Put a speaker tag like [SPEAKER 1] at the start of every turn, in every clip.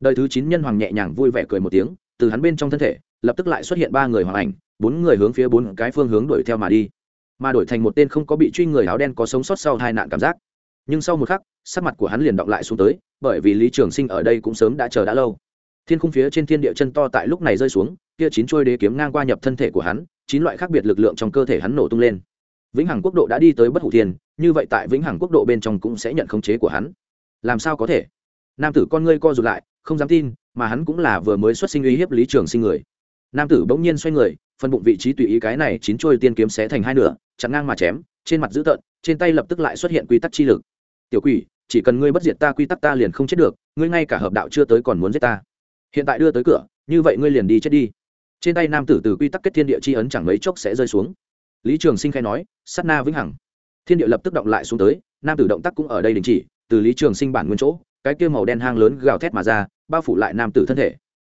[SPEAKER 1] đời thứ chín nhân hoàng nhẹ nhàng vui vẻ cười một tiếng, từ hắn bên trong thân thể, lập tức lại xuất hiện ba người hoàng ảnh, bốn người hướng phía bốn cái phương hướng đuổi theo mà đi. Mà đổi thành một tên không có bị truy người áo đen có sống sót sau hai nạn cảm giác. Nhưng sau một khắc, sắc mặt của hắn liền động lại xuống tới, bởi vì lý trường sinh ở đây cũng sớm đã chờ đã lâu. Thiên khung phía trên thiên địa chân to tại lúc này rơi xuống, kia chín trôi đế kiếm ngang qua nhập thân thể của hắn, chín loại khác biệt lực lượng trong cơ thể hắn nổ tung lên. Vĩnh hằng quốc độ đã đi tới bất hủ thiên, như vậy tại vĩnh hằng quốc độ bên trong cũng sẽ nhận khống chế của hắn. Làm sao có thể? Nam tử con ngươi co rụt lại không dám tin, mà hắn cũng là vừa mới xuất sinh uy hiếp lý trường sinh người. Nam tử bỗng nhiên xoay người, phân bụng vị trí tùy ý cái này chín trôi tiên kiếm xé thành hai nửa, chặn ngang mà chém, trên mặt dữ tợn, trên tay lập tức lại xuất hiện quy tắc chi lực. Tiểu quỷ, chỉ cần ngươi bất diệt ta quy tắc ta liền không chết được, ngươi ngay cả hợp đạo chưa tới còn muốn giết ta. Hiện tại đưa tới cửa, như vậy ngươi liền đi chết đi. Trên tay nam tử từ quy tắc kết thiên địa chi ấn chẳng mấy chốc sẽ rơi xuống. Lý trường sinh khai nói, sát na vĩnh hằng. Thiên địa lập tức động lại xuống tới, nam tử động tác cũng ở đây đình chỉ, từ lý trường sinh bản nguyên chỗ, cái kia màu đen hang lớn gào thét mà ra bao phủ lại nam tử thân thể.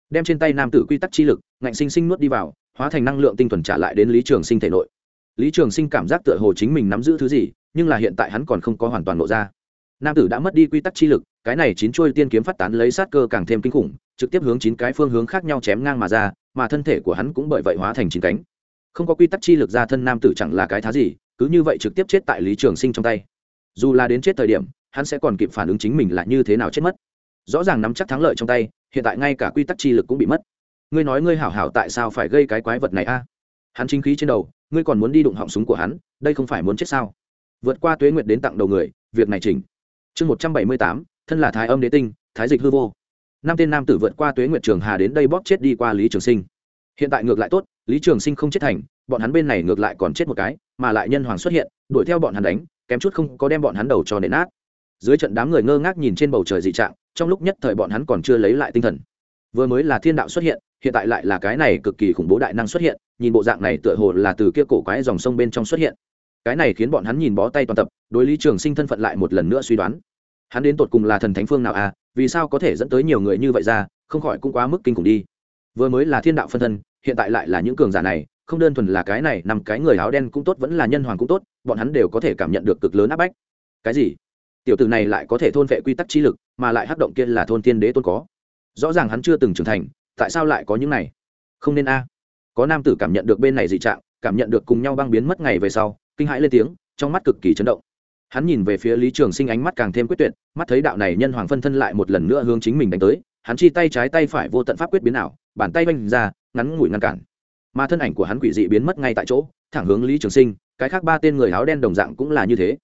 [SPEAKER 1] Đem trên tay nam tử quy tắc chi lực, ngạnh sinh sinh nuốt đi vào, hóa thành năng lượng tinh thuần trả lại đến lý trường sinh thể nội. Lý trường sinh cảm giác tựa hồ chính mình nắm giữ thứ gì, nhưng là hiện tại hắn còn không có hoàn toàn lộ ra. Nam tử đã mất đi quy tắc chi lực, cái này chín chuôi tiên kiếm phát tán lấy sát cơ càng thêm kinh khủng, trực tiếp hướng chín cái phương hướng khác nhau chém ngang mà ra, mà thân thể của hắn cũng bởi vậy hóa thành chín cánh. Không có quy tắc chi lực ra thân nam tử chẳng là cái thá gì, cứ như vậy trực tiếp chết tại lý trường sinh trong tay. Dù là đến chết thời điểm, hắn sẽ còn kịp phản ứng chính mình là như thế nào chết mất rõ ràng nắm chắc thắng lợi trong tay, hiện tại ngay cả quy tắc chi lực cũng bị mất. Ngươi nói ngươi hảo hảo tại sao phải gây cái quái vật này a? Hắn chính khí trên đầu, ngươi còn muốn đi đụng họng súng của hắn, đây không phải muốn chết sao? Vượt qua tuế nguyệt đến tặng đầu người, việc này chỉnh. Chương một trăm bảy mươi tám, thân là thái âm đế tinh, thái dịch hư vô. Năm tên nam tử vượt qua tuế nguyệt trường hà đến đây bóp chết đi qua lý trường sinh. Hiện tại ngược lại tốt, lý trường sinh không chết thành, bọn hắn bên này ngược lại còn chết một cái, mà lại nhân hoàng xuất hiện, đuổi theo bọn hắn đánh, kém chút không có đem bọn hắn đầu cho nện nát. Dưới trận đám người ngơ ngác nhìn trên bầu trời dị trạng trong lúc nhất thời bọn hắn còn chưa lấy lại tinh thần. Vừa mới là thiên đạo xuất hiện hiện tại lại là cái này cực kỳ khủng bố đại năng xuất hiện, nhìn bộ dạng này tựa hồ là từ kia cổ quái dòng sông bên trong xuất hiện. Cái này khiến bọn hắn nhìn bó tay toàn tập, đối lý trường sinh thân phận lại một lần nữa suy đoán. Hắn đến tột cùng là thần thánh phương nào à vì sao có thể dẫn tới nhiều người như vậy ra, không khỏi cũng quá mức kinh khủng đi. Vừa mới là thiên đạo phân thân, hiện tại lại là những cường giả này, không đơn thuần là cái này nằm cái người áo đen cũng tốt, vẫn là nhân hoàng cũng tốt, bọn hắn đều có thể cảm nhận được cực lớn áp bách. Cái gì? Tiểu tử này lại có thể thôn vệ quy tắc chi lực, mà lại hắc động kia là thôn tiên đế tôn có. Rõ ràng hắn chưa từng trưởng thành, tại sao lại có những này? Không nên a. Có nam tử cảm nhận được bên này dị trạng, cảm nhận được cùng nhau băng biến mất ngày về sau, kinh hãi lên tiếng, trong mắt cực kỳ chấn động. Hắn nhìn về phía lý trường sinh ánh mắt càng thêm quyết tuyệt, mắt thấy đạo này nhân hoàng phân thân lại một lần nữa hướng chính mình đánh tới, hắn chi tay trái tay phải vô tận pháp quyết biến ảo, bàn tay vanh ra, ngắn ngủi ngăn cản. Mà thân ảnh của hắn quỷ dị biến mất ngay tại chỗ, thẳng hướng lý trường sinh, cái khác ba tên người áo đen đồng dạng cũng là như thế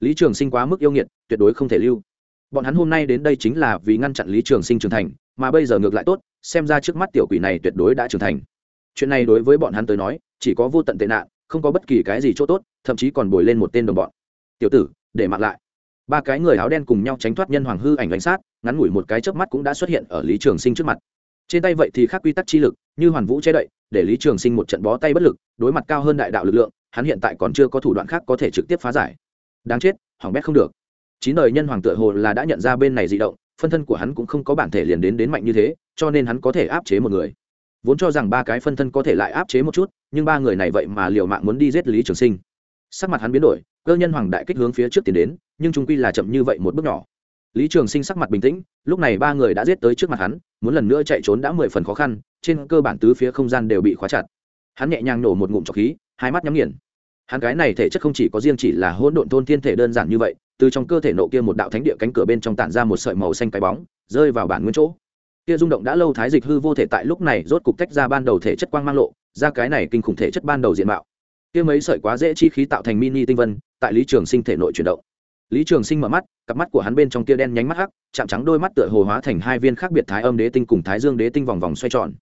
[SPEAKER 1] lý trường sinh quá mức yêu nghiệt, tuyệt đối không thể lưu. Bọn hắn hôm nay đến đây chính là vì ngăn chặn lý trường sinh trưởng thành, mà bây giờ ngược lại tốt, xem ra trước mắt tiểu quỷ này tuyệt đối đã trưởng thành. Chuyện này đối với bọn hắn tới nói, chỉ có vô tận tệ nạn, không có bất kỳ cái gì chỗ tốt, thậm chí còn bồi lên một tên đồng bọn. Tiểu tử, để mặc lại. Ba cái người áo đen cùng nhau tránh thoát nhân hoàng hư ảnh đánh sát, ngắn ngủi một cái chớp mắt cũng đã xuất hiện ở lý trường sinh trước mặt. Trên tay vậy thì khác quy tắc chi lực, như hoàn vũ che đậy, để lý trường sinh một trận bó tay bất lực, đối mặt cao hơn đại đạo lực lượng, hắn hiện tại còn chưa có thủ đoạn khác có thể trực tiếp phá giải đáng chết, hỏng bét không được. Chín đời nhân hoàng tựa hồ là đã nhận ra bên này di động, phân thân của hắn cũng không có bản thể liền đến đến mạnh như thế, cho nên hắn có thể áp chế một người. Vốn cho rằng ba cái phân thân có thể lại áp chế một chút, nhưng ba người này vậy mà liều mạng muốn đi giết lý trường sinh. Sắc mặt hắn biến đổi, cơ nhân hoàng đại kích hướng phía trước tiến đến, nhưng chúng quy là chậm như vậy một bước nhỏ. Lý trường sinh sắc mặt bình tĩnh, lúc này ba người đã giết tới trước mặt hắn, muốn lần nữa chạy trốn đã mười phần khó khăn, trên cơ bản tứ phía không gian đều bị khóa chặt. Hắn nhẹ nhàng nổ một ngụm trọc khí, hai mắt nhắm nghiền hắn cái này thể chất không chỉ có riêng chỉ là hỗn độn thôn thiên thể đơn giản như vậy, từ trong cơ thể nộ kia một đạo thánh địa cánh cửa bên trong tản ra một sợi màu xanh cái bóng, rơi vào bản nguyên chỗ. Kia rung động đã lâu thái dịch hư vô thể tại lúc này rốt cục tách ra ban đầu thể chất quang mang lộ, ra cái này kinh khủng thể chất ban đầu diện mạo. Kia mấy sợi quá dễ chi khí tạo thành mini tinh vân, tại lý trường sinh thể nội chuyển động. Lý trường sinh mở mắt, cặp mắt của hắn bên trong kia đen nhánh mắt hắc, chạm trắng đôi mắt tựa hồ hóa thành hai viên khác biệt thái âm đế tinh cùng thái dương đế tinh vòng vòng xoay tròn.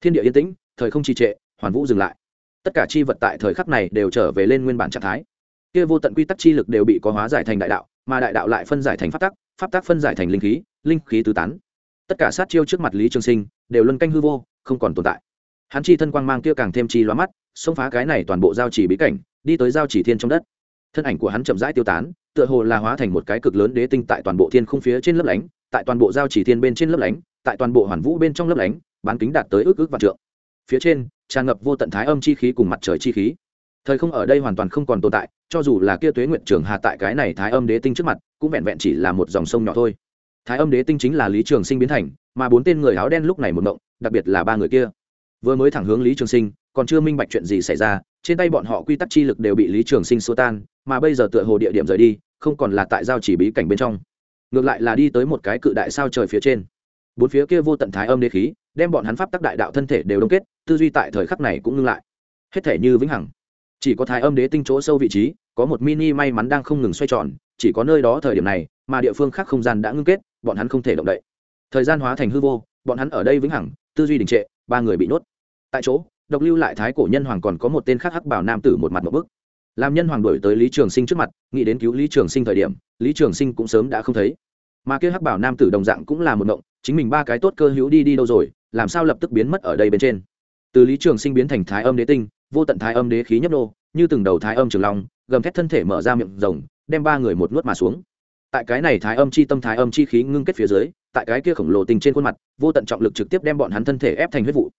[SPEAKER 1] Thiên địa yên tĩnh, thời không trì trệ, hoàn vũ dừng lại tất cả chi vật tại thời khắc này đều trở về lên nguyên bản trạng thái. Kia vô tận quy tắc chi lực đều bị có hóa giải thành đại đạo, mà đại đạo lại phân giải thành pháp tắc pháp tắc phân giải thành linh khí linh khí tứ tán. Tất cả sát chiêu trước mặt lý trường sinh đều luân canh hư vô, không còn tồn tại. Hắn chi thân quang mang kia càng thêm chi loa mắt, xông phá cái này toàn bộ giao chỉ bí cảnh, đi tới giao chỉ thiên trong đất. Thân ảnh của hắn chậm rãi tiêu tán, tựa hồ là hóa thành một cái cực lớn đế tinh tại toàn bộ thiên không phía trên lớp lánh, tại toàn bộ giao chỉ thiên bên trên lớp lánh, tại toàn bộ hoàn vũ bên trong lớp lánh, bán kính đạt tới ước ước vạn trượng. Phía trên tràn ngập vô tận thái âm chi khí cùng mặt trời chi khí. Thời không ở đây hoàn toàn không còn tồn tại, cho dù là kia tuế nguyện trường hà tại cái này thái âm đế tinh trước mặt, cũng vẹn vẹn chỉ là một dòng sông nhỏ thôi. Thái âm đế tinh chính là lý trường sinh biến thành, mà bốn tên người áo đen lúc này một mộng đặc biệt là ba người kia. Vừa mới thẳng hướng lý trường sinh, còn chưa minh bạch chuyện gì xảy ra, trên tay bọn họ quy tắc chi lực đều bị lý trường sinh xô tan, mà bây giờ tựa hồ địa điểm rời đi, không còn là tại giao chỉ bí cảnh bên trong. Ngược lại là đi tới một cái cự đại sao trời phía trên. Bốn phía kia vô tận thái âm đế khí đem bọn hắn pháp tắc đại đạo thân thể đều đông kết, tư duy tại thời khắc này cũng ngưng lại. Hết thể như vĩnh hằng. Chỉ có thái âm đế tinh chỗ sâu vị trí, có một mini may mắn đang không ngừng xoay tròn, chỉ có nơi đó thời điểm này, mà địa phương khác không gian đã ngưng kết, bọn hắn không thể động đậy. Thời gian hóa thành hư vô, bọn hắn ở đây vĩnh hằng, tư duy đình trệ, ba người bị nuốt tại chỗ, độc lưu lại thái cổ nhân hoàng còn có một tên khác hắc bảo nam tử một mặt một bức. Làm nhân hoàng đổi tới lý trường sinh trước mặt, nghĩ đến cứu lý trường sinh thời điểm, lý trường sinh cũng sớm đã không thấy. Mà kia hắc bảo nam tử đồng dạng cũng là một động, chính mình ba cái tốt cơ hữu đi đi đâu rồi làm sao lập tức biến mất ở đây bên trên? Từ lý trường sinh biến thành thái âm đế tinh, vô tận thái âm đế khí nhấp nô, như từng đầu thái âm trường long, gầm thét thân thể mở ra miệng rồng, đem ba người một nuốt mà xuống. Tại cái này thái âm chi tâm, thái âm chi khí ngưng kết phía dưới, tại cái kia khổng lồ tình trên khuôn mặt, vô tận trọng lực trực tiếp đem bọn hắn thân thể ép thành huyết vụ.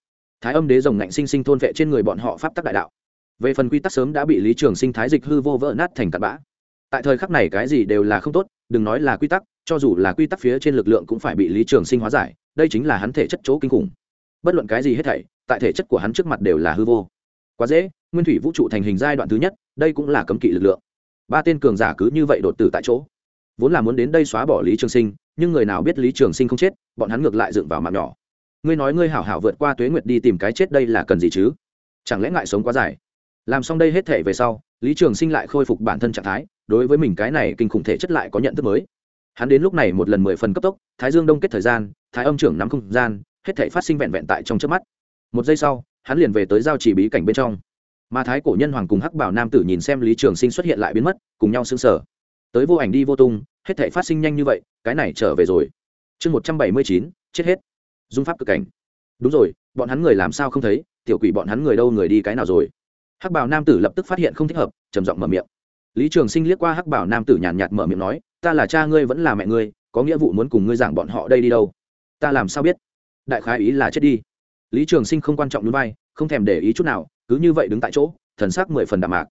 [SPEAKER 1] Thái âm đế rồng ngạnh sinh sinh thôn vệ trên người bọn họ pháp tắc đại đạo. Về phần quy tắc sớm đã bị lý trường sinh thái dịch hư vô vỡ nát thành cặn bã. Tại thời khắc này cái gì đều là không tốt đừng nói là quy tắc, cho dù là quy tắc phía trên lực lượng cũng phải bị lý trường sinh hóa giải, đây chính là hắn thể chất chỗ kinh khủng. Bất luận cái gì hết thảy, tại thể chất của hắn trước mặt đều là hư vô. Quá dễ, nguyên thủy vũ trụ thành hình giai đoạn thứ nhất, đây cũng là cấm kỵ lực lượng. Ba tên cường giả cứ như vậy đột tử tại chỗ. Vốn là muốn đến đây xóa bỏ lý trường sinh, nhưng người nào biết lý trường sinh không chết, bọn hắn ngược lại dựng vào mạng nhỏ. Ngươi nói ngươi hảo hảo vượt qua tuế nguyệt đi tìm cái chết đây là cần gì chứ? Chẳng lẽ ngại sống quá dài? Làm xong đây hết thể về sau, lý trường sinh lại khôi phục bản thân trạng thái đối với mình cái này kinh khủng thể chất lại có nhận thức mới. Hắn đến lúc này một lần mười phần cấp tốc, thái dương đông kết thời gian, thái âm trưởng nắm không gian, hết thể phát sinh vẹn vẹn tại trong trước mắt. Một giây sau, hắn liền về tới giao chỉ bí cảnh bên trong. Mà thái cổ nhân hoàng cùng hắc bảo nam tử nhìn xem lý trường sinh xuất hiện lại biến mất, cùng nhau xứng sở tới vô ảnh đi vô tung, hết thể phát sinh nhanh như vậy, cái này trở về rồi. Chương một trăm bảy mươi chín, chết hết. Dung pháp cực cảnh. Đúng rồi, bọn hắn người làm sao không thấy, tiểu quỷ bọn hắn người đâu người đi cái nào rồi? Hắc bảo nam tử lập tức phát hiện không thích hợp, trầm giọng mở miệng lý trường sinh liếc qua hắc bảo nam tử nhàn nhạt mở miệng nói, ta là cha ngươi vẫn là mẹ ngươi, có nghĩa vụ muốn cùng ngươi giảng bọn họ đây đi đâu? Ta làm sao biết? Đại khái ý là chết đi. Lý trường sinh không quan trọng núi vai, không thèm để ý chút nào, cứ như vậy đứng tại chỗ, thần sắc mười phần đạm mạc.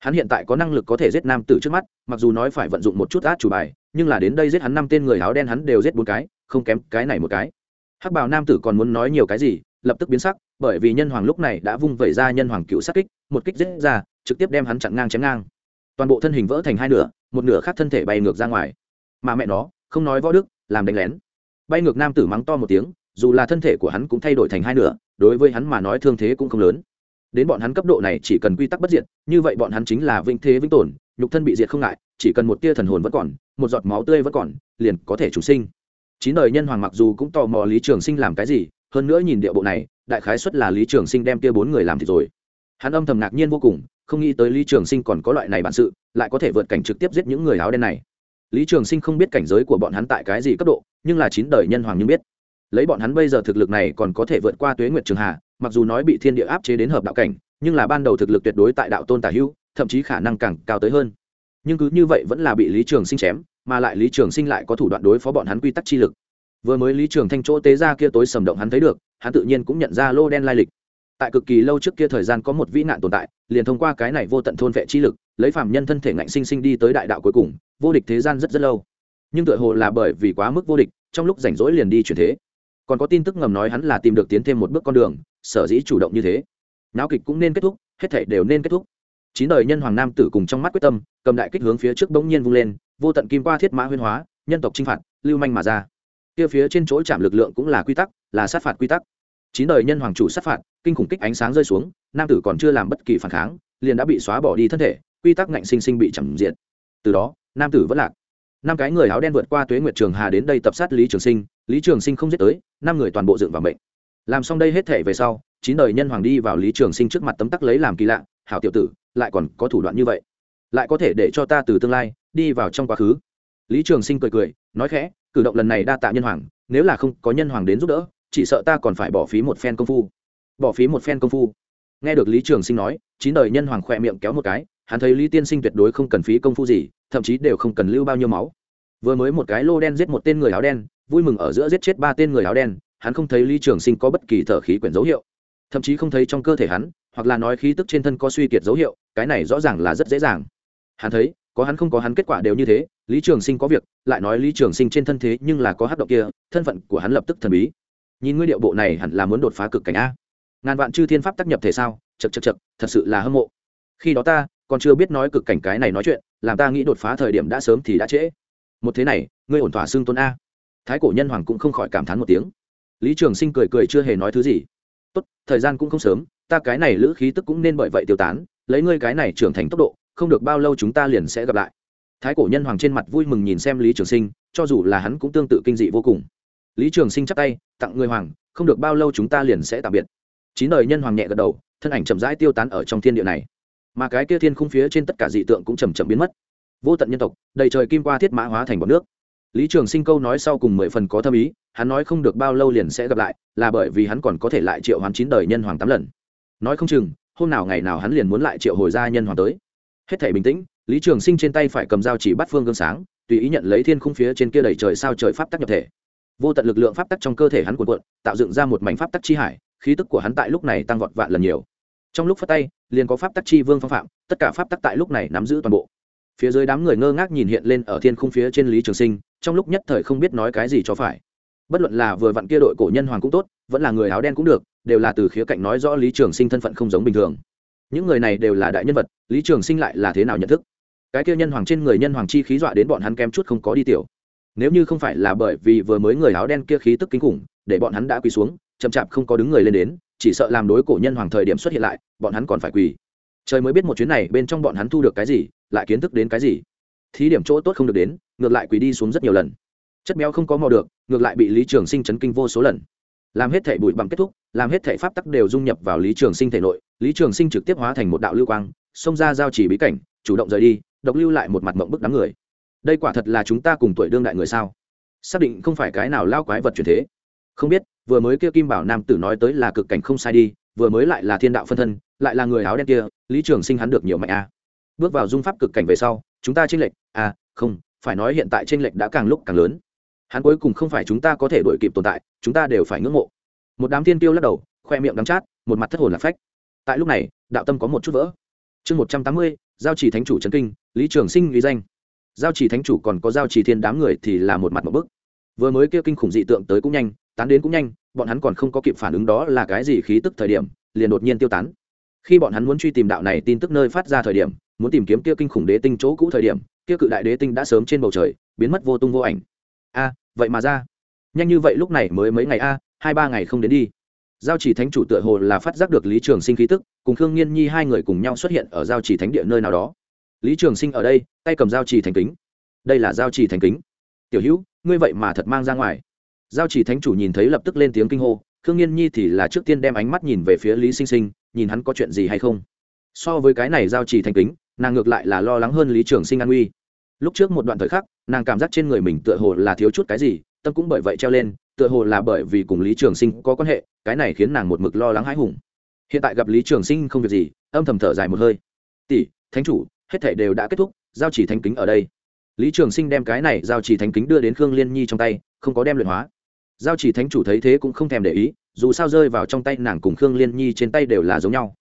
[SPEAKER 1] Hắn hiện tại có năng lực có thể giết nam tử trước mắt, mặc dù nói phải vận dụng một chút át chủ bài, nhưng là đến đây giết hắn năm tên người áo đen hắn đều giết bốn cái, không kém cái này một cái. Hắc bào nam tử còn muốn nói nhiều cái gì, lập tức biến sắc, bởi vì nhân hoàng lúc này đã vung vẩy ra nhân hoàng cựu sát kích, một kích giết ra, trực tiếp đem hắn chặn ngang chém ngang toàn bộ thân hình vỡ thành hai nửa, một nửa khác thân thể bay ngược ra ngoài. Mà mẹ nó, không nói võ đức, làm đánh lén. Bay ngược nam tử mắng to một tiếng, dù là thân thể của hắn cũng thay đổi thành hai nửa, đối với hắn mà nói thương thế cũng không lớn. Đến bọn hắn cấp độ này chỉ cần quy tắc bất diệt, như vậy bọn hắn chính là vinh thế vĩnh tồn, nhục thân bị diệt không ngại, chỉ cần một tia thần hồn vẫn còn, một giọt máu tươi vẫn còn, liền có thể chủ sinh. Chín đời nhân hoàng mặc dù cũng tò mò lý trường sinh làm cái gì, hơn nữa nhìn địa bộ này, đại khái xuất là lý trường sinh đem tia bốn người làm thì rồi. Hắn âm thầm ngạc nhiên vô cùng không nghĩ tới lý trường sinh còn có loại này bản sự, lại có thể vượt cảnh trực tiếp giết những người áo đen này. Lý trường sinh không biết cảnh giới của bọn hắn tại cái gì cấp độ, nhưng là chín đời nhân hoàng nhưng biết. Lấy bọn hắn bây giờ thực lực này còn có thể vượt qua tuế nguyệt trường hà, mặc dù nói bị thiên địa áp chế đến hợp đạo cảnh, nhưng là ban đầu thực lực tuyệt đối tại đạo tôn tả hữu, thậm chí khả năng càng cao tới hơn. Nhưng cứ như vậy vẫn là bị lý trường sinh chém, mà lại lý trường sinh lại có thủ đoạn đối phó bọn hắn quy tắc chi lực. Vừa mới lý trường thanh chỗ tế ra kia tối sầm động hắn thấy được, hắn tự nhiên cũng nhận ra lô đen lai lịch tại cực kỳ lâu trước kia thời gian có một vĩ nạn tồn tại, liền thông qua cái này vô tận thôn vệ chi lực, lấy phạm nhân thân thể ngạnh sinh sinh đi tới đại đạo cuối cùng, vô địch thế gian rất rất lâu. Nhưng tựa hồ là bởi vì quá mức vô địch, trong lúc rảnh rỗi liền đi chuyển thế. Còn có tin tức ngầm nói hắn là tìm được tiến thêm một bước con đường, sở dĩ chủ động như thế. Náo kịch cũng nên kết thúc, hết thể đều nên kết thúc. Chín đời nhân hoàng nam tử cùng trong mắt quyết tâm, cầm đại kích hướng phía trước bỗng nhiên vung lên, vô tận kim qua thiết mã huyên hóa, nhân tộc chinh phạt, lưu manh mà ra. Kia phía trên chỗ chạm lực lượng cũng là quy tắc, là sát phạt quy tắc chín đời nhân hoàng chủ sát phạt, kinh khủng kích ánh sáng rơi xuống, nam tử còn chưa làm bất kỳ phản kháng, liền đã bị xóa bỏ đi thân thể, quy tắc ngạnh sinh sinh bị chẳng diện từ đó, nam tử vẫn lạc. Năm cái người áo đen vượt qua tuế nguyệt trường hà đến đây tập sát lý trường sinh, lý trường sinh không giết tới, năm người toàn bộ dựng vào mệnh. Làm xong đây hết thể về sau, chín đời nhân hoàng đi vào lý trường sinh trước mặt tấm tắc lấy làm kỳ lạ, hảo tiểu tử, lại còn có thủ đoạn như vậy. Lại có thể để cho ta từ tương lai đi vào trong quá khứ. Lý trường sinh cười cười, nói khẽ, cử động lần này đa tạ nhân hoàng, nếu là không có nhân hoàng đến giúp đỡ chỉ sợ ta còn phải bỏ phí một phen công phu. Bỏ phí một phen công phu. Nghe được lý trường sinh nói, chín đời nhân hoàng khỏe miệng kéo một cái, hắn thấy lý tiên sinh tuyệt đối không cần phí công phu gì, thậm chí đều không cần lưu bao nhiêu máu. Vừa mới một cái lô đen giết một tên người áo đen, vui mừng ở giữa giết chết ba tên người áo đen, hắn không thấy lý trường sinh có bất kỳ thở khí quyển dấu hiệu. Thậm chí không thấy trong cơ thể hắn, hoặc là nói khí tức trên thân có suy kiệt dấu hiệu, cái này rõ ràng là rất dễ dàng. Hắn thấy, có hắn không có hắn kết quả đều như thế, lý trường sinh có việc, lại nói lý trường sinh trên thân thế nhưng là có hát động kia, thân phận của hắn lập tức thần bí nhìn ngươi điệu bộ này hẳn là muốn đột phá cực cảnh a. Ngàn vạn chư thiên pháp tác nhập thể sao? Chật chật chật thật sự là hâm mộ. Khi đó ta còn chưa biết nói cực cảnh cái này nói chuyện, làm ta nghĩ đột phá thời điểm đã sớm thì đã trễ. Một thế này, ngươi ổn thỏa xưng tôn a. Thái cổ nhân hoàng cũng không khỏi cảm thán một tiếng. Lý trường sinh cười cười chưa hề nói thứ gì. Tốt, thời gian cũng không sớm, ta cái này lữ khí tức cũng nên bởi vậy tiêu tán, lấy ngươi cái này trưởng thành tốc độ, không được bao lâu chúng ta liền sẽ gặp lại. Thái cổ nhân hoàng trên mặt vui mừng nhìn xem lý trường sinh, cho dù là hắn cũng tương tự kinh dị vô cùng lý trường sinh chắp tay, tặng người hoàng, không được bao lâu chúng ta liền sẽ tạm biệt. Chín đời nhân hoàng nhẹ gật đầu, thân ảnh chậm rãi tiêu tán ở trong thiên địa này. Mà cái kia thiên khung phía trên tất cả dị tượng cũng chầm chậm biến mất. Vô tận nhân tộc, đầy trời kim qua thiết mã hóa thành bọc nước. Lý trường sinh câu nói sau cùng mười phần có thâm ý, hắn nói không được bao lâu liền sẽ gặp lại, là bởi vì hắn còn có thể lại triệu hoán chín đời nhân hoàng tám lần. Nói không chừng, hôm nào ngày nào hắn liền muốn lại triệu hồi ra nhân hoàng tới. Hết thể bình tĩnh, lý trường sinh trên tay phải cầm dao chỉ bắt phương gương sáng, tùy ý nhận lấy thiên khung phía trên kia đầy trời sao trời pháp tắc nhập thể vô tận lực lượng pháp tắc trong cơ thể hắn cuộn cuộn, tạo dựng ra một mảnh pháp tắc chi hải, khí tức của hắn tại lúc này tăng vọt vạn lần nhiều. Trong lúc phát tay, liền có pháp tắc chi vương phong phạm, tất cả pháp tắc tại lúc này nắm giữ toàn bộ. Phía dưới đám người ngơ ngác nhìn hiện lên ở thiên khung phía trên lý trường sinh, trong lúc nhất thời không biết nói cái gì cho phải. Bất luận là vừa vặn kia đội cổ nhân hoàng cũng tốt, vẫn là người áo đen cũng được, đều là từ khía cạnh nói rõ lý trường sinh thân phận không giống bình thường. Những người này đều là đại nhân vật, lý trường sinh lại là thế nào nhận thức? Cái kia nhân hoàng trên người nhân hoàng chi khí dọa đến bọn hắn kém chút không có đi tiểu nếu như không phải là bởi vì vừa mới người áo đen kia khí tức kinh khủng, để bọn hắn đã quỳ xuống, chậm chạp không có đứng người lên đến, chỉ sợ làm đối cổ nhân hoàng thời điểm xuất hiện lại, bọn hắn còn phải quỳ. Trời mới biết một chuyến này bên trong bọn hắn thu được cái gì, lại kiến thức đến cái gì. Thí điểm chỗ tốt không được đến, ngược lại quỳ đi xuống rất nhiều lần. Chất béo không có mò được, ngược lại bị lý trường sinh chấn kinh vô số lần. Làm hết thể bụi bằng kết thúc, làm hết thể pháp tắc đều dung nhập vào lý trường sinh thể nội, lý trường sinh trực tiếp hóa thành một đạo lưu quang, xông ra giao chỉ bí cảnh, chủ động rời đi, độc lưu lại một mặt mộng bức đám người đây quả thật là chúng ta cùng tuổi đương đại người sao? Xác định không phải cái nào lao quái vật truyền thế. Không biết, vừa mới kia kim bảo nam tử nói tới là cực cảnh không sai đi, vừa mới lại là thiên đạo phân thân, lại là người áo đen kia, lý trường sinh hắn được nhiều mạnh a à. bước vào dung pháp cực cảnh về sau, chúng ta tranh lệch à không, phải nói hiện tại tranh lệch đã càng lúc càng lớn. Hắn cuối cùng không phải chúng ta có thể đổi kịp tồn tại, chúng ta đều phải ngưỡng mộ. Một đám thiên tiêu lắc đầu, khoe miệng đắm chát, một mặt thất hồn lạc phách. Tại lúc này, đạo tâm có một chút vỡ. Chương một trăm tám mươi, giao chỉ thánh chủ trấn kinh, lý trường sinh ghi danh giao chỉ thánh chủ còn có giao chỉ thiên đám người thì là một mặt một bức. Vừa mới kêu kinh khủng dị tượng tới cũng nhanh, tán đến cũng nhanh, bọn hắn còn không có kịp phản ứng đó là cái gì khí tức thời điểm, liền đột nhiên tiêu tán. Khi bọn hắn muốn truy tìm đạo này tin tức nơi phát ra thời điểm, muốn tìm kiếm kia kinh khủng đế tinh chỗ cũ thời điểm, kia cự đại đế tinh đã sớm trên bầu trời, biến mất vô tung vô ảnh. A, vậy mà ra. Nhanh như vậy lúc này mới mấy ngày a, hai ba ngày không đến đi. Giao chỉ thánh chủ tựa hồ là phát giác được lý trường sinh khí tức, cùng khương nghiên nhi hai người cùng nhau xuất hiện ở giao chỉ thánh địa nơi nào đó lý trường sinh ở đây, tay cầm giao chỉ thành kính. Đây là giao chỉ thành kính. Tiểu hữu, ngươi vậy mà thật mang ra ngoài. Giao chỉ thánh chủ nhìn thấy lập tức lên tiếng kinh hô, khương nhiên nhi thì là trước tiên đem ánh mắt nhìn về phía lý sinh sinh, nhìn hắn có chuyện gì hay không. So với cái này giao chỉ thành kính, nàng ngược lại là lo lắng hơn lý trường sinh an uy lúc trước một đoạn thời khắc, nàng cảm giác trên người mình tựa hồ là thiếu chút cái gì, tâm cũng bởi vậy treo lên, tựa hồ là bởi vì cùng lý trường sinh có quan hệ, cái này khiến nàng một mực lo lắng hãi hùng. Hiện tại gặp lý trường sinh không việc gì, âm thầm thở dài một hơi. Tỷ, thánh chủ hết thảy đều đã kết thúc, giao chỉ thánh kính ở đây. Lý trường sinh đem cái này giao chỉ thánh kính đưa đến khương liên nhi trong tay, không có đem luyện hóa. Giao chỉ thánh chủ thấy thế cũng không thèm để ý, dù sao rơi vào trong tay nàng cùng khương liên nhi trên tay đều là giống nhau.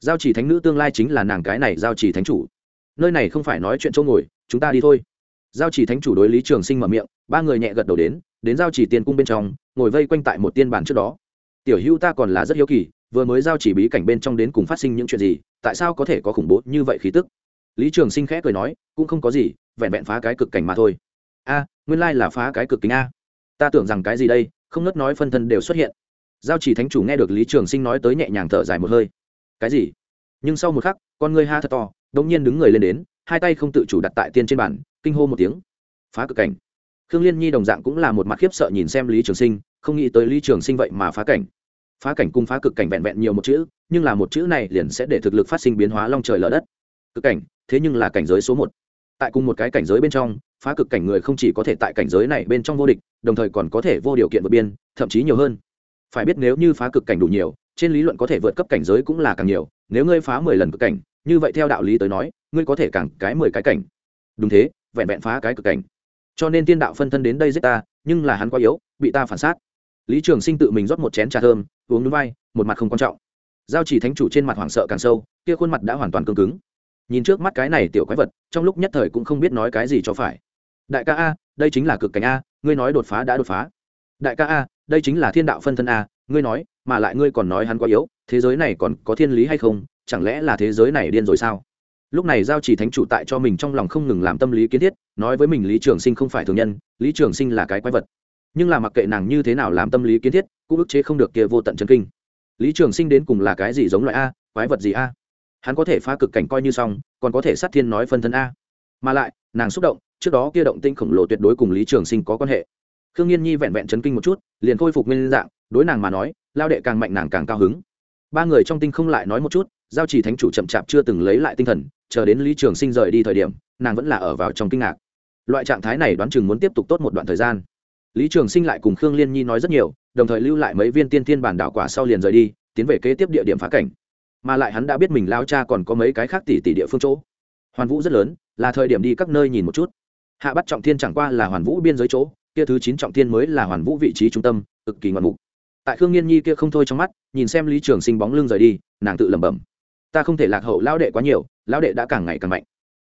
[SPEAKER 1] Giao chỉ thánh nữ tương lai chính là nàng cái này giao chỉ thánh chủ. Nơi này không phải nói chuyện chỗ ngồi, chúng ta đi thôi. Giao chỉ thánh chủ đối lý trường sinh mở miệng, ba người nhẹ gật đầu đến đến giao chỉ tiên cung bên trong, ngồi vây quanh tại một tiên bản trước đó. Tiểu hữu ta còn là rất hiếu kỳ, vừa mới giao chỉ bí cảnh bên trong đến cùng phát sinh những chuyện gì, tại sao có thể có khủng bố như vậy khí tức? Lý trường sinh khẽ cười nói, cũng không có gì, vẹn vẹn phá cái cực cảnh mà thôi. A, nguyên lai là phá cái cực kính a. Ta tưởng rằng cái gì đây, không ngất nói phân thân đều xuất hiện. Giao chỉ thánh chủ nghe được lý trường sinh nói tới nhẹ nhàng thở dài một hơi. Cái gì? Nhưng sau một khắc, con ngươi ha thật to đ nhiên đứng người lên đến, hai tay không tự chủ đặt tại tiên trên bàn, kinh hô một tiếng. Phá cực cảnh. Khương liên nhi đồng dạng cũng là một mặt khiếp sợ nhìn xem lý trường sinh, không nghĩ tới lý trường sinh vậy mà phá cảnh. Phá cảnh cung phá cực cảnh vẹn vẹn nhiều một chữ, nhưng là một chữ này liền sẽ để thực lực phát sinh biến hóa long trời lở đất cực cảnh, thế nhưng là cảnh giới số một. Tại cùng một cái cảnh giới bên trong, phá cực cảnh người không chỉ có thể tại cảnh giới này bên trong vô địch, đồng thời còn có thể vô điều kiện vượt biên, thậm chí nhiều hơn. Phải biết nếu như phá cực cảnh đủ nhiều, trên lý luận có thể vượt cấp cảnh giới cũng là càng nhiều, nếu ngươi phá mười lần cực cảnh, như vậy theo đạo lý tới nói, ngươi có thể càng cái mười cái cảnh. Đúng thế, vẹn vẹn phá cái cực cảnh. Cho nên tiên đạo phân thân đến đây giết ta, nhưng là hắn quá yếu, bị ta phản sát. Lý trường sinh tự mình rót một chén trà thơm, uống núi vai, một mặt không quan trọng. Giao chỉ thánh chủ trên mặt hoảng sợ càng sâu, kia khuôn mặt đã hoàn toàn cương cứng nhìn trước mắt cái này tiểu quái vật, trong lúc nhất thời cũng không biết nói cái gì cho phải. Đại ca a, đây chính là cực cảnh a, ngươi nói đột phá đã đột phá. Đại ca a, đây chính là thiên đạo phân thân a, ngươi nói, mà lại ngươi còn nói hắn quá yếu, thế giới này còn có thiên lý hay không, chẳng lẽ là thế giới này điên rồi sao? Lúc này giao chỉ thánh chủ tại cho mình trong lòng không ngừng làm tâm lý kiến thiết, nói với mình lý trường sinh không phải thường nhân, lý trường sinh là cái quái vật. Nhưng là mặc kệ nàng như thế nào làm tâm lý kiến thiết, cũng ức chế không được kia vô tận chân kinh. Lý trường sinh đến cùng là cái gì giống loại a, quái vật gì a? Hắn có thể phá cực cảnh coi như xong, còn có thể sát thiên nói phân thân a. Mà lại, nàng xúc động, trước đó kia động tinh khổng lồ tuyệt đối cùng lý trường sinh có quan hệ. Khương nhiên nhi vẹn vẹn chấn kinh một chút, liền khôi phục nguyên dạng, đối nàng mà nói, lao đệ càng mạnh nàng càng cao hứng. Ba người trong tinh không lại nói một chút, giao chỉ thánh chủ chậm chạp chưa từng lấy lại tinh thần, chờ đến lý trường sinh rời đi thời điểm, nàng vẫn là ở vào trong kinh ngạc. Loại trạng thái này đoán chừng muốn tiếp tục tốt một đoạn thời gian. Lý trường sinh lại cùng khương liên nhi nói rất nhiều, đồng thời lưu lại mấy viên tiên thiên bản đảo quả sau liền rời đi, tiến về kế tiếp địa điểm phá cảnh mà lại hắn đã biết mình lao cha còn có mấy cái khác tỷ tỷ địa phương chỗ. Hoàn vũ rất lớn, là thời điểm đi các nơi nhìn một chút. Hạ bắt trọng thiên chẳng qua là hoàn vũ biên giới chỗ, kia thứ chín trọng thiên mới là hoàn vũ vị trí trung tâm, cực kỳ ngoạn mục. Tại khương nghiên nhi kia không thôi trong mắt, nhìn xem lý trường sinh bóng lưng rời đi, nàng tự lẩm bẩm. Ta không thể lạc hậu lao đệ quá nhiều lao đệ đã càng ngày càng mạnh.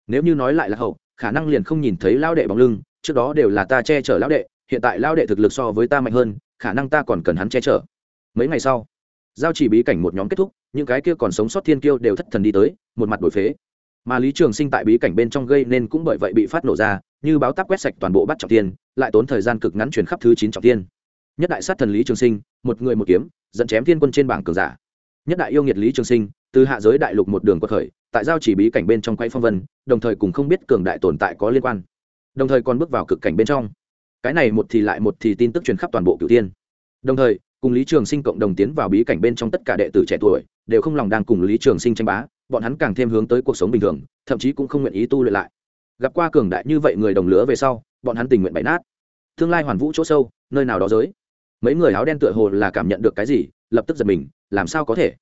[SPEAKER 1] Nếu như nói lại lạc hậu, khả năng liền không nhìn thấy lao đệ bóng lưng, trước đó đều là ta che chở lao đệ, hiện tại lao đệ thực lực so với ta mạnh hơn, khả năng ta còn cần hắn che chở. Mấy ngày sau, giao chỉ bí cảnh một nhóm kết thúc những cái kia còn sống sót thiên kiêu đều thất thần đi tới, một mặt đổi phế. Mà lý trường sinh tại bí cảnh bên trong gây nên cũng bởi vậy bị phát nổ ra, như báo tắc quét sạch toàn bộ bắt trọng tiên lại tốn thời gian cực ngắn chuyển khắp thứ chín trọng tiên nhất đại sát thần lý trường sinh, một người một kiếm, dẫn chém thiên quân trên bảng cường giả. Nhất đại yêu nghiệt lý trường sinh, từ hạ giới đại lục một đường quật khởi, tại giao chỉ bí cảnh bên trong quay phong vân, đồng thời cùng không biết cường đại tồn tại có liên quan. Đồng thời còn bước vào cực cảnh bên trong. Cái này một thì lại một thì tin tức truyền khắp toàn bộ cửu tiên đồng thời, cùng lý trường sinh cộng đồng tiến vào bí cảnh bên trong tất cả đệ tử trẻ tuổi đều không lòng đang cùng lý trường sinh tranh bá, bọn hắn càng thêm hướng tới cuộc sống bình thường, thậm chí cũng không nguyện ý tu luyện lại. Gặp qua cường đại như vậy người đồng lứa về sau, bọn hắn tình nguyện bày nát. Tương lai hoàn vũ chỗ sâu, nơi nào đó giới. Mấy người áo đen tựa hồ là cảm nhận được cái gì, lập tức giật mình, làm sao có thể?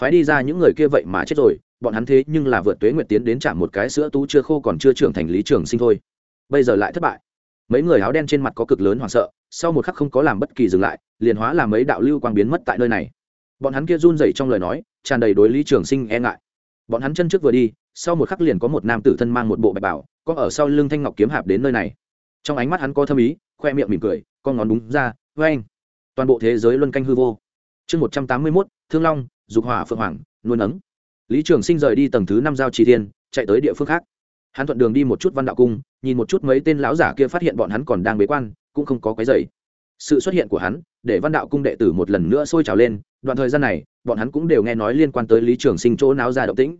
[SPEAKER 1] Phái đi ra những người kia vậy mà chết rồi, bọn hắn thế nhưng là vượt tuế nguyệt tiến đến chạm một cái sữa tú chưa khô còn chưa trưởng thành lý trường sinh thôi. Bây giờ lại thất bại. Mấy người áo đen trên mặt có cực lớn hoảng sợ, sau một khắc không có làm bất kỳ dừng lại, liền hóa làm mấy đạo lưu quang biến mất tại nơi này bọn hắn kia run rẩy trong lời nói, tràn đầy đối lý trường sinh e ngại. Bọn hắn chân trước vừa đi, sau một khắc liền có một nam tử thân mang một bộ bạch bảo, có ở sau lưng thanh ngọc kiếm hạp đến nơi này. Trong ánh mắt hắn có thâm ý, khoe miệng mỉm cười con ngón đúng ra vê anh toàn bộ thế giới luân canh hư vô. Chương một trăm tám mươi mốt, thương long, dục hỏa phượng hoàng, nuôi ấng lý trường sinh rời đi tầng thứ năm giao trì thiên, chạy tới địa phương khác. Hắn thuận đường đi một chút văn đạo cung, nhìn một chút mấy tên lão giả kia phát hiện bọn hắn còn đang bế quan, cũng không có cái dày sự xuất hiện của hắn, để văn đạo cung đệ tử một lần nữa sôi trào lên đoạn thời gian này, bọn hắn cũng đều nghe nói liên quan tới lý trường sinh chỗ náo ra động tĩnh.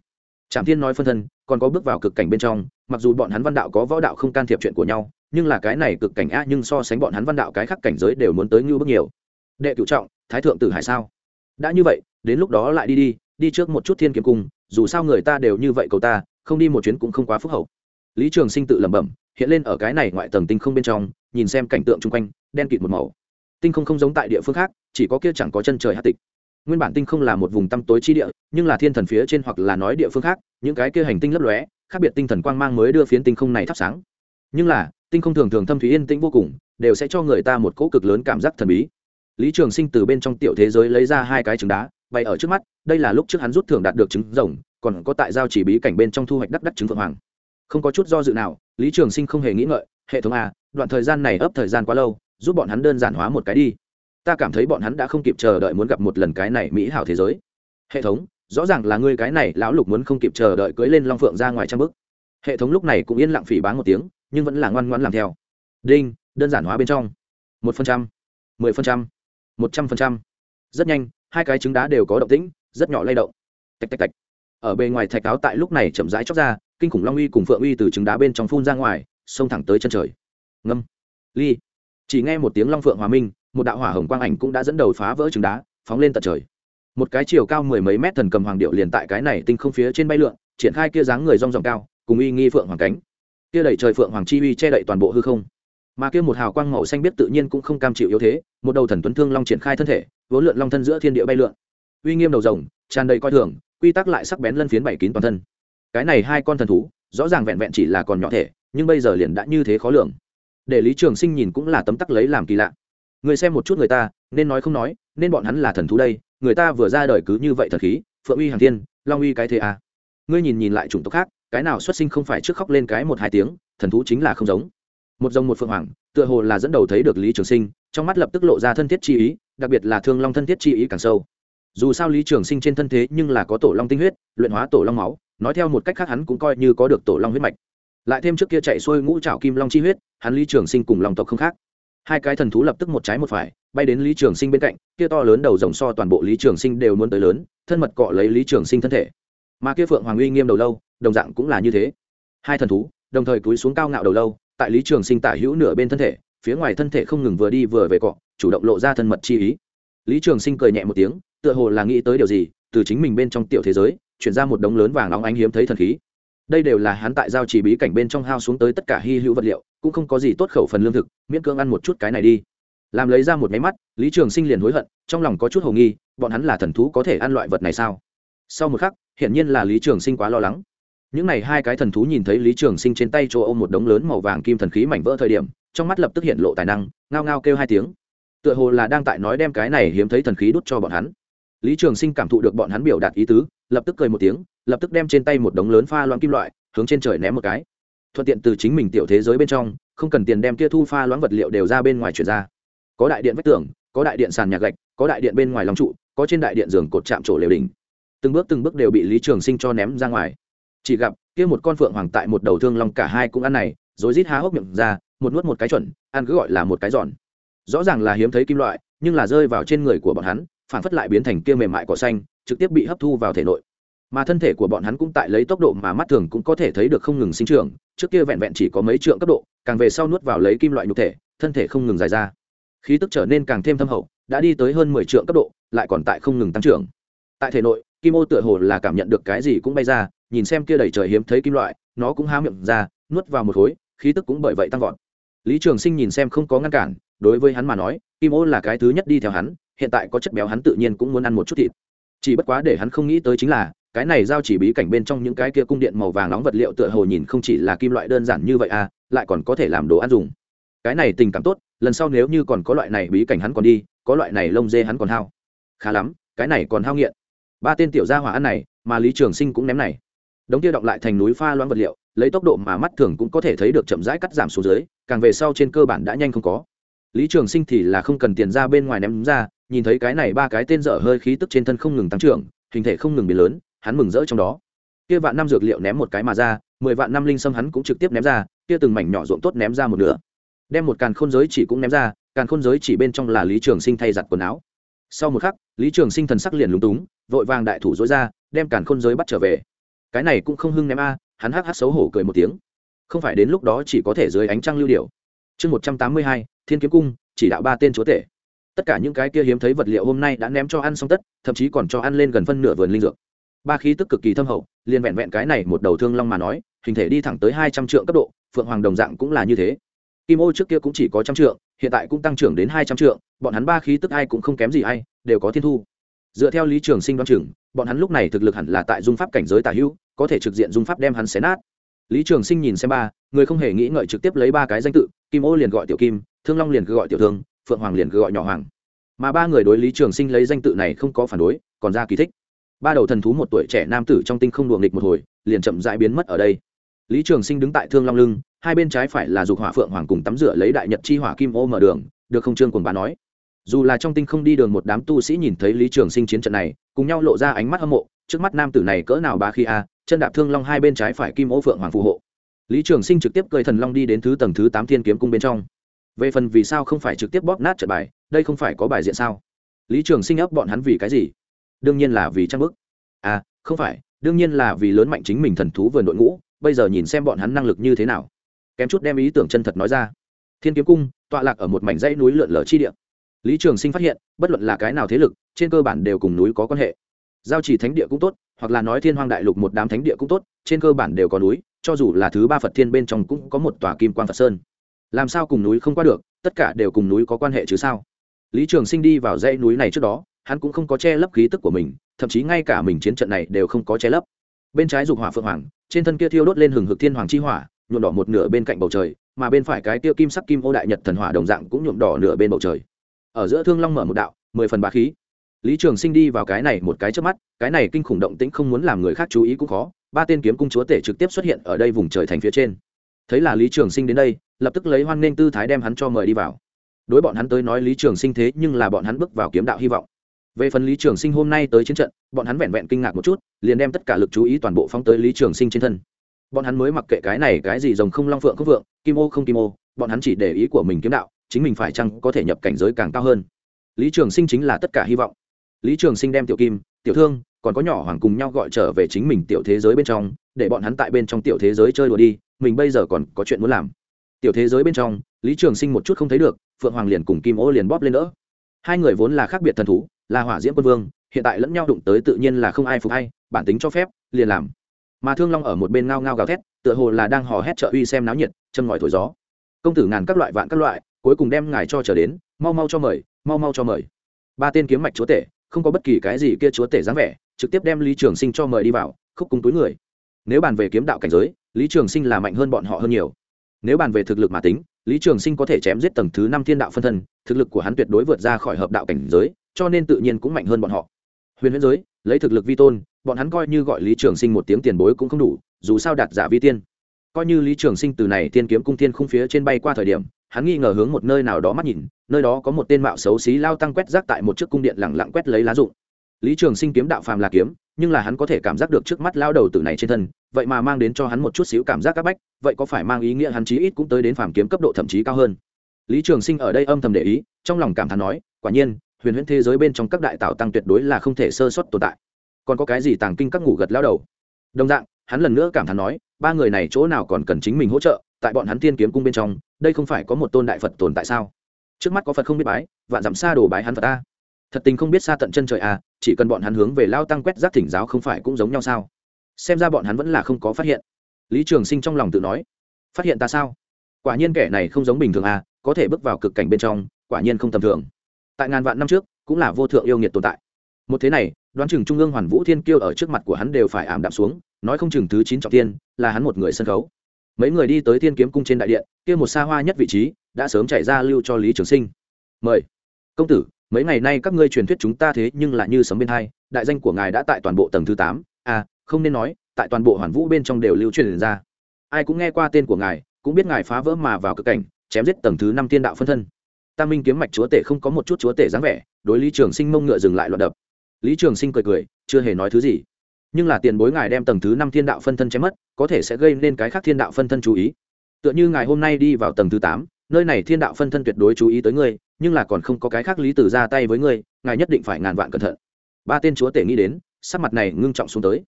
[SPEAKER 1] Trạm thiên nói phân thân, còn có bước vào cực cảnh bên trong, mặc dù bọn hắn văn đạo có võ đạo không can thiệp chuyện của nhau, nhưng là cái này cực cảnh a nhưng so sánh bọn hắn văn đạo cái khác cảnh giới đều muốn tới ngưu bước nhiều. Đệ cựu trọng, thái thượng tử hải sao? Đã như vậy, đến lúc đó lại đi đi đi trước một chút thiên kiếm cung, dù sao người ta đều như vậy cầu ta, không đi một chuyến cũng không quá phúc hậu. Lý trường sinh tự lẩm bẩm, hiện lên ở cái này ngoại tầng tinh không bên trong, nhìn xem cảnh tượng chung quanh, đen kịt một màu. Tinh không không giống tại địa phương khác, chỉ có kia chẳng có chân trời hát tịch nguyên bản tinh không là một vùng tăm tối chi địa, nhưng là thiên thần phía trên hoặc là nói địa phương khác, những cái kia hành tinh lấp lóe, khác biệt tinh thần quang mang mới đưa phiến tinh không này thắp sáng. Nhưng là, tinh không thường thường thâm thúy yên tĩnh vô cùng, đều sẽ cho người ta một cỗ cực lớn cảm giác thần bí. Lý trường sinh từ bên trong tiểu thế giới lấy ra hai cái trứng đá, bày ở trước mắt, đây là lúc trước hắn rút thưởng đạt được trứng rồng, còn có tại giao chỉ bí cảnh bên trong thu hoạch đắc đắc trứng phượng hoàng. Không có chút do dự nào, lý trường sinh không hề nghĩ ngợi, hệ thống a, đoạn thời gian này ấp thời gian quá lâu, giúp bọn hắn đơn giản hóa một cái đi ta cảm thấy bọn hắn đã không kịp chờ đợi muốn gặp một lần cái này mỹ hảo thế giới. Hệ thống, rõ ràng là ngươi cái này lão lục muốn không kịp chờ đợi cưới lên long phượng ra ngoài trang bức hệ thống lúc này cũng yên lặng phỉ báng một tiếng, nhưng vẫn là ngoan ngoãn làm theo. Đinh, đơn giản hóa bên trong. Một phần trăm, mười phần trăm, một trăm phần trăm. Rất nhanh, hai cái trứng đá đều có động tĩnh, rất nhỏ lay động. Tạch tạch tạch. Ở bề ngoài thạch áo tại lúc này chậm rãi chóc ra, kinh khủng long uy cùng phượng uy từ trứng đá bên trong phun ra ngoài, xông thẳng tới chân trời. Ngâm. Ly. Chỉ nghe một tiếng long phượng hòa minh một đạo hỏa hồng quang ảnh cũng đã dẫn đầu phá vỡ trứng đá, phóng lên tận trời. Một cái chiều cao mười mấy mét thần cầm hoàng điệu liền tại cái này tinh không phía trên bay lượn, triển khai kia dáng người rong ròng cao, cùng uy nghi phượng hoàng cánh. Kia đẩy trời phượng hoàng chi uy che đậy toàn bộ hư không. Mà kia một hào quang màu xanh biết tự nhiên cũng không cam chịu yếu thế, một đầu thần tuấn thương long triển khai thân thể, vốn lượn long thân giữa thiên địa bay lượn. Uy nghiêm đầu rồng, tràn đầy coi thường, quy tắc lại sắc bén lân phiến bảy kín toàn thân. Cái này hai con thần thú, rõ ràng vẹn vẹn chỉ là còn nhỏ thể, nhưng bây giờ liền đã như thế khó lường. Để lý trường sinh nhìn cũng là tấm tắc lấy làm kỳ lạ người xem một chút người ta, nên nói không nói, nên bọn hắn là thần thú đây, người ta vừa ra đời cứ như vậy thần khí, phượng uy hàng thiên, long uy cái thế à. ngươi nhìn nhìn lại chủng tộc khác, cái nào xuất sinh không phải trước khóc lên cái một hai tiếng, thần thú chính là không giống. Một dòng một phượng hoàng, tựa hồ là dẫn đầu thấy được lý trường sinh, trong mắt lập tức lộ ra thân thiết chi ý, đặc biệt là thương long thân thiết chi ý càng sâu. Dù sao lý trường sinh trên thân thế nhưng là có tổ long tinh huyết, luyện hóa tổ long máu, nói theo một cách khác hắn cũng coi như có được tổ long huyết mạch. Lại thêm trước kia chạy xuôi ngũ trào kim long chi huyết, hắn lý trường sinh cùng lòng tộc không khác hai cái thần thú lập tức một trái một phải, bay đến lý trường sinh bên cạnh, kia to lớn đầu rồng so toàn bộ lý trường sinh đều muốn tới lớn, thân mật cọ lấy lý trường sinh thân thể. Mà kia phượng hoàng uy nghiêm đầu lâu, đồng dạng cũng là như thế. Hai thần thú, đồng thời cúi xuống cao ngạo đầu lâu, tại lý trường sinh tả hữu nửa bên thân thể, phía ngoài thân thể không ngừng vừa đi vừa về cọ, chủ động lộ ra thân mật chi ý. Lý trường sinh cười nhẹ một tiếng, tựa hồ là nghĩ tới điều gì, từ chính mình bên trong tiểu thế giới, chuyển ra một đống lớn vàng óng ánh hiếm thấy thần khí đây đều là hắn tại giao chỉ bí cảnh bên trong hao xuống tới tất cả hy hữu vật liệu, cũng không có gì tốt khẩu phần lương thực, miễn cưỡng ăn một chút cái này đi. Làm lấy ra một máy mắt, lý trường sinh liền hối hận, trong lòng có chút h ầ nghi, bọn hắn là thần thú có thể ăn loại vật này sao? Sau một khắc, hiển nhiên là lý trường sinh quá lo lắng. Những n à y hai cái thần thú nhìn thấy lý trường sinh trên tay chỗ ôm một đống lớn màu vàng kim thần khí mảnh vỡ thời điểm, trong mắt lập tức hiện lộ tài năng, ngao ngao kêu hai tiếng. Tựa hồ là đang tại nói đem cái này hiếm thấy thần khí đút cho bọn hắn lý trường sinh cảm thụ được bọn hắn biểu đạt ý tứ, lập tức cười một tiếng, lập tức đem trên tay một đống lớn pha loãng kim loại, hướng trên trời ném một cái. Thuận tiện từ chính mình tiểu thế giới bên trong, không cần tiền đem kia thu pha loãng vật liệu đều ra bên ngoài chuyển ra. Có đại điện vách tường, có đại điện sàn nhà gạch, có đại điện bên ngoài lòng trụ, có trên đại điện giường cột chạm trổ lều đỉnh. Từng bước từng bước đều bị lý trường sinh cho ném ra ngoài. Chỉ gặp, kia một con phượng hoàng tại một đầu thương long cả hai cũng ăn này, rồi rít há hốc miệng ra, một nuốt một cái chuẩn, ăn cứ gọi là một cái giòn. Rõ ràng là hiếm thấy kim loại, nhưng là rơi vào trên người của bọn hắn phản phất lại biến thành kia mềm mại cỏ xanh, trực tiếp bị hấp thu vào thể nội. Mà thân thể của bọn hắn cũng tại lấy tốc độ mà mắt thường cũng có thể thấy được không ngừng sinh trưởng, trước kia vẹn vẹn chỉ có mấy trượng cấp độ, càng về sau nuốt vào lấy kim loại nhục thể, thân thể không ngừng dài ra. Khí tức trở nên càng thêm thâm hậu, đã đi tới hơn mười trượng cấp độ, lại còn tại không ngừng tăng trưởng. Tại thể nội, kim ô tựa hồ là cảm nhận được cái gì cũng bay ra, nhìn xem kia đầy trời hiếm thấy kim loại, nó cũng há miệng ra, nuốt vào một khối, khí tức cũng bởi vậy tăng vọt. Lý trường sinh nhìn xem không có ngăn cản, đối với hắn mà nói, kim ô là cái thứ nhất đi theo hắn hiện tại có chất béo hắn tự nhiên cũng muốn ăn một chút thịt. Chỉ bất quá để hắn không nghĩ tới chính là, cái này giao chỉ bí cảnh bên trong những cái kia cung điện màu vàng nóng vật liệu tựa hồ nhìn không chỉ là kim loại đơn giản như vậy à lại còn có thể làm đồ ăn dùng. Cái này tình cảm tốt, lần sau nếu như còn có loại này bí cảnh hắn còn đi, có loại này lông dê hắn còn hao. Khá lắm, cái này còn hao nghiện. Ba tên tiểu gia hỏa ăn này, mà lý trường sinh cũng ném này. Đống kia động lại thành núi pha loãng vật liệu, lấy tốc độ mà mắt thường cũng có thể thấy được chậm rãi cắt giảm xuống dưới, càng về sau trên cơ bản đã nhanh không có. Lý trường sinh thì là không cần tiền ra bên ngoài ném ra nhìn thấy cái này ba cái tên dở hơi khí tức trên thân không ngừng tăng trưởng, hình thể không ngừng biến lớn, hắn mừng rỡ trong đó. Kia vạn năm dược liệu ném một cái mà ra, mười vạn năm linh sâm hắn cũng trực tiếp ném ra, kia từng mảnh nhỏ ruộng tốt ném ra một nửa. Đem một càn khôn giới chỉ cũng ném ra, càn khôn giới chỉ bên trong là lý trường sinh thay giặt quần áo. Sau một khắc, lý trường sinh thần sắc liền lúng túng, vội vàng đại thủ dối ra, đem càn khôn giới bắt trở về. Cái này cũng không hưng ném a, hắn hắc hắc xấu hổ cười một tiếng. Không phải đến lúc đó chỉ có thể dưới ánh trăng lưu điệu. Chương một trăm tám mươi hai, thiên kiếm cung, chỉ đạo ba tên chúa tể tất cả những cái kia hiếm thấy vật liệu hôm nay đã ném cho ăn xong tất, thậm chí còn cho ăn lên gần phân nửa vườn linh dược. Ba khí tức cực kỳ thâm hậu, liền vẹn vẹn cái này một đầu thương long mà nói, hình thể đi thẳng tới hai trăm trượng cấp độ, phượng hoàng đồng dạng cũng là như thế. Kim ô trước kia cũng chỉ có trăm trượng, hiện tại cũng tăng trưởng đến hai trăm trượng, bọn hắn ba khí tức ai cũng không kém gì ai, đều có thiên thu. Dựa theo lý trường sinh đoan chừng, bọn hắn lúc này thực lực hẳn là tại dung pháp cảnh giới tả hữu, có thể trực diện dung pháp đem hắn xé nát. Lý trường sinh nhìn xem ba, người không hề nghĩ ngợi trực tiếp lấy ba cái danh tự, kim ô liền gọi tiểu kim, thương long liền cứ gọi tiểu thương phượng hoàng liền cứ gọi nhỏ hoàng. Mà ba người đối lý trường sinh lấy danh tự này không có phản đối, còn ra kỳ thích. Ba đầu thần thú một tuổi trẻ nam tử trong tinh không đùa nghịch một hồi, liền chậm rãi biến mất ở đây. Lý trường sinh đứng tại thương long lưng, hai bên trái phải là dục hỏa phượng hoàng cùng tắm rửa lấy đại nhật chi hỏa kim ô mở đường, được không trương cùng bà nói. Dù là trong tinh không đi đường một đám tu sĩ nhìn thấy lý trường sinh chiến trận này, cùng nhau lộ ra ánh mắt hâm mộ, trước mắt nam tử này cỡ nào ba khi a, chân đạp thương long hai bên trái phải kim ô phượng hoàng phù hộ. Lý trường sinh trực tiếp cơi thần long đi đến thứ tầng thứ tám thiên kiếm cung bên trong về phần vì sao không phải trực tiếp bóp nát trận bài, đây không phải có bài diện sao? Lý trường sinh ấp bọn hắn vì cái gì? Đương nhiên là vì trang bức. À không phải, đương nhiên là vì lớn mạnh chính mình thần thú vườn đội ngũ, bây giờ nhìn xem bọn hắn năng lực như thế nào. Kém chút đem ý tưởng chân thật nói ra. Thiên kiếm cung, tọa lạc ở một mảnh dãy núi lượn lở chi địa. Lý trường sinh phát hiện, bất luận là cái nào thế lực, trên cơ bản đều cùng núi có quan hệ. Giao chỉ thánh địa cũng tốt, hoặc là nói thiên hoang đại lục một đám thánh địa cũng tốt, trên cơ bản đều có núi, cho dù là thứ ba phật thiên bên trong cũng có một tòa kim quan phật sơn làm sao cùng núi không qua được, tất cả đều cùng núi có quan hệ chứ sao? Lý trường sinh đi vào dãy núi này trước đó, hắn cũng không có che lấp khí tức của mình, thậm chí ngay cả mình chiến trận này đều không có che lấp. Bên trái dục hỏa phượng hoàng, trên thân kia thiêu đốt lên hừng hực thiên hoàng chi hỏa, nhuộm đỏ một nửa bên cạnh bầu trời, mà bên phải cái tiêu kim sắc kim ô đại nhật thần hỏa đồng dạng cũng nhuộm đỏ nửa bên bầu trời. Ở giữa thương long mở một đạo, mười phần bá khí. Lý trường sinh đi vào cái này một cái trước mắt, cái này kinh khủng động tĩnh không muốn làm người khác chú ý cũng khó, ba tên kiếm cung chúa tể trực tiếp xuất hiện ở đây vùng trời thành phía trên. Thấy là lý trường sinh đến đây lập tức lấy hoan nghênh tư thái đem hắn cho mời đi vào. Đối bọn hắn tới nói lý trường sinh thế nhưng là bọn hắn bước vào kiếm đạo hy vọng. Về phần lý trường sinh hôm nay tới chiến trận, bọn hắn vẹn vẹn kinh ngạc một chút, liền đem tất cả lực chú ý toàn bộ phóng tới lý trường sinh trên thân. Bọn hắn mới mặc kệ cái này cái gì rồng không long phượng không vượng, kim ô không kim ô, bọn hắn chỉ để ý của mình kiếm đạo, chính mình phải chăng có thể nhập cảnh giới càng cao hơn. Lý trường sinh chính là tất cả hy vọng. Lý trường sinh đem tiểu kim, tiểu thương, còn có nhỏ hoàng cùng nhau gọi trở về chính mình tiểu thế giới bên trong, để bọn hắn tại bên trong tiểu thế giới chơi đùa đi, mình bây giờ còn có chuyện muốn làm tiểu thế giới bên trong, lý trường sinh một chút không thấy được, phượng hoàng liền cùng kim ô liền bóp lên đỡ. Hai người vốn là khác biệt thần thú, là hỏa diễm quân vương, hiện tại lẫn nhau đụng tới tự nhiên là không ai phục hay, bản tính cho phép, liền làm. Mà thương long ở một bên ngao ngao gào thét, tựa hồ là đang hò hét trợ uy xem náo nhiệt, chân ngòi thổi gió. Công tử ngàn các loại vạn các loại, cuối cùng đem ngài cho trở đến, mau mau cho mời, mau mau cho mời. Ba tên kiếm mạch chúa tể, không có bất kỳ cái gì kia chúa tể dáng vẻ, trực tiếp đem lý trường sinh cho mời đi vào, khúc cùng túi người. Nếu bàn về kiếm đạo cảnh giới, lý trường sinh là mạnh hơn bọn họ hơn nhiều nếu bàn về thực lực mà tính, lý trường sinh có thể chém giết tầng thứ năm thiên đạo phân thân, thực lực của hắn tuyệt đối vượt ra khỏi hợp đạo cảnh giới, cho nên tự nhiên cũng mạnh hơn bọn họ. Huyền huyễn giới, lấy thực lực vi tôn, bọn hắn coi như gọi lý trường sinh một tiếng tiền bối cũng không đủ, dù sao đạt giả vi tiên. Coi như lý trường sinh từ này tiên kiếm cung tiên khung phía trên bay qua thời điểm, hắn nghi ngờ hướng một nơi nào đó mắt nhìn, nơi đó có một tên mạo xấu xí lao tăng quét rác tại một chiếc cung điện lẳng lặng quét lấy lá rụng lý trường sinh kiếm đạo phàm là kiếm, nhưng là hắn có thể cảm giác được trước mắt lao đầu tử này trên thân, vậy mà mang đến cho hắn một chút xíu cảm giác c áp bách, vậy có phải mang ý nghĩa hắn chí ít cũng tới đến phàm kiếm cấp độ thậm chí cao hơn? Lý trường sinh ở đây âm thầm để ý, trong lòng cảm thán nói, quả nhiên, huyền huyễn thế giới bên trong các đại tạo tăng tuyệt đối là không thể sơ xuất tồn tại. Còn có cái gì tàng kinh các ngủ gật lao đầu? Đồng dạng, hắn lần nữa cảm thán nói, ba người này chỗ nào còn cần chính mình hỗ trợ, tại bọn hắn tiên kiếm cung bên trong, đây không phải có một tôn đại phật tồn tại sao? Trước mắt có phật không biết bái, vạn dặm xa đồ bái hắn phật ta thật tình không biết xa tận chân trời à chỉ cần bọn hắn hướng về lao tăng quét rác thỉnh giáo không phải cũng giống nhau sao? Xem ra bọn hắn vẫn là không có phát hiện. Lý trường sinh trong lòng tự nói, phát hiện ta sao? Quả nhiên kẻ này không giống bình thường à có thể bước vào cực cảnh bên trong, quả nhiên không tầm thường. Tại ngàn vạn năm trước, cũng là vô thượng yêu nghiệt tồn tại. Một thế này, đoán chừng trung ương hoàn vũ thiên kiêu ở trước mặt của hắn đều phải ảm đạm xuống, nói không chừng thứ chín trọng tiên, là hắn một người sân khấu. Mấy người đi tới thiên kiếm cung trên đại điện, kia một xa hoa nhất vị trí, đã sớm chạy ra lưu cho lý trường sinh. Mời, công tử mấy ngày nay các ngươi truyền thuyết chúng ta thế nhưng là như sấm bên hai, đại danh của ngài đã tại toàn bộ tầng thứ tám. À không nên nói, tại toàn bộ hoàn vũ bên trong đều lưu truyền ra. Ai cũng nghe qua tên của ngài, cũng biết ngài phá vỡ mà vào cực cảnh, chém giết tầng thứ năm tiên đạo phân thân. Tam minh kiếm mạch chúa tể không có một chút chúa tể dáng vẻ, đối lý trường sinh mông ngựa dừng lại loạt đập. Lý trường sinh cười cười, chưa hề nói thứ gì. Nhưng là tiền bối ngài đem tầng thứ năm thiên đạo phân thân chém mất, có thể sẽ gây nên cái khác thiên đạo phân thân chú ý. Tựa như ngài hôm nay đi vào tầng thứ tám, nơi này thiên đạo phân thân tuyệt đối chú ý tới ngươi nhưng là còn không có cái khác lý tử ra tay với ngươi, ngài nhất định phải ngàn vạn cẩn thận. Ba tên chúa tể nghĩ đến, sắc mặt này ngưng trọng xuống tới.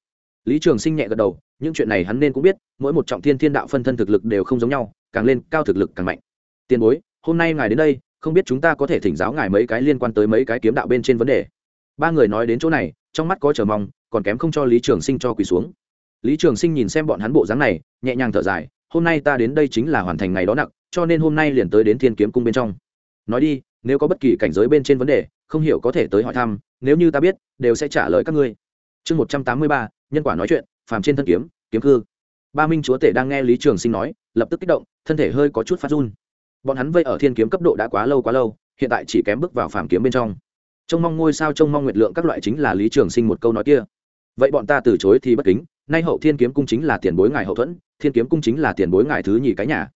[SPEAKER 1] Lý trường sinh nhẹ gật đầu, những chuyện này hắn nên cũng biết, mỗi một trọng thiên thiên đạo phân thân thực lực đều không giống nhau, càng lên cao thực lực càng mạnh. Tiền bối, hôm nay ngài đến đây, không biết chúng ta có thể thỉnh giáo ngài mấy cái liên quan tới mấy cái kiếm đạo bên trên vấn đề. Ba người nói đến chỗ này, trong mắt có chờ mong, còn kém không cho lý trường sinh cho quỳ xuống. Lý trường sinh nhìn xem bọn hắn bộ dáng này, nhẹ nhàng thở dài, hôm nay ta đến đây chính là hoàn thành ngày đó nặng, cho nên hôm nay liền tới đến thiên kiếm cung bên trong nói đi, nếu có bất kỳ cảnh giới bên trên vấn đề, không hiểu có thể tới hỏi thăm, nếu như ta biết, đều sẽ trả lời các ngươi. Chương một trăm tám mươi ba, nhân quả nói chuyện, phàm trên thân kiếm kiếm cư. Ba minh chúa tể đang nghe lý trường sinh nói, lập tức kích động, thân thể hơi có chút phát run. Bọn hắn vây ở thiên kiếm cấp độ đã quá lâu quá lâu, hiện tại chỉ kém bước vào phàm kiếm bên trong. Trông mong ngôi sao, trông mong nguyệt lượng các loại chính là lý trường sinh một câu nói kia. Vậy bọn ta từ chối thì bất kính, nay hậu thiên kiếm cung chính là tiền bối ngài hậu thuẫn, thiên kiếm cung chính là tiền bối ngài thứ nhì cái nhà.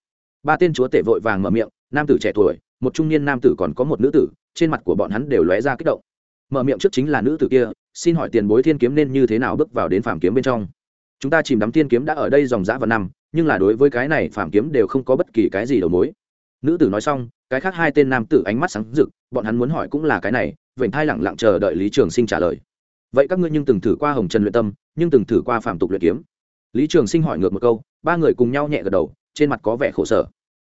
[SPEAKER 1] Ba tên chúa tể vội vàng mở miệng, nam tử trẻ tuổi một trung niên nam tử còn có một nữ tử, trên mặt của bọn hắn đều lóe ra kích động. Mở miệng trước chính là nữ tử kia, xin hỏi tiền bối thiên kiếm nên như thế nào bước vào đến phạm kiếm bên trong? Chúng ta chìm đắm thiên kiếm đã ở đây dòng dã vào năm, nhưng là đối với cái này phạm kiếm đều không có bất kỳ cái gì đầu mối. Nữ tử nói xong, cái khác hai tên nam tử ánh mắt sáng rực, bọn hắn muốn hỏi cũng là cái này, vểnh thai lẳng lặng chờ đợi lý trường sinh trả lời. Vậy các ngươi nhưng từng thử qua hồng trần luyện tâm, nhưng từng thử qua phạm tục luyện kiếm? Lý trường sinh hỏi ngược một câu, ba người cùng nhau nhẹ gật đầu, trên mặt có vẻ khổ sở.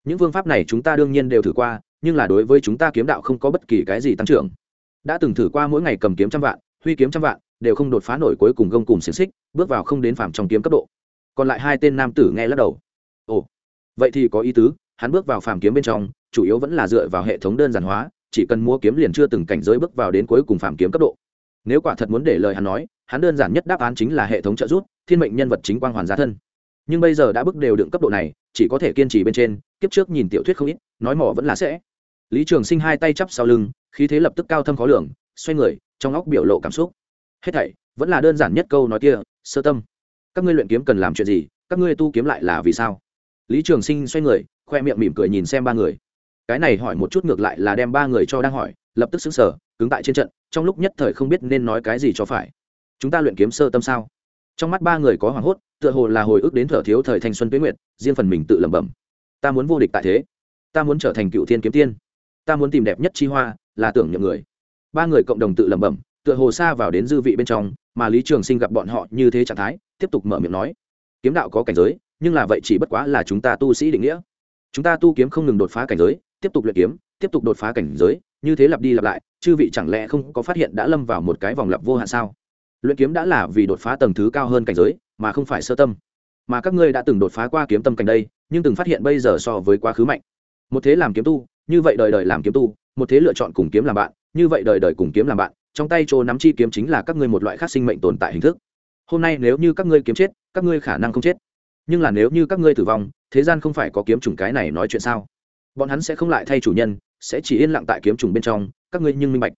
[SPEAKER 1] Những phương pháp này chúng ta đương nhiên đều thử qua nhưng là đối với chúng ta kiếm đạo không có bất kỳ cái gì tăng trưởng. Đã từng thử qua mỗi ngày cầm kiếm trăm vạn, huy kiếm trăm vạn, đều không đột phá nổi cuối cùng gông cùng xiềng xích, bước vào không đến phạm trong kiếm cấp độ. Còn lại hai tên nam tử nghe lắc đầu. Ồ, vậy thì có ý tứ, hắn bước vào phàm kiếm bên trong, chủ yếu vẫn là dựa vào hệ thống đơn giản hóa, chỉ cần mua kiếm liền chưa từng cảnh giới bước vào đến cuối cùng phàm kiếm cấp độ. Nếu quả thật muốn để lời hắn nói, hắn đơn giản nhất đáp án chính là hệ thống trợ giúp, thiên mệnh nhân vật chính quang hoàn giá thân. Nhưng bây giờ đã bước đều đựng cấp độ này, chỉ có thể kiên trì bên trên, kiếp trước nhìn tiểu thuyết không ít, nói mỏ vẫn là sẽ lý trường sinh hai tay chắp sau lưng, khí thế lập tức cao thâm khó lường, xoay người, trong óc biểu lộ cảm xúc. Hết thảy, vẫn là đơn giản nhất câu nói kia, sơ tâm, các ngươi luyện kiếm cần làm chuyện gì, các ngươi tu kiếm lại là vì sao? Lý trường sinh xoay người, khoe miệng mỉm cười nhìn xem ba người. Cái này hỏi một chút ngược lại là đem ba người cho đang hỏi, lập tức xứng sở cứng tại trên trận, trong lúc nhất thời không biết nên nói cái gì cho phải. Chúng ta luyện kiếm sơ tâm sao? Trong mắt ba người có hoảng hốt, tựa hồ là hồi ức đến thở thiếu thời thanh xuân tuyến nguyệt, riêng phần mình tự lẩm bẩm. Ta muốn vô địch tại thế. Ta muốn trở thành cựu thiên kiếm tiên ta muốn tìm đẹp nhất chi hoa, là tưởng nhậm người. Ba người cộng đồng tự lẩm bẩm, tựa hồ xa vào đến dư vị bên trong, mà lý trường sinh gặp bọn họ như thế trạng thái, tiếp tục mở miệng nói, kiếm đạo có cảnh giới, nhưng là vậy chỉ bất quá là chúng ta tu sĩ định nghĩa. Chúng ta tu kiếm không ngừng đột phá cảnh giới, tiếp tục luyện kiếm, tiếp tục đột phá cảnh giới, như thế lặp đi lặp lại, chư vị chẳng lẽ không có phát hiện đã lâm vào một cái vòng lặp vô hạn sao? Luyện kiếm đã là vì đột phá tầng thứ cao hơn cảnh giới, mà không phải sơ tâm. Mà các ngươi đã từng đột phá qua kiếm tâm cảnh đây, nhưng từng phát hiện bây giờ so với quá khứ mạnh. Một thế làm kiếm tu như vậy đời đời làm kiếm tu, một thế lựa chọn cùng kiếm làm bạn, như vậy đời đời cùng kiếm làm bạn, trong tay chỗ nắm chi kiếm chính là các ngươi một loại khác sinh mệnh tồn tại hình thức. Hôm nay nếu như các ngươi kiếm chết, các ngươi khả năng không chết. Nhưng là nếu như các ngươi tử vong, thế gian không phải có kiếm trùng cái này nói chuyện sao? Bọn hắn sẽ không lại thay chủ nhân, sẽ chỉ yên lặng tại kiếm trùng bên trong, các ngươi nhưng minh bạch.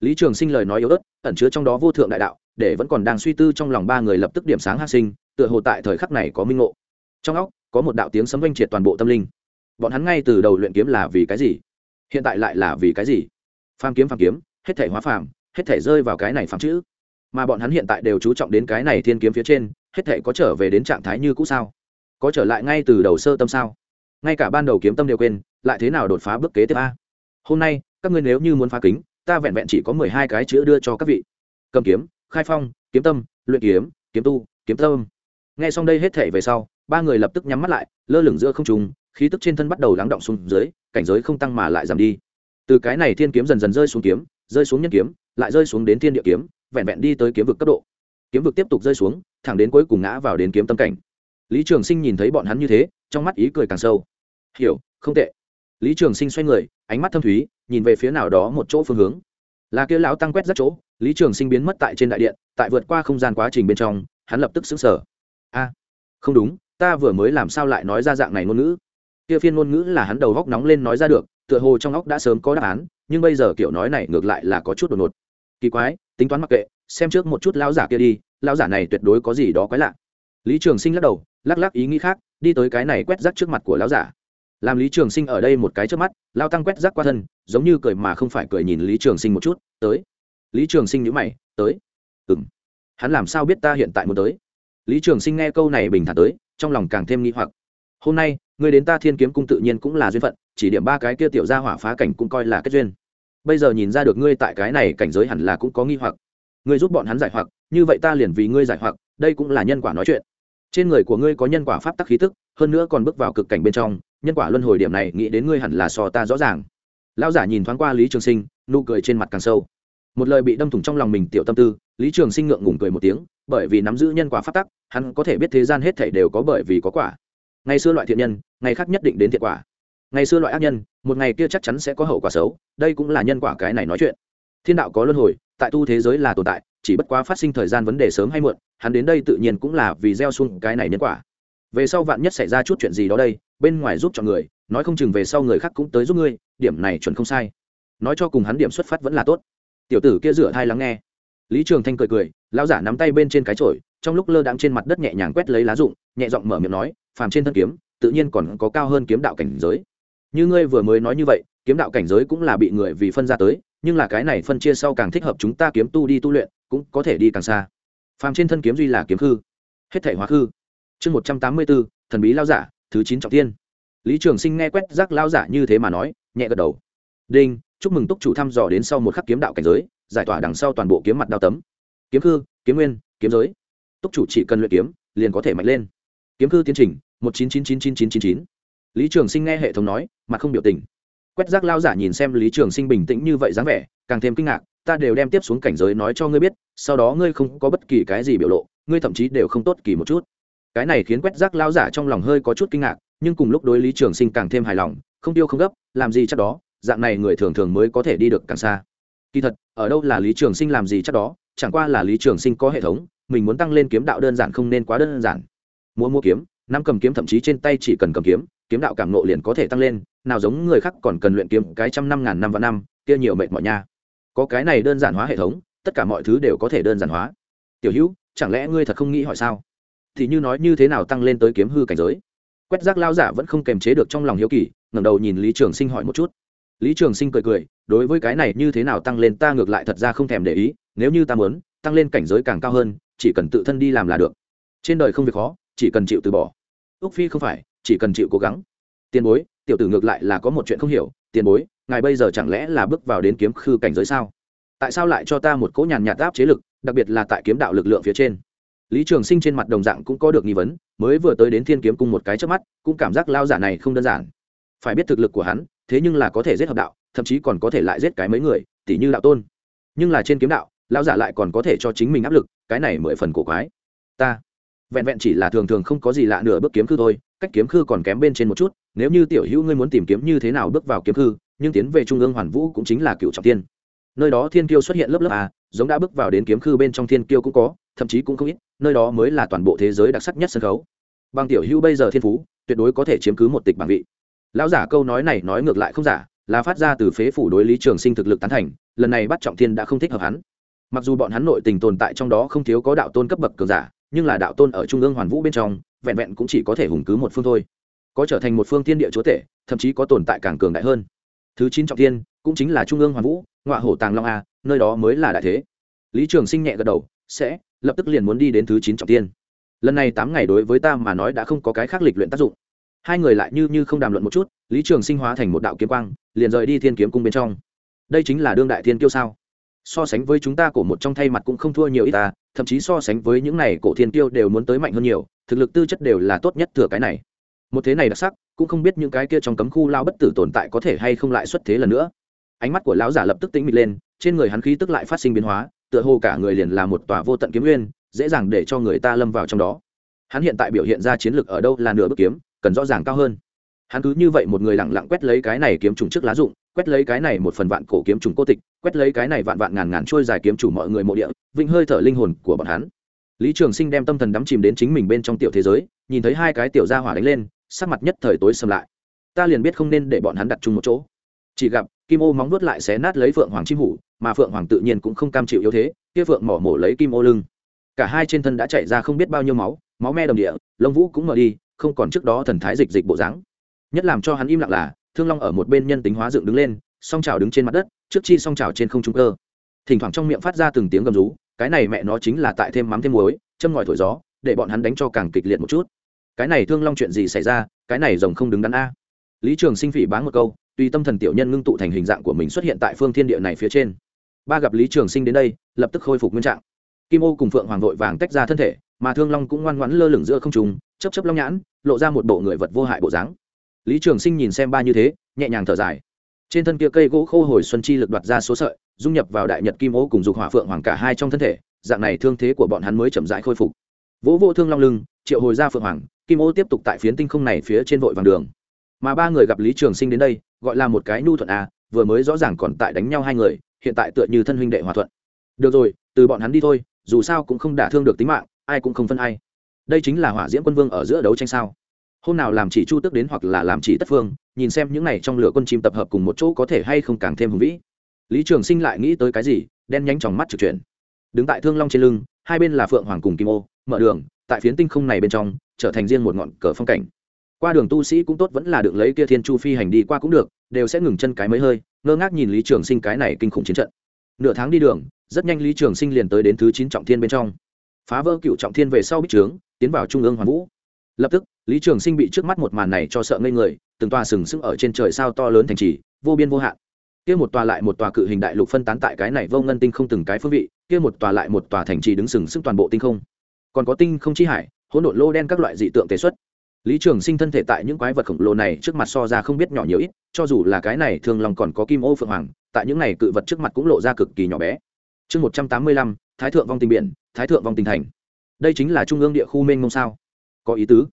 [SPEAKER 1] Lý trường sinh lời nói yếu ớt, ẩn chứa trong đó vô thượng đại đạo, để vẫn còn đang suy tư trong lòng ba người lập tức điểm sáng hạ sinh, tựa hồ tại thời khắc này có minh ngộ. Trong óc, có một đạo tiếng sấm oanh triệt toàn bộ tâm linh bọn hắn ngay từ đầu luyện kiếm là vì cái gì? Hiện tại lại là vì cái gì? Phàm kiếm phàm kiếm, hết thể hóa phàm, hết thể rơi vào cái này phàm chữ. Mà bọn hắn hiện tại đều chú trọng đến cái này thiên kiếm phía trên, hết thể có trở về đến trạng thái như cũ sao? Có trở lại ngay từ đầu sơ tâm sao? Ngay cả ban đầu kiếm tâm đều quên, lại thế nào đột phá bước kế tiếp a? Hôm nay, các ngươi nếu như muốn phá kính, ta vẹn vẹn chỉ có mười hai cái chữ đưa cho các vị. Cầm kiếm, khai phong, kiếm tâm, luyện kiếm kiếm tu, kiếm tâm. Nghe xong đây hết thể về sau, ba người lập tức nhắm mắt lại, lơ lửng giữa không trùng khí tức trên thân bắt đầu lắng động xuống dưới, cảnh giới không tăng mà lại giảm đi. Từ cái này thiên kiếm dần dần rơi xuống kiếm, rơi xuống nhân kiếm, lại rơi xuống đến thiên địa kiếm, vẹn vẹn đi tới kiếm vực cấp độ. Kiếm vực tiếp tục rơi xuống, thẳng đến cuối cùng ngã vào đến kiếm tâm cảnh. Lý trường sinh nhìn thấy bọn hắn như thế, trong mắt ý cười càng sâu. Hiểu, không tệ. Lý trường sinh xoay người, ánh mắt thâm thúy, nhìn về phía nào đó một chỗ phương hướng. Là kia lão tăng quét rất chỗ, lý trường sinh biến mất tại trên đại điện, tại vượt qua không gian quá trình bên trong, hắn lập tức xứng sở a, không đúng, ta vừa mới làm sao lại nói ra dạng này ngôn ngữ? Kia phiên ngôn ngữ là hắn đầu góc nóng lên nói ra được, tựa hồ trong óc đã sớm có đáp án, nhưng bây giờ kiểu nói này ngược lại là có chút đột ngột. Kỳ quái, tính toán mặc kệ, xem trước một chút lão giả kia đi, lão giả này tuyệt đối có gì đó quái lạ. Lý trường sinh lắc đầu, lắc lắc ý nghĩ khác, đi tới cái này quét rác trước mặt của lão giả. Làm lý trường sinh ở đây một cái trước mắt lao tăng quét rác qua thân, giống như cười mà không phải cười nhìn lý trường sinh một chút, tới. Lý trường sinh nhữ mày, tới. Ừ m hắn làm sao biết ta hiện tại muốn tới? Lý trường sinh nghe câu này bình thản tới, trong lòng càng thêm nghi hoặc. Hôm nay Ngươi đến ta thiên kiếm cung tự nhiên cũng là duyên phận, chỉ điểm ba cái kia tiểu ra hỏa phá cảnh cũng coi là kết duyên. Bây giờ nhìn ra được ngươi tại cái này cảnh giới hẳn là cũng có nghi hoặc. Ngươi giúp bọn hắn giải hoặc, như vậy ta liền vì ngươi giải hoặc, đây cũng là nhân quả nói chuyện. Trên người của ngươi có nhân quả pháp tắc khí tức, hơn nữa còn bước vào cực cảnh bên trong, nhân quả luân hồi điểm này nghĩ đến ngươi hẳn là so ta rõ ràng. Lão giả nhìn thoáng qua lý trường sinh, nụ cười trên mặt càng sâu. Một lời bị đâm thủng trong lòng mình tiểu tâm tư, lý trường sinh ngượng ngùng cười một tiếng, bởi vì nắm giữ nhân quả pháp tắc, hắn có thể biết thế gian hết thảy đều có bởi vì có quả ngày xưa loại thiện nhân, ngày khác nhất định đến thiện quả. Ngày xưa loại ác nhân, một ngày kia chắc chắn sẽ có hậu quả xấu, đây cũng là nhân quả cái này nói chuyện. Thiên đạo có luân hồi, tại tu thế giới là tồn tại, chỉ bất quá phát sinh thời gian vấn đề sớm hay muộn, hắn đến đây tự nhiên cũng là vì gieo xuống cái này nhân quả. Về sau vạn nhất xảy ra chút chuyện gì đó đây, bên ngoài giúp cho người, nói không chừng về sau người khác cũng tới giúp ngươi, điểm này chuẩn không sai. Nói cho cùng hắn điểm xuất phát vẫn là tốt. Tiểu tử kia rửa thai lắng nghe. Lý trường thanh cười cười, lão giả nắm tay bên trên cái chổi, trong lúc lơ đãng trên mặt đất nhẹ nhàng quét lấy lá rụng, nhẹ giọng mở miệng nói phàm trên thân kiếm tự nhiên còn có cao hơn kiếm đạo cảnh giới. Như ngươi vừa mới nói như vậy kiếm đạo cảnh giới cũng là bị người vì phân ra tới nhưng là cái này phân chia sau càng thích hợp chúng ta kiếm tu đi tu luyện cũng có thể đi càng xa. Phàm trên thân kiếm duy là kiếm hư, hết thể hóa hư. chương một trăm tám mươi bốn thần bí lao giả thứ chín trọng tiên lý trường sinh nghe quét rác lao giả như thế mà nói nhẹ gật đầu. Đinh chúc mừng túc chủ thăm dò đến sau một khắc kiếm đạo cảnh giới giải tỏa đằng sau toàn bộ kiếm mặt đao tấm. Kiếm hư, kiếm nguyên kiếm giới. Túc chủ chỉ cần luyện kiếm liền có thể mạnh lên kiếm cư tiến trình, một chín chín chín chín chín chín chín. Lý trường sinh nghe hệ thống nói mà không biểu tình. Quét rác lao giả nhìn xem lý trường sinh bình tĩnh như vậy dáng vẻ, càng thêm kinh ngạc, ta đều đem tiếp xuống cảnh giới nói cho ngươi biết, sau đó ngươi không có bất kỳ cái gì biểu lộ, ngươi thậm chí đều không tốt kỳ một chút. Cái này khiến quét rác lao giả trong lòng hơi có chút kinh ngạc, nhưng cùng lúc đối lý trường sinh càng thêm hài lòng, không tiêu không gấp, làm gì chắc đó, dạng này người thường thường mới có thể đi được càng xa. Kỳ thật, ở đâu là lý trường sinh làm gì chắc đó, chẳng qua là lý trường sinh có hệ thống, mình muốn tăng lên kiếm đạo đơn giản không nên quá đơn giản múa múa kiếm, năm cầm kiếm thậm chí trên tay chỉ cần cầm kiếm kiếm đạo cảm nộ liền có thể tăng lên, nào giống người khác còn cần luyện kiếm cái trăm năm, ngàn năm và năm, kia nhiều mệt mỏi nha. Có cái này đơn giản hóa hệ thống, tất cả mọi thứ đều có thể đơn giản hóa. Tiểu hữu, chẳng lẽ ngươi thật không nghĩ hỏi sao? Thì như nói như thế nào tăng lên tới kiếm hư cảnh giới? Quét rác lao giả vẫn không kềm chế được trong lòng hiếu kỳ, ngẩng đầu nhìn lý trường sinh hỏi một chút. Lý trường sinh cười cười, đối với cái này như thế nào tăng lên ta ngược lại thật ra không thèm để ý, nếu như ta muốn, tăng lên cảnh giới càng cao hơn, chỉ cần tự thân đi làm là được. Trên đời không việc khó chỉ cần chịu từ bỏ. Úc phi không phải, chỉ cần chịu cố gắng. Tiền bối, tiểu tử ngược lại là có một chuyện không hiểu. Tiền bối, ngài bây giờ chẳng lẽ là bước vào đến kiếm khư cảnh giới sao? Tại sao lại cho ta một cỗ nhàn nhạt áp chế lực, đặc biệt là tại kiếm đạo lực lượng phía trên? Lý trường sinh trên mặt đồng dạng cũng có được nghi vấn, mới vừa tới đến thiên kiếm cung một cái trước mắt, cũng cảm giác lao giả này không đơn giản. Phải biết thực lực của hắn, thế nhưng là có thể giết hợp đạo, thậm chí còn có thể lại giết cái mấy người tỷ như đạo tôn. Nhưng là trên kiếm đạo, lao giả lại còn có thể cho chính mình áp lực, cái này mười phần cổ quái. Ta vẹn vẹn chỉ là thường thường không có gì lạ nửa bước kiếm khư thôi, cách kiếm khư còn kém bên trên một chút, nếu như tiểu hữu ngươi muốn tìm kiếm như thế nào bước vào kiếm khư, nhưng tiến về trung ương hoàn vũ cũng chính là cựu trọng tiên. Nơi đó thiên kiêu xuất hiện lớp lớp a giống đã bước vào đến kiếm khư bên trong thiên kiêu cũng có, thậm chí cũng không ít, nơi đó mới là toàn bộ thế giới đặc sắc nhất sân khấu. Bằng tiểu hữu bây giờ thiên phú, tuyệt đối có thể chiếm cứ một tịch bảng vị. Lão giả câu nói này nói ngược lại không giả, là phát ra từ phế phủ đối lý trường sinh thực lực tán thành, lần này bắt trọng thiên đã không thích hợp hắn. Mặc dù bọn hắn nội tình tồn tại trong đó không thiếu có đạo tôn cấp bậc cường giả nhưng là đạo tôn ở trung ương hoàn vũ bên trong, vẹn vẹn cũng chỉ có thể hùng cứ một phương thôi. Có trở thành một phương tiên địa chúa tể, thậm chí có tồn tại càng cường đại hơn. Thứ chín trọng thiên, cũng chính là trung ương hoàn vũ, ngọa hổ tàng long a, nơi đó mới là đại thế. Lý trường sinh nhẹ gật đầu, sẽ, lập tức liền muốn đi đến thứ chín trọng thiên. Lần này tám ngày đối với ta mà nói đã không có cái khác lịch luyện tác dụng. Hai người lại như như không đàm luận một chút, lý trường sinh hóa thành một đạo kiếm quang, liền rời đi thiên kiếm cung bên trong. Đây chính là đương đại thiên kiêu sao? So sánh với chúng ta của một trong thay mặt cũng không thua nhiều ít ta thậm chí so sánh với những này cổ thiên tiêu đều muốn tới mạnh hơn nhiều, thực lực tư chất đều là tốt nhất thừa cái này. Một thế này đặc sắc, cũng không biết những cái kia trong cấm khu lao bất tử tồn tại có thể hay không lại xuất thế lần nữa. Ánh mắt của lão giả lập tức tính mịt lên, trên người hắn khí tức lại phát sinh biến hóa, tựa hồ cả người liền là một tòa vô tận kiếm nguyên, dễ dàng để cho người ta lâm vào trong đó. Hắn hiện tại biểu hiện ra chiến lược ở đâu là nửa bước kiếm, cần rõ ràng cao hơn. Hắn cứ như vậy một người lặng lặng quét lấy cái này kiếm trùng trước lá dụng quét lấy cái này một phần vạn cổ kiếm trùng cô tịch, quét lấy cái này vạn vạn ngàn ngàn trôi dài kiếm chủ mọi người mộ địa vinh hơi thở linh hồn của bọn hắn. Lý trường sinh đem tâm thần đắm chìm đến chính mình bên trong tiểu thế giới, nhìn thấy hai cái tiểu gia hỏa đánh lên, sắc mặt nhất thời tối xâm lại. Ta liền biết không nên để bọn hắn đặt chung một chỗ. Chỉ gặp, kim ô móng nuốt lại xé nát lấy phượng hoàng chim hủ, mà phượng hoàng tự nhiên cũng không cam chịu yếu thế, kia phượng mỏ mổ lấy kim ô lưng. Cả hai trên thân đã chạy ra không biết bao nhiêu máu máu me đồng địa, lông vũ cũng mở đi, không còn trước đó thần thái dịch dịch bộ dáng. Nhất làm cho hắn im lặng là thương long ở một bên nhân tính hóa dựng đứng lên, song trào đứng trên mặt đất, trước chi song trào trên không trung cơ. Thỉnh thoảng trong miệng phát ra từng tiếng gầm rú, cái này mẹ nó chính là tại thêm mắm thêm muối, châm ngòi thổi gió, để bọn hắn đánh cho càng kịch liệt một chút. Cái này thương long chuyện gì xảy ra, cái này rồng không đứng đắn a. Lý trường sinh phỉ báng một câu, tùy tâm thần tiểu nhân ngưng tụ thành hình dạng của mình xuất hiện tại phương thiên địa này phía trên. Ba gặp lý trường sinh đến đây, lập tức khôi phục nguyên trạng. Kim ô cùng phượng hoàng vội vàng tách ra thân thể, mà thương long cũng ngoan ngoãn lơ lửng giữa không trùng chấp chấp long nhãn, lộ ra một bộ người vật vô hại bộ dáng lý trường sinh nhìn xem ba như thế, nhẹ nhàng thở dài. Trên thân kia cây gỗ khô hồi xuân chi lực đoạt ra số sợi, dung nhập vào đại nhật kim ô cùng dục hỏa phượng hoàng cả hai trong thân thể, dạng này thương thế của bọn hắn mới chậm rãi khôi phục. Vỗ vô thương long lưng, triệu hồi ra phượng hoàng, kim ô tiếp tục tại phiến tinh không này phía trên vội vàng đường. Mà ba người gặp lý trường sinh đến đây, gọi là một cái nhu thuận à vừa mới rõ ràng còn tại đánh nhau hai người, hiện tại tựa như thân huynh đệ hòa thuận. Được rồi, từ bọn hắn đi thôi, dù sao cũng không đả thương được tính mạng, ai cũng không phân ai. Đây chính là hỏa diễm quân vương ở giữa đấu tranh sao hôm nào làm chỉ chu tước đến hoặc là làm chỉ tất phương, nhìn xem những này trong lửa quân chim tập hợp cùng một chỗ có thể hay không càng thêm hùng vĩ. Lý trường sinh lại nghĩ tới cái gì, đen nhánh tròng mắt trực chuyển. Đứng tại thương long trên lưng, hai bên là phượng hoàng cùng kim ô, mở đường, tại phiến tinh không này bên trong, trở thành riêng một ngọn cờ phong cảnh. Qua đường tu sĩ cũng tốt vẫn là được lấy kia thiên chu phi hành đi qua cũng được, đều sẽ ngừng chân cái mấy hơi, ngơ ngác nhìn lý trường sinh cái này kinh khủng chiến trận. Nửa tháng đi đường, rất nhanh lý trường sinh liền tới đến thứ chín trọng thiên bên trong. Phá vỡ cựu trọng thiên về sau bích trướng, tiến vào trung ương hoàng vũ. Lập tức lý trường sinh bị trước mắt một màn này cho sợ ngây người, từng tòa sừng sững ở trên trời sao to lớn thành trì, vô biên vô hạn. Kia một tòa lại một tòa cự hình đại lục phân tán tại cái này vô ngân tinh không từng cái phương vị, kia một tòa lại một tòa thành trì đứng sừng sững toàn bộ tinh không. Còn có tinh không chi hải, hỗn độn lô đen các loại dị tượng tế xuất. Lý trường sinh thân thể tại những quái vật khổng lồ này trước mặt so ra không biết nhỏ nhiều ít, cho dù là cái này thường lòng còn có kim ô phượng hoàng, tại những này cự vật trước mặt cũng lộ ra cực kỳ nhỏ bé. Chương một trăm tám mươi lăm, thái thượng vong tình biển, thái thượng vong tình thành. Đây chính là trung ương địa khu mênh mông sao? Có ý tứ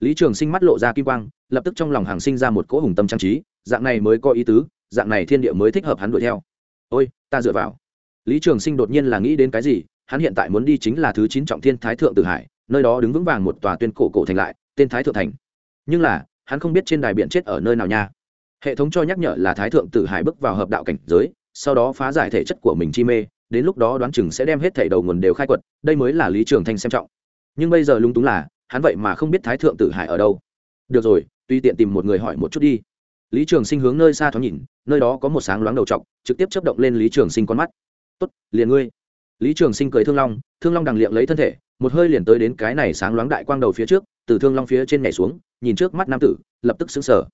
[SPEAKER 1] lý trường sinh mắt lộ ra kim quang, lập tức trong lòng hàng sinh ra một cỗ hùng tâm trang trí, dạng này mới có ý tứ, dạng này thiên địa mới thích hợp hắn đuổi theo. Ôi, ta dựa vào. Lý trường sinh đột nhiên là nghĩ đến cái gì, hắn hiện tại muốn đi chính là thứ chín trọng thiên thái thượng tử hải, nơi đó đứng vững vàng một tòa tuyên cổ cổ thành lại, tên thái thượng thành. Nhưng là, hắn không biết trên đài biển chết ở nơi nào nha. Hệ thống cho nhắc nhở là thái thượng tử hải bước vào hợp đạo cảnh giới, sau đó phá giải thể chất của mình chi mê, đến lúc đó đoán chừng sẽ đem hết thảy đầu nguồn đều khai quật, đây mới là lý trường thanh xem trọng. Nhưng bây giờ lung túng là hắn vậy mà không biết thái thượng tử hải ở đâu. Được rồi, tùy tiện tìm một người hỏi một chút đi. Lý trường sinh hướng nơi xa thoáng nhìn, nơi đó có một sáng loáng đầu t trực tiếp chấp động lên lý trường sinh con mắt. Tốt, liền ngươi. Lý trường sinh cười thương long thương long đằng liệm lấy thân thể, một hơi liền tới đến cái này sáng loáng đại quang đầu phía trước, từ thương long phía trên nhảy xuống, nhìn trước mắt nam tử, lập tức xứng sở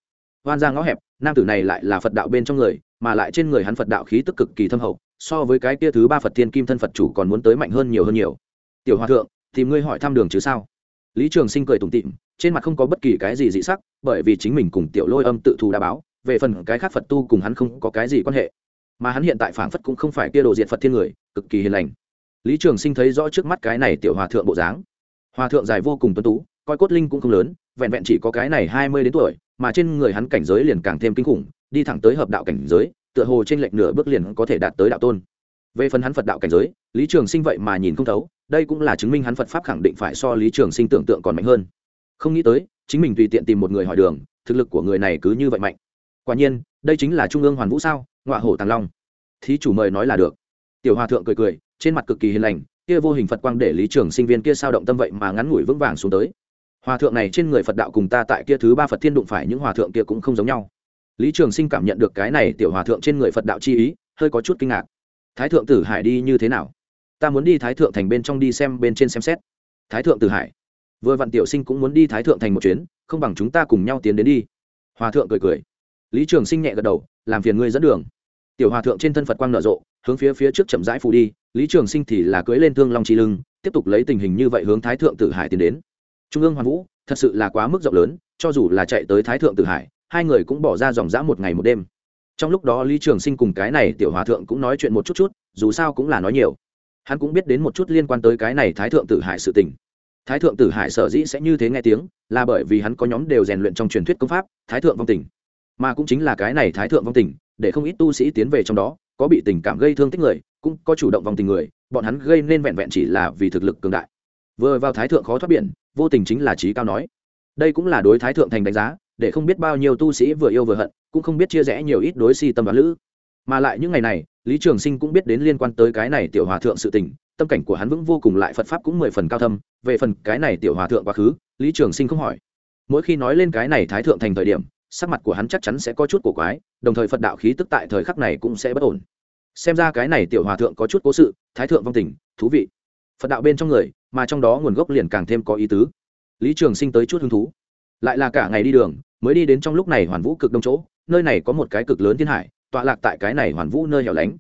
[SPEAKER 1] hoan ra ngõ hẹp, nam tử này lại là phật đạo bên trong người, mà lại trên người hắn phật đạo khí tức cực kỳ thâm hậu, so với cái kia thứ ba phật thiên kim thân phật chủ còn muốn tới mạnh hơn nhiều hơn nhiều. Tiểu hòa thượng, tìm ngươi hỏi thăm đường chứ sao? Lý trường sinh cười tủm tịm trên mặt không có bất kỳ cái gì dị sắc, bởi vì chính mình cùng tiểu lôi âm tự thù đã báo, về phần cái khác phật tu cùng hắn không có cái gì quan hệ. Mà hắn hiện tại phảng phất cũng không phải kia đồ diện phật thiên người, cực kỳ hiền lành. Lý trường sinh thấy rõ trước mắt cái này tiểu hòa thượng bộ dáng. Hòa thượng dài vô cùng tuấn tú, coi cốt linh cũng không lớn, vẹn vẹn chỉ có cái này hai mươi đến tuổi, mà trên người hắn cảnh giới liền càng thêm kinh khủng, đi thẳng tới hợp đạo cảnh giới, tựa hồ trên lệnh nửa bước liền có thể đạt tới đạo tôn. Về phần hắn phật đạo cảnh giới lý trường sinh vậy mà nhìn không thấu, đây cũng là chứng minh hắn phật pháp khẳng định phải so lý trường sinh tưởng tượng còn mạnh hơn. Không nghĩ tới, chính mình tùy tiện tìm một người hỏi đường, thực lực của người này cứ như vậy mạnh. Quả nhiên, đây chính là trung ương hoàn vũ sao? Ngọa hổ tàng long. Thí chủ mời nói là được. Tiểu hòa thượng cười cười, trên mặt cực kỳ hiền lành, kia vô hình phật quang để lý trường sinh viên kia sao động tâm vậy mà ngắn ngủi vững vàng xuống tới. Hòa thượng này trên người phật đạo cùng ta tại kia thứ ba phật thiên đụng phải những hòa thượng kia cũng không giống nhau. Lý trường sinh cảm nhận được cái này, tiểu hòa thượng trên người phật đạo chi ý, hơi có chút kinh ngạc. Thái thượng tử hải đi như thế nào? Ta muốn đi thái thượng thành bên trong đi xem bên trên xem xét. Thái thượng tử hải. Vừa vặn tiểu sinh cũng muốn đi thái thượng thành một chuyến, không bằng chúng ta cùng nhau tiến đến đi. Hòa thượng cười cười. Lý trường sinh nhẹ gật đầu, làm phiền ngươi dẫn đường. Tiểu hòa thượng trên thân phật quang nở rộ, hướng phía phía trước chậm rãi phù đi, lý trường sinh thì là cưới lên thương long chi lưng, tiếp tục lấy tình hình như vậy hướng thái thượng tử hải tiến đến. Trung ương hoàn vũ, thật sự là quá mức rộng lớn, cho dù là chạy tới thái thượng tử hải, hai người cũng bỏ ra dòng dã một ngày một đêm. Trong lúc đó lý trường sinh cùng cái này tiểu hòa thượng cũng nói chuyện một chút chút, dù sao cũng là nói nhiều hắn cũng biết đến một chút liên quan tới cái này thái thượng tử hải sự tình. Thái thượng tử hải sở dĩ sẽ như thế nghe tiếng, là bởi vì hắn có nhóm đều rèn luyện trong truyền thuyết công pháp, thái thượng vong tình. Mà cũng chính là cái này thái thượng vong tình, để không ít tu sĩ tiến về trong đó, có bị tình cảm gây thương tích người, cũng có chủ động vong tình người, bọn hắn gây nên vẹn vẹn chỉ là vì thực lực cường đại. Vừa vào thái thượng khó thoát biển, vô tình chính là trí cao nói. Đây cũng là đối thái thượng thành đánh giá, để không biết bao nhiêu tu sĩ vừa yêu vừa hận, cũng không biết chia rẽ nhiều ít đối si tâm đoán lữ. Mà lại những ngày này lý trường sinh cũng biết đến liên quan tới cái này tiểu hòa thượng sự tình, tâm cảnh của hắn vững vô cùng lại phật pháp cũng mười phần cao thâm. Về phần cái này tiểu hòa thượng quá khứ, lý trường sinh không hỏi. Mỗi khi nói lên cái này thái thượng thành thời điểm, sắc mặt của hắn chắc chắn sẽ có chút cổ quái, đồng thời phật đạo khí tức tại thời khắc này cũng sẽ bất ổn. Xem ra cái này tiểu hòa thượng có chút cố sự, thái thượng vong tình, thú vị. Phật đạo bên trong người, mà trong đó nguồn gốc liền càng thêm có ý tứ. Lý trường sinh tới chút hứng thú. Lại là cả ngày đi đường, mới đi đến trong lúc này hoàn vũ cực đông chỗ, nơi này có một cái cực lớn thiên hải tọa lạc tại cái này hoàn vũ nơi hẻo lánh.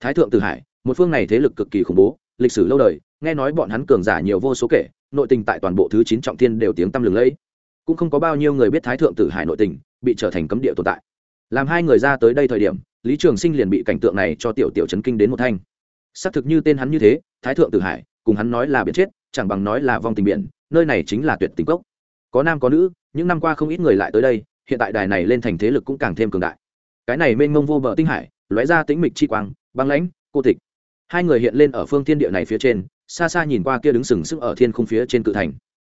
[SPEAKER 1] Thái thượng Tử hải, một phương này thế lực cực kỳ khủng bố, lịch sử lâu đời, nghe nói bọn hắn cường giả nhiều vô số kể, nội tình tại toàn bộ thứ chín trọng thiên đều tiếng tăm lừng lẫy. Cũng không có bao nhiêu người biết thái thượng tử hải nội tình, bị trở thành cấm địa tồn tại. Làm hai người ra tới đây thời điểm, lý trường sinh liền bị cảnh tượng này cho tiểu tiểu chấn kinh đến một thanh. Xác thực như tên hắn như thế, thái thượng tử hải, cùng hắn nói là biển chết, chẳng bằng nói là vong tình biển, nơi này chính là tuyệt tình cốc. Có nam có nữ, những năm qua không ít người lại tới đây, hiện tại đài này lên thành thế lực cũng càng thêm cường đại cái này mênh mông vô bờ tinh hải, lóe ra tĩnh mịch chi quang, băng lãnh, cô tịch. Hai người hiện lên ở phương thiên địa này phía trên, xa xa nhìn qua kia đứng sừng sững ở thiên khung phía trên cự thành.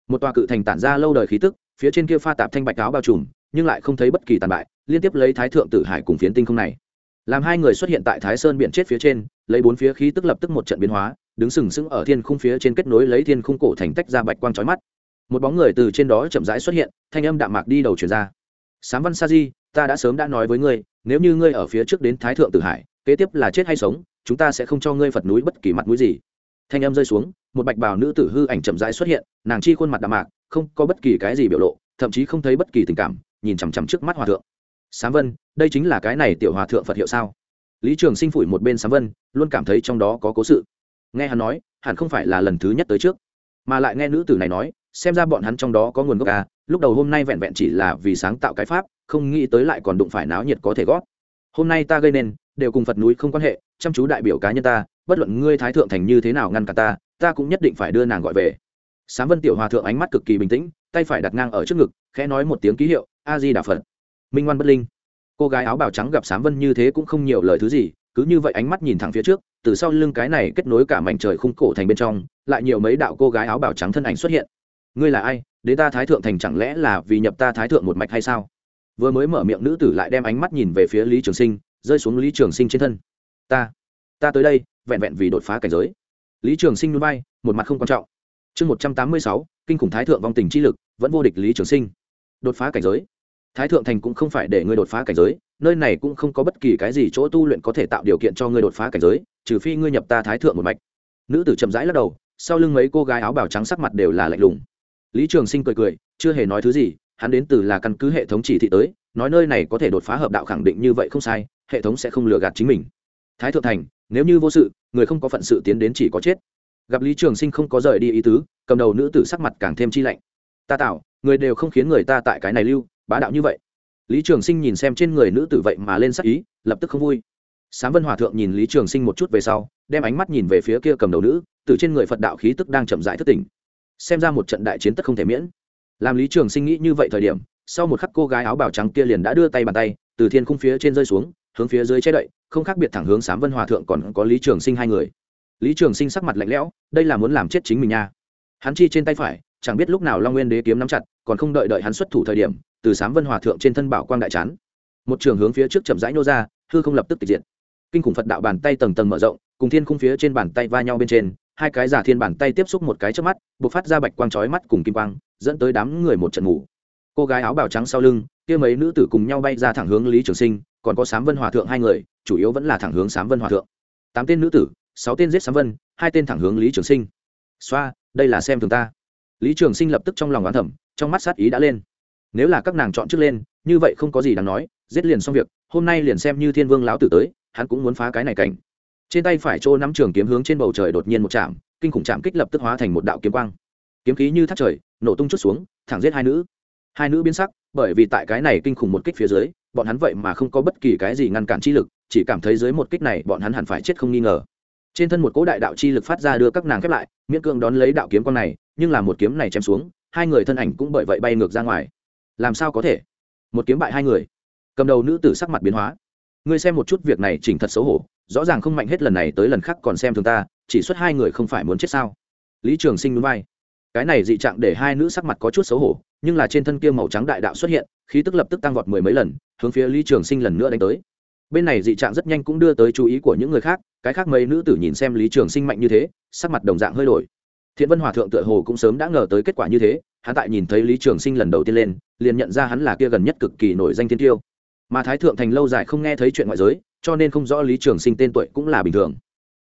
[SPEAKER 1] Một tòa cự thành tản ra lâu đời khí tức, phía trên kia pha tạp thanh bạch áo bao trùm, nhưng lại không thấy bất kỳ tàn bại, liên tiếp lấy thái thượng tử hải cùng phiến tinh không này. Làm hai người xuất hiện tại thái sơn biển chết phía trên, lấy bốn phía khí tức lập tức một trận biến hóa, đứng sừng sững ở thiên khung phía trên kết nối lấy thiên khung cổ thành tách ra bạch quang trói mắt. Một bóng người từ trên đó chậm rãi xuất hiện, thanh âm đạm mạc đi đầu truyền ra. Sám văn sa di, ta đã sớm đã nói với ngươi nếu như ngươi ở phía trước đến thái thượng tử hải, kế tiếp là chết hay sống, chúng ta sẽ không cho ngươi phật núi bất kỳ mặt mũi gì. Thanh âm rơi xuống, một bạch bào nữ tử hư ảnh chậm rãi xuất hiện, nàng chi khuôn mặt đạm mạc, không có bất kỳ cái gì biểu lộ, thậm chí không thấy bất kỳ tình cảm, nhìn chằm chằm trước mắt hòa thượng. Sám vân, đây chính là cái này tiểu hòa thượng phật hiệu sao? Lý trường sinh phủi một bên sám vân, luôn cảm thấy trong đó có cố sự. Nghe hắn nói, hẳn không phải là lần thứ nhất tới trước. Mà lại nghe nữ tử này nói, xem ra bọn hắn trong đó có nguồn gốc à lúc đầu hôm nay vẹn vẹn chỉ là vì sáng tạo cái pháp, không nghĩ tới lại còn đụng phải náo nhiệt có thể gót hôm nay ta gây nên, đều cùng phật núi không quan hệ, chăm chú đại biểu cá nhân ta, bất luận ngươi thái thượng thành như thế nào ngăn cả ta ta cũng nhất định phải đưa nàng gọi về. Sám vân tiểu hòa thượng ánh mắt cực kỳ bình tĩnh, tay phải đặt ngang ở trước ngực, khẽ nói một tiếng ký hiệu, a di đà phật. Minh ngoan bất linh. Cô gái áo bào trắng gặp sám vân như thế cũng không nhiều lời thứ gì, cứ như vậy ánh mắt nhìn thẳng phía trước, từ sau lưng cái này kết nối cả mảnh trời khung cổ thành bên trong, lại nhiều mấy đạo cô gái áo bào trắng thân ảnh xuất hiện. Ngươi là ai? Đến ta thái thượng thành chẳng lẽ là vì nhập ta thái thượng một mạch hay sao? Vừa mới mở miệng nữ tử lại đem ánh mắt nhìn về phía lý trường sinh, rơi xuống lý trường sinh trên thân. Ta ta tới đây, vẹn vẹn vì đột phá cảnh giới. Lý trường sinh núi bay một mặt không quan trọng. Chương một trăm tám mươi sáu, kinh khủng thái thượng vong tình chi lực, vẫn vô địch lý trường sinh. Đột phá cảnh giới. Thái thượng thành cũng không phải để ngươi đột phá cảnh giới, nơi này cũng không có bất kỳ cái gì chỗ tu luyện có thể tạo điều kiện cho ngươi đột phá cảnh giới, trừ phi ngươi nhập ta thái thượng một mạch. Nữ tử chậm rãi lắc đầu, sau lưng mấy cô gái áo bào trắng sắc mặt đều là lạnh lùng lý trường sinh cười cười, chưa hề nói thứ gì, hắn đến từ là căn cứ hệ thống chỉ thị tới, nói nơi này có thể đột phá hợp đạo khẳng định như vậy không sai, hệ thống sẽ không lừa gạt chính mình. Thái thượng thành, nếu như vô sự, người không có phận sự tiến đến chỉ có chết. Gặp lý trường sinh không có rời đi ý tứ, cầm đầu nữ tử sắc mặt càng thêm chi lạnh. Ta tạo người đều không khiến người ta tại cái này lưu, bá đạo như vậy. Lý trường sinh nhìn xem trên người nữ tử vậy mà lên sắc ý, lập tức không vui. Sám vân hòa thượng nhìn lý trường sinh một chút về sau, đem ánh mắt nhìn về phía kia cầm đầu nữ, từ trên người phật đạo khí tức đang chậm rãi thất tỉnh xem ra một trận đại chiến tất không thể miễn. Làm lý trường sinh nghĩ như vậy thời điểm, sau một khắc cô gái áo bào trắng kia liền đã đưa tay bàn tay, từ thiên khung phía trên rơi xuống, hướng phía dưới che đậy, không khác biệt thẳng hướng sám vân hòa thượng còn có lý trường sinh hai người. Lý trường sinh sắc mặt lạnh lẽo, đây là muốn làm chết chính mình nha. Hắn chi trên tay phải, chẳng biết lúc nào long nguyên đế kiếm nắm chặt, còn không đợi đợi hắn xuất thủ thời điểm, từ sám vân hòa thượng trên thân bảo quang đại chán. Một trường hướng phía trước chậm rãi nô ra, hư không lập tức tịch diện kinh khủng phật đạo bàn tay tầng tầng mở rộng, cùng thiên khung phía trên bàn tay va nhau bên trên hai cái giả thiên bàn tay tiếp xúc một cái trước mắt b ộ c phát ra bạch quang trói mắt cùng kim quang, dẫn tới đám người một trận ngủ cô gái áo bào trắng sau lưng, kia mấy nữ tử cùng nhau bay ra thẳng hướng lý trường sinh, còn có sám vân hòa thượng hai người, chủ yếu vẫn là thẳng hướng sám vân hòa thượng. Tám tên nữ tử, sáu tên giết sám vân, hai tên thẳng hướng lý trường sinh. Xoa, đây là xem thường ta. Lý trường sinh lập tức trong lòng oán thẩm trong mắt sát ý đã lên. Nếu là các nàng chọn trước lên, như vậy không có gì đáng nói, giết liền xong việc, hôm nay liền xem như thiên vương lão tử tới, hắn cũng muốn phá cái này cảnh trên tay phải chỗ nắm trường kiếm hướng trên bầu trời đột nhiên một chạm, kinh khủng chạm kích lập tức hóa thành một đạo kiếm quang. Kiếm khí như thác trời, nổ tung chút xuống, thẳng giết hai nữ. Hai nữ biến sắc, bởi vì tại cái này kinh khủng một kích phía dưới, bọn hắn vậy mà không có bất kỳ cái gì ngăn cản chi lực, chỉ cảm thấy dưới một kích này bọn hắn hẳn phải chết không nghi ngờ. Trên thân một cỗ đại đạo chi lực phát ra đưa các nàng khép lại, miễn cưỡng đón lấy đạo kiếm quang này, nhưng là một kiếm này chém xuống, hai người thân ảnh cũng bởi vậy bay ngược ra ngoài. Làm sao có thể? Một kiếm bại hai người. Cầm đầu nữ tử sắc mặt biến hóa. Ngươi xem một chút việc này chỉnh thật xấu hổ rõ ràng không mạnh hết lần này tới lần khác còn xem thường ta, chỉ xuất hai người không phải muốn chết sao? Lý trường sinh núi vai. Cái này dị trạng để hai nữ sắc mặt có chút xấu hổ, nhưng là trên thân kia màu trắng đại đạo xuất hiện, khí tức lập tức tăng vọt mười mấy lần, hướng phía lý trường sinh lần nữa đánh tới. Bên này dị trạng rất nhanh cũng đưa tới chú ý của những người khác, cái khác mấy nữ tử nhìn xem lý trường sinh mạnh như thế, sắc mặt đồng dạng hơi đổi. Thiện vân hòa thượng tựa hồ cũng sớm đã ngờ tới kết quả như thế, hắn tại nhìn thấy lý trường sinh lần đầu tiên lên, liền nhận ra hắn là kia gần nhất cực kỳ nổi danh thiên tiêu. Mà thái thượng thành lâu dài không nghe thấy chuyện ngoại giới cho nên không rõ lý trường sinh tên tuổi cũng là bình thường.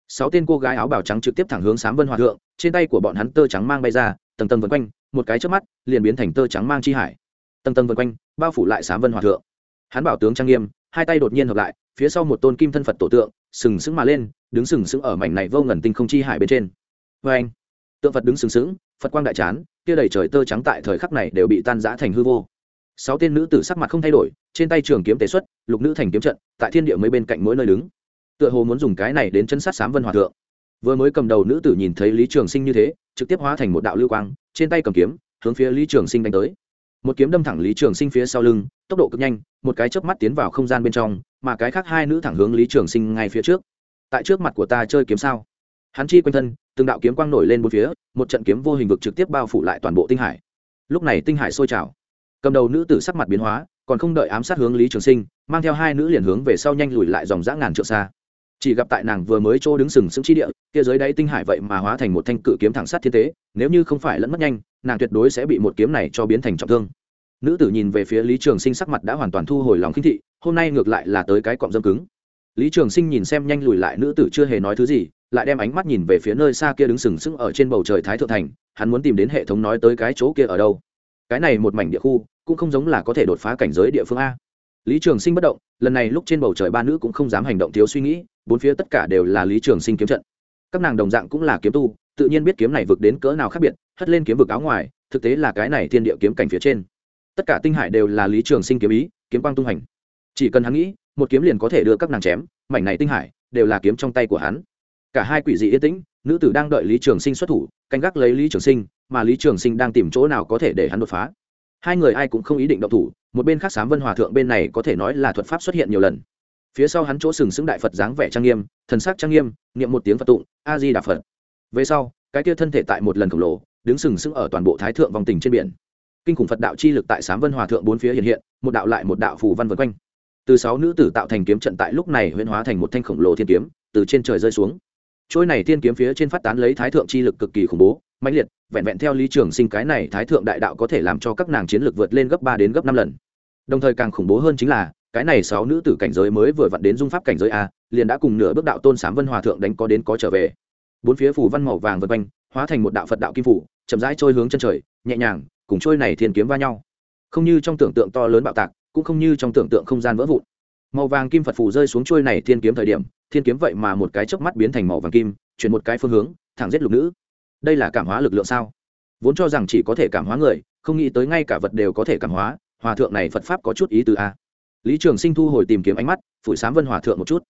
[SPEAKER 1] Sáu tên cô gái áo bào trắng trực tiếp thẳng hướng sám vân hòa thượng, trên tay của bọn hắn tơ trắng mang bay ra, tầng tầng vân quanh, một cái trước mắt, liền biến thành tơ trắng mang chi hải. Tầng tầng vân quanh, bao phủ lại sám vân hòa thượng. Hắn bảo tướng trang nghiêm, hai tay đột nhiên hợp lại, phía sau một tôn kim thân phật tổ tượng, sừng sững mà lên, đứng sừng sững ở mảnh này vô ngần tinh không chi hải bên trên. Vê anh, tượng phật đứng sừng sững, phật quang đại chán, kia đầy trời tơ trắng tại thời khắc này đều bị tan rã thành hư vô. Sáu tên nữ tử sắc mặt không thay đổi trên tay trường kiếm tế xuất, lục nữ thành kiếm trận, tại thiên địa mấy bên cạnh mỗi nơi đứng. Tựa hồ muốn dùng cái này đến chân sát sám vân hòa thượng. Vừa mới cầm đầu nữ tử nhìn thấy lý trường sinh như thế, trực tiếp hóa thành một đạo lưu quang, trên tay cầm kiếm, hướng phía lý trường sinh đánh tới. Một kiếm đâm thẳng lý trường sinh phía sau lưng, tốc độ cực nhanh, một cái chớp mắt tiến vào không gian bên trong, mà cái khác hai nữ thẳng hướng lý trường sinh ngay phía trước. Tại trước mặt của ta chơi kiếm sao? Hắn chi quanh thân, từng đạo kiếm quang nổi lên một phía, một trận kiếm vô hình vực trực tiếp bao phủ lại toàn bộ tinh hải. Lúc này tinh hải sôi trào. Cầm đầu nữ tử sắc mặt biến hóa còn không đợi ám sát hướng lý trường sinh, mang theo hai nữ liền hướng về sau nhanh lùi lại dòng dã ngàn trượng xa. Chỉ gặp tại nàng vừa mới chỗ đứng sừng sững chi địa, kia dưới đáy tinh hải vậy mà hóa thành một thanh cự kiếm thẳng sát thiên tế, nếu như không phải lẫn mất nhanh, nàng tuyệt đối sẽ bị một kiếm này cho biến thành trọng thương. Nữ tử nhìn về phía lý trường sinh sắc mặt đã hoàn toàn thu hồi lòng khinh thị, hôm nay ngược lại là tới cái cọng dâm cứng. Lý trường sinh nhìn xem nhanh lùi lại nữ tử chưa hề nói thứ gì, lại đem ánh mắt nhìn về phía nơi xa kia đứng sừng sững ở trên bầu trời thái thượng thành, hắn muốn tìm đến hệ thống nói tới cái chỗ kia ở đâu. Cái này một mảnh địa khu cũng không giống là có thể đột phá cảnh giới địa phương a. Lý trường sinh bất động, lần này lúc trên bầu trời ba nữ cũng không dám hành động thiếu suy nghĩ, bốn phía tất cả đều là lý trường sinh kiếm trận. Các nàng đồng dạng cũng là kiếm tu, tự nhiên biết kiếm này vực đến cỡ nào khác biệt, hất lên kiếm vực áo ngoài, thực tế là cái này thiên địa kiếm cảnh phía trên. Tất cả tinh hải đều là lý trường sinh kiếm ý, kiếm quang tung hành chỉ cần hắn nghĩ, một kiếm liền có thể đưa các nàng chém, mảnh này tinh hải đều là kiếm trong tay của hắn. Cả hai quỷ dị yên tĩnh, nữ tử đang đợi lý trường sinh xuất thủ, canh gác lấy lý trường sinh, mà lý trường sinh đang tìm chỗ nào có thể để hắn đột phá hai người ai cũng không ý định động thủ, một bên khác sám vân hòa thượng bên này có thể nói là thuật pháp xuất hiện nhiều lần. Phía sau hắn chỗ sừng sững đại phật dáng vẻ trang nghiêm, thần sắc trang nghiêm, niệm một tiếng phật tụng, a di đà phật. Về sau, cái kia thân thể tại một lần khổng lồ, đứng sừng sững ở toàn bộ thái thượng vòng tình trên biển. Kinh khủng phật đạo chi lực tại sám vân hòa thượng bốn phía hiện hiện, một đạo lại một đạo phù văn vân quanh. Từ sáu nữ tử tạo thành kiếm trận tại lúc này huyễn hóa thành một thanh khổng lồ thiên kiếm, từ trên trời rơi xuống. Trôi này thiên kiếm phía trên phát tán lấy thái thượng chi lực cực kỳ khủng bố mạnh liệt, vẹn vẹn theo lý trường sinh cái này thái thượng đại đạo có thể làm cho các nàng chiến lược vượt lên gấp ba đến gấp năm lần. Đồng thời càng khủng bố hơn chính là, cái này sáu nữ tử cảnh giới mới vừa vặn đến dung pháp cảnh giới a, liền đã cùng nửa bước đạo tôn sám vân hòa thượng đánh có đến có trở về. Bốn phía phủ văn màu vàng vượt quanh, hóa thành một đạo phật đạo kim phủ, chậm rãi trôi hướng chân trời, nhẹ nhàng, cùng trôi này thiên kiếm va nhau. Không như trong tưởng tượng to lớn bạo tạc, cũng không như trong tưởng tượng không gian vỡ vụn. Màu vàng kim phật phủ rơi xuống trôi này thiên kiếm thời điểm, thiên kiếm vậy mà một cái chớp mắt biến thành màu vàng kim, chuyển một cái phương hướng, thẳng giết lục nữ đây là cảm hóa lực lượng sao? Vốn cho rằng chỉ có thể cảm hóa người, không nghĩ tới ngay cả vật đều có thể cảm hóa, hòa thượng này phật pháp có chút ý từ a. Lý trường sinh thu hồi tìm kiếm ánh mắt, phủi sám vân hòa thượng một chút.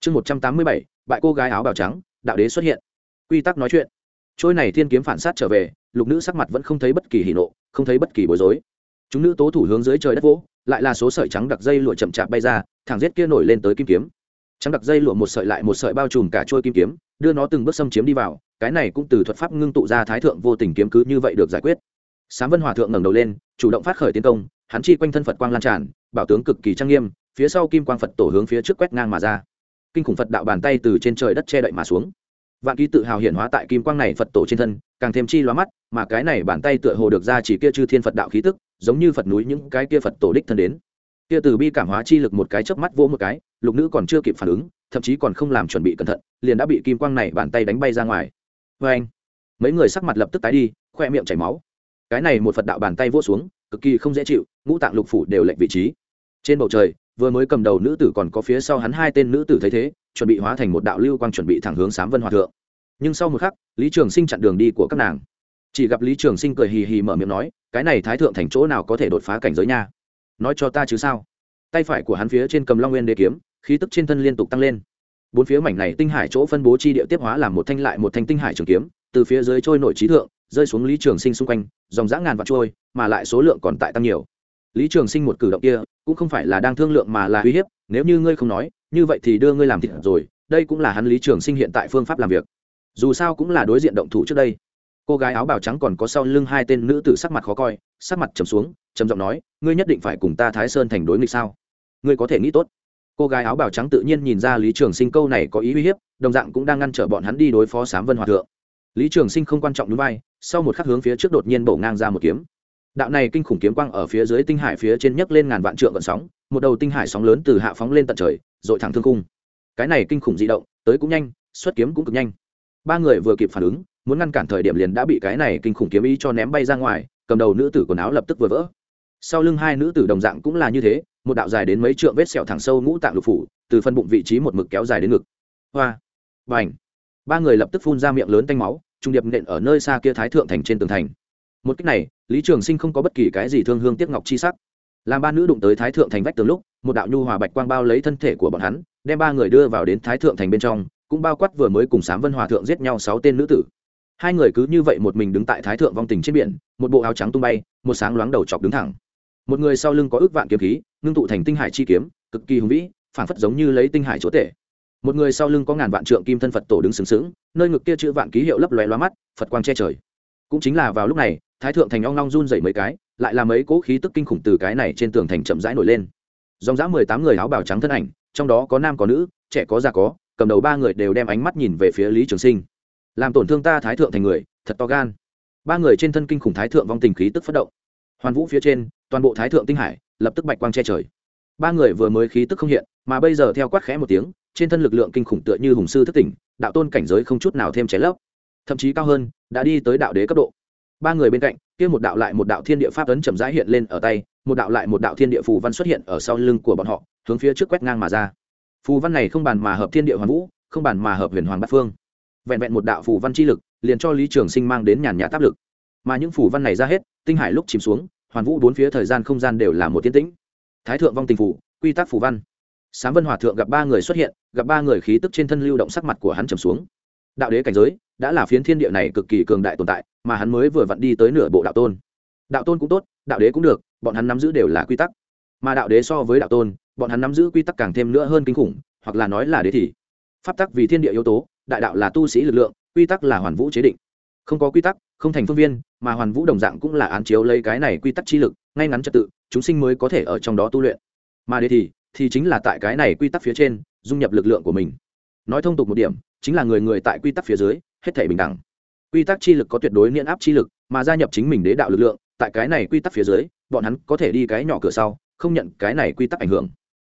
[SPEAKER 1] Chương một trăm tám mươi bảy, bại cô gái áo bào trắng, đạo đế xuất hiện. Quy tắc nói chuyện. Trôi này thiên kiếm phản sát trở về, lục nữ sắc mặt vẫn không thấy bất kỳ hỉ nộ, không thấy bất kỳ bối rối. Chúng nữ tố thủ hướng dưới trời đất vỗ, lại là số sợi trắng đặc dây lụa chậm chạp bay ra, thẳng giết kia nổi lên tới kim kiếm. Trắng đặc dây lụa một sợi lại một sợi bao trùm cả trôi kim kiếm, đưa nó từng bước xâm chiếm đi vào cái này cũng từ thuật pháp ngưng tụ ra thái thượng vô tình kiếm cứ như vậy được giải quyết. Sám vân hòa thượng ngẩng đầu lên, chủ động phát khởi tiến công, hắn chi quanh thân phật quang lan tràn, bảo tướng cực kỳ trang nghiêm, phía sau kim quang phật tổ hướng phía trước quét ngang mà ra. Kinh khủng phật đạo bàn tay từ trên trời đất che đậy mà xuống. Vạn ký tự hào hiển hóa tại kim quang này phật tổ trên thân, càng thêm chi loa mắt, mà cái này bàn tay tựa hồ được ra chỉ kia chư thiên phật đạo khí tức, giống như phật núi những cái kia phật tổ đích thân đến. Kia từ bi cảm hóa chi lực một cái chớp mắt vỗ một cái, lục nữ còn chưa kịp phản ứng, thậm chí còn không làm chuẩn bị cẩn thận, liền đã bị kim quang này bàn tay đánh bay ra ngoài vê anh. Mấy người sắc mặt lập tức tái đi, khoe miệng chảy máu. Cái này một phật đạo bàn tay vỗ xuống, cực kỳ không dễ chịu, ngũ tạng lục phủ đều lệnh vị trí. Trên bầu trời, vừa mới cầm đầu nữ tử còn có phía sau hắn hai tên nữ tử thấy thế, chuẩn bị hóa thành một đạo lưu quang chuẩn bị thẳng hướng sám vân hòa thượng. Nhưng sau một khắc, lý trường sinh chặn đường đi của các nàng. Chỉ gặp lý trường sinh cười hì hì mở miệng nói, cái này thái thượng thành chỗ nào có thể đột phá cảnh giới nha? Nói cho ta chứ sao? Tay phải của hắn phía trên cầm long nguyên đế kiếm, khí tức trên thân liên tục tăng lên bốn phía mảnh này tinh hải chỗ phân bố chi địa tiếp hóa làm một thanh lại một thanh tinh hải trường kiếm, từ phía dưới trôi nổi trí thượng, rơi xuống lý trường sinh xung quanh, dòng dã ngàn vạn trôi, mà lại số lượng còn tại tăng nhiều. Lý trường sinh một cử động kia, cũng không phải là đang thương lượng mà là uy hiếp, nếu như ngươi không nói, như vậy thì đưa ngươi làm thịt rồi, đây cũng là hắn lý trường sinh hiện tại phương pháp làm việc. Dù sao cũng là đối diện động thủ trước đây. Cô gái áo bào trắng còn có sau lưng hai tên nữ tử sắc mặt khó coi, sắc mặt trầm xuống, trầm giọng nói, ngươi nhất định phải cùng ta thái sơn thành đối nghịch sao? Ngươi có thể nghĩ tốt cô gái áo bào trắng tự nhiên nhìn ra lý trường sinh câu này có ý uy hiếp, đồng dạng cũng đang ngăn trở bọn hắn đi đối phó sám vân hòa thượng. Lý trường sinh không quan trọng núi vai sau một khắc hướng phía trước đột nhiên bổ ngang ra một kiếm. Đạo này kinh khủng kiếm quang ở phía dưới tinh hải phía trên nhấc lên ngàn vạn trượng vận sóng, một đầu tinh hải sóng lớn từ hạ phóng lên tận trời, dội thẳng thương cung cái này kinh khủng di động, tới cũng nhanh, xuất kiếm cũng cực nhanh. Ba người vừa kịp phản ứng, muốn ngăn cản thời điểm liền đã bị cái này kinh khủng kiếm ý cho ném bay ra ngoài, cầm đầu nữ tử quần áo lập tức vừa vỡ. Sau lưng hai nữ tử đồng dạng cũng là như thế một đạo dài đến mấy trượng vết sẹo thẳng sâu ngũ tạng lục phủ, từ phân bụng vị trí một mực kéo dài đến ngực. Hoa! Và ảnh ba người lập tức phun ra miệng lớn tanh máu trung điệp nện ở nơi xa kia thái thượng thành trên tường thành. Một cách này, lý trường sinh không có bất kỳ cái gì thương hương tiếc ngọc chi sắc. Làm ba nữ đụng tới thái thượng thành vách tường lúc, một đạo nhu hòa bạch quang bao lấy thân thể của bọn hắn, đem ba người đưa vào đến thái thượng thành bên trong, cũng bao quát vừa mới cùng sám vân hòa thượng giết nhau sáu tên nữ tử. Hai người cứ như vậy một mình đứng tại thái thượng vong tình trên biển, một bộ áo trắng tung bay, một sáng loáng đầu chọc đứng thẳng một người sau lưng có ước vạn kiếm khí, ngưng tụ thành tinh hải chi kiếm, cực kỳ hùng vĩ, phảng phất giống như lấy tinh hải chỗ tể. Một người sau lưng có ngàn vạn trượng kim thân phật tổ đứng sừng sững, nơi ngực kia chữ vạn ký hiệu lấp lóe loa mắt, phật quang che trời. Cũng chính là vào lúc này, thái thượng thành ong long run dậy mấy cái, lại là mấy cỗ khí tức kinh khủng từ cái này trên tường thành chậm rãi nổi lên. Dòng dã mười tám người áo bào trắng thân ảnh, trong đó có nam có nữ, trẻ có già có, cầm đầu ba người đều đem ánh mắt nhìn về phía lý trường sinh. Làm tổn thương ta thái thượng thành người, thật to gan. Ba người trên thân kinh khủng thái thượng vong tình khí tức phát động hoàn vũ phía trên, toàn bộ thái thượng tinh hải lập tức bạch quang che trời. Ba người vừa mới khí tức không hiện, mà bây giờ theo quát khẽ một tiếng, trên thân lực lượng kinh khủng tựa như hùng sư thất tỉnh, đạo tôn cảnh giới không chút nào thêm cháy lấp. Thậm chí cao hơn, đã đi tới đạo đế cấp độ. Ba người bên cạnh, kia một đạo lại một đạo thiên địa pháp ấn chậm rãi hiện lên ở tay, một đạo lại một đạo thiên địa phù văn xuất hiện ở sau lưng của bọn họ, hướng phía trước quét ngang mà ra. Phù văn này không bàn mà hợp thiên địa hoàn vũ, không bàn mà hợp huyền hoàng bát phương. Vẹn vẹn một đạo phù văn chi lực, liền cho lý trường sinh mang đến nhàn nhã áp lực. Mà những phù văn này ra hết tinh hải lúc chìm xuống, hoàn vũ bốn phía thời gian không gian đều là một tiến tĩnh. Thái thượng vong tình phủ, quy tắc phủ văn. Sám vân hòa thượng gặp ba người xuất hiện, gặp ba người khí tức trên thân lưu động sắc mặt của hắn trầm xuống. Đạo đế cảnh giới, đã là phiến thiên địa này cực kỳ cường đại tồn tại, mà hắn mới vừa vặn đi tới nửa bộ đạo tôn. Đạo tôn cũng tốt, đạo đế cũng được, bọn hắn nắm giữ đều là quy tắc. Mà đạo đế so với đạo tôn, bọn hắn nắm giữ quy tắc càng thêm nữa hơn kinh khủng, hoặc là nói là đế thì pháp tắc vì thiên địa yếu tố, đại đạo là tu sĩ lực lượng, quy tắc là hoàn vũ chế định. Không có quy tắc không thành phương viên, mà hoàn vũ đồng dạng cũng là án chiếu lấy cái này quy tắc chi lực, ngay ngắn trật tự, chúng sinh mới có thể ở trong đó tu luyện. Mà đề thì thì chính là tại cái này quy tắc phía trên, dung nhập lực lượng của mình. Nói thông tục một điểm, chính là người người tại quy tắc phía dưới, hết thể bình đẳng. Quy tắc chi lực có tuyệt đối niễn áp chi lực, mà gia nhập chính mình đế đạo lực lượng, tại cái này quy tắc phía dưới, bọn hắn có thể đi cái nhỏ cửa sau, không nhận cái này quy tắc ảnh hưởng.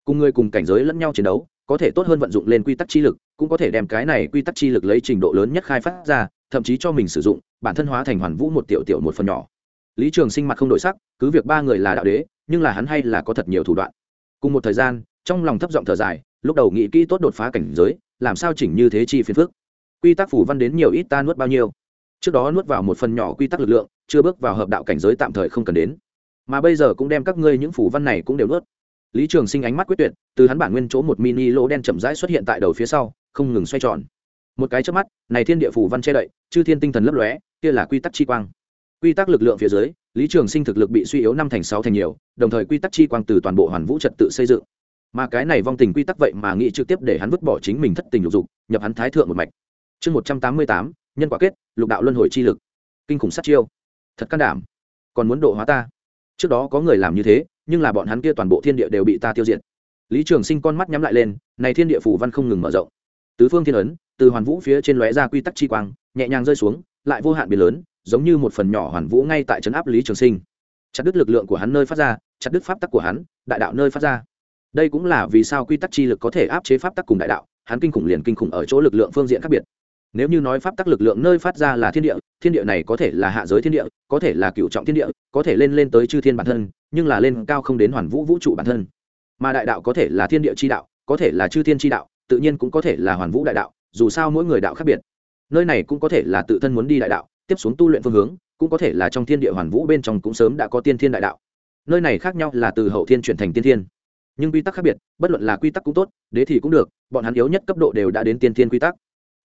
[SPEAKER 1] Cùng người cùng cảnh giới lẫn nhau chiến đấu, có thể tốt hơn vận dụng lên quy tắc chi lực, cũng có thể đem cái này quy tắc chi lực lấy trình độ lớn nhất khai phát ra, thậm chí cho mình sử dụng bản thân hóa thành hoàn vũ một tiểu tiểu một phần nhỏ. Lý trường sinh mặt không đổi sắc, cứ việc ba người là đạo đế, nhưng là hắn hay là có thật nhiều thủ đoạn. Cùng một thời gian, trong lòng thấp giọng thở dài, lúc đầu nghĩ kỹ tốt đột phá cảnh giới, làm sao chỉnh như thế chi phiền phức. Quy tắc phủ văn đến nhiều ít ta nuốt bao nhiêu. Trước đó nuốt vào một phần nhỏ quy tắc lực lượng, chưa bước vào hợp đạo cảnh giới tạm thời không cần đến. Mà bây giờ cũng đem các ngươi những phủ văn này cũng đều nuốt. Lý trường sinh ánh mắt quyết tuyệt, từ hắn bản nguyên chỗ một mini lỗ đen chậm rãi xuất hiện tại đầu phía sau, không ngừng xoay tròn một cái trước mắt, này thiên địa phủ văn che đậy, chư thiên tinh thần lấp lóe, kia là quy tắc chi quang. Quy tắc lực lượng phía dưới, lý trường sinh thực lực bị suy yếu năm thành sáu thành nhiều, đồng thời quy tắc chi quang từ toàn bộ hoàn vũ trật tự xây dựng. Mà cái này vong tình quy tắc vậy mà nghĩ trực tiếp để hắn vứt bỏ chính mình thất tình lục dục, nhập hắn thái thượng một mạch. Chương một trăm tám mươi tám, nhân quả kết, lục đạo luân hồi chi lực. Kinh khủng sát chiêu. Thật can đảm. Còn muốn độ hóa ta? Trước đó có người làm như thế, nhưng là bọn hắn kia toàn bộ thiên địa đều bị ta tiêu diệt. Lý trường sinh con mắt nhắm lại lên, này thiên địa phủ văn không ngừng mở rộng. Tứ phương thiên ấn từ hoàn vũ phía trên lóe ra quy tắc chi quang, nhẹ nhàng rơi xuống, lại vô hạn biến lớn, giống như một phần nhỏ hoàn vũ ngay tại trấn áp lý trường sinh. Chặt đứt lực lượng của hắn nơi phát ra, chặt đứt pháp tắc của hắn, đại đạo nơi phát ra. Đây cũng là vì sao quy tắc chi lực có thể áp chế pháp tắc cùng đại đạo, hắn kinh khủng liền kinh khủng ở chỗ lực lượng phương diện khác biệt. Nếu như nói pháp tắc lực lượng nơi phát ra là thiên địa thiên địa này có thể là hạ giới thiên địa, có thể là cựu trọng thiên địa, có thể lên lên tới chư thiên bản thân, nhưng là lên cao không đến hoàn vũ vũ trụ bản thân. Mà đại đạo có thể là thiên địa chi đạo, có thể là chư thiên chi đạo, tự nhiên cũng có thể là hoàn vũ đại đạo dù sao mỗi người đạo khác biệt. Nơi này cũng có thể là tự thân muốn đi đại đạo, tiếp xuống tu luyện phương hướng, cũng có thể là trong thiên địa hoàn vũ bên trong cũng sớm đã có tiên thiên đại đạo. Nơi này khác nhau là từ hậu thiên chuyển thành tiên thiên. Nhưng quy tắc khác biệt, bất luận là quy tắc cũng tốt, đế thì cũng được, bọn hắn yếu nhất cấp độ đều đã đến tiên thiên quy tắc.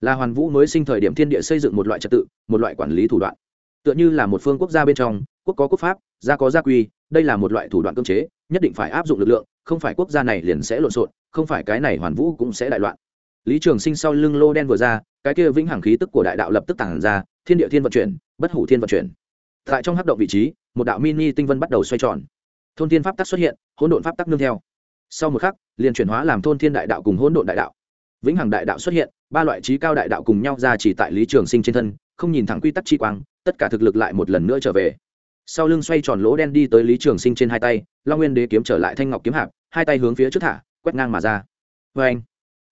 [SPEAKER 1] Là hoàn vũ mới sinh thời điểm thiên địa xây dựng một loại trật tự, một loại quản lý thủ đoạn. Tựa như là một phương quốc gia bên trong, quốc có quốc pháp, gia có gia quy, đây là một loại thủ đoạn cưỡng chế, nhất định phải áp dụng lực lượng, không phải quốc gia này liền sẽ lộn xộn, không phải cái này hoàn vũ cũng sẽ đại loạn lý trường sinh sau lưng lô đen vừa ra, cái kia vĩnh hằng khí tức của đại đạo lập tức tản ra, thiên địa thiên vận chuyển, bất hủ thiên vận chuyển. Tại trong hắc động vị trí, một đạo mini tinh vân bắt đầu xoay tròn. Thôn thiên pháp tắc xuất hiện, hỗn độn pháp tắc nương theo. Sau một khắc, liền chuyển hóa làm thôn thiên đại đạo cùng hỗn độn đại đạo. Vĩnh hằng đại đạo xuất hiện, ba loại trí cao đại đạo cùng nhau ra chỉ tại lý trường sinh trên thân, không nhìn thẳng quy tắc chi quang, tất cả thực lực lại một lần nữa trở về. Sau lưng xoay tròn lỗ đen đi tới lý trường sinh trên hai tay, long nguyên đế kiếm trở lại thanh ngọc kiếm hạp, hai tay hướng phía trước thả, quét ngang mà ra. Vê anh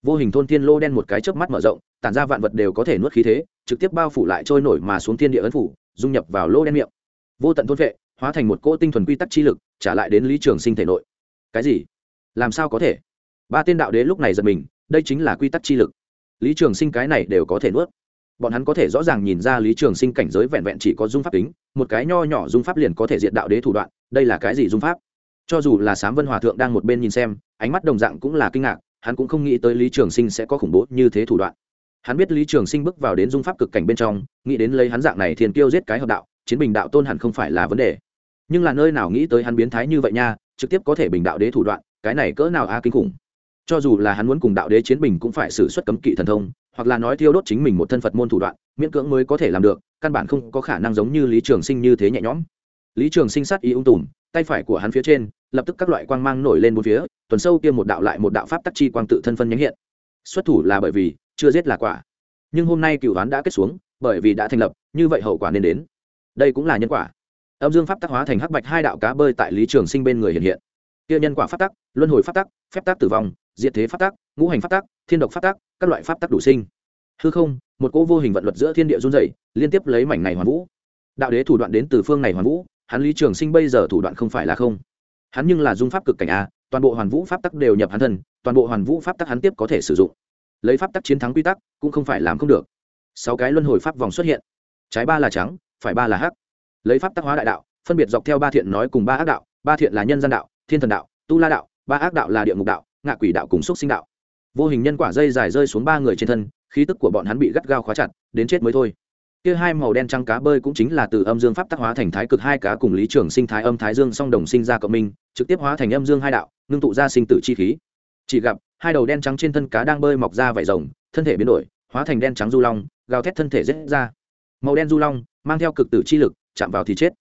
[SPEAKER 1] vô hình thôn thiên lô đen một cái chớp mắt mở rộng, tản ra vạn vật đều có thể nuốt khí thế, trực tiếp bao phủ lại trôi nổi mà xuống thiên địa ấn phủ, dung nhập vào lô đen miệng. Vô tận thôn vệ, hóa thành một cỗ tinh thuần quy tắc chi lực, trả lại đến lý trường sinh thể nội. Cái gì? Làm sao có thể? Ba tiên đạo đế lúc này giật mình, đây chính là quy tắc chi lực. Lý trường sinh cái này đều có thể nuốt. Bọn hắn có thể rõ ràng nhìn ra lý trường sinh cảnh giới vẹn vẹn chỉ có dung pháp tính một cái nho nhỏ dung pháp liền có thể diện đạo đế thủ đoạn, đây là cái gì dung pháp? Cho dù là sám vân hòa thượng đang một bên nhìn xem, ánh mắt đồng dạng cũng là kinh ngạc hắn cũng không nghĩ tới lý trường sinh sẽ có khủng bố như thế thủ đoạn. Hắn biết lý trường sinh bước vào đến dung pháp cực cảnh bên trong, nghĩ đến lấy hắn dạng này thiền kiêu giết cái hợp đạo, chiến bình đạo tôn hẳn không phải là vấn đề. Nhưng là nơi nào nghĩ tới hắn biến thái như vậy nha, trực tiếp có thể bình đạo đế thủ đoạn, cái này cỡ nào a kinh khủng. Cho dù là hắn muốn cùng đạo đế chiến bình cũng phải xử suất cấm kỵ thần thông, hoặc là nói thiêu đốt chính mình một thân phật môn thủ đoạn, miễn cưỡng mới có thể làm được, căn bản không có khả năng giống như lý trường sinh như thế nhẹ nhõm. Lý trường sinh sát ý ung tùm tay phải của hắn phía trên, lập tức các loại quang mang nổi lên một phía, tuần sâu kia một đạo lại một đạo pháp tắc chi quang tự thân phân nhánh hiện. Xuất thủ là bởi vì chưa giết là quả. Nhưng hôm nay cựu đoán đã kết xuống, bởi vì đã thành lập, như vậy hậu quả nên đến. Đây cũng là nhân quả. Âm dương pháp tắc hóa thành hắc bạch hai đạo cá bơi tại lý trường sinh bên người hiện hiện. Kia nhân quả pháp tắc, luân hồi pháp tắc, phép tắc tử vong, diệt thế pháp tắc, ngũ hành pháp tắc, thiên độc pháp tắc, các loại pháp tắc đủ sinh. Hư không, một cỗ vô hình vận luật giữa thiên địa run dày liên tiếp lấy mảnh này hoàn vũ. Đạo đế thủ đoạn đến từ phương này hoàn vũ hắn lý trường sinh bây giờ thủ đoạn không phải là không. Hắn nhưng là dung pháp cực cảnh a, toàn bộ hoàn vũ pháp tắc đều nhập hắn thân, toàn bộ hoàn vũ pháp tắc hắn tiếp có thể sử dụng. Lấy pháp tắc chiến thắng quy tắc, cũng không phải làm không được. Sáu cái luân hồi pháp vòng xuất hiện. Trái ba là trắng, phải ba là hắc. Lấy pháp tắc hóa đại đạo, phân biệt dọc theo ba thiện nói cùng ba ác đạo, ba thiện là nhân gian đạo, thiên thần đạo, tu la đạo, ba ác đạo là địa ngục đạo, ngạ quỷ đạo cùng xúc sinh đạo. Vô hình nhân quả dây dài rơi xuống ba người trên thân, khí tức của bọn hắn bị gắt gao khóa chặt, đến chết mới thôi kia hai màu đen trắng cá bơi cũng chính là từ âm dương pháp tác hóa thành thái cực hai cá cùng lý trưởng sinh thái âm thái dương song đồng sinh ra cộng minh, trực tiếp hóa thành âm dương hai đạo, ngưng tụ ra sinh tử chi khí. Chỉ gặp, hai đầu đen trắng trên thân cá đang bơi mọc ra vải rồng, thân thể biến đổi, hóa thành đen trắng du long, gào thét thân thể rết ra. Màu đen du long mang theo cực tử chi lực, chạm vào thì chết.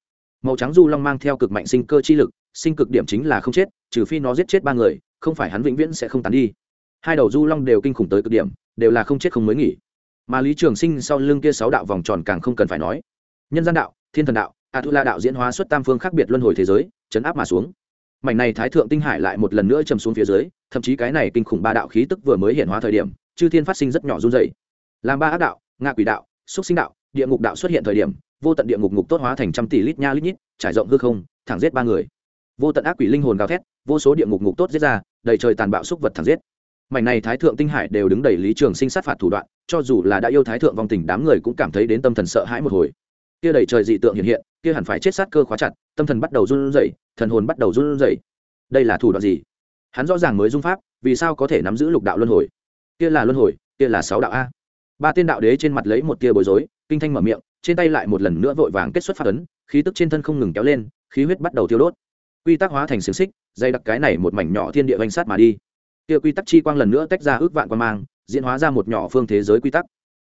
[SPEAKER 1] Màu trắng du long mang theo cực mạnh sinh cơ chi lực, sinh cực điểm chính là không chết, trừ phi nó giết chết ba người, không phải hắn vĩnh viễn sẽ không tán đi. Hai đầu du long đều kinh khủng tới cực điểm, đều là không chết không mới nghỉ mà lý trường sinh sau lưng kia sáu đạo vòng tròn càng không cần phải nói. Nhân gian đạo, thiên thần đạo a thu la đạo diễn hóa xuất tam phương khác biệt luân hồi thế giới, chấn áp mà xuống. Mảnh này thái thượng tinh hải lại một lần nữa chầm xuống phía dưới, thậm chí cái này kinh khủng ba đạo khí tức vừa mới hiện hóa thời điểm, chư thiên phát sinh rất nhỏ run dày làm ba ác đạo, ngạ quỷ đạo, xúc sinh đạo, địa ngục đạo xuất hiện thời điểm, vô tận địa ngục ngục tốt hóa thành trăm tỷ lít nha lít nhít, trải rộng hư không, thẳng giết ba người. Vô tận ác quỷ linh hồn gào thét, vô số địa ngục ngục tốt giết ra, đầy trời tàn bạo xúc vật thẳng giết. Mảnh này thái thượng tinh hải đều đứng đầy lý trường sinh sát phạt thủ đoạn cho dù là đã yêu thái thượng vong tình đám người cũng cảm thấy đến tâm thần sợ hãi một hồi. Kia đầy trời dị tượng hiện hiện, kia hẳn phải chết sát cơ khóa chặt, tâm thần bắt đầu run rẩy, thần hồn bắt đầu run rẩy. Đây là thủ đoạn gì? Hắn rõ ràng mới dung pháp, vì sao có thể nắm giữ lục đạo luân hồi? Kia là luân hồi, kia là sáu đạo a. Ba tiên đạo đế trên mặt lấy một tia bối rối, kinh thanh mở miệng, trên tay lại một lần nữa vội vàng kết xuất phát ấn, khí tức trên thân không ngừng kéo lên, khí huyết bắt đầu tiêu đốt. Quy tắc hóa thành xiềng xích dây đặc cái này một mảnh nhỏ thiên địa vanh sát mà đi. Kia quy tắc chi quang lần nữa tách ra ước vạn quan mang diễn hóa ra một nhỏ phương thế giới quy tắc.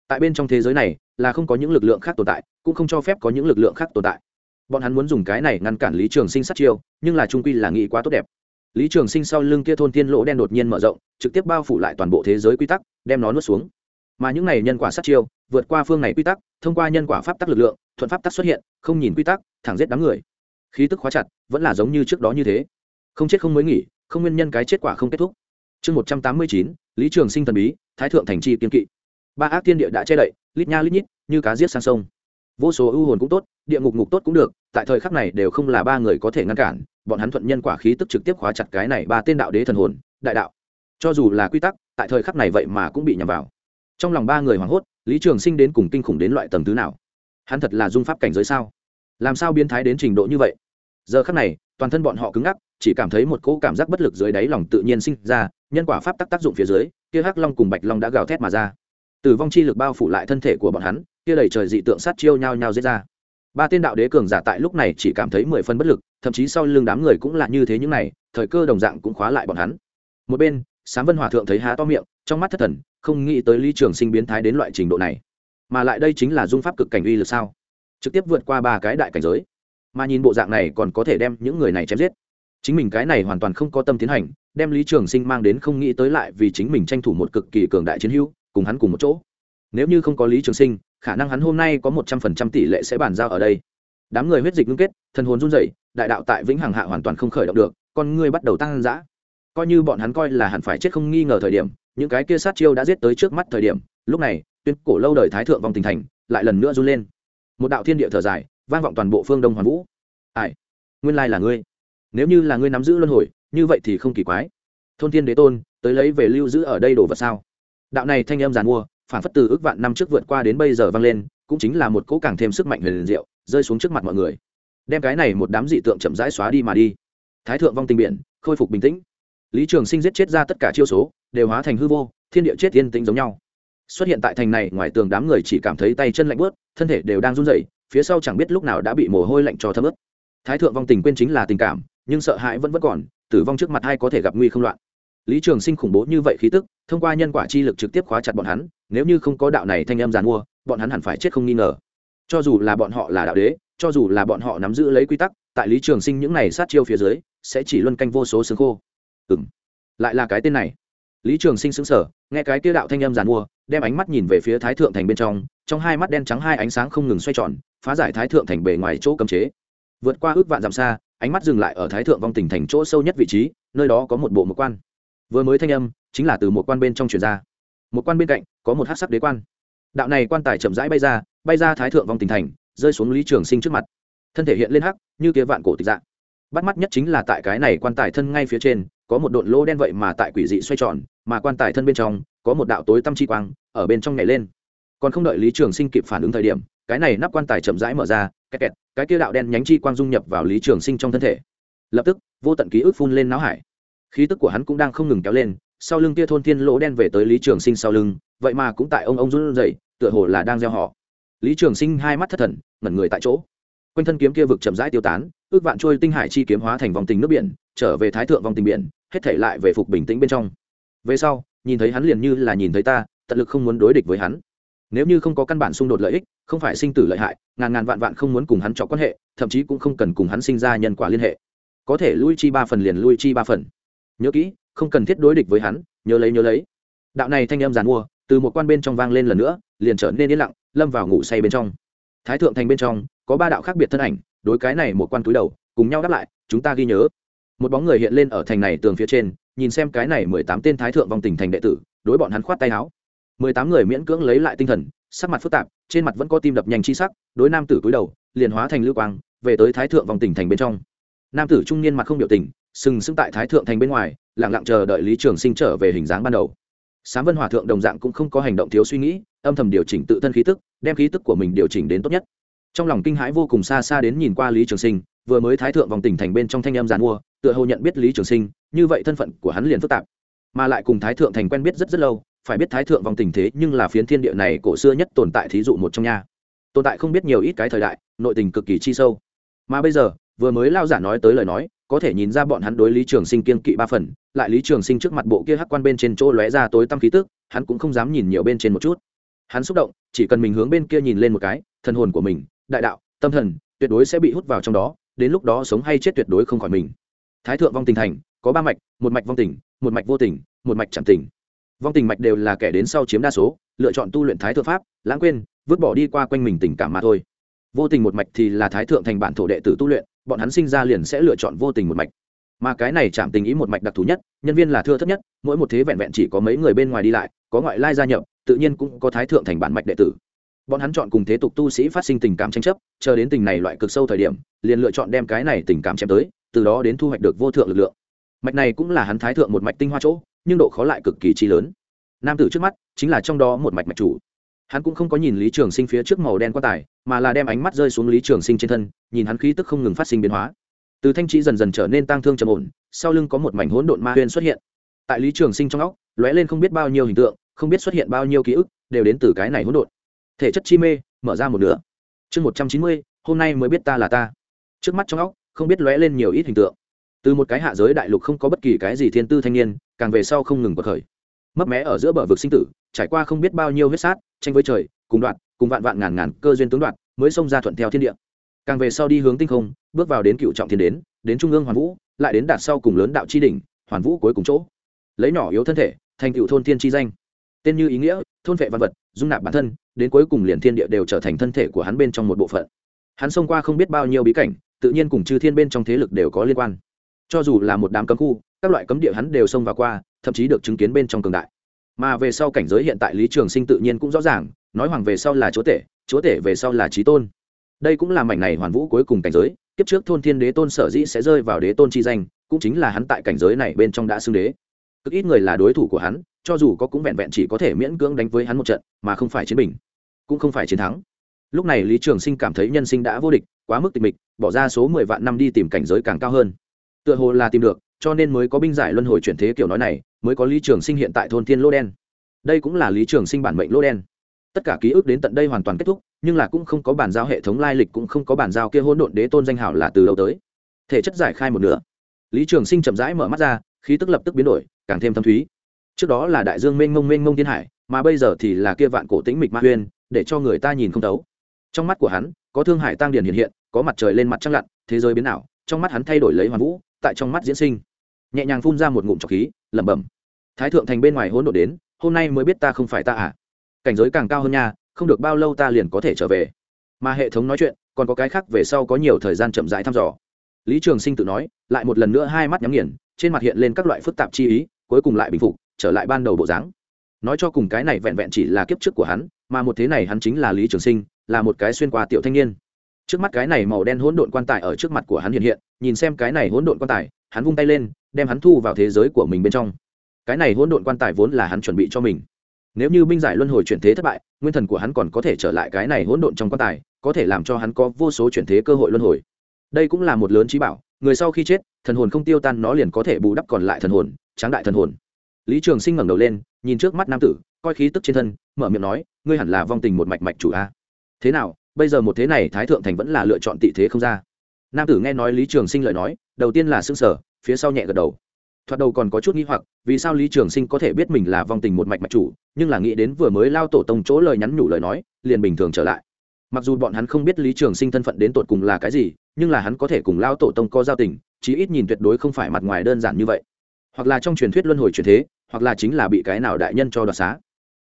[SPEAKER 1] Tại bên trong thế giới này, là không có những lực lượng khác tồn tại, cũng không cho phép có những lực lượng khác tồn tại. Bọn hắn muốn dùng cái này ngăn cản lý trường sinh sát chiêu, nhưng là trung quy là nghĩ quá tốt đẹp. Lý trường sinh sau lưng kia thôn tiên lỗ đen đột nhiên mở rộng, trực tiếp bao phủ lại toàn bộ thế giới quy tắc, đem nó nuốt xuống. Mà những này nhân quả sát chiêu, vượt qua phương này quy tắc, thông qua nhân quả pháp tắc lực lượng, thuận pháp tắc xuất hiện, không nhìn quy tắc, thẳng giết đám người. Khí tức khóa chặt, vẫn là giống như trước đó như thế. Không chết không mới nghỉ, không nguyên nhân cái chết quả không kết thúc. Chương một trăm tám mươi chín lý trường sinh thần bí, thái thượng thành chi kiên kỵ. Ba ác tiên địa đã che đậy, lít nha lít nhít, như cá giết sang sông. Vô số ưu hồn cũng tốt, địa ngục ngục tốt cũng được, tại thời khắc này đều không là ba người có thể ngăn cản, bọn hắn thuận nhân quả khí tức trực tiếp khóa chặt cái này ba tên đạo đế thần hồn, đại đạo. Cho dù là quy tắc, tại thời khắc này vậy mà cũng bị nhằm vào. Trong lòng ba người hoảng hốt, lý trường sinh đến cùng kinh khủng đến loại tầng thứ nào? Hắn thật là dung pháp cảnh giới sao? Làm sao biến thái đến trình độ như vậy? Giờ khắc này toàn thân bọn họ cứng ngắc, chỉ cảm thấy một cỗ cảm giác bất lực dưới đáy lòng tự nhiên sinh ra, nhân quả pháp tắc tác dụng phía dưới, kia hắc long cùng bạch long đã gào thét mà ra. Tử vong chi lực bao phủ lại thân thể của bọn hắn, kia đầy trời dị tượng sát chiêu nhau nhau diễn ra. Ba tên đạo đế cường giả tại lúc này chỉ cảm thấy mười phân bất lực, thậm chí sau lưng đám người cũng là như thế những này, thời cơ đồng dạng cũng khóa lại bọn hắn. Một bên, sám vân hòa thượng thấy há to miệng, trong mắt thất thần, không nghĩ tới lý trường sinh biến thái đến loại trình độ này. Mà lại đây chính là dung pháp cực cảnh uy lực sao? Trực tiếp vượt qua ba cái đại cảnh giới mà nhìn bộ dạng này còn có thể đem những người này chém giết. Chính mình cái này hoàn toàn không có tâm tiến hành, đem lý trường sinh mang đến không nghĩ tới lại vì chính mình tranh thủ một cực kỳ cường đại chiến hữu, cùng hắn cùng một chỗ. Nếu như không có lý trường sinh, khả năng hắn hôm nay có một trăm phần trăm tỷ lệ sẽ bàn giao ở đây. Đám người huyết dịch ngưng kết, thần hồn run rẩy, đại đạo tại vĩnh hằng hạ hoàn toàn không khởi động được, con ngươi bắt đầu tăng dã. Coi như bọn hắn coi là hẳn phải chết không nghi ngờ thời điểm, những cái kia sát chiêu đã giết tới trước mắt thời điểm, lúc này, tuyên cổ lâu đời thái thượng vòng tình thành, lại lần nữa run lên. Một đạo thiên địa thở dài vang vọng toàn bộ phương đông hoàn vũ. Ai? Nguyên lai là ngươi. Nếu như là ngươi nắm giữ luân hồi, như vậy thì không kỳ quái. Thôn thiên đế tôn, tới lấy về lưu giữ ở đây đồ vật sao? Đạo này thanh âm giàn mua, phản phất từ ước vạn năm trước vượt qua đến bây giờ vang lên, cũng chính là một cỗ càng thêm sức mạnh huyền diệu, rơi xuống trước mặt mọi người. Đem cái này một đám dị tượng chậm rãi xóa đi mà đi. Thái thượng vong tình biển, khôi phục bình tĩnh. Lý trường sinh giết chết ra tất cả chiêu số, đều hóa thành hư vô, thiên địa chết yên tĩnh giống nhau. Xuất hiện tại thành này, ngoài tường đám người chỉ cảm thấy tay chân lạnh bớt thân thể đều đang run rẩy phía sau chẳng biết lúc nào đã bị mồ hôi lạnh cho thấm ướt. Thái thượng vong tình quên chính là tình cảm, nhưng sợ hãi vẫn vẫn còn, tử vong trước mặt hay có thể gặp nguy không loạn. Lý trường sinh khủng bố như vậy khí tức, thông qua nhân quả chi lực trực tiếp khóa chặt bọn hắn, nếu như không có đạo này thanh âm giàn mua, bọn hắn hẳn phải chết không nghi ngờ. Cho dù là bọn họ là đạo đế, cho dù là bọn họ nắm giữ lấy quy tắc, tại lý trường sinh những này sát chiêu phía dưới, sẽ chỉ luân canh vô số xương khô. Ừng lại là cái tên này. Lý trường sinh xứng sở nghe cái tiêu đạo thanh âm giàn mua, đem ánh mắt nhìn về phía thái thượng thành bên trong trong hai mắt đen trắng hai ánh sáng không ngừng xoay tròn phá giải thái thượng thành bề ngoài chỗ cấm chế. Vượt qua ước vạn dặm xa, ánh mắt dừng lại ở thái thượng vong tỉnh thành chỗ sâu nhất vị trí, nơi đó có một bộ một quan. Vừa mới thanh âm, chính là từ một quan bên trong truyền ra. Một quan bên cạnh, có một hát sắc đế quan. Đạo này quan tài chậm rãi bay ra bay ra thái thượng vong tỉnh thành, rơi xuống lý trường sinh trước mặt. Thân thể hiện lên hắc, như kia vạn cổ tịch dạng. Bắt mắt nhất chính là tại cái này quan tài thân ngay phía trên, có một độn lỗ đen vậy mà tại quỷ dị xoay tròn, mà quan tài thân bên trong, có một đạo tối tăm chi quang, ở bên trong nhảy lên. Còn không đợi lý trường sinh kịp phản ứng thời điểm cái này nắp quan tài chậm rãi mở ra cái kẹt, cái kia đạo đen nhánh chi quang dung nhập vào lý trường sinh trong thân thể. Lập tức, vô tận ký ức phun lên não hải. Khí tức của hắn cũng đang không ngừng kéo lên, sau lưng kia thôn thiên lỗ đen về tới lý trường sinh sau lưng, vậy mà cũng tại ông ông run rẩy, tựa hồ là đang gieo họ. Lý trường sinh hai mắt thất thần, ngẩn người tại chỗ. Quanh thân kiếm kia vực chậm rãi tiêu tán, ước vạn trôi tinh hải chi kiếm hóa thành vòng tình nước biển, trở về thái thượng vòng tình biển, hết thể lại về phục bình tĩnh bên trong. Về sau, nhìn thấy hắn liền như là nhìn thấy ta, tận lực không muốn đối địch với hắn nếu như không có căn bản xung đột lợi ích, không phải sinh tử lợi hại, ngàn ngàn vạn vạn không muốn cùng hắn chọn quan hệ, thậm chí cũng không cần cùng hắn sinh ra nhân quả liên hệ. Có thể lui chi ba phần liền lui chi ba phần. Nhớ kỹ, không cần thiết đối địch với hắn, nhớ lấy nhớ lấy. Đạo này thanh em giàn mua, từ một quan bên trong vang lên lần nữa, liền trở nên yên lặng, lâm vào ngủ say bên trong. Thái thượng thành bên trong, có ba đạo khác biệt thân ảnh, đối cái này một quan túi đầu, cùng nhau đáp lại, chúng ta ghi nhớ. Một bóng người hiện lên ở thành này tường phía trên, nhìn xem cái này mười tám tên thái thượng vòng tình thành đệ tử, đối bọn hắn khoát tay áo mười tám người miễn cưỡng lấy lại tinh thần, sắc mặt phức tạp, trên mặt vẫn có tim đập nhanh chi sắc, đối nam tử cúi đầu, liền hóa thành lưu quang, về tới thái thượng vòng tỉnh thành bên trong. Nam tử trung niên mặt không biểu tình, sừng sững tại thái thượng thành bên ngoài, lặng lặng chờ đợi lý trường sinh trở về hình dáng ban đầu. Sám vân hòa thượng đồng dạng cũng không có hành động thiếu suy nghĩ, âm thầm điều chỉnh tự thân khí tức, đem khí tức của mình điều chỉnh đến tốt nhất. Trong lòng kinh hãi vô cùng xa xa đến nhìn qua lý trường sinh, vừa mới thái thượng vòng tỉnh thành bên trong thanh em giàn mua, tựa hồ nhận biết lý trường sinh, như vậy thân phận của hắn liền phức tạp. Mà lại cùng thái thượng thành quen biết rất rất lâu phải biết thái thượng vòng tình thế nhưng là phiến thiên địa này cổ xưa nhất tồn tại thí dụ một trong nha. Tồn tại không biết nhiều ít cái thời đại, nội tình cực kỳ chi sâu. Mà bây giờ, vừa mới lao giả nói tới lời nói, có thể nhìn ra bọn hắn đối lý trường sinh kiên kỵ ba phần, lại lý trường sinh trước mặt bộ kia hắc quan bên trên chỗ lóe ra tối tăm khí tức, hắn cũng không dám nhìn nhiều bên trên một chút. Hắn xúc động, chỉ cần mình hướng bên kia nhìn lên một cái, thần hồn của mình, đại đạo, tâm thần, tuyệt đối sẽ bị hút vào trong đó, đến lúc đó sống hay chết tuyệt đối không khỏi mình. Thái thượng vong tình thành, có ba mạch, một mạch vong tình, một mạch vô tình, một mạch chẳng tình vong tình mạch đều là kẻ đến sau chiếm đa số, lựa chọn tu luyện thái thượng pháp, lãng quên, vứt bỏ đi qua quanh mình tình cảm mà thôi. Vô tình một mạch thì là thái thượng thành bản thổ đệ tử tu luyện, bọn hắn sinh ra liền sẽ lựa chọn vô tình một mạch. Mà cái này chạm tình ý một mạch đặc thù nhất, nhân viên là thưa thấp nhất, mỗi một thế vẹn vẹn chỉ có mấy người bên ngoài đi lại, có ngoại lai gia nhập, tự nhiên cũng có thái thượng thành bản mạch đệ tử. Bọn hắn chọn cùng thế tục tu sĩ phát sinh tình cảm tranh chấp, chờ đến tình này loại cực sâu thời điểm, liền lựa chọn đem cái này tình cảm chém tới, từ đó đến thu hoạch được vô thượng lực lượng. Mạch này cũng là hắn thái thượng một mạch tinh hoa chỗ nhưng độ khó lại cực kỳ chi lớn. Nam tử trước mắt chính là trong đó một mạch mạch chủ. Hắn cũng không có nhìn lý trường sinh phía trước màu đen quan tài, mà là đem ánh mắt rơi xuống lý trường sinh trên thân, nhìn hắn khí tức không ngừng phát sinh biến hóa. Từ thanh trí dần dần trở nên tang thương trầm ổn, sau lưng có một mảnh hỗn độn ma huyên xuất hiện. Tại lý trường sinh trong óc, lóe lên không biết bao nhiêu hình tượng, không biết xuất hiện bao nhiêu ký ức, đều đến từ cái này hỗn độn. Thể chất chi mê, mở ra một nửa. Chương một trăm chín mươi, hôm nay mới biết ta là ta. Trước mắt trong óc, không biết lóe lên nhiều ít hình tượng từ một cái hạ giới đại lục không có bất kỳ cái gì thiên tư thanh niên, càng về sau không ngừng bậc khởi. Mấp mé ở giữa bờ vực sinh tử, trải qua không biết bao nhiêu huyết sát, tranh với trời, cùng đoạn, cùng vạn vạn ngàn ngàn cơ duyên tướng đoạn, mới xông ra thuận theo thiên địa. Càng về sau đi hướng tinh không, bước vào đến cựu trọng thiên đến đến trung ương hoàn vũ, lại đến đạt sau cùng lớn đạo chi đỉnh, hoàn vũ cuối cùng chỗ. Lấy nhỏ yếu thân thể, thành cựu thôn thiên chi danh. Tên như ý nghĩa, thôn vệ văn vật, dung nạp bản thân, đến cuối cùng liền thiên địa đều trở thành thân thể của hắn bên trong một bộ phận. Hắn xông qua không biết bao nhiêu bí cảnh, tự nhiên cùng chư thiên bên trong thế lực đều có liên quan cho dù là một đám cấm khu, các loại cấm địa hắn đều xông vào qua, thậm chí được chứng kiến bên trong cường đại. Mà về sau cảnh giới hiện tại lý trường sinh tự nhiên cũng rõ ràng, nói hoàng về sau là chúa tể chúa tể về sau là trí tôn. Đây cũng là mảnh này hoàn vũ cuối cùng cảnh giới, kiếp trước thôn thiên đế tôn sở dĩ sẽ rơi vào đế tôn chi danh, cũng chính là hắn tại cảnh giới này bên trong đã xưng đế. Cực ít người là đối thủ của hắn, cho dù có cũng vẹn vẹn chỉ có thể miễn cưỡng đánh với hắn một trận, mà không phải chiến bình, cũng không phải chiến thắng. Lúc này lý trường sinh cảm thấy nhân sinh đã vô địch, quá mức tịch mịch, bỏ ra số mười vạn năm đi tìm cảnh giới càng cao hơn tựa hồ là tìm được, cho nên mới có binh giải luân hồi chuyển thế kiểu nói này, mới có lý trường sinh hiện tại thôn thiên lô đen. Đây cũng là lý trường sinh bản mệnh lô đen. Tất cả ký ức đến tận đây hoàn toàn kết thúc, nhưng là cũng không có bản giao hệ thống lai lịch, cũng không có bản giao kia hỗn độn đế tôn danh hảo là từ đâu tới. Thể chất giải khai một nửa. Lý trường sinh chậm rãi mở mắt ra, khí tức lập tức biến đổi, càng thêm thâm thúy. Trước đó là đại dương mênh mông mênh mông thiên hải, mà bây giờ thì là kia vạn cổ tĩnh mịch ma huyên, để cho người ta nhìn không thấu. Trong mắt của hắn, có thương hải tăng điển hiện hiện, có mặt trời lên mặt trăng lặn, thế giới biến ảo, trong mắt hắn thay đổi lấy hoàn vũ tại trong mắt diễn sinh. Nhẹ nhàng phun ra một ngụm trọc khí, lẩm bẩm. Thái thượng thành bên ngoài hỗn độ đến, hôm nay mới biết ta không phải ta à? Cảnh giới càng cao hơn nha, không được bao lâu ta liền có thể trở về. Mà hệ thống nói chuyện, còn có cái khác về sau có nhiều thời gian chậm rãi thăm dò. Lý trường sinh tự nói, lại một lần nữa hai mắt nhắm nghiền, trên mặt hiện lên các loại phức tạp chi ý, cuối cùng lại bình phục, trở lại ban đầu bộ dáng. Nói cho cùng cái này vẹn vẹn chỉ là kiếp trước của hắn, mà một thế này hắn chính là lý trường sinh, là một cái xuyên qua tiểu thanh niên trước mắt cái này màu đen hỗn độn quan tài ở trước mặt của hắn hiện hiện, nhìn xem cái này hỗn độn quan tài, hắn vung tay lên, đem hắn thu vào thế giới của mình bên trong. Cái này hỗn độn quan tài vốn là hắn chuẩn bị cho mình. Nếu như binh giải luân hồi chuyển thế thất bại, nguyên thần của hắn còn có thể trở lại cái này hỗn độn trong quan tài, có thể làm cho hắn có vô số chuyển thế cơ hội luân hồi. Đây cũng là một lớn trí bảo, người sau khi chết, thần hồn không tiêu tan nó liền có thể bù đắp còn lại thần hồn, tráng đại thần hồn. Lý trường sinh ngẩng đầu lên, nhìn trước mắt nam tử, coi khí tức trên thân, mở miệng nói, ngươi hẳn là vong tình một mạch mạch chủ a. Thế nào bây giờ một thế này thái thượng thành vẫn là lựa chọn tị thế không ra. Nam tử nghe nói lý trường sinh lời nói, đầu tiên là s ư n g sở phía sau nhẹ gật đầu. Thoạt đầu còn có chút n g h i hoặc, vì sao lý trường sinh có thể biết mình là vong tình một mạch mạch chủ, nhưng là nghĩ đến vừa mới lao tổ tông chỗ lời nhắn nhủ lời nói, liền bình thường trở lại. Mặc dù bọn hắn không biết lý trường sinh thân phận đến tột cùng là cái gì, nhưng là hắn có thể cùng lao tổ tông có giao tình, chí ít nhìn tuyệt đối không phải mặt ngoài đơn giản như vậy. Hoặc là trong truyền thuyết luân hồi truyền thế, hoặc là chính là bị cái nào đại nhân cho đoạt xá.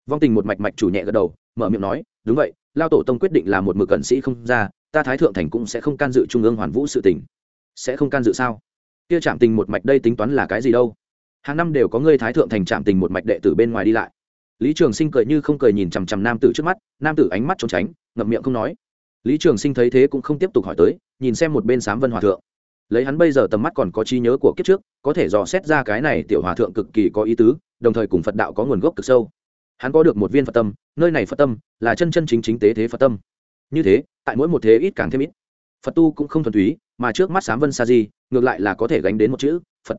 [SPEAKER 1] Vong tình một mạch mạch chủ nhẹ gật đầu, mở miệng nói đúng vậy, lao tổ tông quyết định là một mực cận sĩ không ra, ta thái thượng thành cũng sẽ không can dự trung ương hoàn vũ sự tình. Sẽ không can dự sao? Kia trạm tình một mạch đây tính toán là cái gì đâu? Hàng năm đều có người thái thượng thành trạm tình một mạch đệ tử bên ngoài đi lại. Lý trường sinh cười như không cười nhìn chằm chằm nam tử trước mắt, nam tử ánh mắt trốn tránh, ngậm miệng không nói. Lý trường sinh thấy thế cũng không tiếp tục hỏi tới, nhìn xem một bên sám vân hòa thượng. Lấy hắn bây giờ tầm mắt còn có trí nhớ của kiếp trước, có thể dò xét ra cái này tiểu hòa thượng cực kỳ có ý tứ, đồng thời cùng phật đạo có nguồn gốc cực sâu hắn có được một viên phật tâm, nơi này phật tâm là chân chân chính chính tế thế phật tâm. Như thế, tại mỗi một thế ít càng thêm ít. Phật tu cũng không thuần túy, mà trước mắt sám vân sa di, ngược lại là có thể gánh đến một chữ, phật.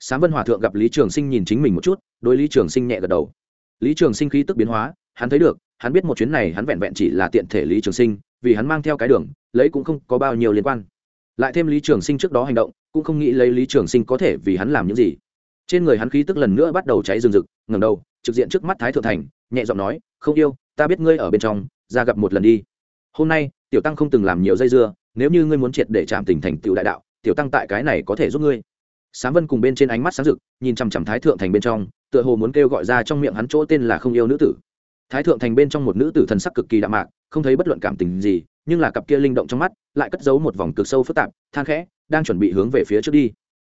[SPEAKER 1] Sám vân hòa thượng gặp lý trường sinh nhìn chính mình một chút đôi lý trường sinh nhẹ gật đầu. Lý trường sinh khí tức biến hóa, hắn thấy được, hắn biết một chuyến này hắn vẹn vẹn chỉ là tiện thể lý trường sinh, vì hắn mang theo cái đường, lấy cũng không có bao nhiêu liên quan. Lại thêm lý trường sinh trước đó hành động, cũng không nghĩ lấy lý trường sinh có thể vì hắn làm những gì. Trên người hắn khí tức lần nữa bắt đầu cháy rừng rực ngầm đầu trực diện trước mắt thái thượng thành, nhẹ giọng nói, không yêu, ta biết ngươi ở bên trong, ra gặp một lần đi. Hôm nay, tiểu tăng không từng làm nhiều dây dưa, nếu như ngươi muốn triệt để chạm tình thành tựu đại đạo, tiểu tăng tại cái này có thể giúp ngươi. Sám vân cùng bên trên ánh mắt sáng rực, nhìn chằm chằm thái thượng thành bên trong, tựa hồ muốn kêu gọi ra trong miệng hắn chỗ tên là không yêu nữ tử. Thái thượng thành bên trong một nữ tử thần sắc cực kỳ đạm mạc, không thấy bất luận cảm tình gì, nhưng là cặp kia linh động trong mắt, lại cất giấu một vòng cực sâu phức tạp, than khẽ, đang chuẩn bị hướng về phía trước đi.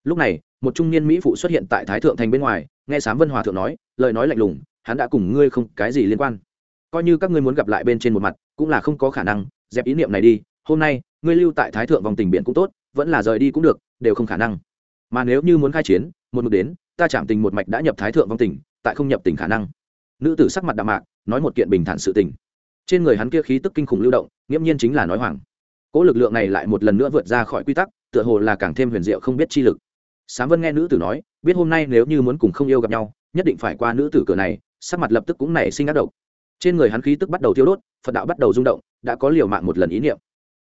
[SPEAKER 1] Lúc này, một trung niên mỹ phụ xuất hiện tại thái thượng thành bên ngoài nghe sám vân hòa thượng nói, lời nói lạnh lùng, hắn đã cùng ngươi không cái gì liên quan. Coi như các ngươi muốn gặp lại bên trên một mặt, cũng là không có khả năng, dẹp ý niệm này đi, hôm nay, ngươi lưu tại thái thượng vòng tình biển cũng tốt, vẫn là rời đi cũng được, đều không khả năng. Mà nếu như muốn khai chiến, một mực đến, ta chạm tình một mạch đã nhập thái thượng vong tình, tại không nhập tình khả năng. Nữ tử sắc mặt đạm mạc, nói một kiện bình thản sự tình. Trên người hắn kia khí tức kinh khủng lưu động, nghiễm nhiên chính là nói hoàng cỗ lực lượng này lại một lần nữa vượt ra khỏi quy tắc, tựa hồ là càng thêm huyền diệu không biết chi lực sám vân nghe nữ tử nói, biết hôm nay nếu như muốn cùng không yêu gặp nhau, nhất định phải qua nữ tử cửa này, sắc mặt lập tức cũng nảy sinh ác độc. Trên người hắn khí tức bắt đầu thiêu đốt, phật đạo bắt đầu rung động, đã có liều mạng một lần ý niệm.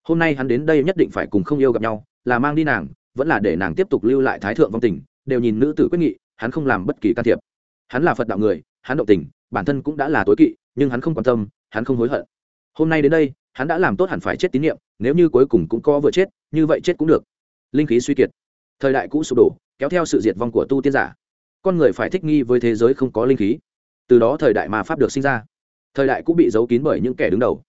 [SPEAKER 1] Hôm nay hắn đến đây nhất định phải cùng không yêu gặp nhau, là mang đi nàng, vẫn là để nàng tiếp tục lưu lại thái thượng vong tình, đều nhìn nữ tử quyết nghị, hắn không làm bất kỳ can thiệp. Hắn là phật đạo người, hắn động tình, bản thân cũng đã là tối kỵ, nhưng hắn không quan tâm, hắn không hối hận. Hôm nay đến đây, hắn đã làm tốt hẳn phải chết tín nhiệm nếu như cuối cùng cũng có vừa chết, như vậy chết cũng được. Linh khí suy kiệt thời đại cũ sụp đổ, kéo theo sự diệt vong của tu tiên giả. Con người phải thích nghi với thế giới không có linh khí. Từ đó thời đại mà pháp được sinh ra. Thời đại cũ bị giấu kín bởi những kẻ đứng đầu.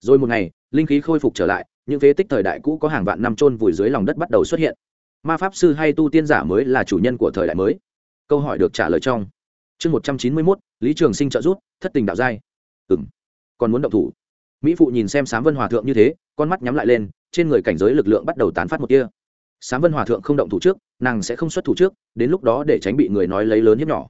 [SPEAKER 1] Rồi một ngày, linh khí khôi phục trở lại, những phế tích thời đại cũ có hàng vạn năm trôn vùi dưới lòng đất bắt đầu xuất hiện. Ma pháp sư hay tu tiên giả mới là chủ nhân của thời đại mới. Câu hỏi được trả lời trong chương một trăm chín mươi mốt, lý trường sinh trợ rút thất tình đạo giai. Ừ m còn muốn động thủ. Mỹ phụ nhìn xem sám vân hòa thượng như thế, con mắt nhắm lại lên, trên người cảnh giới lực lượng bắt đầu tán phát một kia sám vân hòa thượng không động thủ trước, nàng sẽ không xuất thủ trước, đến lúc đó để tránh bị người nói lấy lớn hiếp nhỏ.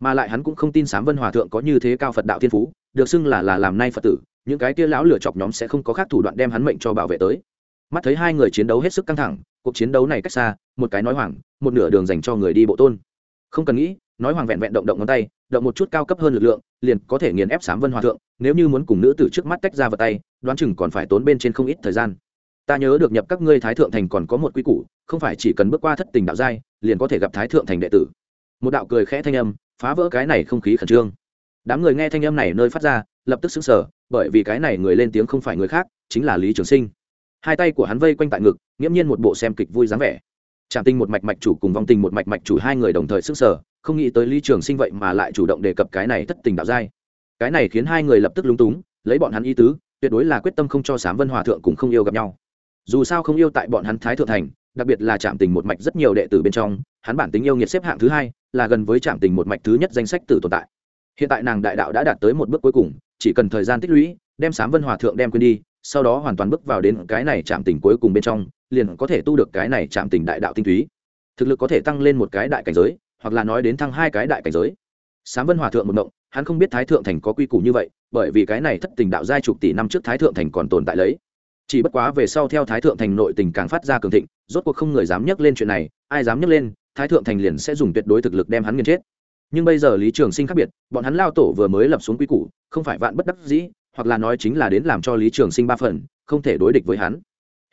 [SPEAKER 1] Mà lại hắn cũng không tin sám vân hòa thượng có như thế cao phật đạo thiên phú, được xưng là là làm nay phật tử, những cái kia lão lửa chọc nhóm sẽ không có khác thủ đoạn đem hắn mệnh cho bảo vệ tới. Mắt thấy hai người chiến đấu hết sức căng thẳng, cuộc chiến đấu này cách xa, một cái nói hoàng một nửa đường dành cho người đi bộ tôn. Không cần nghĩ, nói hoàng vẹn vẹn động động ngón tay, động một chút cao cấp hơn lực lượng, liền có thể nghiền ép sám vân hòa thượng, nếu như muốn cùng nữ từ trước mắt tách ra vào tay, đoán chừng còn phải tốn bên trên không ít thời gian. Ta nhớ được nhập các ngươi thái thượng thành còn có một quy củ không phải chỉ cần bước qua thất tình đạo giai, liền có thể gặp thái thượng thành đệ tử. Một đạo cười khẽ thanh âm, phá vỡ cái này không khí khẩn trương. Đám người nghe thanh âm này nơi phát ra, lập tức xứng sở bởi vì cái này người lên tiếng không phải người khác, chính là lý trường sinh. Hai tay của hắn vây quanh tại ngực, nghiễm nhiên một bộ xem kịch vui dáng vẻ. Trạm tinh một mạch mạch chủ cùng vong tình một mạch mạch chủ hai người đồng thời xứng sở không nghĩ tới lý trường sinh vậy mà lại chủ động đề cập cái này thất tình đạo giai. Cái này khiến hai người lập tức lúng túng, lấy bọn hắn ý tứ, tuyệt đối là quyết tâm không cho sám vân hòa thượng cùng không yêu gặp nhau. Dù sao không yêu tại bọn hắn thái thượng thành đặc biệt là trạm tình một mạch rất nhiều đệ tử bên trong, hắn bản tính yêu nghiệt xếp hạng thứ hai, là gần với trạm tình một mạch thứ nhất danh sách tử tồn tại. Hiện tại nàng đại đạo đã đạt tới một bước cuối cùng, chỉ cần thời gian tích lũy, đem sám vân hòa thượng đem quên đi, sau đó hoàn toàn bước vào đến cái này trạm tình cuối cùng bên trong, liền có thể tu được cái này trạm tình đại đạo tinh túy. Thực lực có thể tăng lên một cái đại cảnh giới, hoặc là nói đến thăng hai cái đại cảnh giới. Sám vân hòa thượng một động hắn không biết thái thượng thành có quy củ như vậy, bởi vì cái này thất tình đạo giai chục tỷ năm trước thái thượng thành còn tồn tại lấy. Chỉ bất quá về sau theo thái thượng thành nội tình càng phát ra cường thịnh rốt cuộc không người dám nhắc lên chuyện này, ai dám nhắc lên, thái thượng thành liền sẽ dùng tuyệt đối thực lực đem hắn nghiền chết. Nhưng bây giờ lý trường sinh khác biệt, bọn hắn lao tổ vừa mới lập xuống quy củ, không phải vạn bất đắc dĩ, hoặc là nói chính là đến làm cho lý trường sinh ba phần, không thể đối địch với hắn.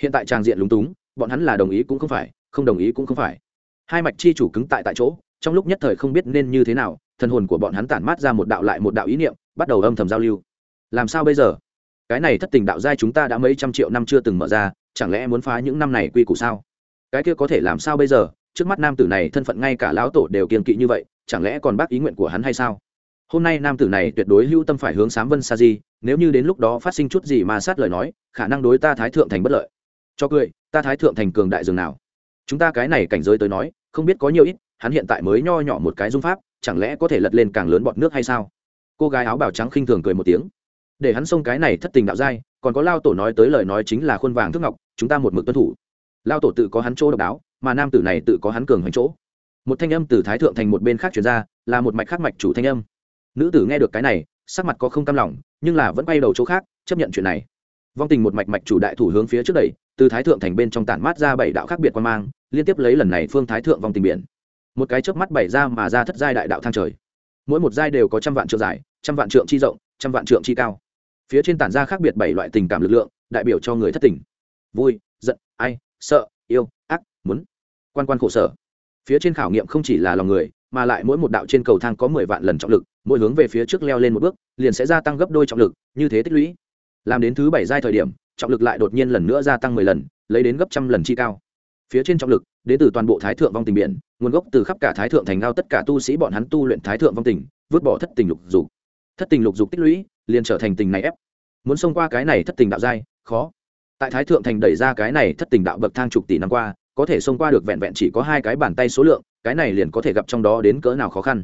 [SPEAKER 1] Hiện tại trang diện lúng túng, bọn hắn là đồng ý cũng không phải, không đồng ý cũng không phải. Hai mạch chi chủ cứng tại tại chỗ, trong lúc nhất thời không biết nên như thế nào, thần hồn của bọn hắn tản mát ra một đạo lại một đạo ý niệm, bắt đầu âm thầm giao lưu. Làm sao bây giờ? Cái này thất tình đạo giai chúng ta đã mấy trăm triệu năm chưa từng mở ra chẳng lẽ muốn phá những năm này quy củ sao? Cái kia có thể làm sao bây giờ? Trước mắt nam tử này thân phận ngay cả lão tổ đều kiên kỵ như vậy, chẳng lẽ còn bác ý nguyện của hắn hay sao? Hôm nay nam tử này tuyệt đối hữu tâm phải hướng sám vân sa di, nếu như đến lúc đó phát sinh chút gì mà sát lời nói, khả năng đối ta thái thượng thành bất lợi. Cho cười, ta thái thượng thành cường đại dường nào? Chúng ta cái này cảnh giới tới nói, không biết có nhiều ít, hắn hiện tại mới nho nhỏ một cái dung pháp, chẳng lẽ có thể lật lên càng lớn bọt nước hay sao? Cô gái áo bào trắng khinh thường cười một tiếng. Để hắn xông cái này thất tình đạo giai còn có lao tổ nói tới lời nói chính là khuôn vàng thước ngọc, chúng ta một mực tuân thủ. Lao tổ tự có hắn chỗ độc đáo, mà nam tử này tự có hắn cường hành chỗ. Một thanh âm từ thái thượng thành một bên khác chuyển ra, là một mạch khác mạch chủ thanh âm. Nữ tử nghe được cái này, sắc mặt có không cam lòng, nhưng là vẫn quay đầu chỗ khác, chấp nhận chuyện này. Vong tình một mạch mạch chủ đại thủ hướng phía trước đẩy, từ thái thượng thành bên trong tản mát ra bảy đạo khác biệt quan mang, liên tiếp lấy lần này phương thái thượng vong tình biển. Một cái chớp mắt bảy ra mà ra thất giai đại đạo thang trời. Mỗi một giai đều có trăm vạn trượng dài, trăm vạn trượng chi rộng, trăm vạn trượng chi cao phía trên tản ra khác biệt bảy loại tình cảm lực lượng, đại biểu cho người thất tình. Vui, giận, ai, sợ, yêu, ác, muốn. Quan quan khổ sở. Phía trên khảo nghiệm không chỉ là lòng người, mà lại mỗi một đạo trên cầu thang có mười vạn lần trọng lực, mỗi hướng về phía trước leo lên một bước, liền sẽ gia tăng gấp đôi trọng lực, như thế tích lũy. Làm đến thứ bảy giai thời điểm, trọng lực lại đột nhiên lần nữa gia tăng mười lần, lấy đến gấp trăm lần chi cao. Phía trên trọng lực, đến từ toàn bộ thái thượng vong tình biển, nguồn gốc từ khắp cả thái thượng thành ngao tất cả tu sĩ bọn hắn tu luyện thái thượng vong tình, vứt bỏ thất tình lục dục. Thất tình lục dục tích lũy liền trở thành tình này ép. Muốn xông qua cái này thất tình đạo giai, khó. Tại thái thượng thành đẩy ra cái này thất tình đạo bậc thang chục tỷ năm qua, có thể xông qua được vẹn vẹn chỉ có hai cái bàn tay số lượng, cái này liền có thể gặp trong đó đến cỡ nào khó khăn.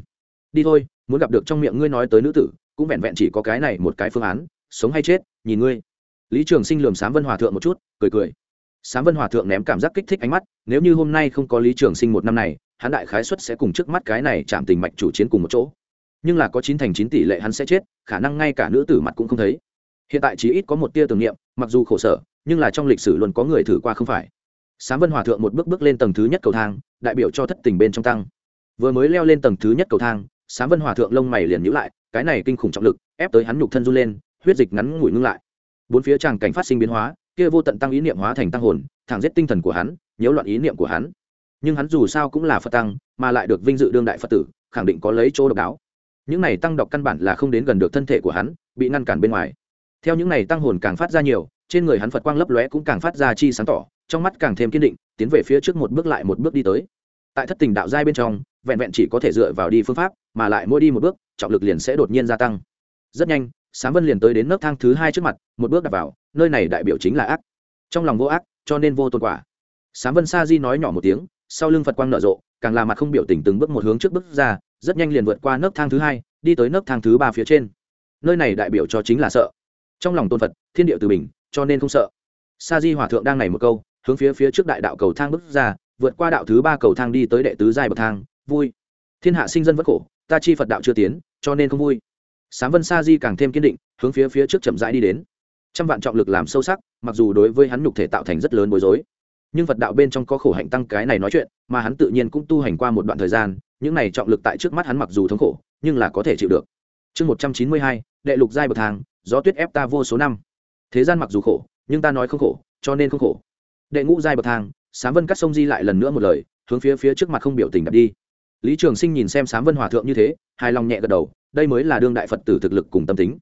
[SPEAKER 1] Đi thôi, muốn gặp được trong miệng ngươi nói tới nữ tử, cũng vẹn vẹn chỉ có cái này một cái phương án, sống hay chết, nhìn ngươi. Lý trường sinh lườm sám vân hòa thượng một chút, cười cười. Sám vân hòa thượng ném cảm giác kích thích ánh mắt, nếu như hôm nay không có lý trường sinh một năm này, hắn đại khái xuất sẽ cùng trước mắt cái này chạm tình mạch chủ chiến cùng một chỗ nhưng là có chín thành chín tỷ lệ hắn sẽ chết, khả năng ngay cả nữ tử mặt cũng không thấy. Hiện tại chỉ ít có một tia tưởng niệm, mặc dù khổ sở, nhưng là trong lịch sử luôn có người thử qua không phải. Sám vân hòa thượng một bước bước lên tầng thứ nhất cầu thang, đại biểu cho thất tình bên trong tăng. Vừa mới leo lên tầng thứ nhất cầu thang, sám vân hòa thượng lông mày liền nhữ lại, cái này kinh khủng trọng lực, ép tới hắn nhục thân run lên, huyết dịch ngắn ngủi ngưng lại. Bốn phía tràng cảnh phát sinh biến hóa, kia vô tận tăng ý niệm hóa thành tăng hồn, thẳng giết tinh thần của hắn, nhiễu loạn ý niệm của hắn. Nhưng hắn dù sao cũng là phật tăng, mà lại được vinh dự đương đại phật tử, khẳng định có lấy chỗ độc đáo những này tăng độc căn bản là không đến gần được thân thể của hắn, bị ngăn cản bên ngoài. Theo những này tăng hồn càng phát ra nhiều, trên người hắn phật quang lấp lóe cũng càng phát ra chi sáng tỏ, trong mắt càng thêm kiên định, tiến về phía trước một bước lại một bước đi tới. Tại thất tình đạo giai bên trong, vẹn vẹn chỉ có thể dựa vào đi phương pháp, mà lại mỗi đi một bước, trọng lực liền sẽ đột nhiên gia tăng. Rất nhanh, sám vân liền tới đến nấc thang thứ hai trước mặt, một bước đặt vào, nơi này đại biểu chính là ác. Trong lòng vô ác, cho nên vô tôn quả. Sám vân sa di nói nhỏ một tiếng, sau lưng phật quang nở rộ, càng là mặt không biểu tình từng bước một hướng trước bước ra rất nhanh liền vượt qua nấc thang thứ hai, đi tới nấc thang thứ ba phía trên. Nơi này đại biểu cho chính là sợ. Trong lòng tôn phật, thiên địa từ bình, cho nên không sợ. Sa di hòa thượng đang này một câu, hướng phía phía trước đại đạo cầu thang bước ra, vượt qua đạo thứ ba cầu thang đi tới đệ tứ giai bậc thang, vui. Thiên hạ sinh dân vất khổ, ta chi phật đạo chưa tiến, cho nên không vui. Sám vân sa di càng thêm kiên định, hướng phía phía trước chậm rãi đi đến. Trăm vạn trọng lực làm sâu sắc, mặc dù đối với hắn nhục thể tạo thành rất lớn bối rối, nhưng phật đạo bên trong có khổ hạnh tăng cái này nói chuyện, mà hắn tự nhiên cũng tu hành qua một đoạn thời gian những này trọng lực tại trước mắt hắn mặc dù thống khổ, nhưng là có thể chịu được. Chương một trăm chín mươi hai, đệ lục giai bậc thang, gió tuyết ép ta vô số năm. Thế gian mặc dù khổ, nhưng ta nói không khổ, cho nên không khổ. Đệ ngũ giai bậc thang, sám vân cắt sông di lại lần nữa một lời, hướng phía phía trước mặt không biểu tình đặt đi. Lý trường sinh nhìn xem sám vân hòa thượng như thế, hài lòng nhẹ gật đầu, đây mới là đương đại phật tử thực lực cùng tâm tính.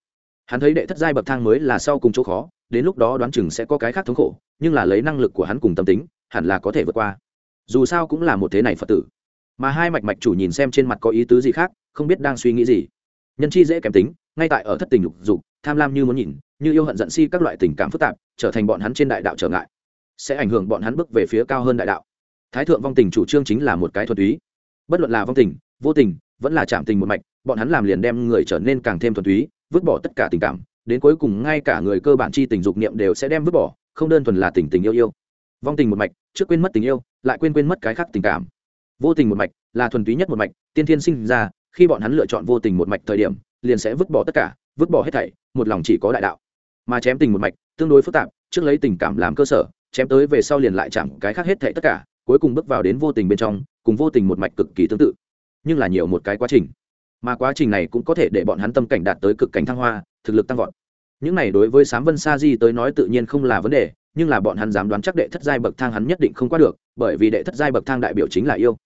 [SPEAKER 1] Hắn thấy đệ thất giai bậc thang mới là sau cùng chỗ khó, đến lúc đó đoán chừng sẽ có cái khác thống khổ, nhưng là lấy năng lực của hắn cùng tâm tính, hẳn là có thể vượt qua. Dù sao cũng là một thế này phật tử mà hai mạch mạch chủ nhìn xem trên mặt có ý tứ gì khác, không biết đang suy nghĩ gì. Nhân chi dễ kém tính, ngay tại ở thất tình lục dục, tham lam như muốn nhìn, như yêu hận giận si các loại tình cảm phức tạp, trở thành bọn hắn trên đại đạo trở ngại. Sẽ ảnh hưởng bọn hắn bước về phía cao hơn đại đạo. Thái thượng vong tình chủ trương chính là một cái thuật túy. Bất luận là vong tình, vô tình, vẫn là chạm tình một mạch, bọn hắn làm liền đem người trở nên càng thêm thuần túy, vứt bỏ tất cả tình cảm, đến cuối cùng ngay cả người cơ bản chi tình dục niệm đều sẽ đem vứt bỏ, không đơn thuần là tình tình yêu yêu. Vong tình một mạch, trước quên mất tình yêu, lại quên quên mất cái khác tình cảm vô tình một mạch là thuần túy nhất một mạch, tiên thiên sinh ra, khi bọn hắn lựa chọn vô tình một mạch thời điểm, liền sẽ vứt bỏ tất cả, vứt bỏ hết thảy, một lòng chỉ có đại đạo. Mà chém tình một mạch, tương đối phức tạp, trước lấy tình cảm làm cơ sở, chém tới về sau liền lại chẳng cái khác hết thảy tất cả, cuối cùng bước vào đến vô tình bên trong, cùng vô tình một mạch cực kỳ tương tự. Nhưng là nhiều một cái quá trình. Mà quá trình này cũng có thể để bọn hắn tâm cảnh đạt tới cực cảnh thăng hoa, thực lực tăng vọt. Những này đối với sám vân sa di tới nói tự nhiên không là vấn đề, nhưng là bọn hắn dám đoán chắc đệ thất giai bậc thang hắn nhất định không qua được, bởi vì đệ thất giai bậc thang đại biểu chính là yêu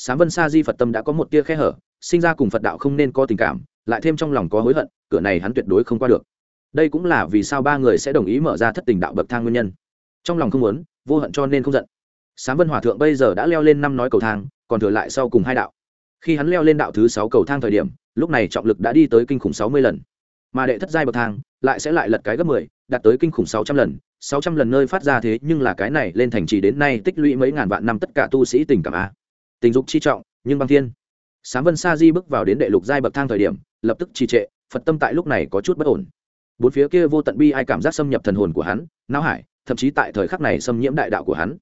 [SPEAKER 1] sám vân sa di phật tâm đã có một tia khe hở, sinh ra cùng phật đạo không nên có tình cảm, lại thêm trong lòng có hối hận, cửa này hắn tuyệt đối không qua được. Đây cũng là vì sao ba người sẽ đồng ý mở ra thất tình đạo bậc thang nguyên nhân. Trong lòng không muốn, vô hận cho nên không giận. Sám vân hòa thượng bây giờ đã leo lên năm nói cầu thang, còn thừa lại sau cùng hai đạo. Khi hắn leo lên đạo thứ sáu cầu thang thời điểm, lúc này trọng lực đã đi tới kinh khủng sáu mươi lần. Mà đệ thất giai bậc thang lại sẽ lại lật cái gấp mười, đạt tới kinh khủng sáu trăm lần. Sáu trăm lần nơi phát ra thế nhưng là cái này lên thành trì đến nay tích lũy mấy ngàn vạn năm tất cả tu sĩ tình cảm a tình dục chi trọng, nhưng băng thiên. Sám vân sa di bước vào đến đệ lục giai bậc thang thời điểm, lập tức trì trệ, phật tâm tại lúc này có chút bất ổn. Bốn phía kia vô tận bi ai cảm giác xâm nhập thần hồn của hắn, não hải, thậm chí tại thời khắc này xâm nhiễm đại đạo của hắn.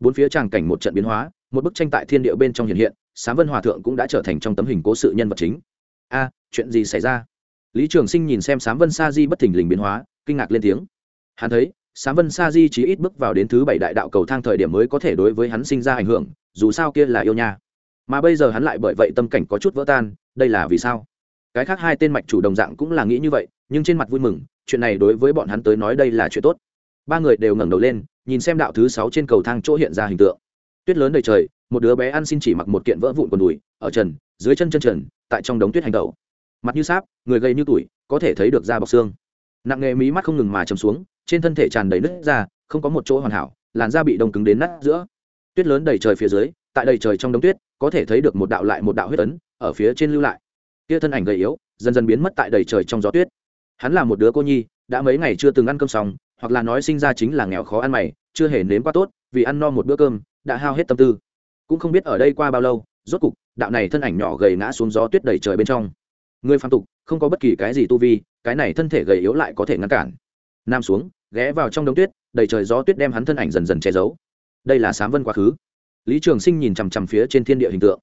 [SPEAKER 1] Bốn phía tràng cảnh một trận biến hóa, một bức tranh tại thiên địa bên trong hiện hiện, sám vân hòa thượng cũng đã trở thành trong tấm hình cố sự nhân vật chính. A, chuyện gì xảy ra? Lý trường sinh nhìn xem sám vân sa di bất thình lình biến hóa, kinh ngạc lên tiếng. Hắn thấy, sám vân sa di chỉ ít bước vào đến thứ bảy đại đạo cầu thang thời điểm mới có thể đối với hắn sinh ra ảnh hưởng dù sao kia là yêu nha. Mà bây giờ hắn lại bởi vậy tâm cảnh có chút vỡ tan, đây là vì sao? Cái khác hai tên mạch chủ đồng dạng cũng là nghĩ như vậy, nhưng trên mặt vui mừng, chuyện này đối với bọn hắn tới nói đây là chuyện tốt. Ba người đều ngẩng đầu lên, nhìn xem đạo thứ sáu trên cầu thang chỗ hiện ra hình tượng. Tuyết lớn đầy trời, một đứa bé ăn xin chỉ mặc một kiện vỡ vụn quần đùi, ở trần, dưới chân chân trần, tại trong đống tuyết hành tẩu. Mặt như sáp, người gầy như tuổi có thể thấy được da bọc xương. Nặng nghề mí mắt không ngừng mà chầm xuống, trên thân thể tràn đầy nứt da không có một chỗ hoàn hảo, làn da bị đông cứng đến nát giữa tuyết lớn đầy trời phía dưới, tại đầy trời trong đống tuyết, có thể thấy được một đạo lại một đạo huyết ấn ở phía trên lưu lại. Kia thân ảnh gầy yếu, dần dần biến mất tại đầy trời trong gió tuyết. Hắn là một đứa cô nhi, đã mấy ngày chưa từng ăn cơm xong, hoặc là nói sinh ra chính là nghèo khó ăn mày, chưa hề nếm quá tốt, vì ăn no một bữa cơm, đã hao hết tâm tư. Cũng không biết ở đây qua bao lâu, rốt cục, đạo này thân ảnh nhỏ gầy ngã xuống gió tuyết đầy trời bên trong. Người phạm tục, không có bất kỳ cái gì tu vi, cái này thân thể gầy yếu lại có thể ngăn cản. Nam xuống, ghé vào trong đống tuyết, đầy trời gió tuyết đem hắn thân ảnh dần dần che giấu đây là sám vân quá khứ. Lý trường sinh nhìn chằm chằm phía trên thiên địa hình tượng.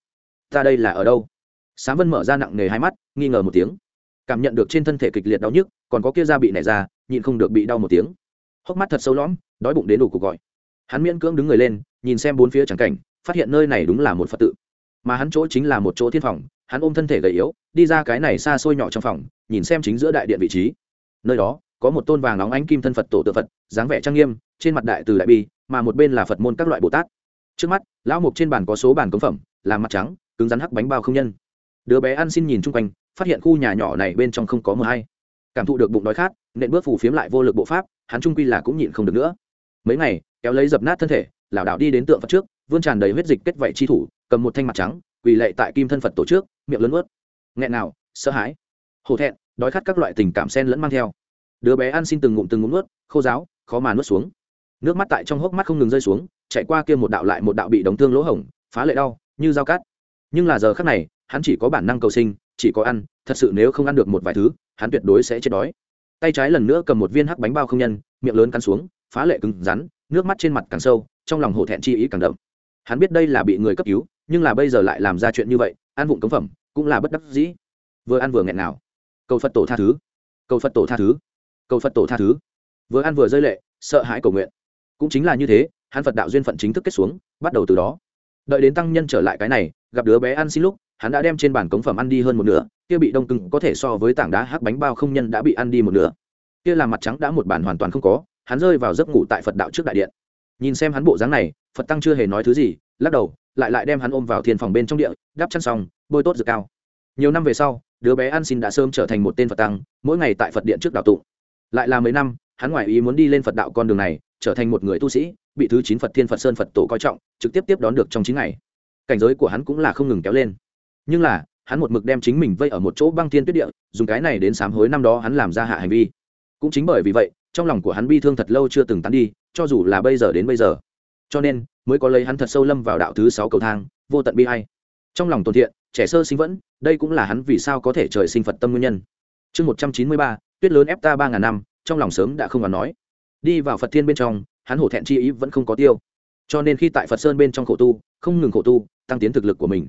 [SPEAKER 1] Ta đây là ở đâu? Sám vân mở ra nặng nề hai mắt, nghi ngờ một tiếng. Cảm nhận được trên thân thể kịch liệt đau nhức, còn có kia da bị nảy ra, nhịn không được bị đau một tiếng. Hốc mắt thật sâu lõm, đói bụng đến đủ cuộc gọi. Hắn miễn cưỡng đứng người lên, nhìn xem bốn phía trắng cảnh, phát hiện nơi này đúng là một phật tự. Mà hắn chỗ chính là một chỗ thiên phòng, hắn ôm thân thể gầy yếu, đi ra cái này xa xôi nhỏ trong phòng, nhìn xem chính giữa đại điện vị trí. Nơi đó, có một tôn vàng nóng ánh kim thân phật tổ tự phật, dáng vẻ trang nghiêm, trên mặt đại từ đại bi mà một bên là phật môn các loại bồ tát. Trước mắt, lão mục trên bàn có số bàn cống phẩm, là mặt trắng, cứng rắn hắc bánh bao không nhân. Đứa bé ăn xin nhìn chung quanh, phát hiện khu nhà nhỏ này bên trong không có mờ hay. Cảm thụ được bụng đói khát, nện bước phủ phiếm lại vô lực bộ pháp, hắn trung quy là cũng nhịn không được nữa. Mấy ngày, kéo lấy dập nát thân thể, lảo đảo đi đến tượng phật trước, vươn tràn đầy huyết dịch kết vảy chi thủ, cầm một thanh mặt trắng, quỳ lệ tại kim thân phật tổ trước, miệng lớn ướt nghẹn nào, sợ hãi. Hổ thẹn, đói khát các loại tình cảm sen lẫn mang theo. Đứa bé ăn xin từng ngụm từng ngụm nuốt, khô giáo khó mà nuốt xuống nước mắt tại trong hốc mắt không ngừng rơi xuống, chạy qua kia một đạo lại một đạo bị đóng thương lỗ hổng, phá lệ đau, như dao cát nhưng là giờ khác này, hắn chỉ có bản năng cầu sinh, chỉ có ăn, thật sự nếu không ăn được một vài thứ, hắn tuyệt đối sẽ chết đói. Tay trái lần nữa cầm một viên hắc bánh bao không nhân, miệng lớn cắn xuống, phá lệ cứng rắn, nước mắt trên mặt càng sâu, trong lòng hổ thẹn chi ý càng đậm. Hắn biết đây là bị người cấp cứu, nhưng là bây giờ lại làm ra chuyện như vậy, ăn vụng cống phẩm, cũng là bất đắc dĩ. Vừa ăn vừa nghẹn nào cầu phật tổ tha thứ. Cầu phật tổ tha thứ. Cầu phật tổ tha thứ. Vừa ăn vừa rơi lệ, sợ hãi cầu nguyện cũng chính là như thế, hắn phật đạo duyên phận chính thức kết xuống, bắt đầu từ đó. Đợi đến tăng nhân trở lại cái này, gặp đứa bé ăn xin lúc, hắn đã đem trên bàn cống phẩm ăn đi hơn một nửa, kia bị đông cứng có thể so với tảng đá hắc bánh bao không nhân đã bị ăn đi một nửa. Kia làm mặt trắng đã một bàn hoàn toàn không có, hắn rơi vào giấc ngủ tại phật đạo trước đại điện. Nhìn xem hắn bộ dáng này, phật tăng chưa hề nói thứ gì, lắc đầu, lại lại đem hắn ôm vào thiên phòng bên trong địa, đắp chăn xong, bôi tốt dược cao. Nhiều năm về sau, đứa bé ăn xin đã sớm trở thành một tên phật tăng, mỗi ngày tại phật điện trước đạo tụng. Lại là mấy năm hắn ngoại ý muốn đi lên phật đạo con đường này, trở thành một người tu sĩ, bị thứ chín phật thiên phật sơn phật tổ coi trọng, trực tiếp tiếp đón được trong chín ngày. Cảnh giới của hắn cũng là không ngừng kéo lên. Nhưng là, hắn một mực đem chính mình vây ở một chỗ băng thiên tuyết địa, dùng cái này đến sám hối năm đó hắn làm ra hạ hành vi. Cũng chính bởi vì vậy, trong lòng của hắn bi thương thật lâu chưa từng tán đi, cho dù là bây giờ đến bây giờ. Cho nên, mới có lấy hắn thật sâu lâm vào đạo thứ sáu cầu thang, vô tận bi hay trong lòng tồn thiện, trẻ sơ sinh vẫn, đây cũng là hắn vì sao có thể trời sinh phật tâm nguyên nhân. Chương một trăm chín mươi ba, tuyết lớn ép ta ba ngàn năm trong lòng sớm đã không còn nói. Đi vào phật thiên bên trong, hắn hổ thẹn chi ý vẫn không có tiêu. Cho nên khi tại phật sơn bên trong khổ tu, không ngừng khổ tu, tăng tiến thực lực của mình.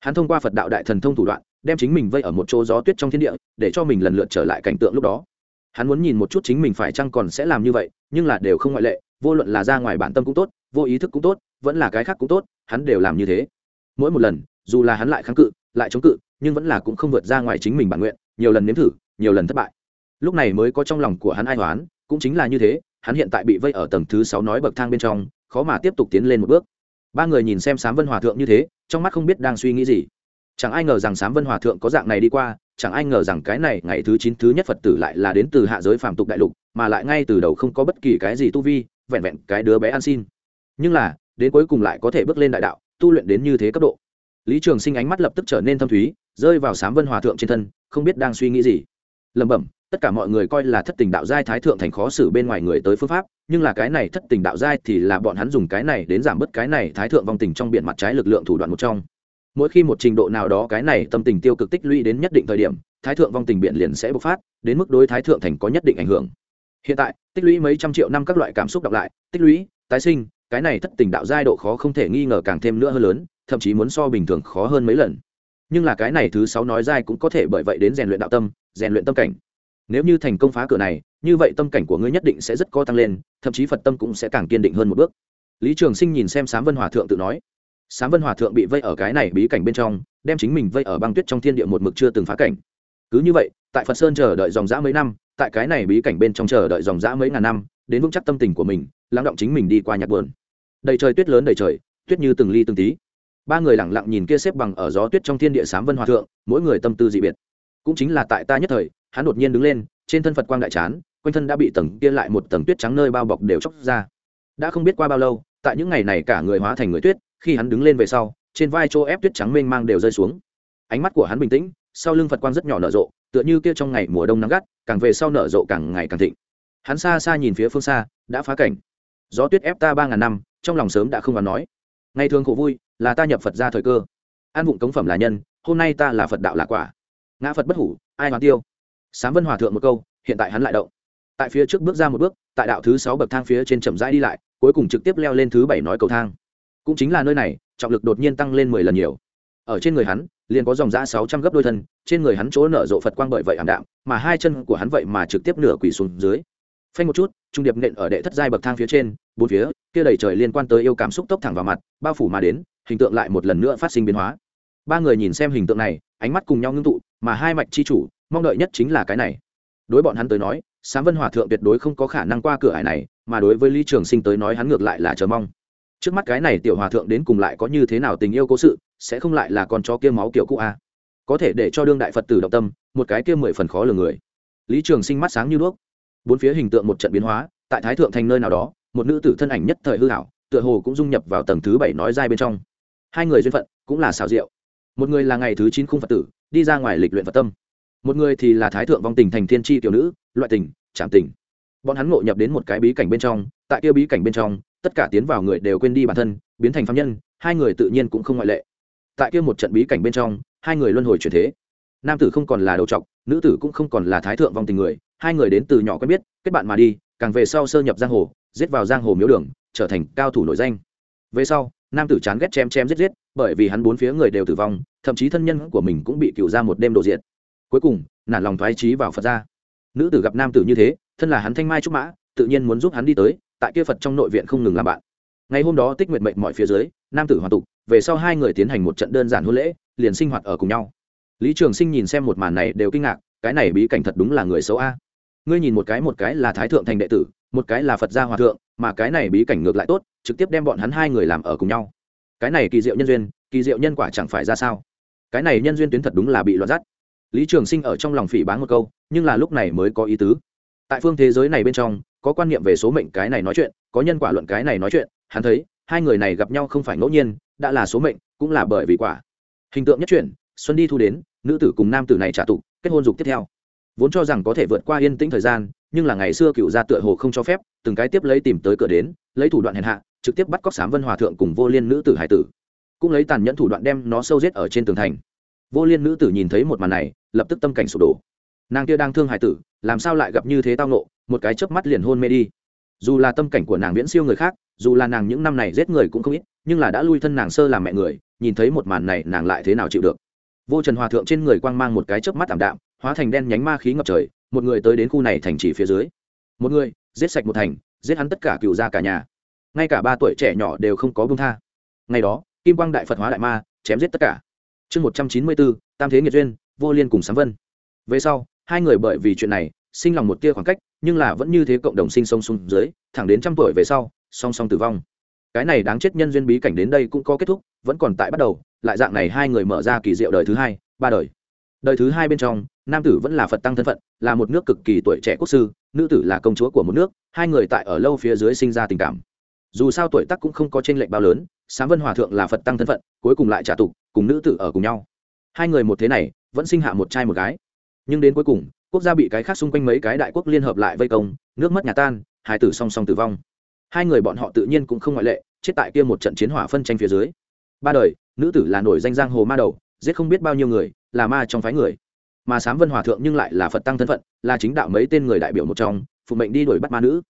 [SPEAKER 1] Hắn thông qua phật đạo đại thần thông thủ đoạn, đem chính mình vây ở một chỗ gió tuyết trong thiên địa, để cho mình lần lượt trở lại cảnh tượng lúc đó. Hắn muốn nhìn một chút chính mình phải chăng còn sẽ làm như vậy, nhưng là đều không ngoại lệ, vô luận là ra ngoài bản tâm cũng tốt, vô ý thức cũng tốt, vẫn là cái khác cũng tốt, hắn đều làm như thế. Mỗi một lần, dù là hắn lại kháng cự, lại chống cự, nhưng vẫn là cũng không vượt ra ngoài chính mình bản nguyện, nhiều lần nếm thử, nhiều lần thất bại lúc này mới có trong lòng của hắn ai hoán, cũng chính là như thế, hắn hiện tại bị vây ở tầng thứ sáu nói bậc thang bên trong, khó mà tiếp tục tiến lên một bước. Ba người nhìn xem sám vân hòa thượng như thế, trong mắt không biết đang suy nghĩ gì. Chẳng ai ngờ rằng sám vân hòa thượng có dạng này đi qua, chẳng ai ngờ rằng cái này ngày thứ chín, thứ nhất phật tử lại là đến từ hạ giới phàm tục đại lục, mà lại ngay từ đầu không có bất kỳ cái gì tu vi, vẹn vẹn cái đứa bé ăn xin. Nhưng là, đến cuối cùng lại có thể bước lên đại đạo, tu luyện đến như thế cấp độ. Lý trường sinh ánh mắt lập tức trở nên thâm thúy, rơi vào sám vân hòa thượng trên thân, không biết đang suy nghĩ gì lẩm bẩm, tất cả mọi người coi là thất tình đạo giai thái thượng thành khó xử bên ngoài người tới phương pháp, nhưng là cái này thất tình đạo giai thì là bọn hắn dùng cái này đến giảm bớt cái này thái thượng vong tình trong biển mặt trái lực lượng thủ đoạn một trong. Mỗi khi một trình độ nào đó cái này tâm tình tiêu cực tích lũy đến nhất định thời điểm, thái thượng vong tình biển liền sẽ bộc phát, đến mức đối thái thượng thành có nhất định ảnh hưởng. Hiện tại, tích lũy mấy trăm triệu năm các loại cảm xúc đọc lại, tích lũy, tái sinh, cái này thất tình đạo giai độ khó không thể nghi ngờ càng thêm nữa hơn lớn, thậm chí muốn so bình thường khó hơn mấy lần nhưng là cái này thứ sáu nói dai cũng có thể bởi vậy đến rèn luyện đạo tâm, rèn luyện tâm cảnh. Nếu như thành công phá cửa này, như vậy tâm cảnh của ngươi nhất định sẽ rất co tăng lên, thậm chí phật tâm cũng sẽ càng kiên định hơn một bước. Lý trường sinh nhìn xem sám vân hòa thượng tự nói, sám vân hòa thượng bị vây ở cái này bí cảnh bên trong, đem chính mình vây ở băng tuyết trong thiên địa một mực chưa từng phá cảnh. Cứ như vậy, tại phật sơn chờ đợi dòng dã mấy năm, tại cái này bí cảnh bên trong chờ đợi dòng dã mấy ngàn năm, đến vững chắc tâm tình của mình, lắng động chính mình đi qua nhạc buồn. Đầy trời tuyết lớn đầy trời, tuyết như từng ly từng tí ba người lẳng lặng nhìn kia xếp bằng ở gió tuyết trong thiên địa sám vân hòa thượng, mỗi người tâm tư dị biệt. Cũng chính là tại ta nhất thời, hắn đột nhiên đứng lên, trên thân phật quang đại chán, quanh thân đã bị tầng kia lại một tầng tuyết trắng nơi bao bọc đều chóc ra. Đã không biết qua bao lâu, tại những ngày này cả người hóa thành người tuyết, khi hắn đứng lên về sau, trên vai chỗ ép tuyết trắng mênh mang đều rơi xuống. Ánh mắt của hắn bình tĩnh, sau lưng phật quang rất nhỏ nở rộ, tựa như kia trong ngày mùa đông nắng gắt, càng về sau nở rộ càng ngày càng thịnh. Hắn xa xa nhìn phía phương xa, đã phá cảnh. Gió tuyết ép ta ba ngàn năm, trong lòng sớm đã không còn nói ngày thường khổ vui là ta nhập phật ra thời cơ. An vụng cống phẩm là nhân, hôm nay ta là phật đạo là quả. Ngã phật bất hủ, ai hoàn tiêu? Sám vân hòa thượng một câu, hiện tại hắn lại động. Tại phía trước bước ra một bước, tại đạo thứ sáu bậc thang phía trên chậm rãi đi lại, cuối cùng trực tiếp leo lên thứ bảy nói cầu thang. Cũng chính là nơi này, trọng lực đột nhiên tăng lên mười lần nhiều. Ở trên người hắn, liền có dòng giã sáu trăm gấp đôi thân, trên người hắn chỗ nở rộ phật quang bởi vậy ảm đạm, mà hai chân của hắn vậy mà trực tiếp nửa quỳ xuống dưới. Phanh một chút, trung điệp nện ở đệ thất giai bậc thang phía trên bốn phía, kia đầy trời liên quan tới yêu cảm xúc tốc thẳng vào mặt, bao phủ mà đến, hình tượng lại một lần nữa phát sinh biến hóa. Ba người nhìn xem hình tượng này, ánh mắt cùng nhau ngưng tụ, mà hai mạch chi chủ, mong đợi nhất chính là cái này. Đối bọn hắn tới nói, sám vân hòa thượng tuyệt đối không có khả năng qua cửa ải này, mà đối với lý trường sinh tới nói hắn ngược lại là chờ mong. Trước mắt cái này tiểu hòa thượng đến cùng lại có như thế nào tình yêu cố sự, sẽ không lại là con chó kia máu kiểu cũ a có thể để cho đương đại phật tử động tâm, một cái kia mười phần khó lường người. Lý trường sinh mắt sáng như đuốc. Bốn phía hình tượng một trận biến hóa, tại thái thượng thành nơi nào đó một nữ tử thân ảnh nhất thời hư hảo, tựa hồ cũng dung nhập vào tầng thứ bảy nói dai bên trong. Hai người duyên phận cũng là xào rượu một người là ngày thứ chín khung phật tử, đi ra ngoài lịch luyện phật tâm. Một người thì là thái thượng vong tình thành thiên tri tiểu nữ, loại tình, trảm tình. Bọn hắn ngộ nhập đến một cái bí cảnh bên trong, tại kia bí cảnh bên trong, tất cả tiến vào người đều quên đi bản thân, biến thành phạm nhân, hai người tự nhiên cũng không ngoại lệ. Tại kia một trận bí cảnh bên trong, hai người luân hồi chuyển thế. Nam tử không còn là đầu trọc, nữ tử cũng không còn là thái thượng vong tình người, hai người đến từ nhỏ quen biết, kết bạn mà đi, càng về sau sơ nhập giang hồ giết vào giang hồ miếu đường, trở thành cao thủ nổi danh. Về sau, nam tử chán ghét chém chém giết giết, bởi vì hắn bốn phía người đều tử vong, thậm chí thân nhân của mình cũng bị cựu ra một đêm đồ diện cuối cùng, nản lòng thoái trí vào phật ra nữ tử gặp nam tử như thế, thân là hắn thanh mai trúc mã, tự nhiên muốn giúp hắn đi tới, tại kia phật trong nội viện không ngừng làm bạn. Ngày hôm đó tích nguyện mệnh mọi phía dưới, nam tử hoàn tục, về sau hai người tiến hành một trận đơn giản hôn lễ, liền sinh hoạt ở cùng nhau. Lý trường sinh nhìn xem một màn này đều kinh ngạc, cái này bí cảnh thật đúng là người xấu a. Ngươi nhìn một cái một cái là thái thượng thành đệ tử một cái là phật gia hòa thượng, mà cái này bí cảnh ngược lại tốt, trực tiếp đem bọn hắn hai người làm ở cùng nhau. Cái này kỳ diệu nhân duyên, kỳ diệu nhân quả chẳng phải ra sao? Cái này nhân duyên tuyến thật đúng là bị loạn dắt lý trường sinh ở trong lòng phỉ báng một câu, nhưng là lúc này mới có ý tứ. Tại phương thế giới này bên trong, có quan niệm về số mệnh cái này nói chuyện, có nhân quả luận cái này nói chuyện, hắn thấy, hai người này gặp nhau không phải ngẫu nhiên, đã là số mệnh, cũng là bởi vì quả. Hình tượng nhất chuyển, xuân đi thu đến, nữ tử cùng nam tử này trả tụ, kết hôn dục tiếp theo. Vốn cho rằng có thể vượt qua yên tĩnh thời gian nhưng là ngày xưa cựu gia tựa hồ không cho phép, từng cái tiếp lấy tìm tới cửa đến, lấy thủ đoạn hèn hạ, trực tiếp bắt cóc sám vân hòa thượng cùng vô liên nữ tử hải tử. Cũng lấy tàn nhẫn thủ đoạn đem nó sâu giết ở trên tường thành. Vô liên nữ tử nhìn thấy một màn này, lập tức tâm cảnh sụp đổ. Nàng kia đang thương hải tử, làm sao lại gặp như thế tao nộ một cái chớp mắt liền hôn mê đi. Dù là tâm cảnh của nàng viễn siêu người khác, dù là nàng những năm này giết người cũng không ít, nhưng là đã lui thân nàng sơ làm mẹ người, nhìn thấy một màn này nàng lại thế nào chịu được. Vô trần hòa thượng trên người quang mang một cái chớp mắt ảm đạm, hóa thành đen nhánh ma khí ngập trời một người tới đến khu này thành trì phía dưới. Một người, giết sạch một thành, giết hắn tất cả cựu gia cả nhà. Ngay cả ba tuổi trẻ nhỏ đều không có bông tha. Ngày đó, kim quang đại phật hóa đại ma, chém giết tất cả. Chương một trăm chín mươi bốn, tam thế nghiệt duyên, vô liên cùng sám vân. Về sau, hai người bởi vì chuyện này, sinh lòng một tia khoảng cách, nhưng là vẫn như thế cộng đồng sinh sông xuống dưới, thẳng đến trăm tuổi về sau, song song tử vong. Cái này đáng chết nhân duyên bí cảnh đến đây cũng có kết thúc, vẫn còn tại bắt đầu, lại dạng này hai người mở ra kỳ diệu đời thứ hai, ba đời. Đời thứ hai bên trong nam tử vẫn là phật tăng thân phận là một nước cực kỳ tuổi trẻ quốc sư nữ tử là công chúa của một nước hai người tại ở lâu phía dưới sinh ra tình cảm dù sao tuổi tác cũng không có tranh lệch bao lớn sám vân hòa thượng là phật tăng thân phận cuối cùng lại trả tục cùng nữ tử ở cùng nhau hai người một thế này vẫn sinh hạ một trai một gái nhưng đến cuối cùng quốc gia bị cái khác xung quanh mấy cái đại quốc liên hợp lại vây công nước mất nhà tan hai tử song song tử vong hai người bọn họ tự nhiên cũng không ngoại lệ chết tại kia một trận chiến hỏa phân tranh phía dưới ba đời nữ tử là nổi danh giang hồ ma đầu giết không biết bao nhiêu người là ma trong phái người mà sám vân hòa thượng nhưng lại là phật tăng thân phận, là chính đạo mấy tên người đại biểu một trong, phụ mệnh đi đuổi bắt ma nữ.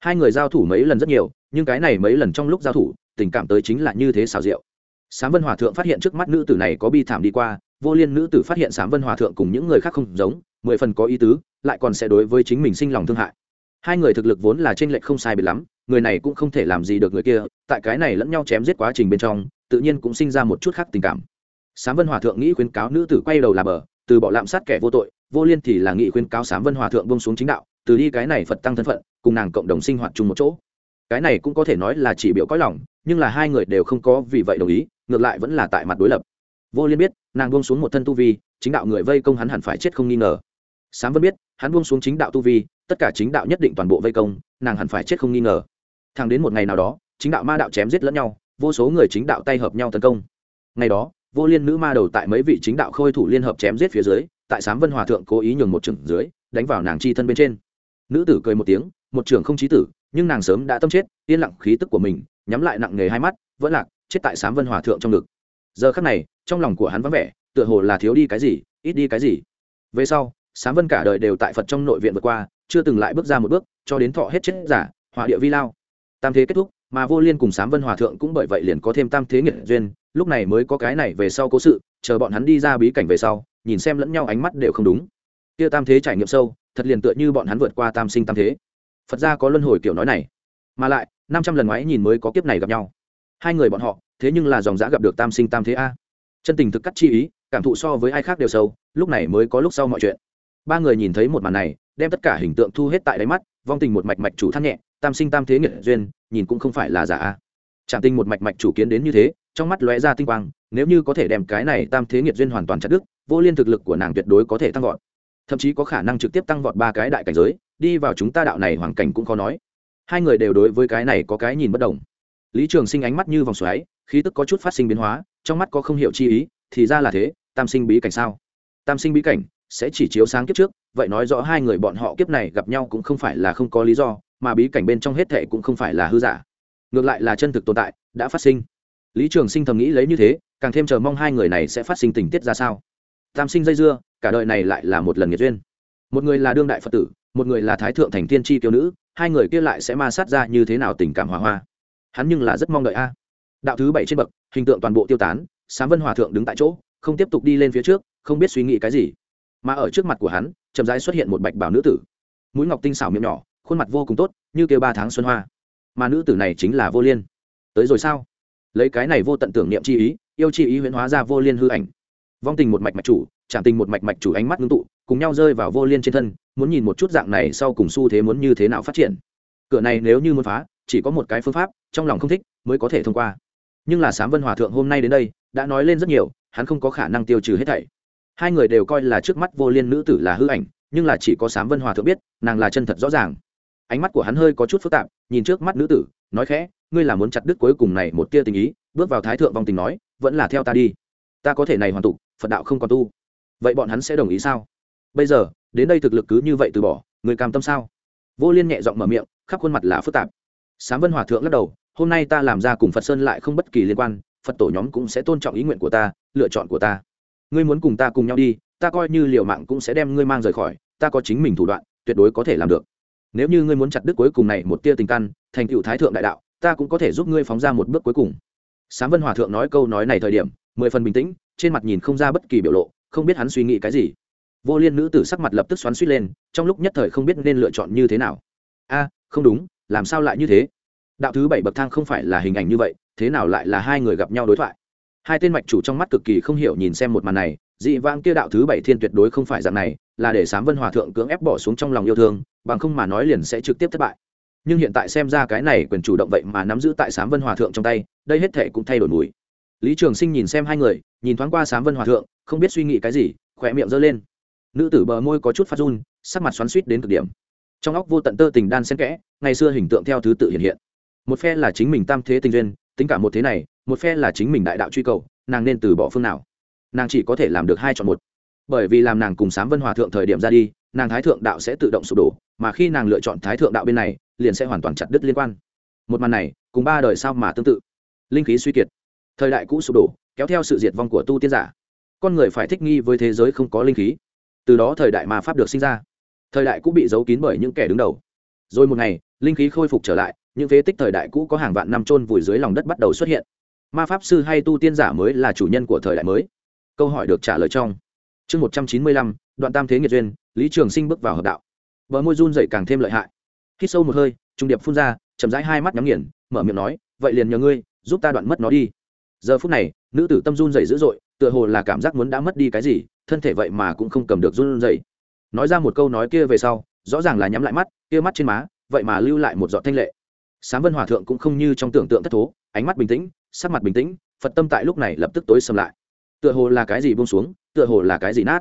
[SPEAKER 1] Hai người giao thủ mấy lần rất nhiều, nhưng cái này mấy lần trong lúc giao thủ, tình cảm tới chính là như thế xào rượu sám vân hòa thượng phát hiện trước mắt nữ tử này có bi thảm đi qua, vô liên nữ tử phát hiện sám vân hòa thượng cùng những người khác không giống, mười phần có ý tứ, lại còn sẽ đối với chính mình sinh lòng thương hại. Hai người thực lực vốn là t r ê n lệch không sai biệt lắm, người này cũng không thể làm gì được người kia, tại cái này lẫn nhau chém giết quá trình bên trong, tự nhiên cũng sinh ra một chút khác tình cảm. Sám vân hòa thượng nghĩ khuyến cáo nữ tử quay đầu làm bờ từ bỏ lạm sát kẻ vô tội, vô liên thì là nghị khuyên cáo sám vân hòa thượng bông xuống chính đạo, từ đi cái này phật tăng thân phận, cùng nàng cộng đồng sinh hoạt chung một chỗ. Cái này cũng có thể nói là chỉ biểu có lòng, nhưng là hai người đều không có vì vậy đồng ý, ngược lại vẫn là tại mặt đối lập. Vô liên biết, nàng buông xuống một thân tu vi, chính đạo người vây công hắn hẳn phải chết không nghi ngờ. Sám vân biết, hắn buông xuống chính đạo tu vi, tất cả chính đạo nhất định toàn bộ vây công, nàng hẳn phải chết không nghi ngờ. Thang đến một ngày nào đó, chính đạo ma đạo chém giết lẫn nhau, vô số người chính đạo tay hợp nhau tấn công. Ngày đó vô liên nữ ma đầu tại mấy vị chính đạo khôi thủ liên hợp chém giết phía dưới, tại sám vân hòa thượng cố ý nhường một trưởng dưới, đánh vào nàng chi thân bên trên. Nữ tử cười một tiếng, một trưởng không trí tử, nhưng nàng sớm đã tâm chết, yên lặng khí tức của mình, nhắm lại nặng nghề hai mắt, vẫn lạc, chết tại sám vân hòa thượng trong ngực. Giờ khắc này, trong lòng của hắn vắng vẻ, tựa hồ là thiếu đi cái gì, ít đi cái gì. Về sau, sám vân cả đời đều tại phật trong nội viện vượt qua, chưa từng lại bước ra một bước, cho đến thọ hết chết giả, hỏa địa vi lao. Tam thế kết thúc, mà vô liên cùng sám vân hòa thượng cũng bởi vậy liền có thêm tam thế nghiệt duyên lúc này mới có cái này về sau cố sự, chờ bọn hắn đi ra bí cảnh về sau, nhìn xem lẫn nhau ánh mắt đều không đúng. Kia tam thế trải nghiệm sâu, thật liền tựa như bọn hắn vượt qua tam sinh tam thế. Phật gia có luân hồi kiểu nói này. Mà lại, năm trăm lần ngoái nhìn mới có kiếp này gặp nhau. Hai người bọn họ, thế nhưng là dòng giã gặp được tam sinh tam thế a. Chân tình thực cắt chi ý, cảm thụ so với ai khác đều sâu, lúc này mới có lúc sau mọi chuyện. Ba người nhìn thấy một màn này, đem tất cả hình tượng thu hết tại đáy mắt, vong tình một mạch mạch chủ thắt nhẹ, tam sinh tam thế nghiệt duyên, nhìn cũng không phải là giả a. Chẳng tình một mạch mạch chủ kiến đến như thế trong mắt lóe ra tinh quang, nếu như có thể đem cái này tam thế nghiệt duyên hoàn toàn chặt đứt, vô liên thực lực của nàng tuyệt đối có thể tăng vọt. Thậm chí có khả năng trực tiếp tăng vọt ba cái đại cảnh giới, đi vào chúng ta đạo này hoàn cảnh cũng khó nói. Hai người đều đối với cái này có cái nhìn bất đồng. Lý trường sinh ánh mắt như vòng xoáy, khí tức có chút phát sinh biến hóa, trong mắt có không hiểu chi ý, thì ra là thế, tam sinh bí cảnh sao? Tam sinh bí cảnh sẽ chỉ chiếu sáng kiếp trước, vậy nói rõ hai người bọn họ kiếp này gặp nhau cũng không phải là không có lý do, mà bí cảnh bên trong hết thệ cũng không phải là hư giả. Ngược lại là chân thực tồn tại, đã phát sinh lý trường sinh thầm nghĩ lấy như thế, càng thêm chờ mong hai người này sẽ phát sinh tình tiết ra sao. Tam sinh dây dưa, cả đời này lại là một lần nghiệt duyên. Một người là đương đại phật tử, một người là thái thượng thành tiên tri tiêu nữ, hai người kia lại sẽ ma sát ra như thế nào tình cảm hòa hoa. Hắn nhưng là rất mong đợi a. Đạo thứ bảy trên bậc, hình tượng toàn bộ tiêu tán, sám vân hòa thượng đứng tại chỗ, không tiếp tục đi lên phía trước, không biết suy nghĩ cái gì. Mà ở trước mặt của hắn, chậm rãi xuất hiện một bạch bảo nữ tử. Mũi ngọc tinh xảo miệng nhỏ, khuôn mặt vô cùng tốt, như kêu ba tháng xuân hoa. Mà nữ tử này chính là vô liên. Tới rồi sao? Lấy cái này vô tận tưởng niệm chi ý, yêu chi ý huyễn hóa ra vô liên hư ảnh. Vong tình một mạch mạch chủ, trảm tình một mạch mạch chủ ánh mắt ngưng tụ, cùng nhau rơi vào vô liên trên thân, muốn nhìn một chút dạng này sau cùng xu thế muốn như thế nào phát triển. Cửa này nếu như muốn phá, chỉ có một cái phương pháp, trong lòng không thích, mới có thể thông qua. Nhưng là sám vân hòa thượng hôm nay đến đây, đã nói lên rất nhiều, hắn không có khả năng tiêu trừ hết thảy. Hai người đều coi là trước mắt vô liên nữ tử là hư ảnh, nhưng là chỉ có sám vân hòa thượng biết, nàng là chân thật rõ ràng. Ánh mắt của hắn hơi có chút phức tạp, nhìn trước mắt nữ tử, nói khẽ ngươi là muốn chặt đứt cuối cùng này một tia tình ý, bước vào thái thượng vong tình nói, vẫn là theo ta đi. Ta có thể này hoàn tục, phật đạo không còn tu. Vậy bọn hắn sẽ đồng ý sao? Bây giờ, đến đây thực lực cứ như vậy từ bỏ, người cam tâm sao? Vô liên nhẹ giọng mở miệng, khắp khuôn mặt là phức tạp. Sám vân hòa thượng lắc đầu, hôm nay ta làm ra cùng phật sơn lại không bất kỳ liên quan, phật tổ nhóm cũng sẽ tôn trọng ý nguyện của ta, lựa chọn của ta. Ngươi muốn cùng ta cùng nhau đi, ta coi như liều mạng cũng sẽ đem ngươi mang rời khỏi, ta có chính mình thủ đoạn, tuyệt đối có thể làm được. Nếu như ngươi muốn chặt đứt cuối cùng này một tia tình căn, thành cựu thái thượng đại đạo ta cũng có thể giúp ngươi phóng ra một bước cuối cùng. Sám vân hòa thượng nói câu nói này thời điểm, mười phần bình tĩnh, trên mặt nhìn không ra bất kỳ biểu lộ, không biết hắn suy nghĩ cái gì. Vô liên nữ tử sắc mặt lập tức xoắn suýt lên, trong lúc nhất thời không biết nên lựa chọn như thế nào. A, không đúng, làm sao lại như thế? Đạo thứ bảy bậc thang không phải là hình ảnh như vậy, thế nào lại là hai người gặp nhau đối thoại? Hai tên mạch chủ trong mắt cực kỳ không hiểu nhìn xem một màn này, dị vãng kia đạo thứ bảy thiên tuyệt đối không phải dạng này, là để sám vân hòa thượng cưỡng ép bỏ xuống trong lòng yêu thương, bằng không mà nói liền sẽ trực tiếp thất bại nhưng hiện tại xem ra cái này quyền chủ động vậy mà nắm giữ tại sám vân hòa thượng trong tay, đây hết thể cũng thay đổi mùi. Lý trường sinh nhìn xem hai người, nhìn thoáng qua sám vân hòa thượng, không biết suy nghĩ cái gì, khỏe miệng giơ lên. Nữ tử bờ môi có chút phát run, sắc mặt xoắn suýt đến cực điểm. Trong óc vô tận tơ tình đan xen kẽ, ngày xưa hình tượng theo thứ tự hiện hiện. Một phe là chính mình tam thế tình duyên, tính cả một thế này, một phe là chính mình đại đạo truy cầu, nàng nên từ bỏ phương nào? Nàng chỉ có thể làm được hai chọn một. Bởi vì làm nàng cùng sám vân hòa thượng thời điểm ra đi, nàng thái thượng đạo sẽ tự động sụp đổ, mà khi nàng lựa chọn thái thượng đạo bên này liền sẽ hoàn toàn chặt đứt liên quan. Một màn này, cùng ba đời sao mà tương tự. Linh khí suy kiệt, thời đại cũ sụp đổ, kéo theo sự diệt vong của tu tiên giả. Con người phải thích nghi với thế giới không có linh khí. Từ đó thời đại mà pháp được sinh ra. Thời đại cũ bị giấu kín bởi những kẻ đứng đầu. Rồi một ngày, linh khí khôi phục trở lại, những phế tích thời đại cũ có hàng vạn năm trôn vùi dưới lòng đất bắt đầu xuất hiện. Ma pháp sư hay tu tiên giả mới là chủ nhân của thời đại mới. Câu hỏi được trả lời trong chương một trăm chín mươi lăm, đoạn tam thế nghiệt duyên, lý trường sinh bước vào hợp đạo. Vợ môi run dậy càng thêm lợi hại khi sâu một hơi, trung điệp phun ra, chậm rãi hai mắt nhắm nghiền, mở miệng nói, vậy liền nhờ ngươi, giúp ta đoạn mất nó đi. Giờ phút này, nữ tử tâm run dày dữ dội, tựa hồ là cảm giác muốn đã mất đi cái gì, thân thể vậy mà cũng không cầm được run dày nói ra một câu nói kia về sau, rõ ràng là nhắm lại mắt, kia mắt trên má, vậy mà lưu lại một giọt thanh lệ. Sám vân hòa thượng cũng không như trong tưởng tượng thất thố, ánh mắt bình tĩnh, sắc mặt bình tĩnh, phật tâm tại lúc này lập tức tối sầm lại. Tựa hồ là cái gì buông xuống, tựa hồ là cái gì nát.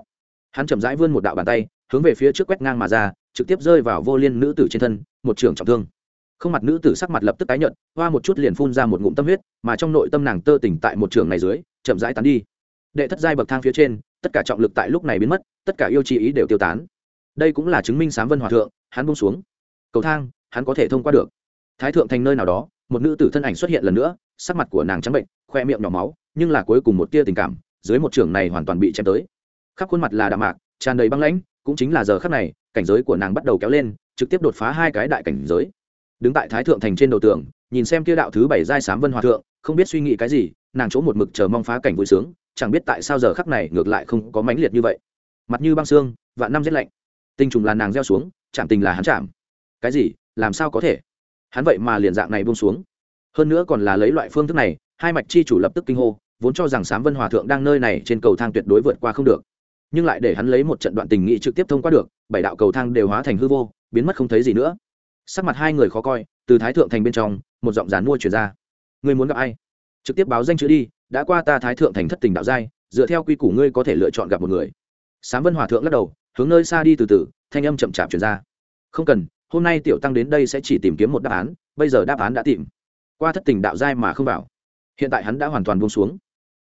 [SPEAKER 1] Hắn chậm rãi vươn một đạo bàn tay, hướng về phía trước quét ngang mà ra trực tiếp rơi vào vô liên nữ tử trên thân, một trường trọng thương. Không mặt nữ tử sắc mặt lập tức tái nhợt, hoa một chút liền phun ra một ngụm tâm huyết, mà trong nội tâm nàng tơ tỉnh tại một trường này dưới, chậm rãi tán đi. Đệ thất giai bậc thang phía trên, tất cả trọng lực tại lúc này biến mất, tất cả yêu chi ý đều tiêu tán. Đây cũng là chứng minh sám vân hòa thượng, hắn bung xuống. Cầu thang, hắn có thể thông qua được. Thái thượng thành nơi nào đó, một nữ tử thân ảnh xuất hiện lần nữa, sắc mặt của nàng trắng bệnh, khoe miệng nhỏ máu, nhưng là cuối cùng một tia tình cảm, dưới một trường này hoàn toàn bị chém tới. Khắp khuôn mặt là đạm mạc, tràn đầy băng lãnh, cũng chính là giờ khắc này cảnh giới của nàng bắt đầu kéo lên, trực tiếp đột phá hai cái đại cảnh giới. Đứng tại thái thượng thành trên đầu tường, nhìn xem kia đạo thứ bảy giai sám vân hòa thượng, không biết suy nghĩ cái gì, nàng chỗ một mực chờ mong phá cảnh vui sướng, chẳng biết tại sao giờ khắc này ngược lại không có mãnh liệt như vậy. Mặt như băng xương, vạn năm rét lạnh. Tinh trùng là nàng gieo xuống chạm tình là hắn chạm cái gì? Làm sao có thể? Hắn vậy mà liền dạng này buông xuống. Hơn nữa còn là lấy loại phương thức này, hai mạch chi chủ lập tức kinh hô, vốn cho rằng sám vân hòa thượng đang nơi này trên cầu thang tuyệt đối vượt qua không được nhưng lại để hắn lấy một trận đoạn tình nghị trực tiếp thông qua được, bảy đạo cầu thang đều hóa thành hư vô, biến mất không thấy gì nữa. Sắc mặt hai người khó coi, từ thái thượng thành bên trong, một giọng dán mua chuyển ra. Ngươi muốn gặp ai? Trực tiếp báo danh chữ đi, đã qua ta thái thượng thành thất tình đạo giai, dựa theo quy củ ngươi có thể lựa chọn gặp một người. Sám vân hòa thượng lắc đầu, hướng nơi xa đi từ từ, thanh âm chậm chạp chuyển ra. Không cần, hôm nay tiểu tăng đến đây sẽ chỉ tìm kiếm một đáp án, bây giờ đáp án đã tìm. Qua thất tình đạo giai mà không vào. Hiện tại hắn đã hoàn toàn buông xuống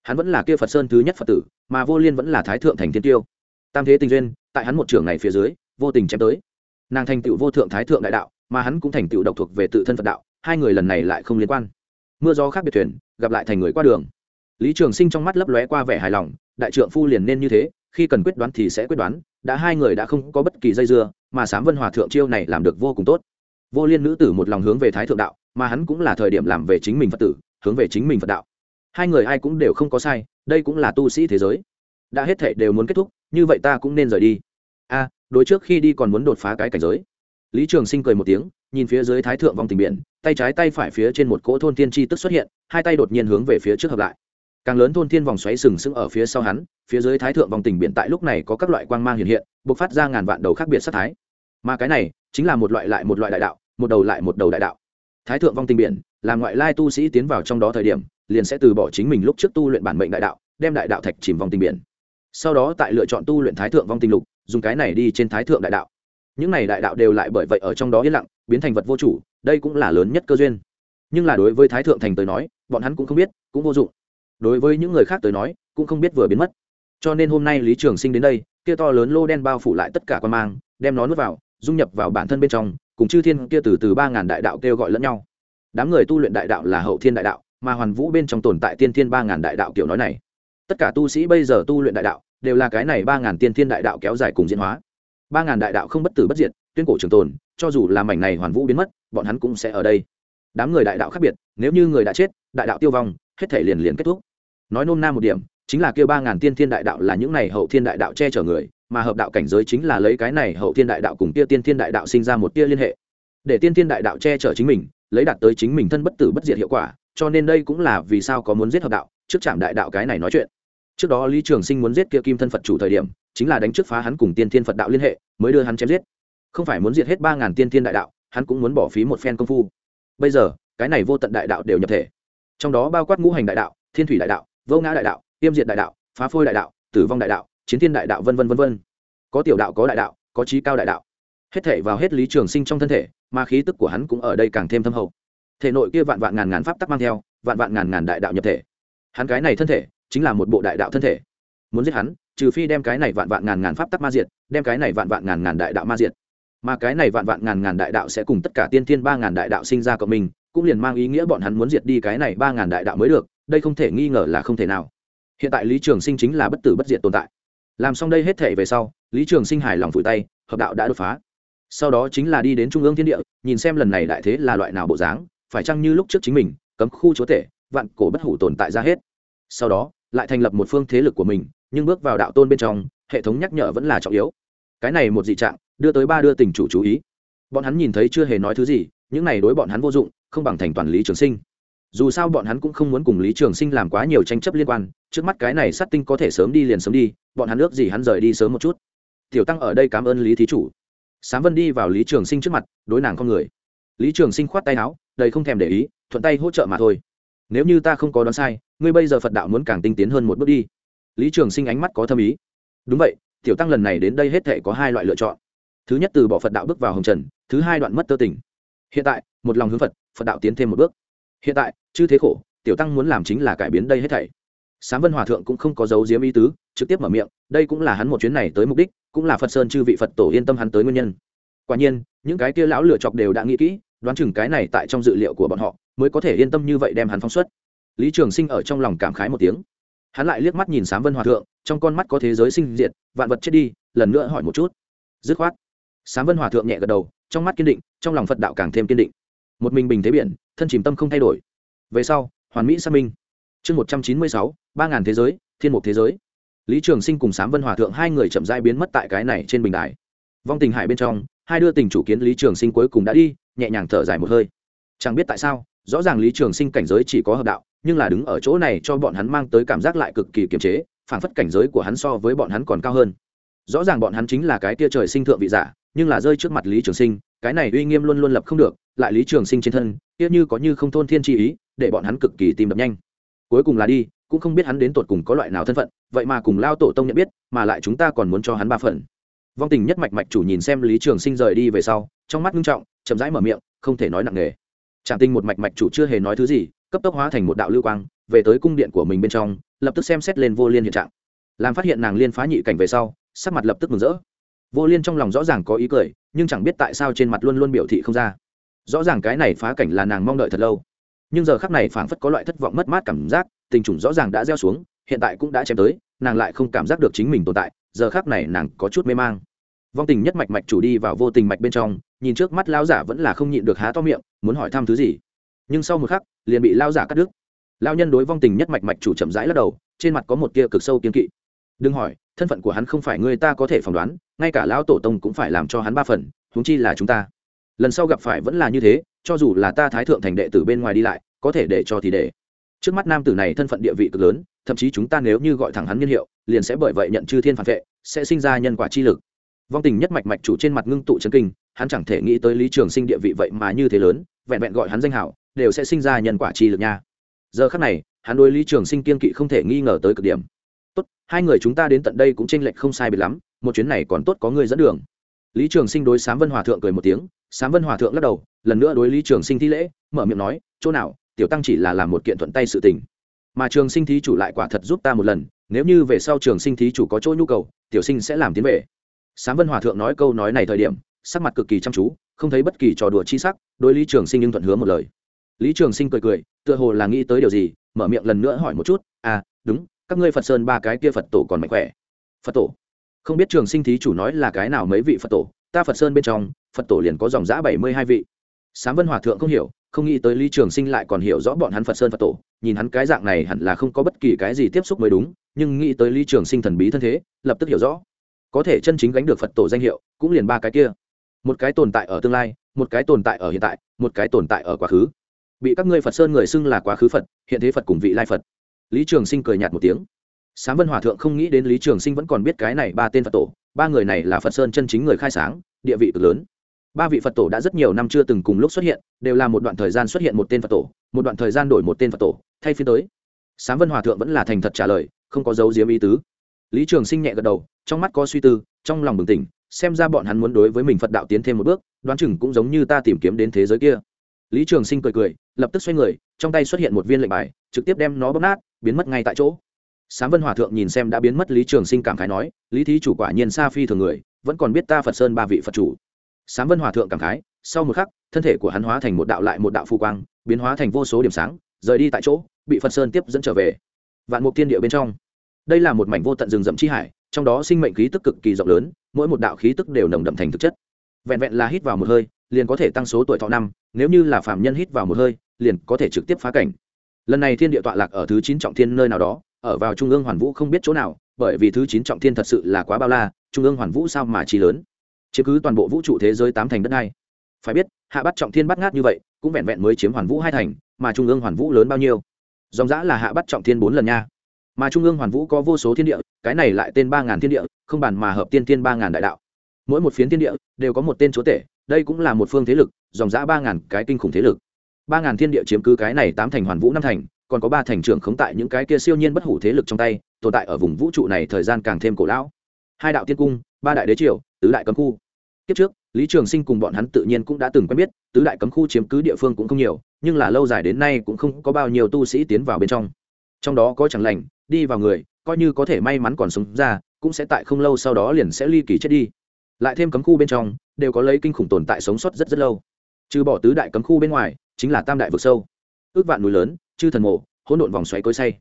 [SPEAKER 1] hắn vẫn là kia phật sơn thứ nhất phật tử, mà vô liên vẫn là thái thượng thành thiên tiêu. Tam thế tình duyên, tại hắn một trường này phía dưới, vô tình chém tới. Nàng thành tựu vô thượng thái thượng đại đạo, mà hắn cũng thành tựu độc thuộc về tự thân phật đạo, hai người lần này lại không liên quan. Mưa gió khác biệt thuyền, gặp lại thành người qua đường. Lý trường sinh trong mắt lấp lóe qua vẻ hài lòng, đại trượng phu liền nên như thế, khi cần quyết đoán thì sẽ quyết đoán, đã hai người đã không có bất kỳ dây dưa, mà sám vân hòa thượng chiêu này làm được vô cùng tốt. Vô liên nữ tử một lòng hướng về thái thượng đạo, mà hắn cũng là thời điểm làm về chính mình phật tử, hướng về chính mình phật đạo hai người ai cũng đều không có sai, đây cũng là tu sĩ thế giới. Đã hết thể đều muốn kết thúc, như vậy ta cũng nên rời đi. A, đối trước khi đi còn muốn đột phá cái cảnh giới. Lý trường sinh cười một tiếng, nhìn phía dưới thái thượng vòng tình biển, tay trái tay phải phía trên một cỗ thôn thiên tri tức xuất hiện, hai tay đột nhiên hướng về phía trước hợp lại. Càng lớn thôn thiên vòng xoáy sừng sững ở phía sau hắn, phía dưới thái thượng vòng tình biển tại lúc này có các loại quang mang hiện hiện b ộ c phát ra ngàn vạn đầu khác biệt sắc thái. Mà cái này, chính là một loại lại một loại đại đạo, một đầu lại một đầu đại đạo. Thái thượng vong tình biển, là ngoại lai tu sĩ tiến vào trong đó thời điểm liền sẽ từ bỏ chính mình lúc trước tu luyện bản mệnh đại đạo, đem đại đạo thạch chìm vòng tình biển. Sau đó tại lựa chọn tu luyện thái thượng vong tình lục, dùng cái này đi trên thái thượng đại đạo. Những này đại đạo đều lại bởi vậy ở trong đó yên lặng, biến thành vật vô chủ, đây cũng là lớn nhất cơ duyên. Nhưng là đối với thái thượng thành tới nói, bọn hắn cũng không biết, cũng vô dụng. Đối với những người khác tới nói, cũng không biết vừa biến mất. Cho nên hôm nay lý trường sinh đến đây, kia to lớn lô đen bao phủ lại tất cả quan mang, đem nó nuốt vào, dung nhập vào bản thân bên trong, cùng chư thiên kia từ từ ba ngàn đại đạo kêu gọi lẫn nhau. Đám người tu luyện đại đạo là hậu thiên đại đạo mà hoàn vũ bên trong tồn tại tiên thiên ba ngàn đại đạo kiểu nói này tất cả tu sĩ bây giờ tu luyện đại đạo đều là cái này ba ngàn tiên thiên đại đạo kéo dài cùng diễn hóa ba ngàn đại đạo không bất tử bất diệt tuyên cổ trường tồn cho dù là mảnh này hoàn vũ biến mất bọn hắn cũng sẽ ở đây đám người đại đạo khác biệt nếu như người đã chết đại đạo tiêu vong hết thể liền liền kết thúc nói nôm na một điểm chính là kêu ba ngàn tiên thiên đại đạo là những này hậu thiên đại đạo che chở người mà hợp đạo cảnh giới chính là lấy cái này hậu thiên đại đạo cùng tia tiên thiên đại đạo sinh ra một tia liên hệ để tiên thiên đại đạo che chở chính mình lấy đạt tới chính mình thân bất tử bất diệt hiệu quả, cho nên đây cũng là vì sao có muốn giết hợp đạo, trước trạm đại đạo cái này nói chuyện. Trước đó lý trường sinh muốn giết kia kim thân phật chủ thời điểm, chính là đánh trước phá hắn cùng tiên thiên phật đạo liên hệ, mới đưa hắn chém giết. Không phải muốn diệt hết ba ngàn tiên thiên đại đạo, hắn cũng muốn bỏ phí một phen công phu. Bây giờ, cái này vô tận đại đạo đều nhập thể. Trong đó bao quát ngũ hành đại đạo, thiên thủy đại đạo, vô ngã đại đạo, tiêm diệt đại đạo, phá phôi đại đạo, tử vong đại đạo, chiến thiên đại đạo, vân vân vân vân. Có tiểu đạo, có đại đạo, có trí cao đại đạo hết thể vào hết lý trường sinh trong thân thể, mà khí tức của hắn cũng ở đây càng thêm thâm hậu. Thể nội kia vạn vạn ngàn ngàn pháp tắc mang theo, vạn vạn ngàn ngàn đại đạo nhập thể. Hắn cái này thân thể, chính là một bộ đại đạo thân thể. Muốn giết hắn, trừ phi đem cái này vạn vạn ngàn ngàn pháp tắc ma diệt, đem cái này vạn vạn ngàn ngàn đại đạo ma diệt. Mà cái này vạn vạn ngàn ngàn đại đạo sẽ cùng tất cả tiên thiên ba ngàn đại đạo sinh ra cộng mình, cũng liền mang ý nghĩa bọn hắn muốn diệt đi cái này ba ngàn đại đạo mới được, đây không thể nghi ngờ là không thể nào. Hiện tại lý trường sinh chính là bất tử bất diệt tồn tại. Làm xong đây hết thể về sau, lý trường sinh hài lòng phủi tay, hợp đạo đã đột phá sau đó chính là đi đến trung ương thiên địa, nhìn xem lần này đại thế là loại nào bộ dáng, phải chăng như lúc trước chính mình, cấm khu chúa tể, vạn cổ bất hủ tồn tại ra hết. Sau đó, lại thành lập một phương thế lực của mình, nhưng bước vào đạo tôn bên trong, hệ thống nhắc nhở vẫn là trọng yếu. Cái này một dị trạng, đưa tới ba đưa tình chủ chú ý. Bọn hắn nhìn thấy chưa hề nói thứ gì, những này đối bọn hắn vô dụng, không bằng thành toàn lý trường sinh. Dù sao bọn hắn cũng không muốn cùng lý trường sinh làm quá nhiều tranh chấp liên quan, trước mắt cái này sát tinh có thể sớm đi liền sớm đi, bọn hắn ước gì hắn rời đi sớm một chút. Tiểu tăng ở đây cảm ơn lý thí chủ sám vân đi vào lý trường sinh trước mặt, đối nàng con người. Lý trường sinh khoát tay áo, đầy không thèm để ý, thuận tay hỗ trợ mà thôi. Nếu như ta không có đoán sai, ngươi bây giờ phật đạo muốn càng tinh tiến hơn một bước đi. Lý trường sinh ánh mắt có thâm ý. Đúng vậy, tiểu tăng lần này đến đây hết thể có hai loại lựa chọn. Thứ nhất từ bỏ phật đạo bước vào hồng trần, thứ hai đoạn mất tơ tình. Hiện tại, một lòng hướng phật phật đạo tiến thêm một bước. Hiện tại, chư thế khổ, tiểu tăng muốn làm chính là cải biến đây hết thảy sám vân hòa thượng cũng không có dấu diếm ý tứ, trực tiếp mở miệng, đây cũng là hắn một chuyến này tới mục đích, cũng là phật sơn chư vị phật tổ yên tâm hắn tới nguyên nhân. Quả nhiên, những cái kia lão lựa chọc đều đã nghĩ kỹ, đoán chừng cái này tại trong dự liệu của bọn họ, mới có thể yên tâm như vậy đem hắn phóng xuất. Lý trường sinh ở trong lòng cảm khái một tiếng. Hắn lại liếc mắt nhìn sám vân hòa thượng, trong con mắt có thế giới sinh diệt, vạn vật chết đi, lần nữa hỏi một chút. Dứt khoát, sám vân hòa thượng nhẹ gật đầu, trong mắt kiên định, trong lòng phật đạo càng thêm kiên định. Một mình bình thế biển, thân chìm tâm không thay đổi. Về sau, hoàn mỹ xác minh chương một trăm chín mươi sáu, ba ngàn thế giới, thiên mục thế giới. Lý trường sinh cùng sám vân hòa thượng hai người chậm dai biến mất tại cái này trên bình đài. Vong tình hải bên trong, hai đưa tình chủ kiến lý trường sinh cuối cùng đã đi, nhẹ nhàng thở dài một hơi. Chẳng biết tại sao, rõ ràng lý trường sinh cảnh giới chỉ có hợp đạo, nhưng là đứng ở chỗ này cho bọn hắn mang tới cảm giác lại cực kỳ kiềm chế phản phất cảnh giới của hắn so với bọn hắn còn cao hơn. Rõ ràng bọn hắn chính là cái tia trời sinh thượng vị giả, nhưng là rơi trước mặt lý trường sinh, cái này uy nghiêm luôn luôn lập không được, lại lý trường sinh trên thân, kia như có như không thôn thiên chi ý, để bọn hắn cực kỳ tìm đập nhanh cuối cùng là đi, cũng không biết hắn đến tột cùng có loại nào thân phận, vậy mà cùng lao tổ tông nhận biết, mà lại chúng ta còn muốn cho hắn ba phần. Vong tình nhất mạch mạch chủ nhìn xem lý trường sinh rời đi về sau, trong mắt nghiêm trọng, chậm rãi mở miệng, không thể nói nặng nề. Trạm tinh một mạch mạch chủ chưa hề nói thứ gì, cấp tốc hóa thành một đạo lưu quang, về tới cung điện của mình bên trong, lập tức xem xét lên vô liên hiện trạng. Làm phát hiện nàng liên phá nhị cảnh về sau, sắc mặt lập tức mừng rỡ. Vô liên trong lòng rõ ràng có ý cười, nhưng chẳng biết tại sao trên mặt luôn luôn biểu thị không ra. Rõ ràng cái này phá cảnh là nàng mong đợi thật lâu nhưng giờ khắc này phảng phất có loại thất vọng mất mát cảm giác, tình trùng rõ ràng đã gieo xuống, hiện tại cũng đã chém tới, nàng lại không cảm giác được chính mình tồn tại, giờ khắc này nàng có chút mê mang. Vong tình nhất mạch mạch chủ đi vào vô tình mạch bên trong, nhìn trước mắt lao giả vẫn là không nhịn được há to miệng, muốn hỏi thăm thứ gì. Nhưng sau một khắc, liền bị lao giả cắt đứt. Lao nhân đối vong tình nhất mạch mạch chủ chậm rãi lắc đầu, trên mặt có một tia cực sâu kiên kỵ. Đừng hỏi, thân phận của hắn không phải người ta có thể phỏng đoán, ngay cả lão tổ tông cũng phải làm cho hắn ba phần, huống chi là chúng ta. Lần sau gặp phải vẫn là như thế cho dù là ta thái thượng thành đệ tử bên ngoài đi lại, có thể để cho thì để. Trước mắt nam tử này thân phận địa vị cực lớn, thậm chí chúng ta nếu như gọi thẳng hắn niên hiệu, liền sẽ bởi vậy nhận chư thiên phản vệ, sẽ sinh ra nhân quả chi lực. Vong tình nhất mạch mạch chủ trên mặt ngưng tụ chân kinh, hắn chẳng thể nghĩ tới lý trường sinh địa vị vậy mà như thế lớn, vẹn vẹn gọi hắn danh hảo, đều sẽ sinh ra nhân quả chi lực nha. Giờ khắc này, hắn đối lý trường sinh kiên kỵ không thể nghi ngờ tới cực điểm. Tốt, hai người chúng ta đến tận đây cũng tranh lệch không sai biệt lắm, một chuyến này còn tốt có người dẫn đường. Lý trường sinh đối sám vân hòa thượng cười một tiếng, sám vân hòa thượng lắc đầu lần nữa đối lý trường sinh thi lễ, mở miệng nói, chỗ nào, tiểu tăng chỉ là làm một kiện thuận tay sự tình. Mà trường sinh thí chủ lại quả thật giúp ta một lần, nếu như về sau trường sinh thí chủ có chỗ nhu cầu, tiểu sinh sẽ làm tiến về. Sám vân hòa thượng nói câu nói này thời điểm, sắc mặt cực kỳ chăm chú, không thấy bất kỳ trò đùa chi sắc, đối lý trường sinh nhưng thuận hứa một lời. Lý trường sinh cười cười, tựa hồ là nghĩ tới điều gì, mở miệng lần nữa hỏi một chút à đúng, các ngươi phật sơn ba cái kia phật tổ còn mạnh khỏe? Phật tổ? Không biết trường sinh thí chủ nói là cái nào mấy vị phật tổ, ta phật sơn bên trong, phật tổ liền có dòng giã bảy mươi hai vị sám vân hòa thượng không hiểu, không nghĩ tới lý trường sinh lại còn hiểu rõ bọn hắn phật sơn phật tổ, nhìn hắn cái dạng này hẳn là không có bất kỳ cái gì tiếp xúc mới đúng, nhưng nghĩ tới lý trường sinh thần bí thân thế, lập tức hiểu rõ. Có thể chân chính gánh được phật tổ danh hiệu, cũng liền ba cái kia. Một cái tồn tại ở tương lai, một cái tồn tại ở hiện tại, một cái tồn tại ở quá khứ. Bị các ngươi phật sơn người xưng là quá khứ phật, hiện thế phật cùng vị lai phật. Lý trường sinh cười nhạt một tiếng. Sám vân hòa thượng không nghĩ đến lý trường sinh vẫn còn biết cái này ba tên phật tổ, ba người này là phật sơn chân chính người khai sáng, địa vị cực lớn ba vị phật tổ đã rất nhiều năm chưa từng cùng lúc xuất hiện, đều là một đoạn thời gian xuất hiện một tên phật tổ, một đoạn thời gian đổi một tên phật tổ, thay phiên tới. Sám vân hòa thượng vẫn là thành thật trả lời, không có dấu diếm ý tứ. Lý trường sinh nhẹ gật đầu, trong mắt có suy tư, trong lòng bừng tỉnh, xem ra bọn hắn muốn đối với mình phật đạo tiến thêm một bước, đoán chừng cũng giống như ta tìm kiếm đến thế giới kia. Lý trường sinh cười cười, lập tức xoay người, trong tay xuất hiện một viên lệnh bài, trực tiếp đem nó bóp nát, biến mất ngay tại chỗ. Sám vân hòa thượng nhìn xem đã biến mất lý trường sinh cảm khái nói, lý thí chủ quả nhiên xa phi thường người, vẫn còn biết ta phật sơn ba vị phật chủ sám vân hòa thượng cảm khái, sau một khắc, thân thể của hắn hóa thành một đạo lại một đạo phù quang, biến hóa thành vô số điểm sáng, rời đi tại chỗ, bị phật sơn tiếp dẫn trở về. Vạn mục tiên địa bên trong. Đây là một mảnh vô tận rừng rậm chi hải, trong đó sinh mệnh khí tức cực kỳ rộng lớn, mỗi một đạo khí tức đều nồng đậm thành thực chất. Vẹn vẹn là hít vào một hơi, liền có thể tăng số tuổi thọ năm, nếu như là phạm nhân hít vào một hơi, liền có thể trực tiếp phá cảnh. Lần này thiên địa tọa lạc ở thứ chín trọng thiên nơi nào đó, ở vào trung ương hoàn vũ không biết chỗ nào, bởi vì thứ chín trọng thiên thật sự là quá bao la, trung ương hoàn vũ sao mà chi lớn? Chiếm cứ toàn bộ vũ trụ thế giới tám thành đất này phải biết, hạ bắt trọng thiên bắt ngát như vậy, cũng vẹn vẹn mới chiếm hoàn vũ hai thành, mà trung ương hoàn vũ lớn bao nhiêu? Dòng giã là hạ bắt trọng thiên bốn lần nha. Mà trung ương hoàn vũ có vô số thiên địa, cái này lại tên ba ngàn thiên địa, không bàn mà hợp tiên tiên ba ngàn đại đạo. Mỗi một phiến thiên địa đều có một tên chúa tể, đây cũng là một phương thế lực, dòng giã ba ngàn cái kinh khủng thế lực. Ba ngàn thiên địa chiếm cứ cái này tám thành hoàn vũ năm thành, còn có ba thành trưởng khống tại những cái kia siêu nhiên bất hủ thế lực trong tay, tồn tại ở vùng vũ trụ này thời gian càng thêm cổ lão. Hai đạo tiên cung ba đại đế triều, tứ đại cấm khu. Kiếp trước, lý trường sinh cùng bọn hắn tự nhiên cũng đã từng quen biết, tứ đại cấm khu chiếm cứ địa phương cũng không nhiều, nhưng là lâu dài đến nay cũng không có bao nhiêu tu sĩ tiến vào bên trong. Trong đó có chẳng lành, đi vào người, coi như có thể may mắn còn sống ra, cũng sẽ tại không lâu sau đó liền sẽ ly kỳ chết đi. Lại thêm cấm khu bên trong, đều có lấy kinh khủng tồn tại sống sót rất rất lâu. Trừ bỏ tứ đại cấm khu bên ngoài, chính là tam đại vực sâu. Ước vạn núi lớn, chư thần mộ, hỗn độn vòng xoáy cối say.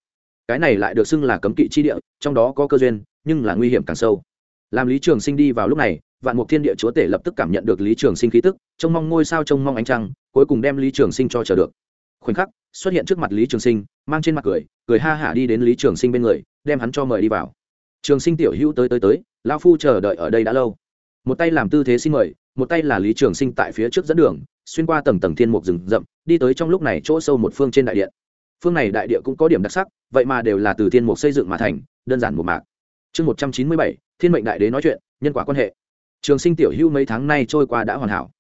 [SPEAKER 1] Cái này lại được xưng là cấm kỵ chi địa, trong đó có cơ duyên, nhưng là nguy hiểm càng sâu làm lý trường sinh đi vào lúc này, vạn mục thiên địa chúa tể lập tức cảm nhận được lý trường sinh khí tức, trông mong ngôi sao, trông mong ánh trăng, cuối cùng đem lý trường sinh cho chờ được. Khoảnh khắc, xuất hiện trước mặt lý trường sinh, mang trên mặt cười cười ha hả đi đến lý trường sinh bên người, đem hắn cho mời đi vào. Trường sinh tiểu hữu tới tới tới lao phu chờ đợi ở đây đã lâu. Một tay làm tư thế xin mời, một tay là lý trường sinh tại phía trước dẫn đường, xuyên qua tầng tầng thiên mục rừng rậm, đi tới trong lúc này chỗ sâu một phương trên đại điện. Phương này đại địa cũng có điểm đặc sắc, vậy mà đều là từ thiên mục xây dựng mà thành, đơn giản một mạc. Chương một trăm chín mươi bảy thiên mệnh đại đế nói chuyện, nhân quả quan hệ. Trường sinh tiểu hưu mấy tháng nay trôi qua đã hoàn hảo.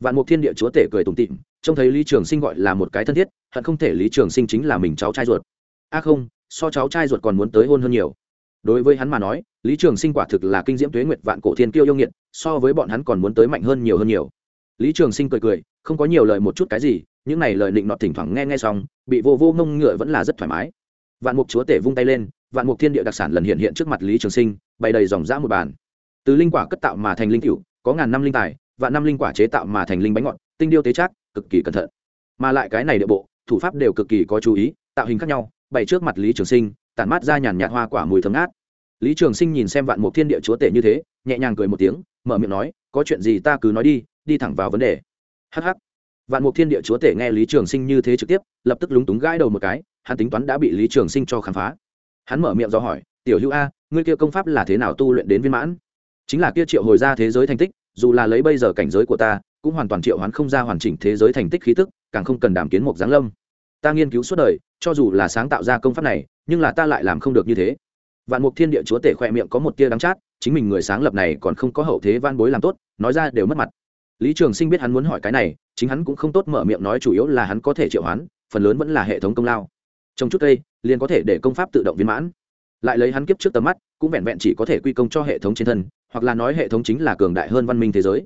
[SPEAKER 1] Vạn mục thiên địa chúa tể cười tủm tịm trông thấy lý trường sinh gọi là một cái thân thiết, hận không thể lý trường sinh chính là mình cháu trai ruột. A không, so cháu trai ruột còn muốn tới hôn hơn nhiều. Đối với hắn mà nói, lý trường sinh quả thực là kinh diễm tuế nguyệt vạn cổ thiên kiêu yêu nghiệt, so với bọn hắn còn muốn tới mạnh hơn nhiều hơn nhiều. Lý trường sinh cười cười, không có nhiều lời một chút cái gì, những này lời định nọt thỉnh thoảng nghe nghe xong, bị vô vô ngông ngựa vẫn là rất thoải mái. Vạn mục chúa tể vung tay lên vạn mục thiên địa đặc sản lần hiện hiện trước mặt lý trường sinh, bày đầy dòng dã một bàn. Từ linh quả cất tạo mà thành linh cựu có ngàn năm linh tài, vạn năm linh quả chế tạo mà thành linh bánh ngọt, tinh điêu tế trác, cực kỳ cẩn thận. Mà lại cái này địa bộ, thủ pháp đều cực kỳ có chú ý, tạo hình khác nhau, bày trước mặt lý trường sinh, tản mát ra nhàn nhạt hoa quả mùi thơm ngát. Lý trường sinh nhìn xem vạn mục thiên địa chúa tể như thế, nhẹ nhàng cười một tiếng, mở miệng nói, có chuyện gì ta cứ nói đi đi thẳng vào vấn đề. Hh vạn mục thiên địa chúa tể nghe lý trường sinh như thế trực tiếp, lập tức lúng túng gãi đầu một cái, hắn tính toán đã bị lý trường sinh cho khám phá hắn mở miệng do hỏi, tiểu hữu a, ngươi kia công pháp là thế nào tu luyện đến viên mãn? Chính là kia triệu hồi ra thế giới thành tích, dù là lấy bây giờ cảnh giới của ta, cũng hoàn toàn triệu hoán không ra hoàn chỉnh thế giới thành tích khí tức, càng không cần đảm kiến một giáng lâm. Ta nghiên cứu suốt đời, cho dù là sáng tạo ra công pháp này, nhưng là ta lại làm không được như thế. Vạn mục thiên địa chúa tể khoe miệng có một tia đắng chát, chính mình người sáng lập này còn không có hậu thế van bối làm tốt, nói ra đều mất mặt. Lý trường sinh biết hắn muốn hỏi cái này, chính hắn cũng không tốt mở miệng nói chủ yếu là hắn có thể triệu hoán, phần lớn vẫn là hệ thống công lao. Trong chút đây liền có thể để công pháp tự động viên mãn. Lại lấy hắn kiếp trước tầm mắt, cũng vẹn vẹn chỉ có thể quy công cho hệ thống trên thân, hoặc là nói hệ thống chính là cường đại hơn văn minh thế giới.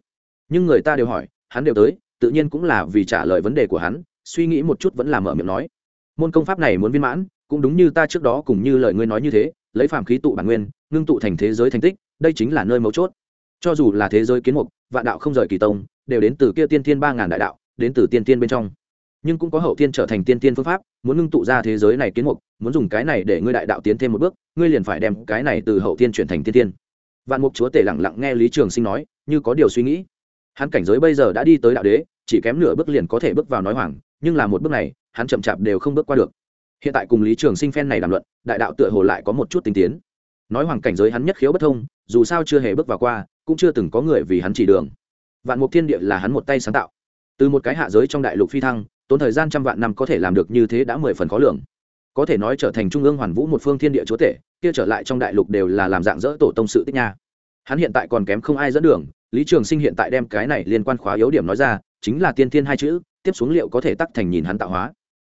[SPEAKER 1] Nhưng người ta đều hỏi, hắn đều tới, tự nhiên cũng là vì trả lời vấn đề của hắn, suy nghĩ một chút vẫn là mở miệng nói. Môn công pháp này muốn viên mãn, cũng đúng như ta trước đó cùng như lời ngươi nói như thế, lấy phàm khí tụ bản nguyên, ngưng tụ thành thế giới thành tích, đây chính là nơi mấu chốt. Cho dù là thế giới kiến mục, vạn đạo không rời kỳ tông, đều đến từ kia tiên thiên ba ngàn đại đạo, đến từ tiên thiên bên trong nhưng cũng có hậu thiên trở thành tiên tiên phương pháp, muốn ngưng tụ ra thế giới này kiến mục, muốn dùng cái này để ngươi đại đạo tiến thêm một bước, ngươi liền phải đem cái này từ hậu thiên chuyển thành tiên tiên. Vạn mục chúa tể lẳng lặng nghe lý trường sinh nói, như có điều suy nghĩ. Hắn cảnh giới bây giờ đã đi tới đạo đế, chỉ kém nửa bước liền có thể bước vào nói hoàng, nhưng là một bước này, hắn chậm chạp đều không bước qua được. Hiện tại cùng lý trường sinh phen này đàm luận, đại đạo tựa hồ lại có một chút tinh tiến. Nói hoàng cảnh giới hắn nhất khiếu bất thông, dù sao chưa hề bước vào qua, cũng chưa từng có người vì hắn chỉ đường. Vạn mục thiên địa là hắn một tay sáng tạo. Từ một cái hạ giới trong đại lục phi thăng tốn thời gian trăm vạn năm có thể làm được như thế đã mười phần khó lường. Có thể nói trở thành trung ương hoàn vũ một phương thiên địa chúa tể, kia trở lại trong đại lục đều là làm dạng dỡ tổ tông sự tích nha. Hắn hiện tại còn kém không ai dẫn đường, lý trường sinh hiện tại đem cái này liên quan khóa yếu điểm nói ra, chính là tiên thiên hai chữ, tiếp xuống liệu có thể tắc thành nhìn hắn tạo hóa.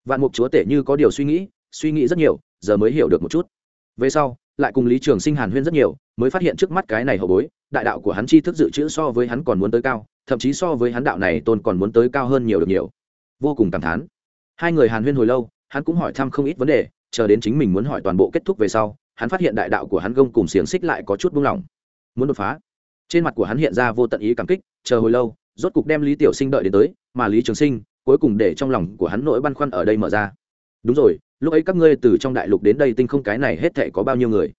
[SPEAKER 1] Vạn mục chúa tể như có điều suy nghĩ suy nghĩ rất nhiều, giờ mới hiểu được một chút. Về sau, lại cùng lý trường sinh hàn huyên rất nhiều, mới phát hiện trước mắt cái này hậu bối, đại đạo của hắn chi thức dự trữ so với hắn còn muốn tới cao, thậm chí so với hắn đạo này tôn còn muốn tới cao hơn nhiều được nhiều vô cùng cảm thán. Hai người hàn huyên hồi lâu, hắn cũng hỏi thăm không ít vấn đề, chờ đến chính mình muốn hỏi toàn bộ kết thúc về sau, hắn phát hiện đại đạo của hắn gông cùng xiềng xích lại có chút buông lỏng. Muốn đột phá. Trên mặt của hắn hiện ra vô tận ý cảm kích, chờ hồi lâu, rốt cục đem lý tiểu sinh đợi đến tới, mà lý trường sinh, cuối cùng để trong lòng của hắn nỗi băn khoăn ở đây mở ra. Đúng rồi, lúc ấy các ngươi từ trong đại lục đến đây tinh không cái này hết thể có bao nhiêu người?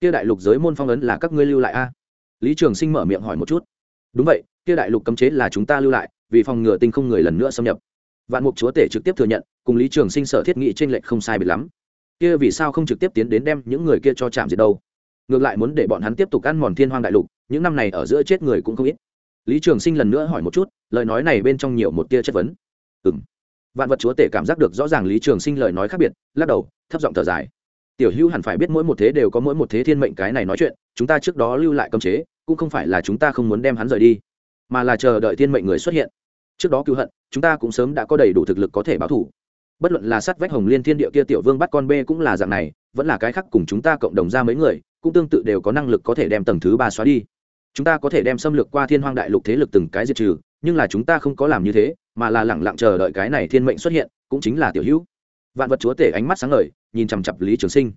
[SPEAKER 1] Kia đại lục giới môn phong ấn là các ngươi lưu lại a? Lý trường sinh mở miệng hỏi một chút. Đúng vậy, kia đại lục cấm chế là chúng ta lưu lại, vì phòng ngừa tinh không người lần nữa xâm nhập vạn mục chúa tể trực tiếp thừa nhận, cùng lý trường sinh sở thiết nghị trên lệnh không sai biệt lắm. Kia vì sao không trực tiếp tiến đến đem những người kia cho chạm diệt đâu? Ngược lại muốn để bọn hắn tiếp tục ăn mòn thiên hoang đại lục, những năm này ở giữa chết người cũng không ít. Lý trường sinh lần nữa hỏi một chút, lời nói này bên trong nhiều một tia chất vấn. Ừ m vạn vật chúa tể cảm giác được rõ ràng lý trường sinh lời nói khác biệt, lắc đầu, thấp giọng thở dài. Tiểu hữu hẳn phải biết mỗi một thế đều có mỗi một thế thiên mệnh cái này nói chuyện, chúng ta trước đó lưu lại cơm chế, cũng không phải là chúng ta không muốn đem hắn rời đi, mà là chờ đợi thiên mệnh người xuất hiện trước đó cứu hận, chúng ta cũng sớm đã có đầy đủ thực lực có thể báo thủ bất luận là sát vách hồng liên thiên địa kia tiểu vương bắt con b cũng là dạng này, vẫn là cái khác cùng chúng ta cộng đồng ra mấy người, cũng tương tự đều có năng lực có thể đem tầng thứ ba xóa đi. Chúng ta có thể đem xâm lược qua thiên hoang đại lục thế lực từng cái diệt trừ, nhưng là chúng ta không có làm như thế, mà là lẳng lặng chờ đợi cái này thiên mệnh xuất hiện, cũng chính là tiểu hữu. Vạn vật chúa tể ánh mắt sáng ngời, nhìn chằm chặp lý trường sinh.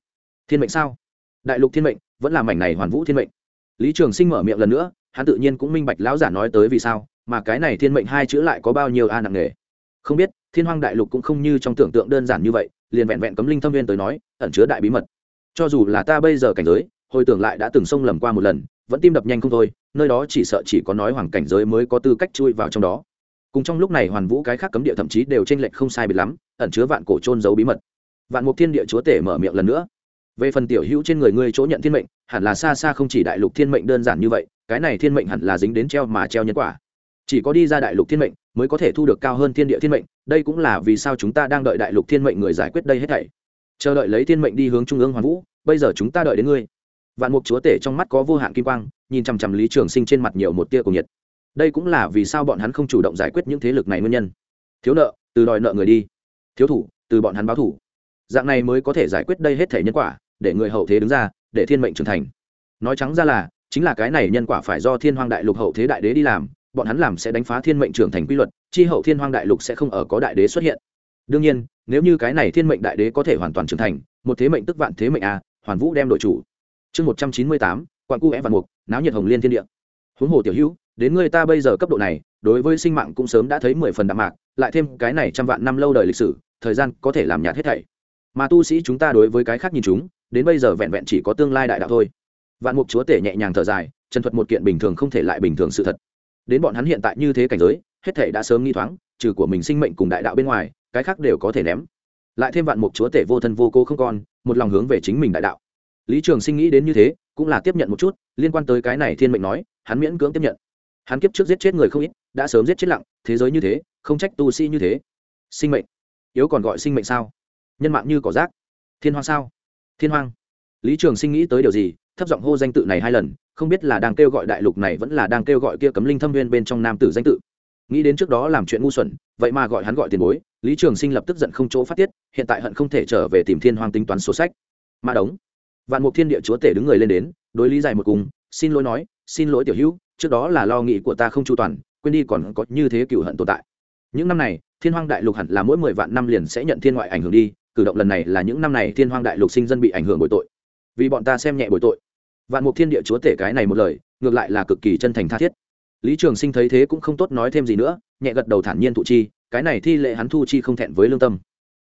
[SPEAKER 1] Thiên mệnh sao? Đại lục thiên mệnh, vẫn là mảnh này hoàn vũ thiên mệnh. Lý trường sinh mở miệng lần nữa, hắn tự nhiên cũng minh bạch lão giả nói tới vì sao mà cái này thiên mệnh hai chữ lại có bao nhiêu a nặng nghề không biết, thiên hoang đại lục cũng không như trong tưởng tượng đơn giản như vậy, liền vẹn vẹn cấm linh thâm viên tới nói, ẩn chứa đại bí mật. Cho dù là ta bây giờ cảnh giới, hồi tưởng lại đã từng xông lầm qua một lần, vẫn tim đập nhanh không thôi, nơi đó chỉ sợ chỉ có nói hoàng cảnh giới mới có tư cách chui vào trong đó. Cùng trong lúc này hoàn vũ cái khác cấm địa thậm chí đều t r ê n lệch không sai biệt lắm, ẩn chứa vạn cổ trôn giấu bí mật. Vạn mục thiên địa chúa tể mở miệng lần nữa. Về phần tiểu hữu trên người ngươi chỗ nhận thiên mệnh, hẳn là xa xa không chỉ đại lục thiên mệnh đơn giản như vậy, cái này thiên mệnh hẳn là dính đến treo mà treo nhân quả chỉ có đi ra đại lục thiên mệnh mới có thể thu được cao hơn thiên địa thiên mệnh, đây cũng là vì sao chúng ta đang đợi đại lục thiên mệnh người giải quyết đây hết thảy. Chờ đợi lấy thiên mệnh đi hướng trung ương hoàn vũ, bây giờ chúng ta đợi đến ngươi. Vạn mục chúa tể trong mắt có vô hạn kim quang, nhìn chằm chằm lý trường sinh trên mặt nhiều một tia cùng nhiệt. Đây cũng là vì sao bọn hắn không chủ động giải quyết những thế lực này nguyên nhân. Thiếu nợ, từ đòi nợ người đi. Thiếu thủ, từ bọn hắn báo thủ. Dạng này mới có thể giải quyết đây hết thể nhân quả, để người hậu thế đứng ra, để thiên mệnh trưởng thành. Nói trắng ra là, chính là cái này nhân quả phải do thiên hoàng đại lục hậu thế đại đế đi làm bọn hắn làm sẽ đánh phá thiên mệnh trưởng thành quy luật, chi hậu thiên hoang đại lục sẽ không ở có đại đế xuất hiện. Đương nhiên, nếu như cái này thiên mệnh đại đế có thể hoàn toàn trưởng thành, một thế mệnh tức vạn thế mệnh a, hoàn vũ đem đội chủ. Chương một trăm chín mươi tám quặn cu é vạn mục, náo nhiệt hồng liên thiên địa. Huống hồ tiểu hữu, đến người ta bây giờ cấp độ này, đối với sinh mạng cũng sớm đã thấy mười phần đạm mạc, lại thêm cái này trăm vạn năm lâu đời lịch sử, thời gian có thể làm nhạt hết thảy. Mà tu sĩ chúng ta đối với cái khác nhìn chúng, đến bây giờ vẹn vẹn chỉ có tương lai đại đạo thôi. Vạn mục chúa tể nhẹ nhàng thở dài, chân thuật một kiện bình thường không thể lại bình thường sự thật đến bọn hắn hiện tại như thế cảnh giới, hết thể đã sớm nghi thoáng, trừ của mình sinh mệnh cùng đại đạo bên ngoài, cái khác đều có thể ném. Lại thêm vạn mục chúa tể vô thân vô cố không còn, một lòng hướng về chính mình đại đạo. Lý trường sinh nghĩ đến như thế, cũng là tiếp nhận một chút, liên quan tới cái này thiên mệnh nói, hắn miễn cưỡng tiếp nhận. Hắn kiếp trước giết chết người không ít, đã sớm giết chết lặng, thế giới như thế, không trách tu sĩ như thế. Sinh mệnh. Yếu còn gọi sinh mệnh sao? Nhân mạng như cỏ rác. Thiên hoang sao? Thiên hoang. Lý trường sinh nghĩ tới điều gì, thấp giọng hô danh tự này hai lần không biết là đang kêu gọi đại lục này vẫn là đang kêu gọi kia cấm linh thâm viên bên trong nam tử danh tự. Nghĩ đến trước đó làm chuyện ngu xuẩn, vậy mà gọi hắn gọi tiền bối, lý trường sinh lập tức giận không chỗ phát tiết, hiện tại hận không thể trở về tìm thiên hoang tính toán sổ sách. Ma đống, vạn mục thiên địa chúa tể đứng người lên đến, đối lý dài một cùng, xin lỗi nói, xin lỗi tiểu hữu, trước đó là lo nghĩ của ta không chu toàn, quên đi còn có như thế cựu hận tồn tại. Những năm này, thiên hoang đại lục hẳn là mỗi mười vạn năm liền sẽ nhận thiên ngoại ảnh hưởng đi, cử động lần này là những năm này thiên hoang đại lục sinh dân bị ảnh hưởng bội tội. Vì bọn ta xem nhẹ bội tội vạn mục thiên địa chúa tể cái này một lời, ngược lại là cực kỳ chân thành tha thiết. Lý trường sinh thấy thế cũng không tốt nói thêm gì nữa, nhẹ gật đầu thản nhiên thụ chi, cái này thi lệ hắn thu chi không thẹn với lương tâm.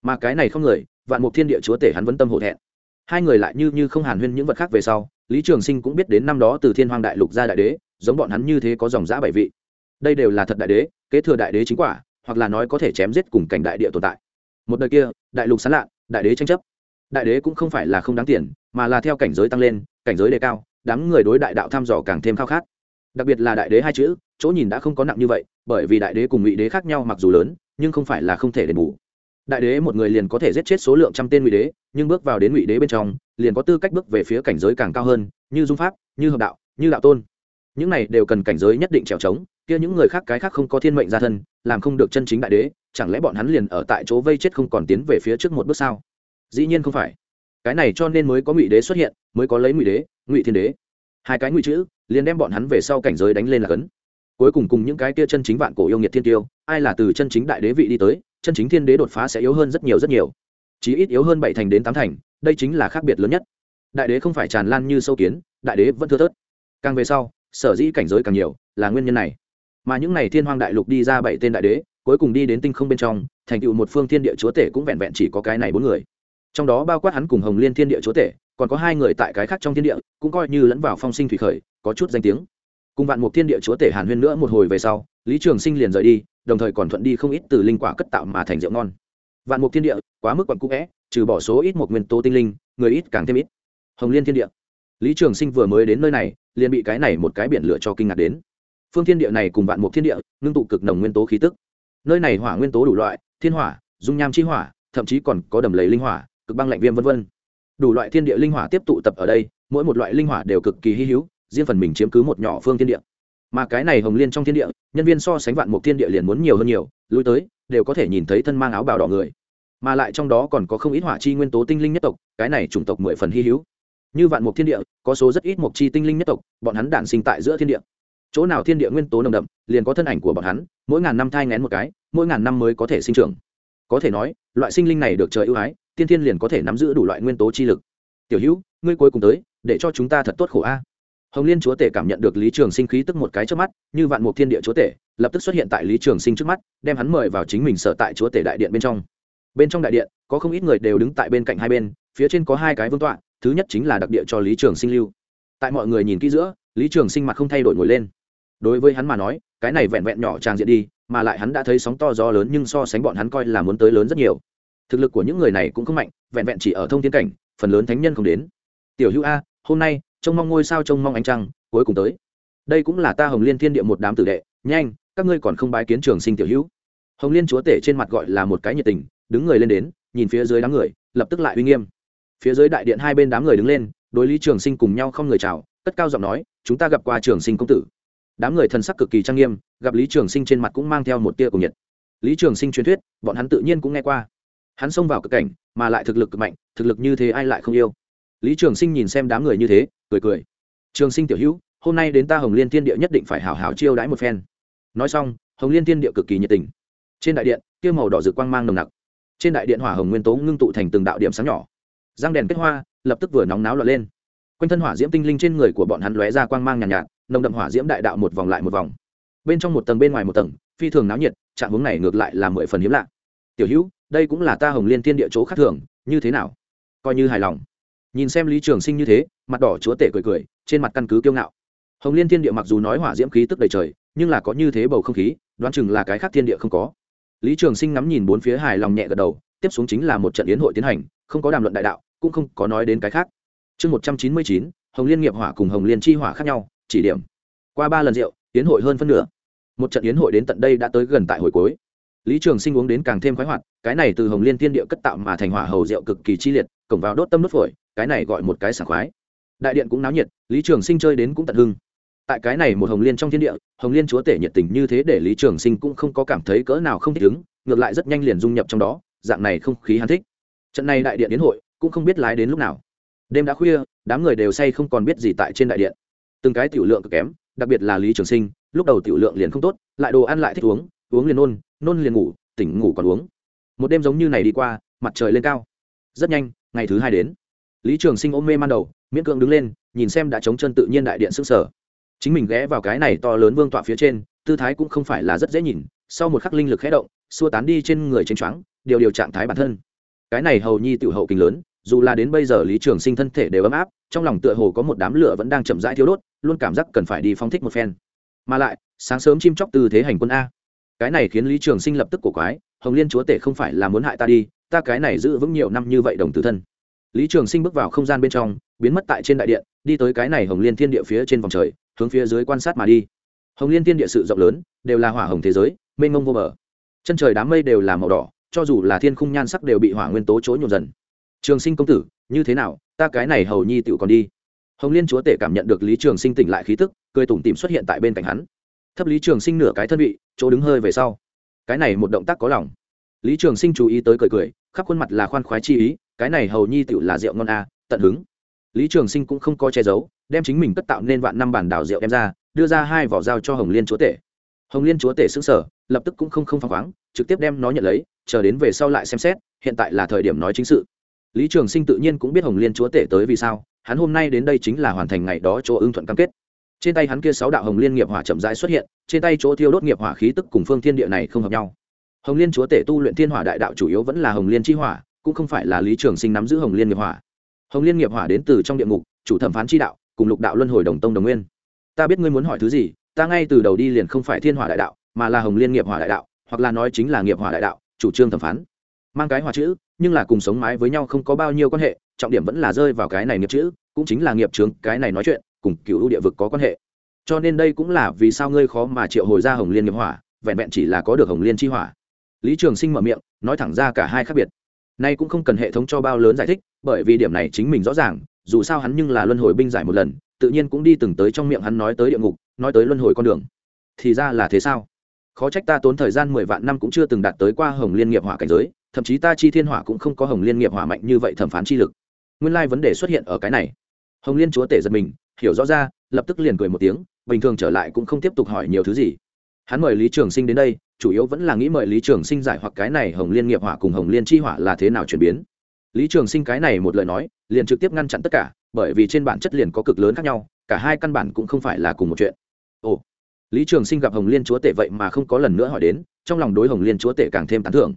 [SPEAKER 1] Mà cái này không người, vạn mục thiên địa chúa tể hắn vẫn tâm hổ thẹn. Hai người lại như như không hàn huyên những vật khác về sau, lý trường sinh cũng biết đến năm đó từ thiên hoàng đại lục ra đại đế, giống bọn hắn như thế có dòng giã bảy vị. Đây đều là thật đại đế, kế thừa đại đế chính quả, hoặc là nói có thể chém giết cùng cảnh đại địa tồn tại. Một đời kia, đại lục sán lạn, đại đế tranh chấp đại đế cũng không phải là không đáng tiền, mà là theo cảnh giới tăng lên, cảnh giới đề cao, đám người đối đại đạo thăm dò càng thêm khao khát. Đặc biệt là đại đế hai chữ, chỗ nhìn đã không có nặng như vậy, bởi vì đại đế cùng ngụy đế khác nhau mặc dù lớn, nhưng không phải là không thể đền bù. Đại đế một người liền có thể giết chết số lượng trăm tên ngụy đế, nhưng bước vào đến ngụy đế bên trong, liền có tư cách bước về phía cảnh giới càng cao hơn, như dung pháp, như hợp đạo, như đạo tôn. Những này đều cần cảnh giới nhất định trèo trống, kia những người khác cái khác không có thiên mệnh gia thân, làm không được chân chính đại đế, chẳng lẽ bọn hắn liền ở tại chỗ vây chết không còn tiến về phía trước một bước sao? Dĩ nhiên không phải. Cái này cho nên mới có ngụy đế xuất hiện, mới có lấy ngụy đế, ngụy thiên đế. Hai cái ngụy chữ, liền đem bọn hắn về sau cảnh giới đánh lên là cấn. Cuối cùng cùng những cái kia chân chính vạn cổ yêu nghiệt thiên tiêu, ai là từ chân chính đại đế vị đi tới, chân chính thiên đế đột phá sẽ yếu hơn rất nhiều rất nhiều. Chỉ ít yếu hơn bảy thành đến tám thành, đây chính là khác biệt lớn nhất. Đại đế không phải tràn lan như sâu kiến, đại đế vẫn thưa thớt. Càng về sau, sở dĩ cảnh giới càng nhiều, là nguyên nhân này. Mà những n à y thiên hoang đại lục đi ra bảy tên đại đế, cuối cùng đi đến tinh không bên trong, thành tựu một phương thiên địa chúa tể cũng vẹn vẹn chỉ có cái này bốn người trong đó bao quát hắn cùng hồng liên thiên địa chúa tể, còn có hai người tại cái khác trong thiên địa, cũng coi như lẫn vào phong sinh thủy khởi, có chút danh tiếng. Cùng vạn mục thiên địa chúa tể hàn huyên nữa một hồi về sau, lý trường sinh liền rời đi, đồng thời còn thuận đi không ít từ linh quả cất tạo mà thành rượu ngon. Vạn mục thiên địa, quá mức quặn cũ vẽ, trừ bỏ số ít một nguyên tố tinh linh, người ít càng thêm ít. Hồng liên thiên địa. Lý trường sinh vừa mới đến nơi này, liền bị cái này một cái biển lửa cho kinh ngạc đến. Phương thiên địa này cùng vạn mục thiên địa, ngưng tụ cực nồng nguyên tố khí tức. Nơi này hỏa nguyên tố đủ loại, thiên hỏa, dung nham chi hỏa, thậm chí còn có đầm lầy linh hỏa cực băng lạnh viêm vân vân. Đủ loại thiên địa linh hỏa tiếp tụ tập ở đây, mỗi một loại linh hỏa đều cực kỳ hi hữu, riêng phần mình chiếm cứ một nhỏ phương thiên địa. Mà cái này hồng liên trong thiên địa, nhân viên so sánh vạn mục thiên địa liền muốn nhiều hơn nhiều, lui tới, đều có thể nhìn thấy thân mang áo bào đỏ người. Mà lại trong đó còn có không ít hỏa chi nguyên tố tinh linh nhất tộc, cái này chủng tộc mười phần hi hữu. Như vạn mục thiên địa, có số rất ít mục chi tinh linh nhất tộc, bọn hắn đản sinh tại giữa thiên địa. Chỗ nào thiên địa nguyên tố nồng đậm, liền có thân ảnh của bọn hắn, mỗi ngàn năm thai ngén một cái, mỗi ngàn năm mới có thể sinh trưởng. Có thể nói, loại sinh linh này được trời ưu ái tiên thiên liền có thể nắm giữ đủ loại nguyên tố chi lực. Tiểu hữu, ngươi cuối cùng tới, để cho chúng ta thật tốt khổ a. Hồng liên chúa tể cảm nhận được lý trường sinh khí tức một cái trước mắt, như vạn mục thiên địa chúa tể, lập tức xuất hiện tại lý trường sinh trước mắt, đem hắn mời vào chính mình sở tại chúa tể đại điện bên trong. Bên trong đại điện, có không ít người đều đứng tại bên cạnh hai bên, phía trên có hai cái vương tọa, thứ nhất chính là đặc địa cho lý trường sinh lưu. Tại mọi người nhìn kỹ giữa, lý trường sinh mặt không thay đổi ngồi lên. Đối với hắn mà nói, cái này vẹn vẹn nhỏ tràng diện đi, mà lại hắn đã thấy sóng to gió lớn nhưng so sánh bọn hắn coi là muốn tới lớn rất nhiều thực lực của những người này cũng không mạnh, vẹn vẹn chỉ ở thông thiên cảnh, phần lớn thánh nhân không đến. Tiểu hữu a, hôm nay, trông mong ngôi sao, trông mong ánh trăng, cuối cùng tới. Đây cũng là ta hồng liên thiên địa một đám tử đệ, nhanh, các ngươi còn không bái kiến trường sinh tiểu hữu. Hồng liên chúa tể trên mặt gọi là một cái nhiệt tình, đứng người lên đến, nhìn phía dưới đám người, lập tức lại uy nghiêm. Phía dưới đại điện hai bên đám người đứng lên, đối lý trường sinh cùng nhau không người chào, cất cao giọng nói, chúng ta gặp qua trường sinh công tử. Đám người thần sắc cực kỳ trang nghiêm, gặp lý trường sinh trên mặt cũng mang theo một tia cùng nhiệt. Lý trường sinh truyền thuyết, bọn hắn tự nhiên cũng nghe qua hắn xông vào cực cảnh mà lại thực lực cực mạnh thực lực như thế ai lại không yêu? Lý trường sinh nhìn xem đám người như thế cười cười. Trường sinh tiểu hữu hôm nay đến ta hồng liên thiên địa nhất định phải hào hào chiêu đãi một phen. Nói xong hồng liên thiên địa cực kỳ nhiệt tình. Trên đại điện tiêu màu đỏ rực quang mang nồng nặc. Trên đại điện hỏa hồng nguyên tố ngưng tụ thành từng đạo điểm sáng nhỏ. Răng đèn kết hoa lập tức vừa nóng náo lọt lên. Quanh thân hỏa diễm tinh linh trên người của bọn hắn lóe ra quang mang nhàn nhạt, nhạt nồng đậm hỏa diễm đại đạo một vòng lại một vòng. Bên trong một tầng bên ngoài một tầng phi thường náo nhiệt trạng hướng này ngược lại là mười phần hiếm lạ. Tiểu hữu đây cũng là ta hồng liên Thiên địa chỗ khác thường, như thế nào? Coi như hài lòng. Nhìn xem lý trường sinh như thế, mặt đỏ chúa tể cười cười, trên mặt căn cứ kiêu ngạo. Hồng liên thiên địa mặc dù nói hỏa diễm khí tức đầy trời, nhưng là có như thế bầu không khí, đoán chừng là cái khác thiên địa không có. Lý trường sinh ngắm nhìn bốn phía hài lòng nhẹ gật đầu, tiếp xuống chính là một trận yến hội tiến hành, không có đàm luận đại đạo, cũng không có nói đến cái khác. Chương một trăm chín mươi chín, hồng liên nghiệp hỏa cùng hồng liên chi hỏa khác nhau, chỉ điểm. Qua ba lần rượu, yến hội hơn phân nửa. Một trận yến hội đến tận đây đã tới gần tại hồi cuối lý trường sinh uống đến càng thêm khoái hoạt, cái này từ hồng liên thiên địa cất tạo mà thành hỏa hầu rượu cực kỳ chi liệt, cổng vào đốt tâm đốt phổi, cái này gọi một cái sảng khoái. Đại điện cũng náo nhiệt, lý trường sinh chơi đến cũng tận hưng. Tại cái này một hồng liên trong thiên địa, hồng liên chúa tể nhiệt tình như thế để lý trường sinh cũng không có cảm thấy cỡ nào không thích ứng, ngược lại rất nhanh liền dung nhập trong đó, dạng này không khí hắn thích. Trận này đại điện đến hội, cũng không biết lái đến lúc nào. Đêm đã khuya, đám người đều say không còn biết gì tại trên đại điện. Từng cái tiểu lượng cực kém, đặc biệt là lý trường sinh, lúc đầu tiểu lượng liền không tốt, lại đồ ăn lại thích uống uống liền nôn nôn liền ngủ, tỉnh ngủ còn uống. Một đêm giống như này đi qua, mặt trời lên cao. Rất nhanh, ngày thứ hai đến. Lý trường sinh ôm mê man đầu, miễn cưỡng đứng lên, nhìn xem đã chống chân tự nhiên đại điện s ư sở chính mình ghé vào cái này to lớn vương tọa phía trên, tư thái cũng không phải là rất dễ nhìn, sau một khắc linh lực khé động, xua tán đi trên người tranh choáng, điều điều trạng thái bản thân. Cái này hầu nhi tự hậu kinh lớn, dù là đến bây giờ lý trường sinh thân thể đều ấm áp, trong lòng tựa hồ có một đám lửa vẫn đang chậm rãi thiếu đốt, luôn cảm giác cần phải đi phóng thích một phen. Mà lại, sáng sớm chim chóc tư thế hành quân a cái này khiến lý trường sinh lập tức cổ quái, hồng liên chúa tể không phải là muốn hại ta đi, ta cái này giữ vững nhiều năm như vậy đồng tử thân. Lý trường sinh bước vào không gian bên trong, biến mất tại trên đại điện, đi tới cái này hồng liên thiên địa phía trên vòng trời, hướng phía dưới quan sát mà đi. Hồng liên thiên địa sự rộng lớn, đều là hỏa hồng thế giới, mênh mông vô bờ. Chân trời đám mây đều là màu đỏ, cho dù là thiên khung nhan sắc đều bị hỏa nguyên tố chối nhộn dần. Trường sinh công tử, như thế nào, ta cái này hầu nhi tựu còn đi. Hồng liên chúa tể cảm nhận được lý trường sinh tỉnh lại khí tức, cười tủm tìm xuất hiện tại bên cạnh hắn thấp lý trường sinh nửa cái thân vị, chỗ đứng hơi về sau. Cái này một động tác có lòng. Lý trường sinh chú ý tới cười cười, khắp khuôn mặt là khoan khoái chi ý, cái này hầu nhi tựu là rượu ngon a tận hứng. Lý trường sinh cũng không có che giấu, đem chính mình cất tạo nên vạn năm bản đảo rượu đem ra, đưa ra hai vỏ dao cho hồng liên chúa tể. Hồng liên chúa tể xứng sở lập tức cũng không không phăng khoáng, trực tiếp đem nó nhận lấy, chờ đến về sau lại xem xét, hiện tại là thời điểm nói chính sự. Lý trường sinh tự nhiên cũng biết hồng liên chúa tể tới vì sao, hắn hôm nay đến đây chính là hoàn thành ngày đó chỗ ưng thuận cam kết trên tay hắn kia sáu đạo hồng liên nghiệp hỏa chậm rãi xuất hiện, trên tay chỗ thiêu đốt nghiệp hỏa khí tức cùng phương thiên địa này không hợp nhau. Hồng liên chúa tể tu luyện thiên hỏa đại đạo chủ yếu vẫn là hồng liên chi hỏa, cũng không phải là lý trường sinh nắm giữ hồng liên nghiệp hỏa. Hồng liên nghiệp hỏa đến từ trong địa ngục, chủ thẩm phán chi đạo, cùng lục đạo luân hồi đồng tông đồng nguyên. Ta biết ngươi muốn hỏi thứ gì, ta ngay từ đầu đi liền không phải thiên hỏa đại đạo, mà là hồng liên nghiệp hỏa đại đạo, hoặc là nói chính là nghiệp hỏa đại đạo, chủ trương thẩm phán. Mang cái hỏa chữ, nhưng là cùng sống mái với nhau không có bao nhiêu quan hệ, trọng điểm vẫn là rơi vào cái này nghiệp chữ, cũng chính là nghiệp trướng cái này nói chuyện cùng cựu ưu địa vực có quan hệ. Cho nên đây cũng là vì sao ngươi khó mà triệu hồi ra hồng liên nghiệp hỏa, vẹn vẹn chỉ là có được hồng liên chi hỏa. Lý trường sinh mở miệng, nói thẳng ra cả hai khác biệt. Nay cũng không cần hệ thống cho bao lớn giải thích, bởi vì điểm này chính mình rõ ràng, dù sao hắn nhưng là luân hồi binh giải một lần, tự nhiên cũng đi từng tới trong miệng hắn nói tới địa ngục, nói tới luân hồi con đường. Thì ra là thế sao? Khó trách ta tốn thời gian mười vạn năm cũng chưa từng đạt tới qua hồng liên nghiệp hỏa cảnh giới, thậm chí ta chi thiên hỏa cũng không có hồng liên nghiệp hỏa mạnh như vậy thẩm phán chi lực. Nguyên lai vấn đề xuất hiện ở cái này. Hồng liên chúa tể giật mình hiểu rõ ra, lập tức liền cười một tiếng, bình thường trở lại cũng không tiếp tục hỏi nhiều thứ gì. Hắn mời lý trường sinh đến đây, chủ yếu vẫn là nghĩ mời lý trường sinh giải hoặc cái này hồng liên nghiệp hỏa cùng hồng liên chi hỏa là thế nào chuyển biến. Lý trường sinh cái này một lời nói, liền trực tiếp ngăn chặn tất cả, bởi vì trên bản chất liền có cực lớn khác nhau, cả hai căn bản cũng không phải là cùng một chuyện. Ồ, lý trường sinh gặp hồng liên chúa tể vậy mà không có lần nữa hỏi đến, trong lòng đối hồng liên chúa tể càng thêm tán thưởng.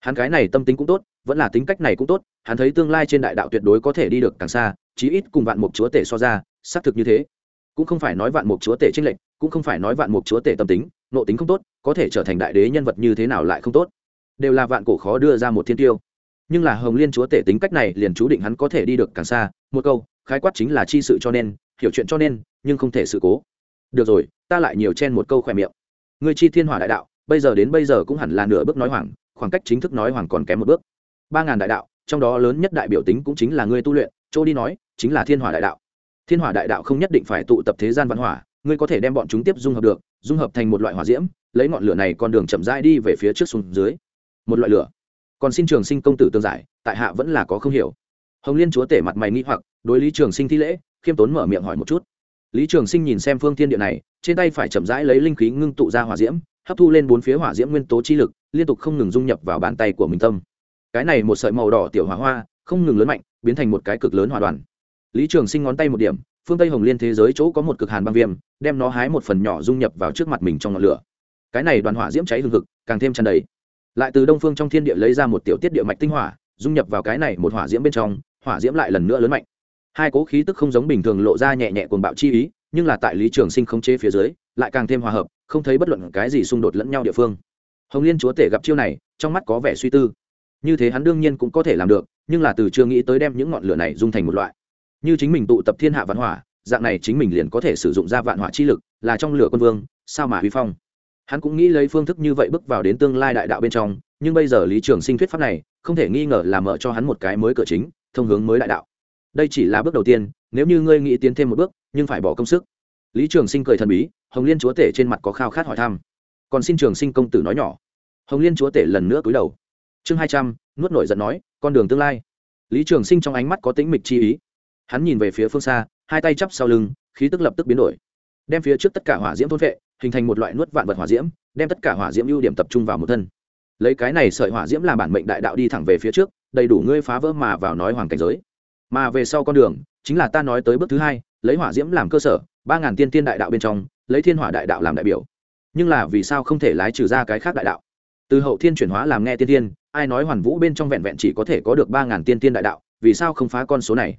[SPEAKER 1] Hắn cái này tâm tính cũng tốt, vẫn là tính cách này cũng tốt, hắn thấy tương lai trên đại đạo tuyệt đối có thể đi được càng xa, chí ít cùng vạn mục chúa tể so ra xác thực như thế. Cũng không phải nói vạn mục chúa tể tranh lệch, cũng không phải nói vạn mục chúa tể tâm tính nộ tính không tốt, có thể trở thành đại đế nhân vật như thế nào lại không tốt. Đều là vạn cổ khó đưa ra một thiên tiêu. Nhưng là hồng liên chúa tể tính cách này liền chú định hắn có thể đi được càng xa. Một câu, khái quát chính là chi sự cho nên, hiểu chuyện cho nên, nhưng không thể sự cố. Được rồi, ta lại nhiều chen một câu khỏe miệng. Người chi thiên hỏa đại đạo, bây giờ đến bây giờ cũng hẳn là nửa bước nói hoàng, khoảng cách chính thức nói hoàng còn kém một bước. Ba ngàn đại đạo, trong đó lớn nhất đại biểu tính cũng chính là ngươi tu luyện, chỗ đi nói, chính là thiên hỏa đại đạo thiên hỏa đại đạo không nhất định phải tụ tập thế gian văn hỏa, ngươi có thể đem bọn chúng tiếp dung hợp được, dung hợp thành một loại hỏa diễm, lấy ngọn lửa này con đường chậm rãi đi về phía trước xuống dưới. Một loại lửa. Còn xin trường sinh công tử tương giải, tại hạ vẫn là có không hiểu. Hồng liên chúa tể mặt mày nghĩ hoặc, đối lý trường sinh thi lễ, khiêm tốn mở miệng hỏi một chút. Lý trường sinh nhìn xem phương thiên địa này, trên tay phải chậm rãi lấy linh khí ngưng tụ ra hỏa diễm, hấp thu lên bốn phía hỏa diễm nguyên tố chi lực, liên tục không ngừng dung nhập vào bàn tay của mình tâm. Cái này một sợi màu đỏ tiểu hỏa hoa, không ngừng lớn mạnh, biến thành một cái cực lớn hỏa đoàn lý trường sinh ngón tay một điểm, phương tây hồng liên thế giới chỗ có một cực hàn băng viêm, đem nó hái một phần nhỏ dung nhập vào trước mặt mình trong ngọn lửa. Cái này đoàn hỏa diễm cháy hừng hực, càng thêm tràn đầy. Lại từ đông phương trong thiên địa lấy ra một tiểu tiết địa mạch tinh hỏa, dung nhập vào cái này một hỏa diễm bên trong, hỏa diễm lại lần nữa lớn mạnh. Hai cố khí tức không giống bình thường lộ ra nhẹ nhẹ cuồng bạo chi ý, nhưng là tại lý trường sinh không chế phía dưới, lại càng thêm hòa hợp, không thấy bất luận cái gì xung đột lẫn nhau địa phương. Hồng liên chúa tể gặp chiêu này, trong mắt có vẻ suy tư. Như thế hắn đương nhiên cũng có thể làm được, nhưng là từ chưa nghĩ tới đem những ngọn lửa này dung thành một loại như chính mình tụ tập thiên hạ văn hỏa, dạng này chính mình liền có thể sử dụng ra vạn hỏa chi lực, là trong lửa quân vương, sao mà huy phong? Hắn cũng nghĩ lấy phương thức như vậy bước vào đến tương lai đại đạo bên trong, nhưng bây giờ lý trường sinh thuyết pháp này, không thể nghi ngờ là mở cho hắn một cái mới cửa chính, thông hướng mới đại đạo. Đây chỉ là bước đầu tiên, nếu như ngươi nghĩ tiến thêm một bước, nhưng phải bỏ công sức. Lý trường sinh cười thần bí, hồng liên chúa tể trên mặt có khao khát hỏi thăm. Còn xin trường sinh công tử nói nhỏ. Hồng liên chúa tể lần nữa cúi đầu. Chương hai trăm, nuốt nổi giận nói, con đường tương lai. Lý trường sinh trong ánh mắt có tính mịch chi ý hắn nhìn về phía phương xa, hai tay chắp sau lưng, khí tức lập tức biến đổi. Đem phía trước tất cả hỏa diễm thôn vệ, hình thành một loại nuốt vạn vật hỏa diễm, đem tất cả hỏa diễm ưu điểm tập trung vào một thân. Lấy cái này sợi hỏa diễm làm bản mệnh đại đạo đi thẳng về phía trước, đầy đủ ngươi phá vỡ mà vào nói hoàng cảnh giới. Mà về sau con đường, chính là ta nói tới bước thứ hai, lấy hỏa diễm làm cơ sở, ba ngàn tiên tiên đại đạo bên trong, lấy thiên hỏa đại đạo làm đại biểu. Nhưng là vì sao không thể lái trừ ra cái khác đại đạo? Từ hậu thiên chuyển hóa làm nghe tiên tiên, ai nói hoàn vũ bên trong vẹn vẹn chỉ có thể có được ba ngàn tiên tiên đại đạo, vì sao không phá con số này?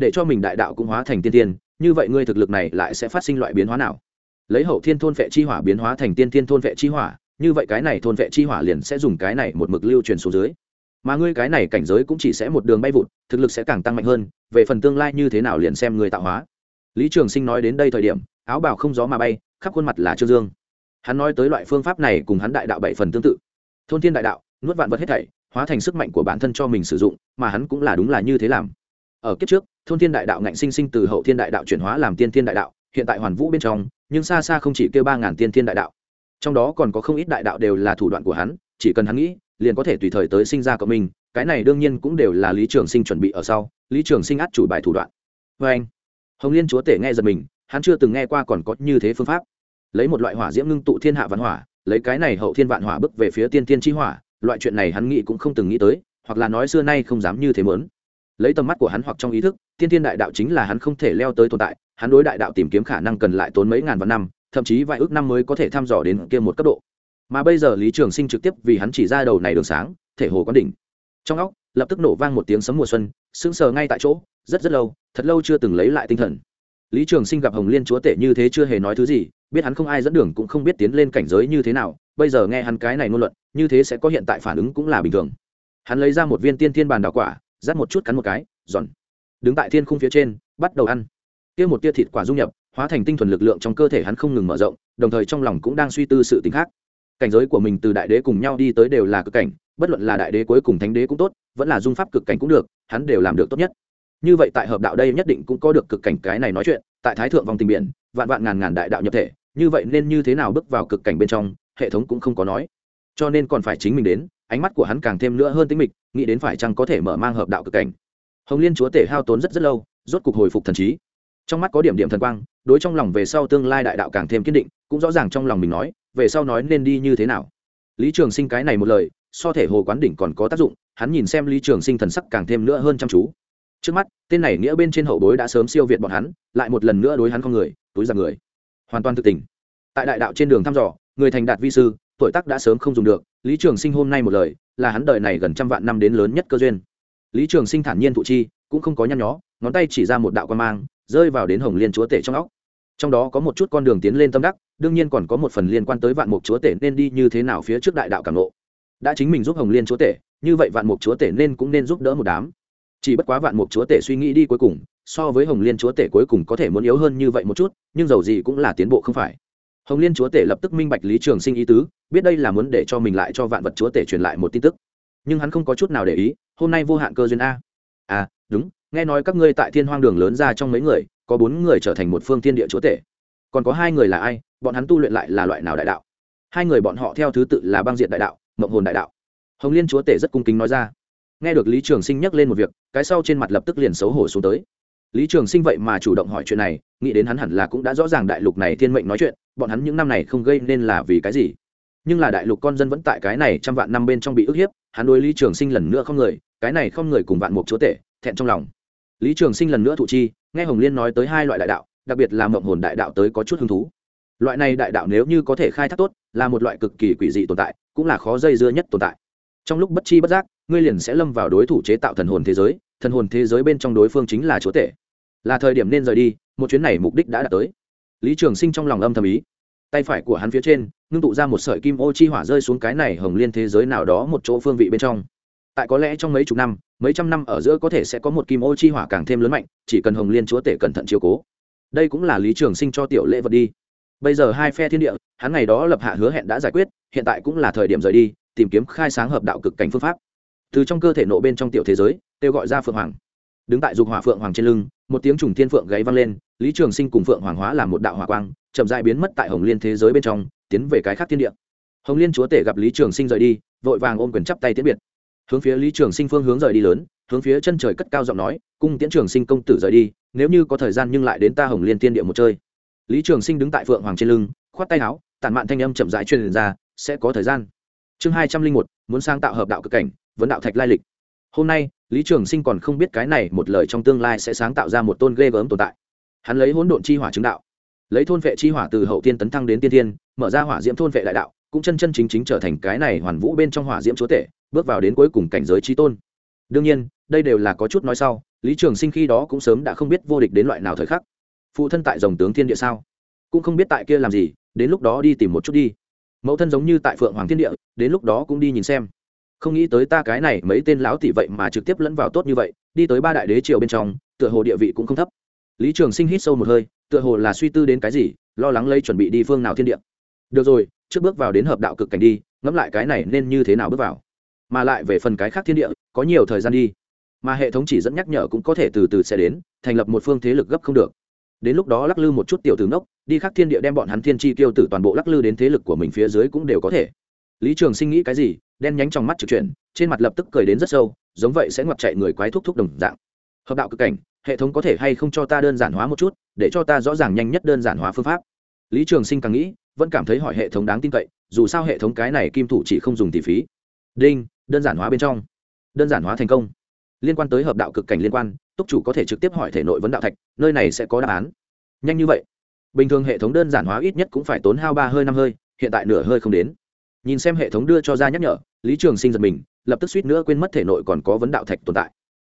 [SPEAKER 1] Để cho mình đại đạo cũng hóa thành tiên tiên, như vậy ngươi thực lực này lại sẽ phát sinh loại biến hóa nào? Lấy hậu thiên thôn vệ chi hỏa biến hóa thành tiên thiên thôn vệ chi hỏa, như vậy cái này thôn vệ chi hỏa liền sẽ dùng cái này một mực lưu truyền xuống dưới. Mà ngươi cái này cảnh giới cũng chỉ sẽ một đường bay vụt, thực lực sẽ càng tăng mạnh hơn, về phần tương lai như thế nào liền xem người tạo hóa. Lý trường sinh nói đến đây thời điểm, áo bào không gió mà bay, khắp khuôn mặt là trương dương. Hắn nói tới loại phương pháp này cùng hắn đại đạo bảy phần tương tự. Thôn thiên đại đạo, nuốt vạn vật hết thảy, hóa thành sức mạnh của bản thân cho mình sử dụng, mà hắn cũng là đúng là như thế làm. Ở kiếp trước thôn thiên đại đạo ngạnh sinh sinh từ hậu thiên đại đạo chuyển hóa làm tiên thiên đại đạo, hiện tại hoàn vũ bên trong, nhưng xa xa không chỉ kêu ba ngàn tiên thiên đại đạo. Trong đó còn có không ít đại đạo đều là thủ đoạn của hắn, chỉ cần hắn nghĩ, liền có thể tùy thời tới sinh ra của mình cái này đương nhiên cũng đều là lý trường sinh chuẩn bị ở sau, lý trường sinh át chủ bài thủ đoạn. Vê anh. Hồng liên chúa tể nghe giật mình, hắn chưa từng nghe qua còn có như thế phương pháp. Lấy một loại hỏa diễm ngưng tụ thiên hạ văn hỏa, lấy cái này hậu thiên vạn hỏa bước về phía tiên tiên chi hỏa, loại chuyện này hắn nghĩ cũng không từng nghĩ tới, hoặc là nói xưa nay không dám như thế mớn lấy tầm mắt của hắn hoặc trong ý thức tiên thiên đại đạo chính là hắn không thể leo tới tồn tại, hắn đối đại đạo tìm kiếm khả năng cần lại tốn mấy ngàn vạn năm, thậm chí vài ước năm mới có thể thăm dò đến kia một cấp độ. Mà bây giờ lý trường sinh trực tiếp vì hắn chỉ ra đầu này đường sáng, thể hồ quán đỉnh. Trong óc, lập tức nổ vang một tiếng sấm mùa xuân, sững sờ ngay tại chỗ, rất rất lâu, thật lâu chưa từng lấy lại tinh thần. Lý trường sinh gặp hồng liên chúa tể như thế chưa hề nói thứ gì, biết hắn không ai dẫn đường cũng không biết tiến lên cảnh giới như thế nào, bây giờ nghe hắn cái này ngôn luận, như thế sẽ có hiện tại phản ứng cũng là bình thường. Hắn lấy ra một viên tiên thiên bàn đào quả dắt một chút cắn một cái, giòn đứng tại thiên khung phía trên, bắt đầu ăn. Kia một tia thịt quả dung nhập, hóa thành tinh thuần lực lượng trong cơ thể hắn không ngừng mở rộng, đồng thời trong lòng cũng đang suy tư sự tính khác. Cảnh giới của mình từ đại đế cùng nhau đi tới đều là cực cảnh, bất luận là đại đế cuối cùng thánh đế cũng tốt, vẫn là dung pháp cực cảnh cũng được, hắn đều làm được tốt nhất. Như vậy tại hợp đạo đây nhất định cũng có được cực cảnh cái này nói chuyện, tại thái thượng vòng tình biển, vạn vạn ngàn ngàn đại đạo nhập thể, như vậy nên như thế nào bước vào cực cảnh bên trong, hệ thống cũng không có nói. Cho nên còn phải chính mình đến, ánh mắt của hắn càng thêm nữa hơn tính mịch, nghĩ đến phải chăng có thể mở mang hợp đạo cực cảnh hồng liên chúa tể hao tốn rất rất lâu, rốt cục hồi phục thần trí. Trong mắt có điểm điểm thần quang, đối trong lòng về sau tương lai đại đạo càng thêm kiên định, cũng rõ ràng trong lòng mình nói, về sau nói nên đi như thế nào. Lý trường sinh cái này một lời, so thể hồ quán đỉnh còn có tác dụng, hắn nhìn xem lý trường sinh thần sắc càng thêm nữa hơn chăm chú. Trước mắt, tên này nghĩa bên trên hậu bối đã sớm siêu việt bọn hắn, lại một lần nữa đối hắn con người, túi ra người. Hoàn toàn thực tình. Tại đại đạo trên đường thăm dò, người thành đạt vi sư, tuổi tác đã sớm không dùng được, lý trường sinh hôm nay một lời, là hắn đời này gần trăm vạn năm đến lớn nhất cơ duyên lý trường sinh thản nhiên thụ chi, cũng không có nhăn nhó, ngón tay chỉ ra một đạo quan mang, rơi vào đến hồng liên chúa tể trong óc. Trong đó có một chút con đường tiến lên tâm đắc, đương nhiên còn có một phần liên quan tới vạn mục chúa tể nên đi như thế nào phía trước đại đạo cảm lộ. Đã chính mình giúp hồng liên chúa tể, như vậy vạn mục chúa tể nên cũng nên giúp đỡ một đám. Chỉ bất quá vạn mục chúa tể suy nghĩ đi cuối cùng, so với hồng liên chúa tể cuối cùng có thể muốn yếu hơn như vậy một chút, nhưng dầu gì cũng là tiến bộ không phải. Hồng liên chúa tể lập tức minh bạch lý trường sinh ý tứ, biết đây là muốn để cho mình lại cho vạn vật chúa tể truyền lại một tin tức nhưng hắn không có chút nào để ý, hôm nay vô hạn cơ duyên a. À đúng, nghe nói các ngươi tại thiên hoang đường lớn ra trong mấy người, có bốn người trở thành một phương thiên địa chúa tể. Còn có hai người là ai? Bọn hắn tu luyện lại là loại nào đại đạo? Hai người bọn họ theo thứ tự là băng diện đại đạo, mộng hồn đại đạo. Hồng liên chúa tể rất cung kính nói ra. Nghe được lý trường sinh nhắc lên một việc, cái sau trên mặt lập tức liền xấu hổ xuống tới. Lý trường sinh vậy mà chủ động hỏi chuyện này, nghĩ đến hắn hẳn là cũng đã rõ ràng đại lục này thiên mệnh nói chuyện, bọn hắn những năm này không gây nên là vì cái gì? Nhưng là đại lục con dân vẫn tại cái này trăm vạn năm bên trong bị ức hiếp, hắn đối lý trường sinh lần nữa không người, cái này không người cùng vạn mục chúa tể, thẹn trong lòng. Lý trường sinh lần nữa thụ chi, nghe hồng liên nói tới hai loại đại đạo, đặc biệt là mộng hồn đại đạo tới có chút hứng thú. Loại này đại đạo nếu như có thể khai thác tốt, là một loại cực kỳ quỷ dị tồn tại, cũng là khó dây dưa nhất tồn tại. Trong lúc bất chi bất giác, ngươi liền sẽ lâm vào đối thủ chế tạo thần hồn thế giới, thần hồn thế giới bên trong đối phương chính là chúa tể. Là thời điểm nên rời đi, một chuyến này mục đích đã đạt tới. Lý trường sinh trong lòng âm thầm ý. Tay phải của hắn phía trên ngưng tụ ra một sợi kim ô chi hỏa rơi xuống cái này hồng liên thế giới nào đó một chỗ phương vị bên trong. Tại có lẽ trong mấy chục năm, mấy trăm năm ở giữa có thể sẽ có một kim ô chi hỏa càng thêm lớn mạnh, chỉ cần hồng liên chúa tể cẩn thận chiếu cố. Đây cũng là lý trường sinh cho tiểu lễ vật đi. Bây giờ hai phe thiên địa, hắn ngày đó lập hạ hứa hẹn đã giải quyết, hiện tại cũng là thời điểm rời đi, tìm kiếm khai sáng hợp đạo cực cảnh phương pháp. Từ trong cơ thể nộ bên trong tiểu thế giới, kêu gọi ra phượng hoàng. Đứng tại dục hỏa phượng hoàng trên lưng, một tiếng trùng thiên phượng gáy vang lên, lý trường sinh cùng phượng hoàng hóa làm một đạo hỏa quang, chậm dại biến mất tại hồng liên thế giới bên trong tiến về cái khác thiên địa. Hồng liên chúa tể gặp lý trường sinh rời đi, vội vàng ôm quyền chắp tay tiễn biệt. Hướng phía lý trường sinh phương hướng rời đi lớn, hướng phía chân trời cất cao giọng nói, cung tiễn trường sinh công tử rời đi, nếu như có thời gian nhưng lại đến ta hồng liên tiên địa một chơi. Lý trường sinh đứng tại phượng hoàng trên lưng, khoát tay áo, tản mạn thanh âm chậm rãi truyền ra, sẽ có thời gian. Chương hai trăm linh một, muốn sáng tạo hợp đạo cực cảnh, vấn đạo thạch lai lịch. Hôm nay, lý trường sinh còn không biết cái này một lời trong tương lai sẽ sáng tạo ra một tôn ghê gớm tồn tại. Hắn lấy hỗn độn chi hỏa chứng đạo lấy thôn vệ chi hỏa từ hậu tiên tấn thăng đến tiên thiên, mở ra hỏa diễm thôn vệ đại đạo, cũng chân chân chính chính trở thành cái này hoàn vũ bên trong hỏa diễm chúa tể, bước vào đến cuối cùng cảnh giới trí tôn. Đương nhiên, đây đều là có chút nói sau, lý trường sinh khi đó cũng sớm đã không biết vô địch đến loại nào thời khắc. Phụ thân tại dòng tướng thiên địa sao? Cũng không biết tại kia làm gì, đến lúc đó đi tìm một chút đi. Mẫu thân giống như tại phượng hoàng thiên địa, đến lúc đó cũng đi nhìn xem. Không nghĩ tới ta cái này mấy tên lão tỷ vậy mà trực tiếp lẫn vào tốt như vậy, đi tới ba đại đế triều bên trong, tựa hồ địa vị cũng không thấp. Lý trường sinh hít sâu một hơi tựa hồ là suy tư đến cái gì, lo lắng lây chuẩn bị đi phương nào thiên địa. Được rồi, trước bước vào đến hợp đạo cực cảnh đi, ngẫm lại cái này nên như thế nào bước vào. Mà lại về phần cái khác thiên địa, có nhiều thời gian đi. Mà hệ thống chỉ dẫn nhắc nhở cũng có thể từ từ sẽ đến, thành lập một phương thế lực gấp không được. Đến lúc đó lắc lư một chút tiểu tử ngốc, đi khắc thiên địa đem bọn hắn thiên chi tiêu tử toàn bộ lắc lư đến thế lực của mình phía dưới cũng đều có thể. Lý trường sinh nghĩ cái gì, đen nhánh trong mắt trực chuyển, trên mặt lập tức cười đến rất sâu, giống vậy sẽ ngoặt chạy người quái thúc thúc đồng dạng. Hợp đạo cực cảnh hệ thống có thể hay không cho ta đơn giản hóa một chút, để cho ta rõ ràng nhanh nhất đơn giản hóa phương pháp. Lý trường sinh càng nghĩ, vẫn cảm thấy hỏi hệ thống đáng tin cậy, dù sao hệ thống cái này kim thủ chỉ không dùng tỷ phí. Đinh, đơn giản hóa bên trong. Đơn giản hóa thành công. Liên quan tới hợp đạo cực cảnh liên quan, túc chủ có thể trực tiếp hỏi thể nội vấn đạo thạch, nơi này sẽ có đáp án. Nhanh như vậy. Bình thường hệ thống đơn giản hóa ít nhất cũng phải tốn hao ba hơi năm hơi, hiện tại nửa hơi không đến. Nhìn xem hệ thống đưa cho ra nhắc nhở, lý trường sinh giật mình, lập tức suýt nữa quên mất thể nội còn có vấn đạo thạch tồn tại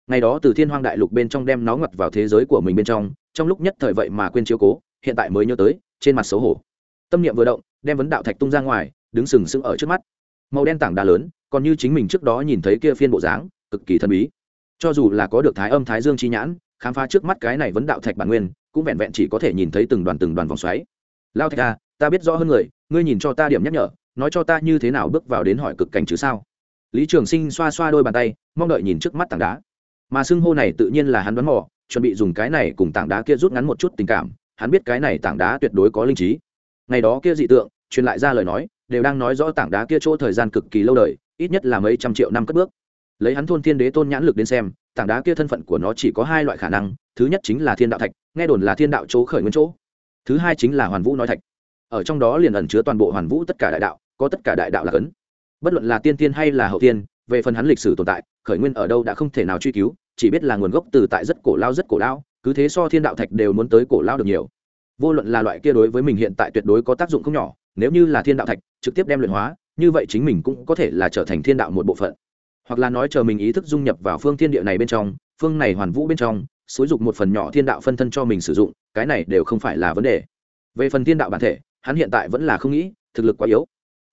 [SPEAKER 1] ngày đó từ thiên hoang đại lục bên trong đem nó ngặt vào thế giới của mình bên trong trong lúc nhất thời vậy mà quên chiếu cố, hiện tại mới nhớ tới, trên mặt xấu hổ. Tâm niệm vừa động, đem vấn đạo thạch tung ra ngoài, đứng sừng sững ở trước mắt. Màu đen tảng đá lớn, còn như chính mình trước đó nhìn thấy kia phiên bộ dáng, cực kỳ thần bí. Cho dù là có được thái âm thái dương chi nhãn, khám phá trước mắt cái này vấn đạo thạch bản nguyên, cũng vẹn vẹn chỉ có thể nhìn thấy từng đoàn từng đoàn vòng xoáy. Lao thạch ta ta biết rõ hơn người, ngươi nhìn cho ta điểm nhắc nhở, nói cho ta như thế nào bước vào đến hỏi cực cảnh chứ sao? Lý trường sinh xoa xoa đôi bàn tay, mong đợi nhìn trước mắt tảng đá mà xưng hô này tự nhiên là hắn đoán mò, chuẩn bị dùng cái này cùng tảng đá kia rút ngắn một chút tình cảm, hắn biết cái này tảng đá tuyệt đối có linh trí. Ngày đó kia dị tượng, truyền lại ra lời nói, đều đang nói rõ tảng đá kia chỗ thời gian cực kỳ lâu đời, ít nhất là mấy trăm triệu năm cất bước. Lấy hắn thôn thiên đế tôn nhãn lực đến xem, tảng đá kia thân phận của nó chỉ có hai loại khả năng, thứ nhất chính là thiên đạo thạch, nghe đồn là thiên đạo chỗ khởi nguyên chỗ. Thứ hai chính là hoàn vũ nói thạch. Ở trong đó liền ẩn chứa toàn bộ hoàn vũ tất cả đại đạo, có tất cả đại đạo là cấn. Bất luận là tiên tiên hay là hậu tiên về phần hắn lịch sử tồn tại, khởi nguyên ở đâu đã không thể nào truy cứu, chỉ biết là nguồn gốc từ tại rất cổ lao, rất cổ lao, cứ thế so thiên đạo thạch đều muốn tới cổ lao được nhiều. Vô luận là loại kia đối với mình hiện tại tuyệt đối có tác dụng không nhỏ, nếu như là thiên đạo thạch, trực tiếp đem luyện hóa, như vậy chính mình cũng có thể là trở thành thiên đạo một bộ phận. Hoặc là nói chờ mình ý thức dung nhập vào phương thiên địa này bên trong, phương này hoàn vũ bên trong, xúi dục một phần nhỏ thiên đạo phân thân cho mình sử dụng, cái này đều không phải là vấn đề. Về phần thiên đạo bản thể, hắn hiện tại vẫn là không nghĩ, thực lực quá yếu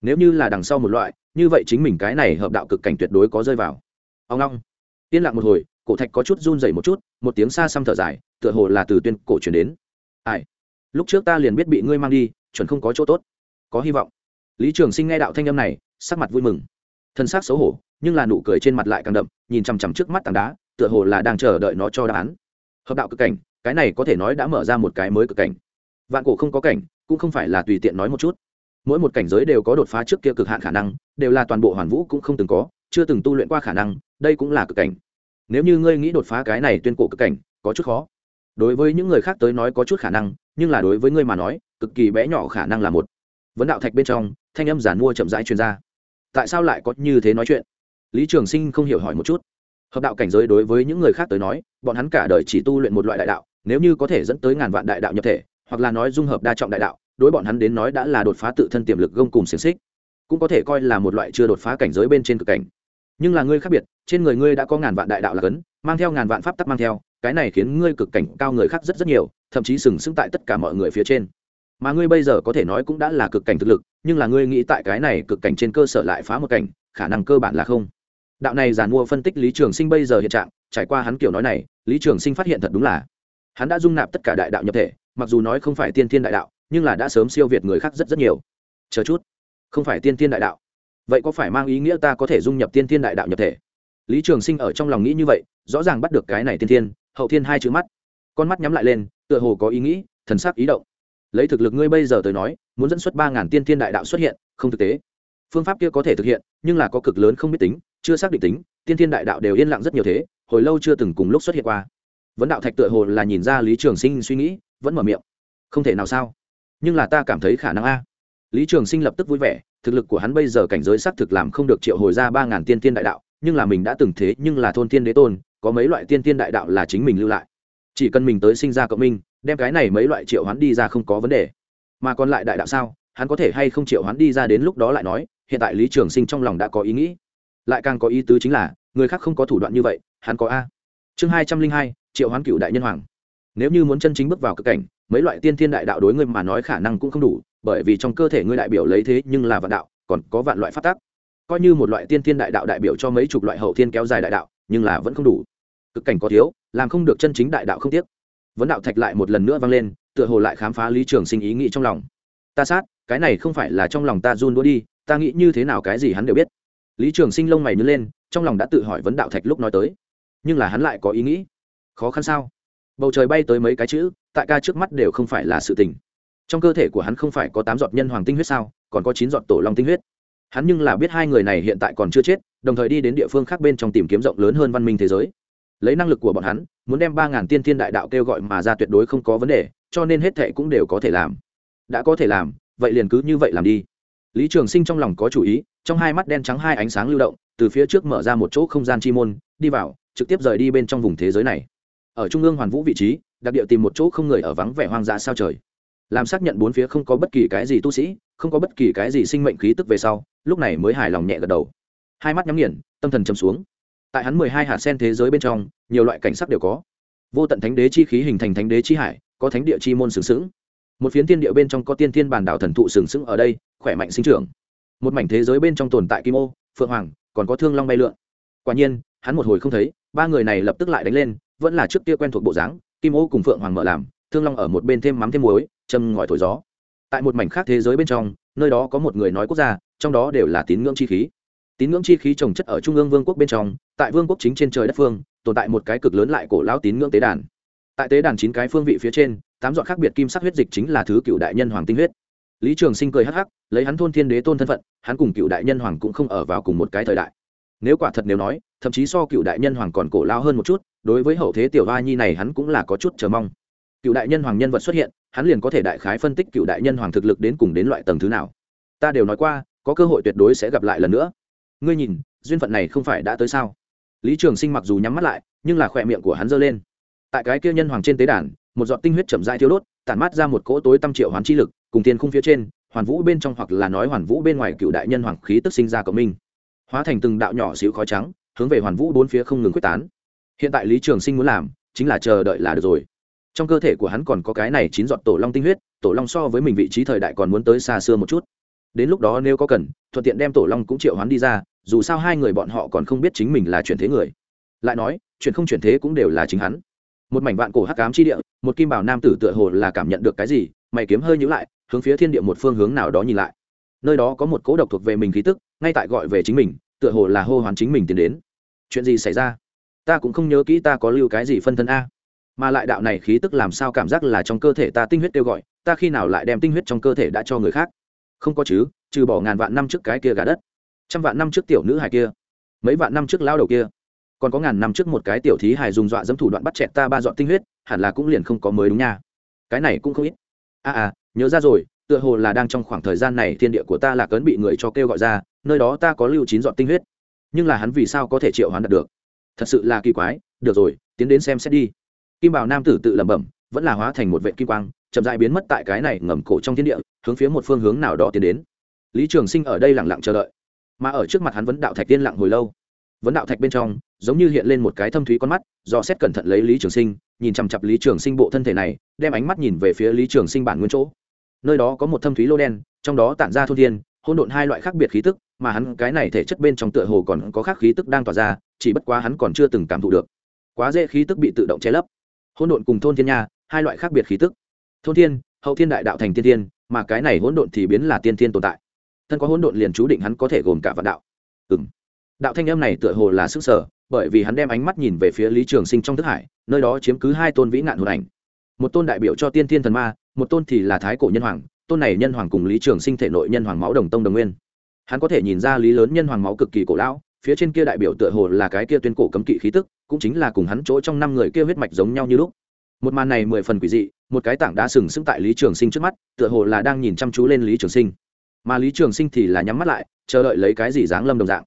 [SPEAKER 1] nếu như là đằng sau một loại, như vậy chính mình cái này hợp đạo cực cảnh tuyệt đối có rơi vào. Ông long. Yên lặng một hồi, cổ thạch có chút run dày một chút, một tiếng xa xăm thở dài, tựa hồ là từ tuyên cổ chuyển đến. Ai? Lúc trước ta liền biết bị ngươi mang đi, chuẩn không có chỗ tốt. Có hy vọng. Lý trường sinh nghe đạo thanh âm này, sắc mặt vui mừng. Thân xác xấu hổ, nhưng là nụ cười trên mặt lại càng đậm, nhìn chằm chằm trước mắt tảng đá, tựa hồ là đang chờ đợi nó cho đáp án. Hợp đạo cực cảnh, cái này có thể nói đã mở ra một cái mới cực cảnh. Vạn cổ không có cảnh, cũng không phải là tùy tiện nói một chút mỗi một cảnh giới đều có đột phá trước kia cực hạn khả năng, đều là toàn bộ hoàn vũ cũng không từng có, chưa từng tu luyện qua khả năng, đây cũng là cực cảnh. Nếu như ngươi nghĩ đột phá cái này tuyên cổ cực cảnh, có chút khó. Đối với những người khác tới nói có chút khả năng, nhưng là đối với ngươi mà nói, cực kỳ bé nhỏ khả năng là một. Vấn đạo thạch bên trong, thanh âm giản mua chậm rãi truyền ra. Tại sao lại có như thế nói chuyện? Lý trường sinh không hiểu hỏi một chút. Hợp đạo cảnh giới đối với những người khác tới nói, bọn hắn cả đời chỉ tu luyện một loại đại đạo, nếu như có thể dẫn tới ngàn vạn đại đạo nhập thể, hoặc là nói dung hợp đa trọng đại đạo đối bọn hắn đến nói đã là đột phá tự thân tiềm lực gông cùng xiềng xích, cũng có thể coi là một loại chưa đột phá cảnh giới bên trên cực cảnh. Nhưng là ngươi khác biệt, trên người ngươi đã có ngàn vạn đại đạo là cấn, mang theo ngàn vạn pháp tắc mang theo, cái này khiến ngươi cực cảnh cao người khác rất rất nhiều, thậm chí sừng sững tại tất cả mọi người phía trên. Mà ngươi bây giờ có thể nói cũng đã là cực cảnh thực lực, nhưng là ngươi nghĩ tại cái này cực cảnh trên cơ sở lại phá một cảnh, khả năng cơ bản là không. Đạo này giàn mua phân tích lý trường sinh bây giờ hiện trạng, trải qua hắn kiểu nói này, lý trường sinh phát hiện thật đúng là hắn đã dung nạp tất cả đại đạo nhập thể, mặc dù nói không phải tiên thiên đại đạo nhưng là đã sớm siêu việt người khác rất rất nhiều. Chờ chút. Không phải tiên tiên đại đạo. Vậy có phải mang ý nghĩa ta có thể dung nhập tiên tiên đại đạo nhập thể? Lý trường sinh ở trong lòng nghĩ như vậy, rõ ràng bắt được cái này tiên tiên, hậu thiên hai chữ mắt. Con mắt nhắm lại lên, tựa hồ có ý nghĩ, thần sắc ý động. Lấy thực lực ngươi bây giờ tới nói, muốn dẫn xuất ba ngàn tiên thiên đại đạo xuất hiện, không thực tế. Phương pháp kia có thể thực hiện, nhưng là có cực lớn không biết tính, chưa xác định tính, tiên thiên đại đạo đều yên lặng rất nhiều thế, hồi lâu chưa từng cùng lúc xuất hiện qua. Vấn đạo thạch tựa hồ là nhìn ra lý trường sinh suy nghĩ, vẫn mở miệng. Không thể nào sao? Nhưng là ta cảm thấy khả năng a. Lý trường sinh lập tức vui vẻ, thực lực của hắn bây giờ cảnh giới xác thực làm không được triệu hồi ra ba ngàn tiên tiên đại đạo, nhưng là mình đã từng thế nhưng là thôn tiên đế tôn, có mấy loại tiên tiên đại đạo là chính mình lưu lại. Chỉ cần mình tới sinh ra cộng minh, đem cái này mấy loại triệu hoán đi ra không có vấn đề. Mà còn lại đại đạo sao, hắn có thể hay không triệu hoán đi ra đến lúc đó lại nói, hiện tại lý trường sinh trong lòng đã có ý nghĩ. Lại càng có ý tứ chính là, người khác không có thủ đoạn như vậy, hắn có a. Chương hai trăm linh hai, triệu hoán cựu đại nhân hoàng. Nếu như muốn chân chính bước vào cực cảnh mấy loại tiên thiên đại đạo đối ngươi mà nói khả năng cũng không đủ, bởi vì trong cơ thể ngươi đại biểu lấy thế nhưng là vạn đạo, còn có vạn loại phát tác coi như một loại tiên thiên đại đạo đại biểu cho mấy chục loại hậu thiên kéo dài đại đạo, nhưng là vẫn không đủ. Cực cảnh có thiếu, làm không được chân chính đại đạo không tiếc. Vấn đạo thạch lại một lần nữa vang lên, tựa hồ lại khám phá lý trường sinh ý nghĩ trong lòng. Ta sát, cái này không phải là trong lòng ta run đũa đi, ta nghĩ như thế nào cái gì hắn đều biết. Lý trường sinh lông mày nhớ lên, trong lòng đã tự hỏi vấn đạo thạch lúc nói tới. Nhưng là hắn lại có ý nghĩ. Khó khăn sao? Bầu trời bay tới mấy cái chữ, tại ca trước mắt đều không phải là sự tình. Trong cơ thể của hắn không phải có tám giọt nhân hoàng tinh huyết sao, còn có chín giọt tổ long tinh huyết. Hắn nhưng là biết hai người này hiện tại còn chưa chết, đồng thời đi đến địa phương khác bên trong tìm kiếm rộng lớn hơn văn minh thế giới. Lấy năng lực của bọn hắn, muốn đem ba ngàn tiên thiên đại đạo kêu gọi mà ra tuyệt đối không có vấn đề, cho nên hết thệ cũng đều có thể làm. Đã có thể làm, vậy liền cứ như vậy làm đi. Lý trường sinh trong lòng có chủ ý, trong hai mắt đen trắng hai ánh sáng lưu động, từ phía trước mở ra một chỗ không gian chi môn, đi vào, trực tiếp rời đi bên trong vùng thế giới này ở trung ương hoàn vũ vị trí, đặc địa tìm một chỗ không người ở vắng vẻ hoang dã sao trời. Làm xác nhận bốn phía không có bất kỳ cái gì tu sĩ, không có bất kỳ cái gì sinh mệnh khí tức về sau, lúc này mới hài lòng nhẹ gật đầu. Hai mắt nhắm nghiền, tâm thần châm xuống. Tại hắn mười hai hạt sen thế giới bên trong, nhiều loại cảnh sắc đều có. Vô tận thánh đế chi khí hình thành thánh đế chi hải, có thánh địa chi môn sừng sững. Một phiến tiên địa bên trong có tiên thiên bản đảo thần thụ sừng sững ở đây, khỏe mạnh sinh trưởng. Một mảnh thế giới bên trong tồn tại kim ô, phượng hoàng, còn có thương long bay lượn. Quả nhiên, hắn một hồi không thấy, ba người này lập tức lại đánh lên vẫn là trước kia quen thuộc bộ dáng, kim ô cùng phượng hoàng mở làm, thương long ở một bên thêm mắm thêm muối, châm ngòi thổi gió. Tại một mảnh khác thế giới bên trong, nơi đó có một người nói quốc gia, trong đó đều là tín ngưỡng chi khí. Tín ngưỡng chi khí trồng chất ở trung ương vương quốc bên trong, tại vương quốc chính trên trời đất phương, tồn tại một cái cực lớn lại cổ lão tín ngưỡng tế đàn. Tại tế đàn chín cái phương vị phía trên, tám dọn khác biệt kim sắc huyết dịch chính là thứ cựu đại nhân hoàng tinh huyết. Lý trường sinh cười hắc hắc, lấy hắn thôn thiên đế tôn thân phận, hắn cùng cựu đại nhân hoàng cũng không ở vào cùng một cái thời đại. Nếu quả thật nếu nói, thậm chí so cựu đại nhân hoàng còn cổ lao hơn một chút đối với hậu thế tiểu hoa nhi này hắn cũng là có chút chờ mong. Cựu đại nhân hoàng nhân vật xuất hiện, hắn liền có thể đại khái phân tích cựu đại nhân hoàng thực lực đến cùng đến loại tầng thứ nào. Ta đều nói qua, có cơ hội tuyệt đối sẽ gặp lại lần nữa. Ngươi nhìn, duyên phận này không phải đã tới sao? Lý trường sinh mặc dù nhắm mắt lại, nhưng là khỏe miệng của hắn giơ lên. Tại cái kia nhân hoàng trên tế đàn, một giọt tinh huyết chậm dai thiếu đốt, tản mát ra một cỗ tối tâm triệu hoán chi lực, cùng tiền khung phía trên, hoàn vũ bên trong hoặc là nói hoàn vũ bên ngoài cựu đại nhân hoàng khí tức sinh ra cộng minh. Hóa thành từng đạo nhỏ xíu khói trắng, hướng về hoàn vũ bốn phía không ngừng quyết tán hiện tại lý trường sinh muốn làm chính là chờ đợi là được rồi. Trong cơ thể của hắn còn có cái này chín giọt tổ long tinh huyết, tổ long so với mình vị trí thời đại còn muốn tới xa xưa một chút. Đến lúc đó nếu có cần, thuận tiện đem tổ long cũng triệu hoán đi ra, dù sao hai người bọn họ còn không biết chính mình là chuyển thế người. Lại nói chuyện không chuyển thế cũng đều là chính hắn. Một mảnh vạn cổ hắc cám chi địa, một kim bảo nam tử tựa hồ là cảm nhận được cái gì, mày kiếm hơi nhữ lại, hướng phía thiên địa một phương hướng nào đó nhìn lại. Nơi đó có một cố độc thuộc về mình khí tức, ngay tại gọi về chính mình, tựa hồ là hô hoán chính mình tiến đến. Chuyện gì xảy ra? Ta cũng không nhớ kỹ ta có lưu cái gì phân thân a. Mà lại đạo này khí tức làm sao cảm giác là trong cơ thể ta tinh huyết kêu gọi ta khi nào lại đem tinh huyết trong cơ thể đã cho người khác? Không có chứ trừ bỏ ngàn vạn năm trước cái kia gà đất trăm vạn năm trước tiểu nữ hài kia mấy vạn năm trước lao đầu kia. Còn có ngàn năm trước một cái tiểu thí hài dùng dọa dẫm thủ đoạn bắt chẹt ta ba dọn tinh huyết hẳn là cũng liền không có mới đúng nha. Cái này cũng không ít. A à, à nhớ ra rồi tựa hồ là đang trong khoảng thời gian này thiên địa của ta là cấn bị người cho kêu gọi ra nơi đó ta có lưu chín dọn tinh huyết. Nhưng là hắn vì sao có thể triệu hoán đạt được? Thật sự là kỳ quái, được rồi, tiến đến xem xét đi. Kim bảo nam tử tự lẩm bẩm, vẫn là hóa thành một vệ kim quang, chậm dại biến mất tại cái này ngầm cổ trong thiên địa, hướng phía một phương hướng nào đó tiến đến. Lý trường sinh ở đây lẳng lặng chờ đợi, mà ở trước mặt hắn vẫn đạo thạch tiên lặng hồi lâu. Vấn đạo thạch bên trong, giống như hiện lên một cái thâm thúy con mắt, do xét cẩn thận lấy lý trường sinh, nhìn chằm chặp lý trường sinh bộ thân thể này, đem ánh mắt nhìn về phía lý trường sinh bản nguyên chỗ. Nơi đó có một thâm thúy lô đen, trong đó tản ra thôn thiên hôn độn hai loại khác biệt khí tức mà hắn cái này thể chất bên trong tựa hồ còn có khác khí tức đang tỏa ra, chỉ bất quá hắn còn chưa từng cảm thụ được. Quá dễ khí tức bị tự động che lấp. Hỗn độn cùng thôn thiên nha, hai loại khác biệt khí tức. Thôn thiên, hậu thiên đại đạo thành tiên thiên, mà cái này hỗn độn thì biến là tiên thiên tồn tại. Thân có hỗn độn liền chú định hắn có thể gồm cả vạn đạo. Ừ m đạo thanh âm này tựa hồ là sức sở, bởi vì hắn đem ánh mắt nhìn về phía lý trường sinh trong thức hải, nơi đó chiếm cứ hai tôn vĩ nạn hồn ảnh. Một tôn đại biểu cho tiên thiên thần ma, một tôn thì là thái cổ nhân hoàng, tôn này nhân hoàng cùng lý trường sinh thể nội nhân hoàng máu đồng tông đồng nguyên hắn có thể nhìn ra lý lớn nhân hoàng máu cực kỳ cổ lão, phía trên kia đại biểu tựa hồ là cái kia tuyên cổ cấm kỵ khí tức, cũng chính là cùng hắn chỗ trong năm người kia huyết mạch giống nhau như lúc. Một màn này mười phần quỷ dị, một cái tảng đá sừng sững tại lý trường sinh trước mắt, tựa hồ là đang nhìn chăm chú lên lý trường sinh. Mà lý trường sinh thì là nhắm mắt lại, chờ đợi lấy cái gì dáng lâm đồng dạng.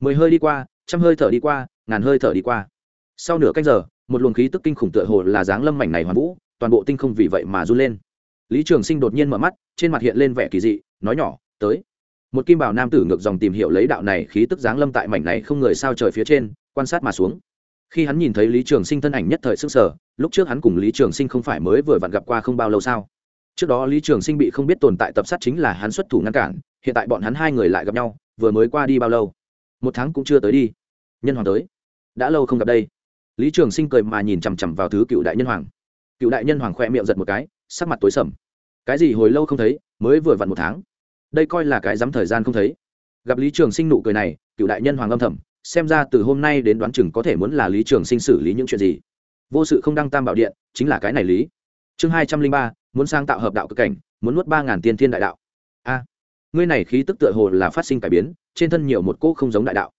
[SPEAKER 1] Mười hơi đi qua, trăm hơi thở đi qua, ngàn hơi thở đi qua. Sau nửa cách giờ, một luồng khí tức kinh khủng tựa hồ là dáng lâm mảnh này hoàn vũ, toàn bộ tinh không vì vậy mà run lên. Lý trường sinh đột nhiên mở mắt, trên mặt hiện lên vẻ kỳ dị, nói nhỏ, tới một kim bảo nam tử ngược dòng tìm hiểu lấy đạo này khí tức dáng lâm tại mảnh này không người sao trời phía trên, quan sát mà xuống. Khi hắn nhìn thấy lý trường sinh thân ảnh nhất thời s ư n g sở lúc trước hắn cùng lý trường sinh không phải mới vừa vặn gặp qua không bao lâu sao? Trước đó lý trường sinh bị không biết tồn tại tập sát chính là hắn xuất thủ ngăn cản, hiện tại bọn hắn hai người lại gặp nhau, vừa mới qua đi bao lâu? Một tháng cũng chưa tới đi. Nhân hoàng tới. Đã lâu không gặp đây. Lý trường sinh cười mà nhìn chằm chằm vào thứ cựu đại nhân hoàng. Cựu đại nhân hoàng khoe miệng giật một cái, sắc mặt tối sầm. Cái gì hồi lâu không thấy, mới vừa vặn một tháng đây coi là cái dám thời gian không thấy. Gặp lý trường sinh nụ cười này, cựu đại nhân hoàng âm thầm, xem ra từ hôm nay đến đoán chừng có thể muốn là lý trường sinh xử lý những chuyện gì. Vô sự không đăng tam bảo điện, chính là cái này lý. Chương hai trăm linh ba, muốn sang tạo hợp đạo cực cảnh, muốn nuốt ba ngàn tiên thiên đại đạo. A, ngươi này khí tức tựa hồ là phát sinh cải biến, trên thân nhiều một cỗ không giống đại đạo.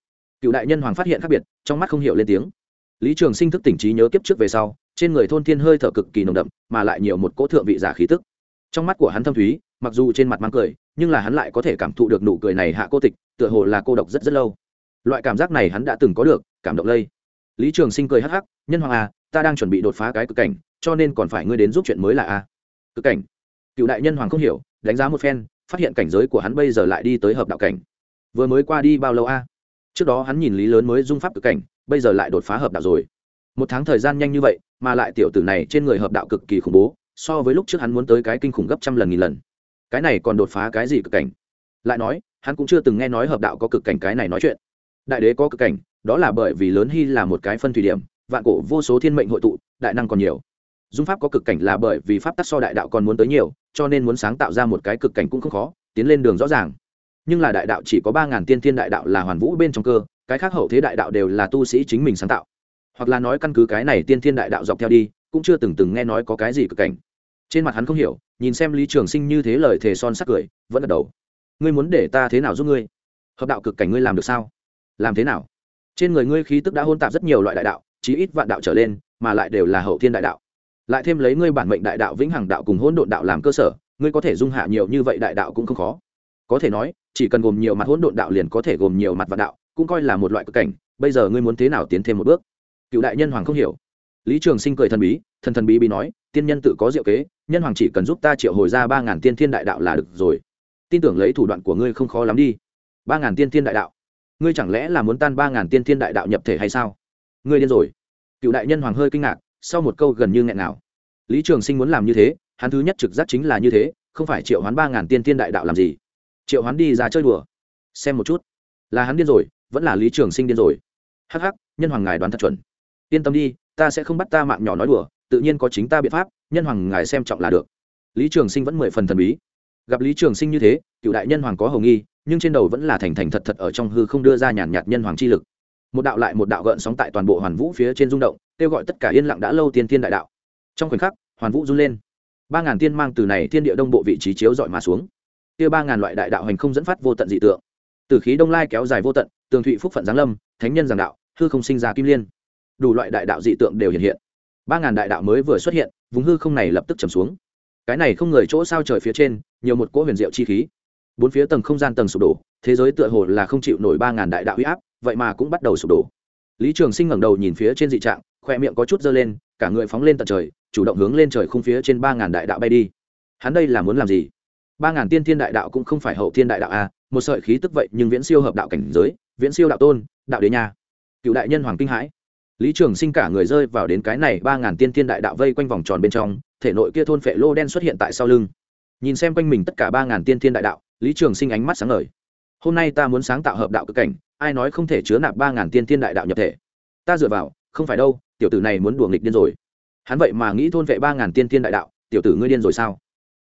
[SPEAKER 1] Cựu đại nhân hoàng phát hiện khác biệt, trong mắt không hiểu lên tiếng. Lý trường sinh thức tỉnh trí nhớ kiếp trước về sau, trên người thôn thiên hơi thở cực kỳ nồng đậm, mà lại nhiều một cỗ thượng vị giả khí tức. Trong mắt của hắn thâm thúy mặc dù trên mặt mang cười, nhưng là hắn lại có thể cảm thụ được nụ cười này hạ cô tịch, tựa hồ là cô độc rất rất lâu. Loại cảm giác này hắn đã từng có được, cảm động lây. Lý trường sinh cười hắc hắc, nhân hoàng à ta đang chuẩn bị đột phá cái cực cảnh, cho nên còn phải ngươi đến giúp chuyện mới là a. Cực cảnh? Cựu đại nhân hoàng không hiểu, đánh giá một phen, phát hiện cảnh giới của hắn bây giờ lại đi tới hợp đạo cảnh. Vừa mới qua đi bao lâu a? Trước đó hắn nhìn lý lớn mới dung pháp cực cảnh, bây giờ lại đột phá hợp đạo rồi. Một tháng thời gian nhanh như vậy, mà lại tiểu tử này trên người hợp đạo cực kỳ khủng bố, so với lúc trước hắn muốn tới cái kinh khủng gấp trăm lần nghìn lần cái này còn đột phá cái gì cực cảnh? Lại nói, hắn cũng chưa từng nghe nói hợp đạo có cực cảnh cái này nói chuyện. Đại đế có cực cảnh, đó là bởi vì lớn hy là một cái phân thủy điểm, vạn cổ vô số thiên mệnh hội tụ, đại năng còn nhiều. Dung pháp có cực cảnh là bởi vì pháp tắc so đại đạo còn muốn tới nhiều, cho nên muốn sáng tạo ra một cái cực cảnh cũng không khó, tiến lên đường rõ ràng. Nhưng là đại đạo chỉ có ba ngàn tiên thiên đại đạo là hoàn vũ bên trong cơ, cái khác hậu thế đại đạo đều là tu sĩ chính mình sáng tạo. Hoặc là nói căn cứ cái này tiên thiên đại đạo dọc theo đi, cũng chưa từng từng nghe nói có cái gì cực cảnh. Trên mặt hắn không hiểu nhìn xem lý trường sinh như thế lời thề son sắc cười, vẫn gật đầu. Ngươi muốn để ta thế nào giúp ngươi? Hợp đạo cực cảnh ngươi làm được sao? Làm thế nào? Trên người ngươi khí tức đã hôn tạp rất nhiều loại đại đạo, chí ít vạn đạo trở lên, mà lại đều là hậu thiên đại đạo. Lại thêm lấy ngươi bản mệnh đại đạo vĩnh hằng đạo cùng hỗn độn đạo làm cơ sở, ngươi có thể dung hạ nhiều như vậy đại đạo cũng không khó. Có thể nói, chỉ cần gồm nhiều mặt hỗn độn đạo liền có thể gồm nhiều mặt vạn đạo, cũng coi là một loại cực cảnh. Bây giờ ngươi muốn thế nào tiến thêm một bước? Cựu đại nhân hoàng không hiểu. Lý trường sinh cười thần bí, thần thần bí bí nói, tiên nhân tự có diệu kế nhân hoàng chỉ cần giúp ta triệu hồi ra ba ngàn tiên thiên đại đạo là được rồi. Tin tưởng lấy thủ đoạn của ngươi không khó lắm đi. Ba ngàn tiên thiên đại đạo? Ngươi chẳng lẽ là muốn tan ba ngàn tiên thiên đại đạo nhập thể hay sao? Ngươi điên rồi. Cựu đại nhân hoàng hơi kinh ngạc, sau một câu gần như nghẹn nào. Lý trường sinh muốn làm như thế, hắn thứ nhất trực giác chính là như thế, không phải triệu hoán ba ngàn tiên thiên đại đạo làm gì. Triệu hoán đi ra chơi đùa. Xem một chút. Là hắn điên rồi, vẫn là lý trường sinh điên rồi. Hắc hắc, nhân hoàng ngài đoán thật chuẩn. Yên tâm đi, ta sẽ không bắt ta mạng nhỏ nói đùa, tự nhiên có chính ta biện pháp nhân hoàng ngài xem trọng là được. Lý trường sinh vẫn mười phần thần bí. Gặp lý trường sinh như thế, cựu đại nhân hoàng có hầu nghi, nhưng trên đầu vẫn là thành thành thật thật ở trong hư không đưa ra nhàn nhạt nhân hoàng chi lực. Một đạo lại một đạo gợn sóng tại toàn bộ hoàn vũ phía trên rung động, kêu gọi tất cả yên lặng đã lâu tiên thiên đại đạo. Trong khoảnh khắc, hoàn vũ run lên. Ba ngàn tiên mang từ này thiên địa đông bộ vị trí chiếu dọi mà xuống. Kia ba ngàn loại đại đạo hành không dẫn phát vô tận dị tượng. Từ khí đông lai kéo dài vô tận, tường thụy phúc phận giáng lâm, thánh nhân giảng đạo, hư không sinh ra kim liên. Đủ loại đại đạo dị tượng đều hiện hiện. Ba ngàn đại đạo mới vừa xuất hiện vùng hư không này lập tức trầm xuống. Cái này không người chỗ sao trời phía trên, nhiều một cỗ huyền diệu chi khí. Bốn phía tầng không gian tầng sụp đổ, thế giới tựa hồ là không chịu nổi ba ngàn đại đạo huy áp, vậy mà cũng bắt đầu sụp đổ. Lý trường sinh ngẩng đầu nhìn phía trên dị trạng, khoe miệng có chút dơ lên, cả người phóng lên tận trời, chủ động hướng lên trời khung phía trên ba ngàn đại đạo bay đi. Hắn đây là muốn làm gì? Ba ngàn tiên thiên đại đạo cũng không phải hậu thiên đại đạo a một sợi khí tức vậy nhưng viễn siêu hợp đạo cảnh giới, viễn siêu đạo tôn, đạo đế nha. Cựu đại nhân hoàng kinh hãi lý trường sinh cả người rơi vào đến cái này ba ngàn tiên thiên đại đạo vây quanh vòng tròn bên trong, thể nội kia thôn phệ lô đen xuất hiện tại sau lưng. Nhìn xem quanh mình tất cả ba ngàn tiên thiên đại đạo, lý trường sinh ánh mắt sáng ngời. Hôm nay ta muốn sáng tạo hợp đạo cực cảnh, ai nói không thể chứa nạp ba ngàn tiên thiên đại đạo nhập thể? Ta dựa vào, không phải đâu, tiểu tử này muốn đùa nghịch điên rồi. Hắn vậy mà nghĩ thôn vệ ba ngàn tiên thiên đại đạo, tiểu tử ngươi điên rồi sao?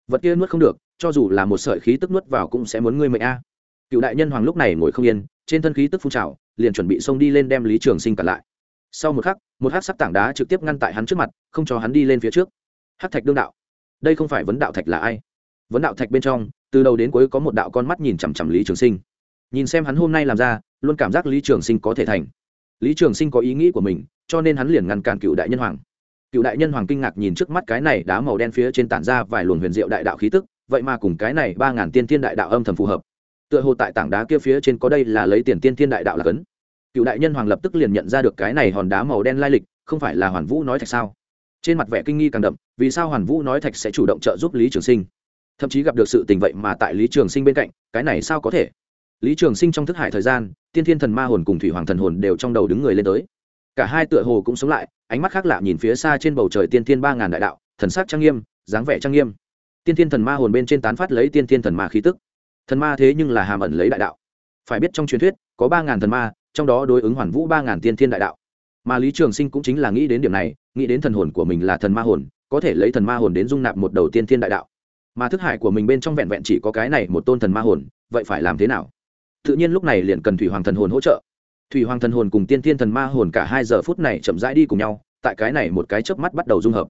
[SPEAKER 1] Vật kia nuốt không được, cho dù là một sợi khí tức nuốt vào cũng sẽ muốn ngươi mệnh a. Cựu đại nhân hoàng lúc này ngồi không yên, trên thân khí tức phun trào, liền chuẩn bị xông đi lên đem lý trường sinh cản lại sau một khắc, một hát sắc tảng đá trực tiếp ngăn tại hắn trước mặt, không cho hắn đi lên phía trước. Hát thạch đương đạo. Đây không phải vấn đạo thạch là ai? Vấn đạo thạch bên trong, từ đầu đến cuối có một đạo con mắt nhìn chằm chằm lý trường sinh. Nhìn xem hắn hôm nay làm ra, luôn cảm giác lý trường sinh có thể thành. Lý trường sinh có ý nghĩ của mình, cho nên hắn liền ngăn cản cựu đại nhân hoàng. Cựu đại nhân hoàng kinh ngạc nhìn trước mắt cái này đá màu đen phía trên tản ra vài luồng huyền diệu đại đạo khí tức, vậy mà cùng cái này ba ngàn tiên thiên đại đạo âm thầm phù hợp. Tựa hồ tại tảng đá kia phía trên có đây là lấy tiền tiên thiên đại đạo là cấn cựu đại nhân hoàng lập tức liền nhận ra được cái này hòn đá màu đen lai lịch, không phải là hoàn vũ nói thạch sao? Trên mặt vẻ kinh nghi càng đậm, vì sao hoàn vũ nói thạch sẽ chủ động trợ giúp lý trường sinh? Thậm chí gặp được sự tình vậy mà tại lý trường sinh bên cạnh, cái này sao có thể? Lý trường sinh trong thức hải thời gian, tiên thiên thần ma hồn cùng thủy hoàng thần hồn đều trong đầu đứng người lên tới. Cả hai tựa hồ cũng sống lại, ánh mắt khác lạ nhìn phía xa trên bầu trời tiên thiên ba ngàn đại đạo, thần sắc trang nghiêm, dáng vẻ trang nghiêm. Tiên thiên thần ma hồn bên trên tán phát lấy tiên thiên thần ma khí tức. Thần ma thế nhưng là hàm ẩn lấy đại đạo. Phải biết trong truyền thuyết, có ba ngàn thần ma trong đó đối ứng hoàn vũ ba ngàn tiên thiên đại đạo. Mà lý trường sinh cũng chính là nghĩ đến điểm này, nghĩ đến thần hồn của mình là thần ma hồn, có thể lấy thần ma hồn đến dung nạp một đầu tiên thiên đại đạo. Mà thức hải của mình bên trong vẹn vẹn chỉ có cái này một tôn thần ma hồn, vậy phải làm thế nào? Tự nhiên lúc này liền cần thủy hoàng thần hồn hỗ trợ. Thủy hoàng thần hồn cùng tiên thiên thần ma hồn cả hai giờ phút này chậm rãi đi cùng nhau, tại cái này một cái chớp mắt bắt đầu dung hợp.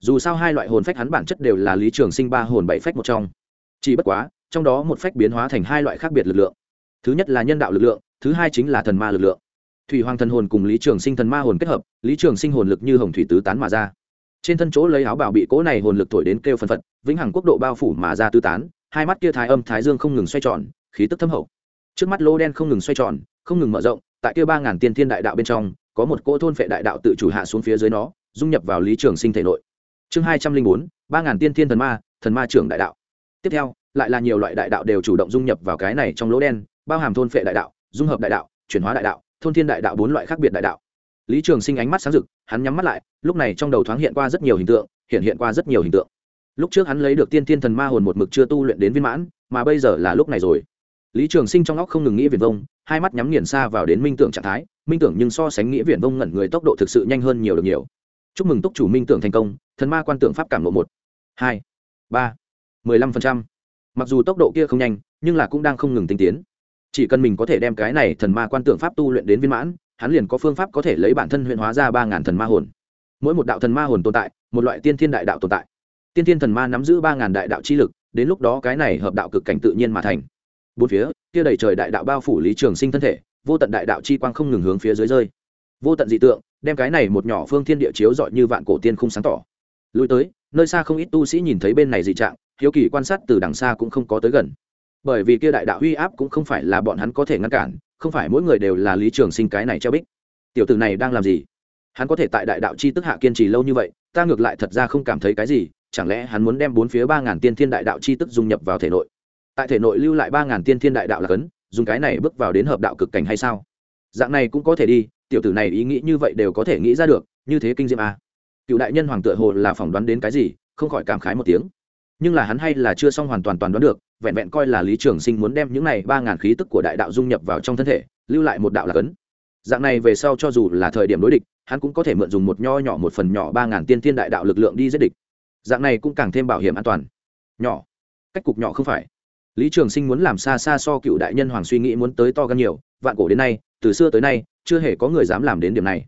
[SPEAKER 1] Dù sao hai loại hồn phách hắn bản chất đều là lý trường sinh ba hồn bảy phách một trong. Chỉ bất quá, trong đó một phách biến hóa thành hai loại khác biệt lực lượng. Thứ nhất là nhân đạo lực lượng thứ hai chính là thần ma lực lượng. Thủy hoàng thần hồn cùng lý trường sinh thần ma hồn kết hợp, lý trường sinh hồn lực như hồng thủy tứ tán mà ra. Trên thân chỗ lấy áo bảo bị cỗ này hồn lực thổi đến kêu phân phật, vĩnh hằng quốc độ bao phủ mà ra tứ tán, hai mắt kia thái âm thái dương không ngừng xoay tròn, khí tức thâm hậu. Trước mắt lô đen không ngừng xoay tròn, không ngừng mở rộng, tại kia ba ngàn tiên thiên đại đạo bên trong, có một cỗ thôn phệ đại đạo tự chủ hạ xuống phía dưới nó, dung nhập vào lý trường sinh thể nội. Chương hai trăm linh bốn, ba ngàn tiên thiên thần ma thần ma trưởng đại đạo. Tiếp theo, lại là nhiều loại đại đạo đều chủ động dung nhập vào cái này trong lỗ đen, bao hàm thôn phệ đại đạo dung hợp đại đạo, chuyển hóa đại đạo, thôn thiên đại đạo bốn loại khác biệt đại đạo. Lý trường sinh ánh mắt sáng rực, hắn nhắm mắt lại, lúc này trong đầu thoáng hiện qua rất nhiều hình tượng, hiện hiện qua rất nhiều hình tượng. Lúc trước hắn lấy được tiên thiên thần ma hồn một mực chưa tu luyện đến viên mãn, mà bây giờ là lúc này rồi. Lý trường sinh trong óc không ngừng nghĩ viển vông, hai mắt nhắm nghiền xa vào đến minh tưởng trạng thái, minh tưởng nhưng so sánh nghĩa viển vông ngẩn người tốc độ thực sự nhanh hơn nhiều được nhiều. Chúc mừng túc chủ minh tưởng thành công, thần ma quan tượng pháp cảm lộ một, hai, ba, mười lăm phần trăm. Mặc dù tốc độ kia không nhanh, nhưng là cũng đang không ngừng tinh tiến chỉ cần mình có thể đem cái này thần ma quan tượng pháp tu luyện đến viên mãn, hắn liền có phương pháp có thể lấy bản thân huyện hóa ra ba ngàn thần ma hồn. Mỗi một đạo thần ma hồn tồn tại, một loại tiên thiên đại đạo tồn tại. Tiên thiên thần ma nắm giữ ba ngàn đại đạo chi lực, đến lúc đó cái này hợp đạo cực cảnh tự nhiên mà thành. Bốn phía, kia đầy trời đại đạo bao phủ lý trường sinh thân thể, vô tận đại đạo chi quang không ngừng hướng phía dưới rơi. Vô tận dị tượng, đem cái này một nhỏ phương thiên địa chiếu dọi như vạn cổ tiên không sáng tỏ. Lùi tới, nơi xa không ít tu sĩ nhìn thấy bên này dị trạng, hiếu kỳ quan sát từ đằng xa cũng không có tới gần bởi vì kia đại đạo uy áp cũng không phải là bọn hắn có thể ngăn cản, không phải mỗi người đều là lý trường sinh cái này treo bích. Tiểu tử này đang làm gì? Hắn có thể tại đại đạo chi tức hạ kiên trì lâu như vậy, ta ngược lại thật ra không cảm thấy cái gì, chẳng lẽ hắn muốn đem bốn phía ba ngàn tiên thiên đại đạo chi tức dung nhập vào thể nội? Tại thể nội lưu lại ba ngàn tiên thiên đại đạo là cấn, dùng cái này bước vào đến hợp đạo cực cảnh hay sao? Dạng này cũng có thể đi, tiểu tử này ý nghĩ như vậy đều có thể nghĩ ra được, như thế kinh diệm a cựu đại nhân hoàng tựa hồ là phỏng đoán đến cái gì, không khỏi cảm khái một tiếng nhưng là hắn hay là chưa xong hoàn toàn toàn đoán được, vẹn vẹn coi là lý trường sinh muốn đem những này ba ngàn khí tức của đại đạo dung nhập vào trong thân thể, lưu lại một đạo là cấn. Dạng này về sau cho dù là thời điểm đối địch, hắn cũng có thể mượn dùng một nho nhỏ một phần nhỏ ba ngàn tiên thiên đại đạo lực lượng đi giết địch. Dạng này cũng càng thêm bảo hiểm an toàn. Nhỏ. Cách cục nhỏ không phải. Lý trường sinh muốn làm xa xa so cựu đại nhân hoàng suy nghĩ muốn tới to gan nhiều, vạn cổ đến nay, từ xưa tới nay, chưa hề có người dám làm đến điểm này.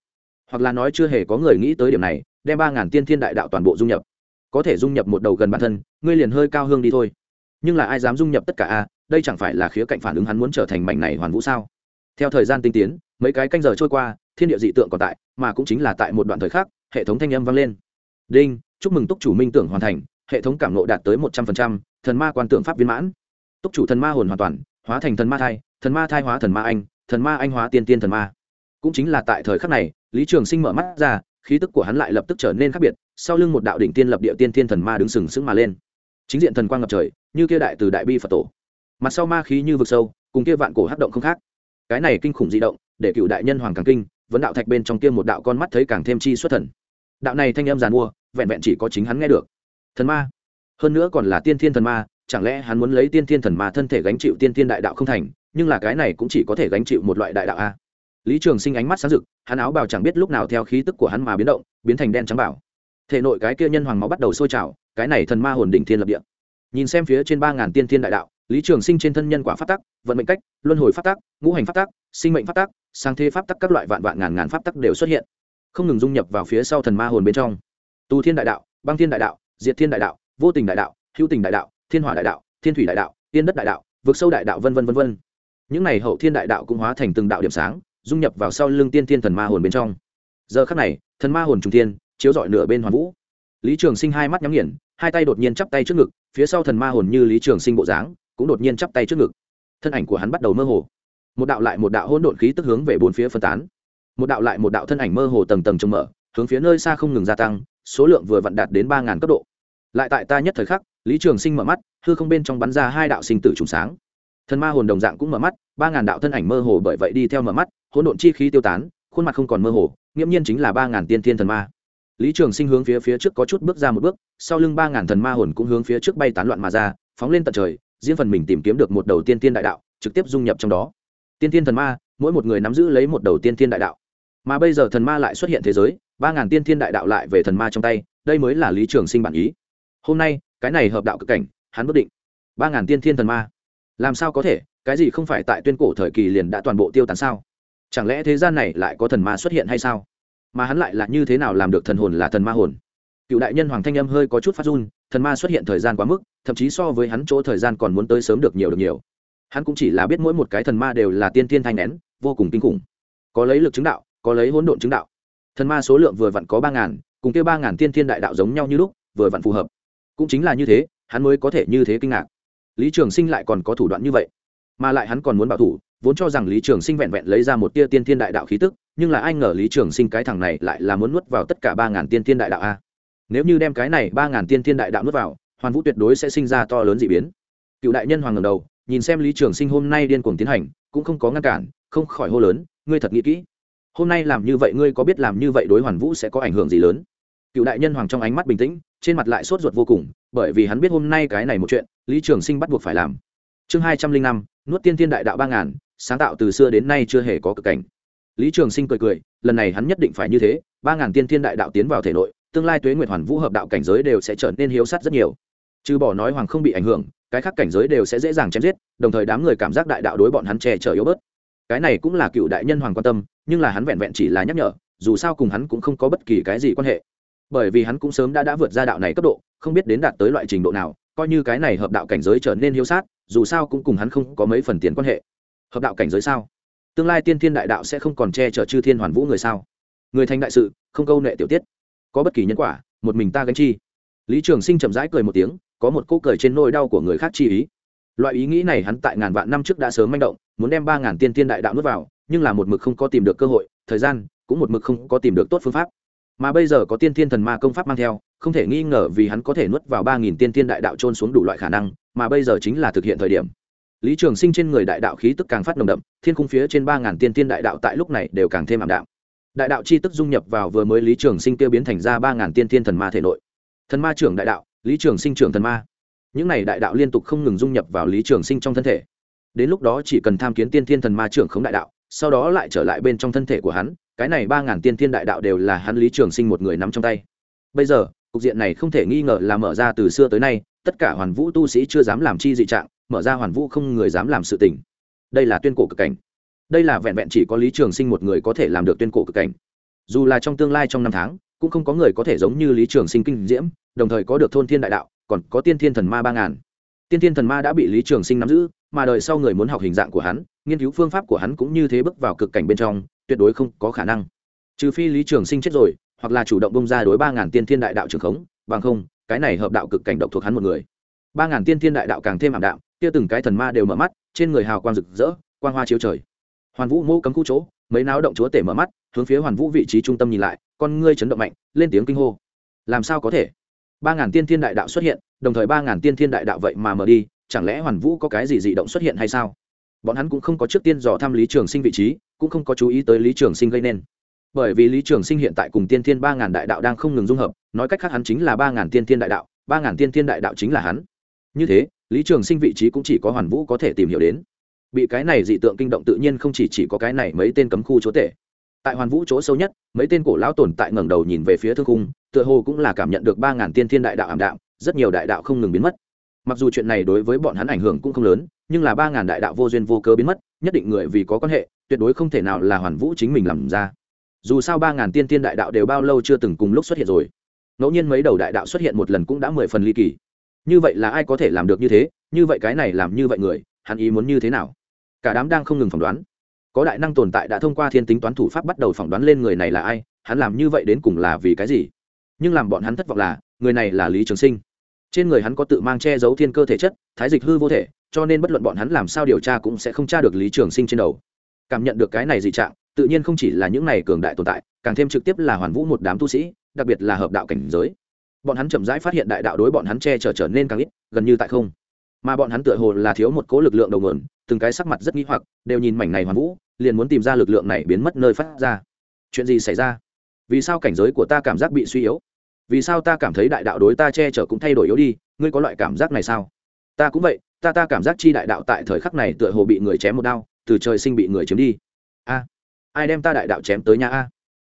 [SPEAKER 1] Hoặc là nói chưa hề có người nghĩ tới điểm này, đem ba ngàn tiên thiên đại đạo toàn bộ dung nhập có thể dung nhập một đầu gần bản thân, ngươi liền hơi cao hương đi thôi. Nhưng là ai dám dung nhập tất cả a? Đây chẳng phải là khía cạnh phản ứng hắn muốn trở thành mảnh này hoàn vũ sao? Theo thời gian tinh tiến, mấy cái canh giờ trôi qua, thiên địa dị tượng còn tại, mà cũng chính là tại một đoạn thời khắc, hệ thống thanh âm vang lên. Đinh, chúc mừng túc chủ minh tưởng hoàn thành, hệ thống cảm nộ đạt tới một trăm linh thần ma quan tượng pháp viên mãn. Túc chủ thần ma hồn hoàn toàn, hóa thành thần ma thai, thần ma thai hóa thần ma anh, thần ma anh hóa tiên tiên thần ma. Cũng chính là tại thời khắc này, lý trường sinh mở mắt ra, khí tức của hắn lại lập tức trở nên khác biệt sau lưng một đạo đỉnh tiên lập địa tiên thiên thần ma đứng sừng sững mà lên. Chính diện thần quang ngập trời, như kia đại từ đại bi phật tổ. Mặt sau ma khí như vực sâu, cùng kia vạn cổ hát động không khác. Cái này kinh khủng di động, để cựu đại nhân hoàng càng kinh, vấn đạo thạch bên trong kia một đạo con mắt thấy càng thêm chi xuất thần. Đạo này thanh âm giàn mua, vẹn vẹn chỉ có chính hắn nghe được. Thần ma? Hơn nữa còn là tiên thiên thần ma, chẳng lẽ hắn muốn lấy tiên thiên thần ma thân thể gánh chịu tiên thiên đại đạo không thành, nhưng là cái này cũng chỉ có thể gánh chịu một loại đại đạo a. Lý trường sinh ánh mắt sáng rực, hắn áo bào chẳng biết lúc nào theo khí tức của hắn mà biến động, biến thành đen trắng bảo thể nội cái kia nhân hoàng máu bắt đầu sôi trào, cái này thần ma hồn đỉnh thiên lập địa. Nhìn xem phía trên ba ngàn tiên thiên đại đạo, lý trường sinh trên thân nhân quả phát tắc, vận mệnh cách, luân hồi phát tắc, ngũ hành phát tắc, sinh mệnh phát tắc, sang thế pháp tắc các loại vạn vạn ngàn ngàn pháp tắc đều xuất hiện. Không ngừng dung nhập vào phía sau thần ma hồn bên trong. Tu thiên đại đạo, băng thiên đại đạo, diệt thiên đại đạo, vô tình đại đạo, hữu tình đại đạo, thiên hỏa đại đạo, thiên thủy đại đạo, tiên đất đại đạo, vực sâu đại đạo v v v vân. Những này hậu thiên đại đạo cũng hóa thành từng đạo điểm sáng, dung nhập vào sau lưng tiên thiên thần ma hồn bên trong. Giờ khắc này, thần ma hồn trung thiên chiếu rọi nửa bên hoàn vũ. Lý trường sinh hai mắt nhắm nghiền, hai tay đột nhiên chắp tay trước ngực, phía sau thần ma hồn như lý trường sinh bộ dáng, cũng đột nhiên chắp tay trước ngực. Thân ảnh của hắn bắt đầu mơ hồ. Một đạo lại một đạo hỗn độn khí tức hướng về bốn phía phân tán. Một đạo lại một đạo thân ảnh mơ hồ tầng tầng trông mở, hướng phía nơi xa không ngừng gia tăng, số lượng vừa vặn đạt đến ba ngàn cấp độ. Lại tại ta nhất thời khắc, lý trường sinh mở mắt, hư không bên trong bắn ra hai đạo sinh tử trùng sáng. Thần ma hồn đồng dạng cũng mở mắt, ba ngàn đạo thân ảnh mơ hồ bởi vậy đi theo mở mắt, hỗn độn chi khí tiêu tán, khuôn mặt không còn mơ hồ, nghiễm nhiên chính là ba ngàn tiên thiên thần ma lý trường sinh hướng phía phía trước có chút bước ra một bước, sau lưng ba ngàn thần ma hồn cũng hướng phía trước bay tán loạn mà ra, phóng lên tận trời, riêng phần mình tìm kiếm được một đầu tiên tiên đại đạo, trực tiếp dung nhập trong đó. Tiên tiên thần ma, mỗi một người nắm giữ lấy một đầu tiên tiên đại đạo. Mà bây giờ thần ma lại xuất hiện thế giới, ba ngàn tiên thiên đại đạo lại về thần ma trong tay, đây mới là lý trường sinh bản ý. Hôm nay, cái này hợp đạo cực cảnh, hắn bất định. Ba ngàn tiên thiên thần ma. Làm sao có thể? Cái gì không phải tại tuyên cổ thời kỳ liền đã toàn bộ tiêu tán sao? Chẳng lẽ thế gian này lại có thần ma xuất hiện hay sao? Mà hắn lại là như thế nào làm được thần hồn là thần ma hồn? Cựu đại nhân hoàng thanh âm hơi có chút phát run, thần ma xuất hiện thời gian quá mức, thậm chí so với hắn chỗ thời gian còn muốn tới sớm được nhiều được nhiều. Hắn cũng chỉ là biết mỗi một cái thần ma đều là tiên thiên thanh nén, vô cùng kinh khủng. Có lấy lực chứng đạo, có lấy hỗn độn chứng đạo. Thần ma số lượng vừa vặn có ba ngàn, cùng kêu ba ngàn tiên thiên đại đạo giống nhau như lúc, vừa vặn phù hợp. Cũng chính là như thế, hắn mới có thể như thế kinh ngạc. Lý trường sinh lại còn có thủ đoạn như vậy, mà lại hắn còn muốn bảo thủ, vốn cho rằng lý trường sinh vẹn vẹn lấy ra một tia tiên thiên đại đạo khí tức nhưng là ai ngờ lý trường sinh cái thằng này lại là muốn nuốt vào tất cả ba ngàn tiên thiên đại đạo a. Nếu như đem cái này ba ngàn tiên thiên đại đạo nuốt vào, hoàn vũ tuyệt đối sẽ sinh ra to lớn d ị biến. Cựu đại nhân hoàng ngầm đầu, nhìn xem lý trường sinh hôm nay điên cuồng tiến hành, cũng không có ngăn cản, không khỏi hô lớn, ngươi thật nghĩ kỹ. Hôm nay làm như vậy ngươi có biết làm như vậy đối hoàn vũ sẽ có ảnh hưởng gì lớn? Cựu đại nhân hoàng trong ánh mắt bình tĩnh, trên mặt lại sốt ruột vô cùng, bởi vì hắn biết hôm nay cái này một chuyện, lý trường sinh bắt buộc phải làm. Chương hai trăm linh năm, nuốt tiên thiên đại đạo ba ngàn, sáng tạo từ xưa đến nay chưa hề có cực cảnh lý trường sinh cười cười, lần này hắn nhất định phải như thế, ba ngàn tiên thiên đại đạo tiến vào thể nội, tương lai tuế nguyệt hoàn vũ hợp đạo cảnh giới đều sẽ trở nên hiếu sát rất nhiều. Trừ bỏ nói hoàng không bị ảnh hưởng, cái khác cảnh giới đều sẽ dễ dàng chém giết, đồng thời đám người cảm giác đại đạo đối bọn hắn che chở yếu bớt. Cái này cũng là cựu đại nhân hoàng quan tâm, nhưng là hắn vẹn vẹn chỉ là nhắc nhở, dù sao cùng hắn cũng không có bất kỳ cái gì quan hệ. Bởi vì hắn cũng sớm đã đã vượt ra đạo này cấp độ, không biết đến đạt tới loại trình độ nào, coi như cái này hợp đạo cảnh giới trở nên hiếu sát, dù sao cũng cùng hắn không có mấy phần tiền quan hệ. Hợp đạo cảnh giới sao? Tương lai tiên thiên đại đạo sẽ không còn che chở chư thiên hoàn vũ người sao? Người thành đại sự, không câu nệ tiểu tiết. Có bất kỳ nhân quả, một mình ta gánh chi. Lý trường sinh chậm rãi cười một tiếng, có một cô cười trên nỗi đau của người khác chi ý. Loại ý nghĩ này hắn tại ngàn vạn năm trước đã sớm manh động, muốn đem ba ngàn tiên tiên đại đạo nuốt vào, nhưng là một mực không có tìm được cơ hội, thời gian cũng một mực không có tìm được tốt phương pháp. Mà bây giờ có tiên thiên thần ma công pháp mang theo, không thể nghi ngờ vì hắn có thể nuốt vào ba nghìn tiên Thiên đại đạo trôn xuống đủ loại khả năng, mà bây giờ chính là thực hiện thời điểm lý trường sinh trên người đại đạo khí tức càng phát nồng đậm, thiên khung phía trên ba ngàn tiên tiên đại đạo tại lúc này đều càng thêm ảm đạm. Đại đạo chi tức dung nhập vào vừa mới lý trường sinh tiêu biến thành ra ba ngàn tiên tiên thần ma thể nội. Thần ma trưởng đại đạo, lý trường sinh trưởng thần ma. Những này đại đạo liên tục không ngừng dung nhập vào lý trường sinh trong thân thể. Đến lúc đó chỉ cần tham kiến tiên thiên thần ma trưởng khống đại đạo, sau đó lại trở lại bên trong thân thể của hắn, cái này ba ngàn tiên thiên đại đạo đều là hắn lý trường sinh một người nắm trong tay. Bây giờ, cục diện này không thể nghi ngờ là mở ra từ xưa tới nay, tất cả hoàn vũ tu sĩ chưa dám làm chi dị trạng mở ra hoàn vũ không người dám làm sự tình. Đây là tuyên cổ cực cảnh. Đây là vẹn vẹn chỉ có lý trường sinh một người có thể làm được tuyên cổ cực cảnh. Dù là trong tương lai trong năm tháng, cũng không có người có thể giống như lý trường sinh kinh diễm, đồng thời có được thôn thiên đại đạo, còn có tiên thiên thần ma ba ngàn. Tiên thiên thần ma đã bị lý trường sinh nắm giữ, mà đời sau người muốn học hình dạng của hắn, nghiên cứu phương pháp của hắn cũng như thế bước vào cực cảnh bên trong, tuyệt đối không có khả năng. Trừ phi lý trường sinh chết rồi, hoặc là chủ động bông ra đối ba ngàn tiên thiên đại đạo trường khống, bằng không, cái này hợp đạo cực cảnh độc thuộc hắn một người. Ba ngàn tiên thiên đại đạo càng thêm ảm đạm kia từng cái thần ma đều mở mắt, trên người hào quang rực rỡ, quang hoa chiếu trời. Hoàn vũ mô cấm khu chỗ, mấy náo động chúa tể mở mắt, hướng phía hoàn vũ vị trí trung tâm nhìn lại, con ngươi chấn động mạnh, lên tiếng kinh hô. Làm sao có thể? Ba ngàn tiên thiên đại đạo xuất hiện, đồng thời ba ngàn tiên thiên đại đạo vậy mà mở đi, chẳng lẽ hoàn vũ có cái gì dị động xuất hiện hay sao? Bọn hắn cũng không có trước tiên dò thăm lý trường sinh vị trí, cũng không có chú ý tới lý trường sinh gây nên. Bởi vì lý trường sinh hiện tại cùng tiên thiên ba ngàn đại đạo đang không ngừng dung hợp, nói cách khác hắn chính là ba ngàn tiên thiên đại đạo, ba ngàn tiên thiên đại đạo chính là hắn. Như thế lý trường sinh vị trí cũng chỉ có hoàn vũ có thể tìm hiểu đến. Bị cái này dị tượng kinh động tự nhiên không chỉ, chỉ có cái này mấy tên cấm khu chúa tể. Tại hoàn vũ chỗ sâu nhất mấy tên cổ lão tồn tại ngẩng đầu nhìn về phía thương cung tựa hồ cũng là cảm nhận được ba ngàn tiên thiên đại đạo ảm đạm rất nhiều đại đạo không ngừng biến mất. Mặc dù chuyện này đối với bọn hắn ảnh hưởng cũng không lớn nhưng là ba ngàn đại đạo vô duyên vô cớ biến mất nhất định người vì có quan hệ tuyệt đối không thể nào là hoàn vũ chính mình làm ra. Dù sao ba ngàn tiên thiên đại đạo đều bao lâu chưa từng cùng lúc xuất hiện rồi. Ngẫu nhiên mấy đầu đại đạo xuất hiện một lần cũng đã mười phần ly kỳ như vậy là ai có thể làm được như thế? Như vậy cái này làm như vậy người, hắn ý muốn như thế nào? Cả đám đang không ngừng phỏng đoán. Có đại năng tồn tại đã thông qua thiên tính toán thủ pháp bắt đầu phỏng đoán lên người này là ai, hắn làm như vậy đến cùng là vì cái gì? Nhưng làm bọn hắn thất vọng là, người này là lý trường sinh. Trên người hắn có tự mang che giấu thiên cơ thể chất, thái dịch hư vô thể, cho nên bất luận bọn hắn làm sao điều tra cũng sẽ không tra được lý trường sinh trên đầu. Cảm nhận được cái này dị trạng, tự nhiên không chỉ là những này cường đại tồn tại, càng thêm trực tiếp là hoàn vũ một đám tu sĩ, đặc biệt là hợp đạo cảnh giới bọn hắn chậm rãi phát hiện đại đạo đối bọn hắn che chở trở nên càng ít, gần như tại không. Mà bọn hắn tựa hồ là thiếu một cố lực lượng đầu nguồn, từng cái sắc mặt rất nghi hoặc, đều nhìn mảnh này hoàn vũ, liền muốn tìm ra lực lượng này biến mất nơi phát ra. Chuyện gì xảy ra? Vì sao cảnh giới của ta cảm giác bị suy yếu? Vì sao ta cảm thấy đại đạo đối ta che chở cũng thay đổi yếu đi, ngươi có loại cảm giác này sao? Ta cũng vậy, ta ta cảm giác chi đại đạo tại thời khắc này tựa hồ bị người chém một đao, từ trời sinh bị người chiếm đi. A. Ai đem ta đại đạo chém tới nhà a?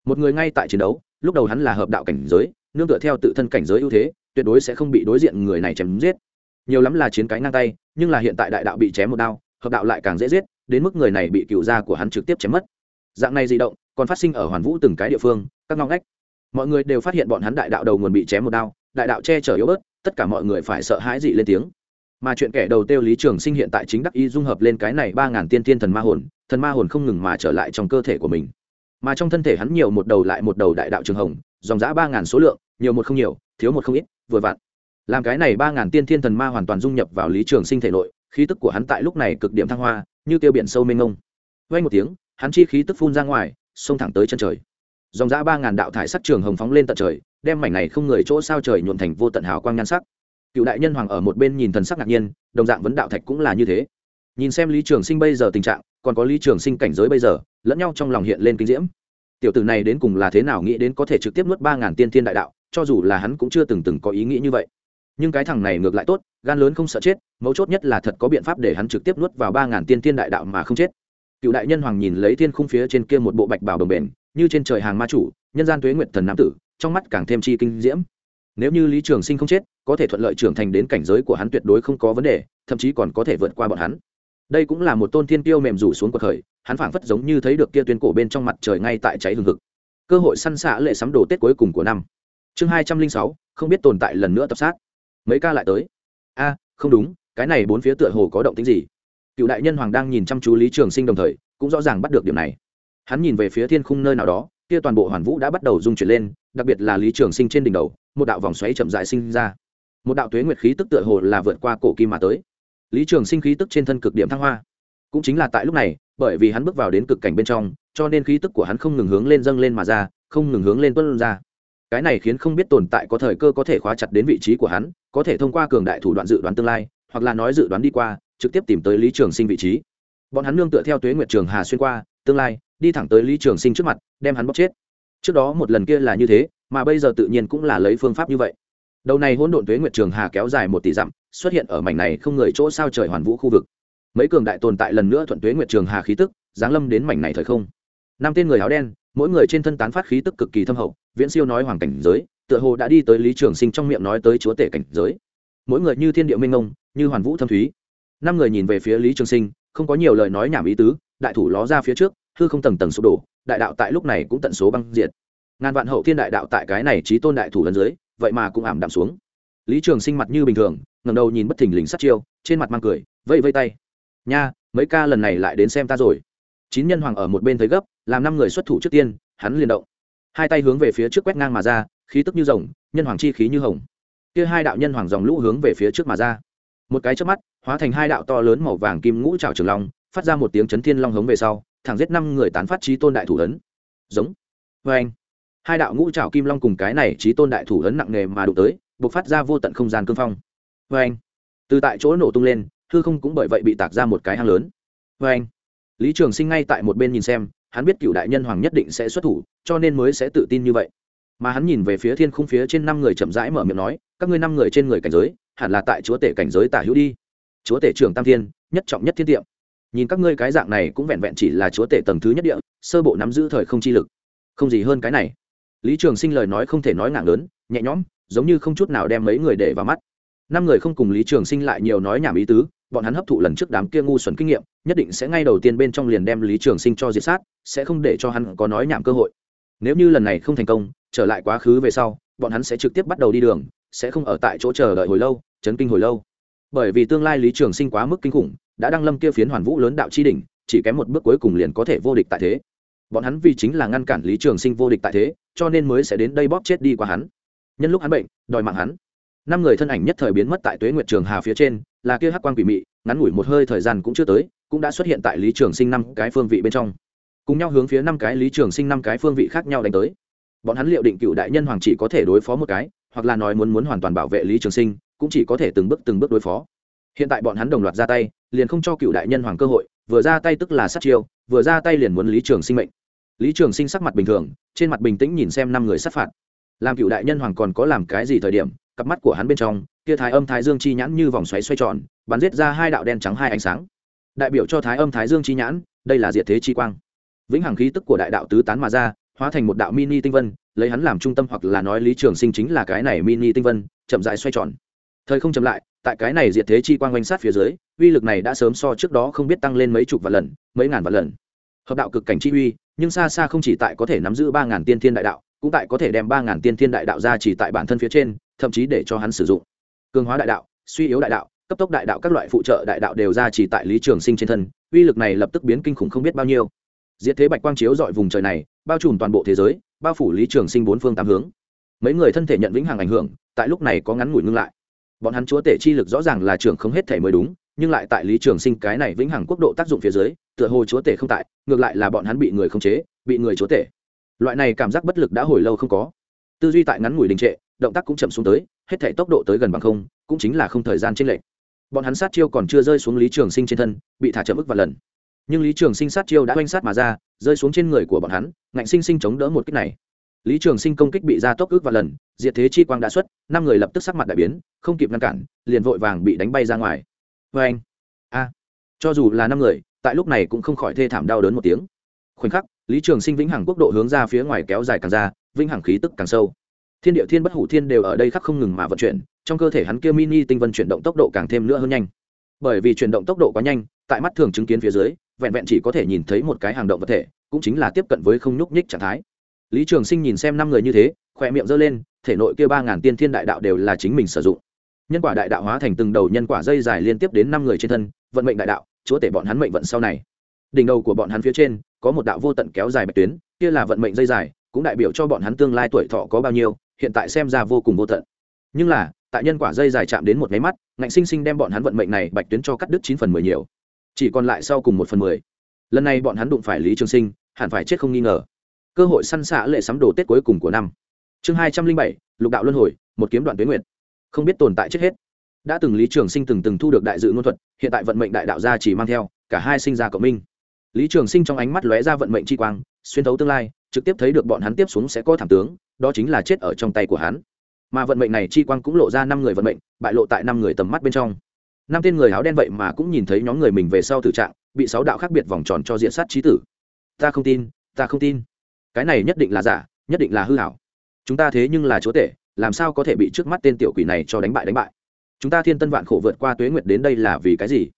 [SPEAKER 1] Một người ngay tại chiến đấu, lúc đầu hắn là hợp đạo cảnh giới nương tựa theo tự thân cảnh giới ưu thế, tuyệt đối sẽ không bị đối diện người này chém giết. Nhiều lắm là chiến cái ngang tay, nhưng là hiện tại đại đạo bị chém một đao, hợp đạo lại càng dễ giết, đến mức người này bị cựu gia của hắn trực tiếp chém mất. Dạng này di động, còn phát sinh ở hoàn vũ từng cái địa phương, các ngõ ngách. Mọi người đều phát hiện bọn hắn đại đạo đầu nguồn bị chém một đao, đại đạo che chở yếu bớt, tất cả mọi người phải sợ hãi dị lên tiếng. Mà chuyện kẻ đầu tiêu lý trường sinh hiện tại chính đắc y dung hợp lên cái này ba ngàn tiên tiên thần ma hồn, thần ma hồn không ngừng mà trở lại trong cơ thể của mình. Mà trong thân thể hắn nhiều một đầu lại một đầu đại đạo trường hồng, dòng giã ba ngàn số lượng nhiều một không nhiều, thiếu một không ít, vừa vặn. Làm cái này ba ngàn tiên thiên thần ma hoàn toàn dung nhập vào lý trường sinh thể nội, khí tức của hắn tại lúc này cực điểm thăng hoa, như tiêu biển sâu mênh mông. Vay một tiếng, hắn chi khí tức phun ra ngoài, xông thẳng tới chân trời. Dòng dã ba ngàn đạo thải sắc trường hồng phóng lên tận trời, đem mảnh này không người chỗ sao trời nhuộn thành vô tận hào quang nhan sắc. Cựu đại nhân hoàng ở một bên nhìn thần sắc ngạc nhiên, đồng dạng vấn đạo thạch cũng là như thế. Nhìn xem lý trường sinh bây giờ tình trạng, còn có lý trường sinh cảnh giới bây giờ, lẫn nhau trong lòng hiện lên kinh diễm. Tiểu tử này đến cùng là thế nào nghĩ đến có thể trực tiếp nuốt ba ngàn tiên thiên đại đạo cho dù là hắn cũng chưa từng từng có ý nghĩ như vậy. Nhưng cái thằng này ngược lại tốt, gan lớn không sợ chết, mấu chốt nhất là thật có biện pháp để hắn trực tiếp nuốt vào ba ngàn tiên tiên đại đạo mà không chết. Cựu đại nhân hoàng nhìn lấy thiên khung phía trên kia một bộ bạch bào đồng bền, như trên trời hàng ma chủ, nhân gian tuế nguyệt thần nam tử, trong mắt càng thêm chi kinh diễm. Nếu như lý trường sinh không chết, có thể thuận lợi trưởng thành đến cảnh giới của hắn tuyệt đối không có vấn đề, thậm chí còn có thể vượt qua bọn hắn. Đây cũng là một tôn thiên tiêu mềm rủ xuống cuộc khởi, hắn phảng phất giống như thấy được kia tuyên cổ bên trong mặt trời ngay tại cháy hừng hực. Cơ hội săn xạ lệ sắm đồ tết cuối cùng của năm chương hai trăm linh sáu, không biết tồn tại lần nữa tập sát. Mấy ca lại tới. A, không đúng, cái này bốn phía tựa hồ có động tính gì. Cựu đại nhân hoàng đang nhìn chăm chú lý trường sinh đồng thời, cũng rõ ràng bắt được điểm này. Hắn nhìn về phía thiên khung nơi nào đó, kia toàn bộ hoàn vũ đã bắt đầu rung chuyển lên, đặc biệt là lý trường sinh trên đỉnh đầu, một đạo vòng xoáy chậm dại sinh ra. Một đạo tuế nguyệt khí tức tựa hồ là vượt qua cổ kim mà tới. Lý trường sinh khí tức trên thân cực điểm thăng hoa. Cũng chính là tại lúc này, bởi vì hắn bước vào đến cực cảnh bên trong, cho nên khí tức của hắn không ngừng hướng lên dâng lên mà ra, không ngừng hướng lên tuân ra cái này khiến không biết tồn tại có thời cơ có thể khóa chặt đến vị trí của hắn, có thể thông qua cường đại thủ đoạn dự đoán tương lai, hoặc là nói dự đoán đi qua, trực tiếp tìm tới lý trường sinh vị trí. Bọn hắn nương tựa theo tuế nguyệt trường hà xuyên qua, tương lai, đi thẳng tới lý trường sinh trước mặt, đem hắn bóc chết. Trước đó một lần kia là như thế, mà bây giờ tự nhiên cũng là lấy phương pháp như vậy. Đầu này hỗn độn tuế nguyệt trường hà kéo dài một tỷ dặm, xuất hiện ở mảnh này không người chỗ sao trời hoàn vũ khu vực. Mấy cường đại tồn tại lần nữa thuận tuế nguyệt trường hà khí tức, giáng lâm đến mảnh này thời không. Năm tên người áo đen, mỗi người trên thân tán phát khí tức cực kỳ thâm hậu viễn siêu nói hoàng cảnh giới, tựa hồ đã đi tới lý trường sinh trong miệng nói tới chúa tể cảnh giới. Mỗi người như thiên địa minh ngông như hoàn vũ thâm thúy. Năm người nhìn về phía lý trường sinh, không có nhiều lời nói nhảm ý tứ, đại thủ ló ra phía trước, hư không tầng tầng sụp đổ, đại đạo tại lúc này cũng tận số băng diệt. Ngàn vạn hậu thiên đại đạo tại cái này trí tôn đại thủ lần dưới, vậy mà cũng ảm đạm xuống. Lý trường sinh mặt như bình thường ngầm đầu nhìn bất thình lình sát chiêu, trên mặt mang cười, vẫy vây tay. Nha, mấy ca lần này lại đến xem ta rồi. Chín nhân hoàng ở một bên thấy gấp, làm năm người xuất thủ trước tiên, hắn liền động hai tay hướng về phía trước quét ngang mà ra, khí tức như rồng, nhân hoàng chi khí như hồng. Kia hai đạo nhân hoàng dòng lũ hướng về phía trước mà ra. Một cái trước mắt, hóa thành hai đạo to lớn màu vàng kim ngũ trào trường long, phát ra một tiếng chấn thiên long hống về sau, thẳng giết năm người tán phát trí tôn đại thủ ấn. Giống. Vê anh hai đạo ngũ trào kim long cùng cái này trí tôn đại thủ ấn nặng nề mà đụng tới buộc phát ra vô tận không gian cương phong. Vê anh từ tại chỗ nổ tung lên, hư không cũng bởi vậy bị tạc ra một cái hang lớn. Vê anh lý trường sinh ngay tại một bên nhìn xem hắn biết cựu đại nhân hoàng nhất định sẽ xuất thủ, cho nên mới sẽ tự tin như vậy. Mà hắn nhìn về phía thiên khung phía trên năm người chậm rãi mở miệng nói, các ngươi năm người trên người cảnh giới, hẳn là tại chúa tể cảnh giới tả hữu đi. Chúa tể trưởng tam thiên, nhất trọng nhất thiên tiệm. Nhìn các ngươi cái dạng này cũng vẹn vẹn chỉ là chúa tể tầng thứ nhất địa, sơ bộ nắm giữ thời không chi lực. Không gì hơn cái này. Lý trường sinh lời nói không thể nói nặng lớn, nhẹ nhõm, giống như không chút nào đem mấy người để vào mắt. Năm người không cùng lý trường sinh lại nhiều nói nhảm ý tứ bọn hắn hấp thụ lần trước đám kia ngu xuẩn kinh nghiệm, nhất định sẽ ngay đầu tiên bên trong liền đem lý trường sinh cho diệt sát, sẽ không để cho hắn có nói nhảm cơ hội. Nếu như lần này không thành công, trở lại quá khứ về sau, bọn hắn sẽ trực tiếp bắt đầu đi đường, sẽ không ở tại chỗ chờ đợi hồi lâu, chấn kinh hồi lâu. Bởi vì tương lai lý trường sinh quá mức kinh khủng, đã đăng lâm kia phiến hoàn vũ lớn đạo chi đỉnh, chỉ kém một bước cuối cùng liền có thể vô địch tại thế. Bọn hắn vì chính là ngăn cản lý trường sinh vô địch tại thế, cho nên mới sẽ đến đây bóp chết đi qua hắn. Nhân lúc hắn bệnh, đòi mạng hắn. Năm người thân ảnh nhất thời biến mất tại tuế nguyệt trường hà phía trên là kia hắc quan quỷ mị, ngắn ngủi một hơi thời gian cũng chưa tới, cũng đã xuất hiện tại lý trường sinh năm cái phương vị bên trong. Cùng nhau hướng phía năm cái lý trường sinh năm cái phương vị khác nhau đánh tới. Bọn hắn liệu định cựu đại nhân hoàng chỉ có thể đối phó một cái, hoặc là nói muốn muốn hoàn toàn bảo vệ lý trường sinh, cũng chỉ có thể từng bước từng bước đối phó. Hiện tại bọn hắn đồng loạt ra tay, liền không cho cựu đại nhân hoàng cơ hội, vừa ra tay tức là sát chiêu, vừa ra tay liền muốn lý trường sinh mệnh. Lý trường sinh sắc mặt bình thường, trên mặt bình tĩnh nhìn xem năm người sát phạt. Làm cựu đại nhân hoàng còn có làm cái gì thời điểm, cặp mắt của hắn bên trong kia thái âm thái dương chi nhãn như vòng xoáy xoay tròn, bắn giết ra hai đạo đen trắng hai ánh sáng. Đại biểu cho thái âm thái dương chi nhãn, đây là diệt thế chi quang. Vĩnh hằng khí tức của đại đạo tứ tán mà ra, hóa thành một đạo mini tinh vân, lấy hắn làm trung tâm hoặc là nói lý trường sinh chính là cái này mini tinh vân, chậm dại xoay tròn. Thời không chậm lại, tại cái này diệt thế chi quang quanh sát phía dưới, uy lực này đã sớm so trước đó không biết tăng lên mấy chục vạn lần, mấy ngàn vạn lần. Hợp đạo cực cảnh chi uy, nhưng xa xa không chỉ tại có thể nắm giữ ba ngàn tiên thiên đại đạo, cũng tại có thể đem ba ngàn tiên thiên đại đạo ra chỉ tại bản thân phía trên, thậm chí để cho hắn sử dụng cường hóa đại đạo, suy yếu đại đạo, cấp tốc đại đạo các loại phụ trợ đại đạo đều ra chỉ tại lý trường sinh trên thân, uy lực này lập tức biến kinh khủng không biết bao nhiêu. Diệt thế bạch quang chiếu dọi vùng trời này, bao trùm toàn bộ thế giới, bao phủ lý trường sinh bốn phương tám hướng. Mấy người thân thể nhận vĩnh hằng ảnh hưởng, tại lúc này có ngắn ngủi ngưng lại. Bọn hắn chúa tể chi lực rõ ràng là trưởng không hết thể mới đúng, nhưng lại tại lý trường sinh cái này vĩnh hằng quốc độ tác dụng phía dưới, tựa hồ chúa tể không tại, ngược lại là bọn hắn bị người khống chế, bị người chúa tể. Loại này cảm giác bất lực đã hồi lâu không có. Tư duy tại ngắn ngủi đình trệ động tác cũng chậm xuống tới, hết thể tốc độ tới gần bằng không, cũng chính là không thời gian trên lệch. Bọn hắn sát chiêu còn chưa rơi xuống lý trường sinh trên thân, bị thả chậm ức và lần. Nhưng lý trường sinh sát chiêu đã oanh sát mà ra, rơi xuống trên người của bọn hắn, ngạnh sinh sinh chống đỡ một kích này. Lý trường sinh công kích bị ra tốc ức và lần, diệt thế chi quang đã xuất, năm người lập tức sắc mặt đại biến, không kịp ngăn cản, liền vội vàng bị đánh bay ra ngoài. Vê anh a! Cho dù là năm người, tại lúc này cũng không khỏi thê thảm đau đớn một tiếng. Khoảnh khắc, lý trường sinh vĩnh hằng quốc độ hướng ra phía ngoài kéo dài càng ra, vĩnh hằng khí tức càng sâu thiên địa thiên bất hủ thiên đều ở đây khắc không ngừng mà vận chuyển, trong cơ thể hắn kia mini tinh vân chuyển động tốc độ càng thêm nữa hơn nhanh. Bởi vì chuyển động tốc độ quá nhanh, tại mắt thường chứng kiến phía dưới, vẹn vẹn chỉ có thể nhìn thấy một cái hàng động vật thể, cũng chính là tiếp cận với không nhúc nhích trạng thái. Lý trường sinh nhìn xem năm người như thế khỏe miệng giơ lên, thể nội kia ba ngàn tiên thiên đại đạo đều là chính mình sử dụng. Nhân quả đại đạo hóa thành từng đầu nhân quả dây dài liên tiếp đến năm người trên thân, vận mệnh đại đạo, chúa tể bọn hắn mệnh vận sau này. Đỉnh đầu của bọn hắn phía trên, có một đạo vô tận kéo dài bạch tuyến, kia là vận mệnh dây dài, cũng đại biểu cho bọn hắn tương lai tuổi thọ có bao nhiêu hiện tại xem ra vô cùng vô tận. Nhưng là tại nhân quả dây dài chạm đến một máy mắt ngạnh sinh sinh đem bọn hắn vận mệnh này bạch tuyến cho cắt đứt chín phần mười nhiều. Chỉ còn lại sau cùng một phần mười. Lần này bọn hắn đụng phải lý trường sinh hẳn phải chết không nghi ngờ. Cơ hội săn xạ lệ sắm đồ tết cuối cùng của năm. Chương hai trăm linh bảy lục đạo luân hồi một kiếm đoạn tuyến nguyệt, không biết tồn tại chết hết. Đã từng lý trường sinh từng từng thu được đại dự ngôn thuật hiện tại vận mệnh đại đạo gia chỉ mang theo cả hai sinh ra cộng minh. Lý trường sinh trong ánh mắt lóe ra vận mệnh chi quang xuyên thấu tương lai trực tiếp thấy được bọn hắn tiếp xuống sẽ có thảm tướng đó chính là chết ở trong tay của hắn. Mà vận mệnh này chi quang cũng lộ ra năm người vận mệnh, bại lộ tại năm người tầm mắt bên trong. Năm tên người áo đen vậy mà cũng nhìn thấy nhóm người mình về sau tử trạng, bị sáu đạo khác biệt vòng tròn cho diện sát trí tử. Ta không tin, ta không tin. Cái này nhất định là giả, nhất định là hư hảo chúng ta thế nhưng là chúa tể, làm sao có thể bị trước mắt tên tiểu quỷ này cho đánh bại đánh bại? Chúng ta thiên tân vạn khổ vượt qua tuế nguyệt đến đây là vì cái gì?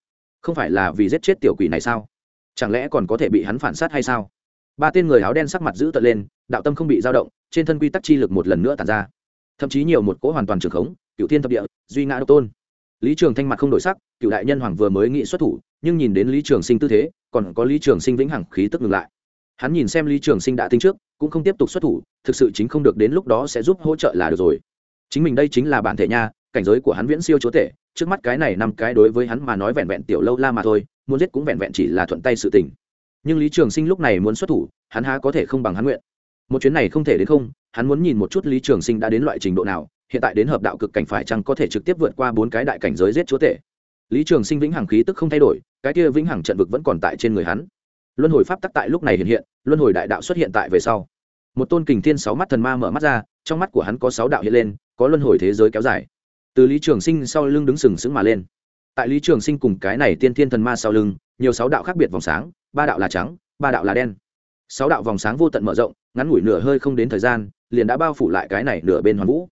[SPEAKER 1] Không phải là vì giết chết tiểu quỷ này sao? Chẳng lẽ còn có thể bị hắn phản sát hay sao? Ba tên người áo đen sắc mặt giữ tợn lên đạo tâm không bị dao động, trên thân quy tắc chi lực một lần nữa tàn ra. Thậm chí nhiều một cỗ hoàn toàn trường khống cựu thiên thập địa, duy ngã độc tôn. Lý trường thanh mặt không đổi sắc cựu đại nhân hoàng vừa mới nghị xuất thủ, nhưng nhìn đến lý trường sinh tư thế, còn có lý trường sinh vĩnh hằng khí tức ngừng lại. Hắn nhìn xem lý trường sinh đã tính trước, cũng không tiếp tục xuất thủ, thực sự chính không được đến lúc đó sẽ giúp hỗ trợ là được rồi. Chính mình đây chính là bản thể nha, cảnh giới của hắn viễn siêu chúa tể, trước mắt cái này năm cái đối với hắn mà nói vẹn vẹn tiểu lâu la mà thôi, muốn giết cũng vẹn vẹn chỉ là thuận tay sự tình. Nhưng lý trường sinh lúc này muốn xuất thủ, hắn há có thể không bằng hắn nguyện một chuyến này không thể đến không, hắn muốn nhìn một chút lý trường sinh đã đến loại trình độ nào, hiện tại đến hợp đạo cực cảnh phải chăng có thể trực tiếp vượt qua bốn cái đại cảnh giới giết chúa tể. Lý trường sinh vĩnh hằng khí tức không thay đổi, cái kia vĩnh hằng trận vực vẫn còn tại trên người hắn. Luân hồi pháp tắc tại lúc này hiện hiện, luân hồi đại đạo xuất hiện tại về sau. Một tôn kình thiên sáu mắt thần ma mở mắt ra, trong mắt của hắn có sáu đạo hiện lên, có luân hồi thế giới kéo dài. Từ lý trường sinh sau lưng đứng sừng sững mà lên. Tại lý trường sinh cùng cái này tiên thiên thần ma sau lưng, nhiều sáu đạo khác biệt vòng sáng, ba đạo là trắng, ba đạo là đen sáu đạo vòng sáng vô tận mở rộng, ngắn ngủi nửa hơi không đến thời gian, liền đã bao phủ lại cái này nửa bên hoàn vũ.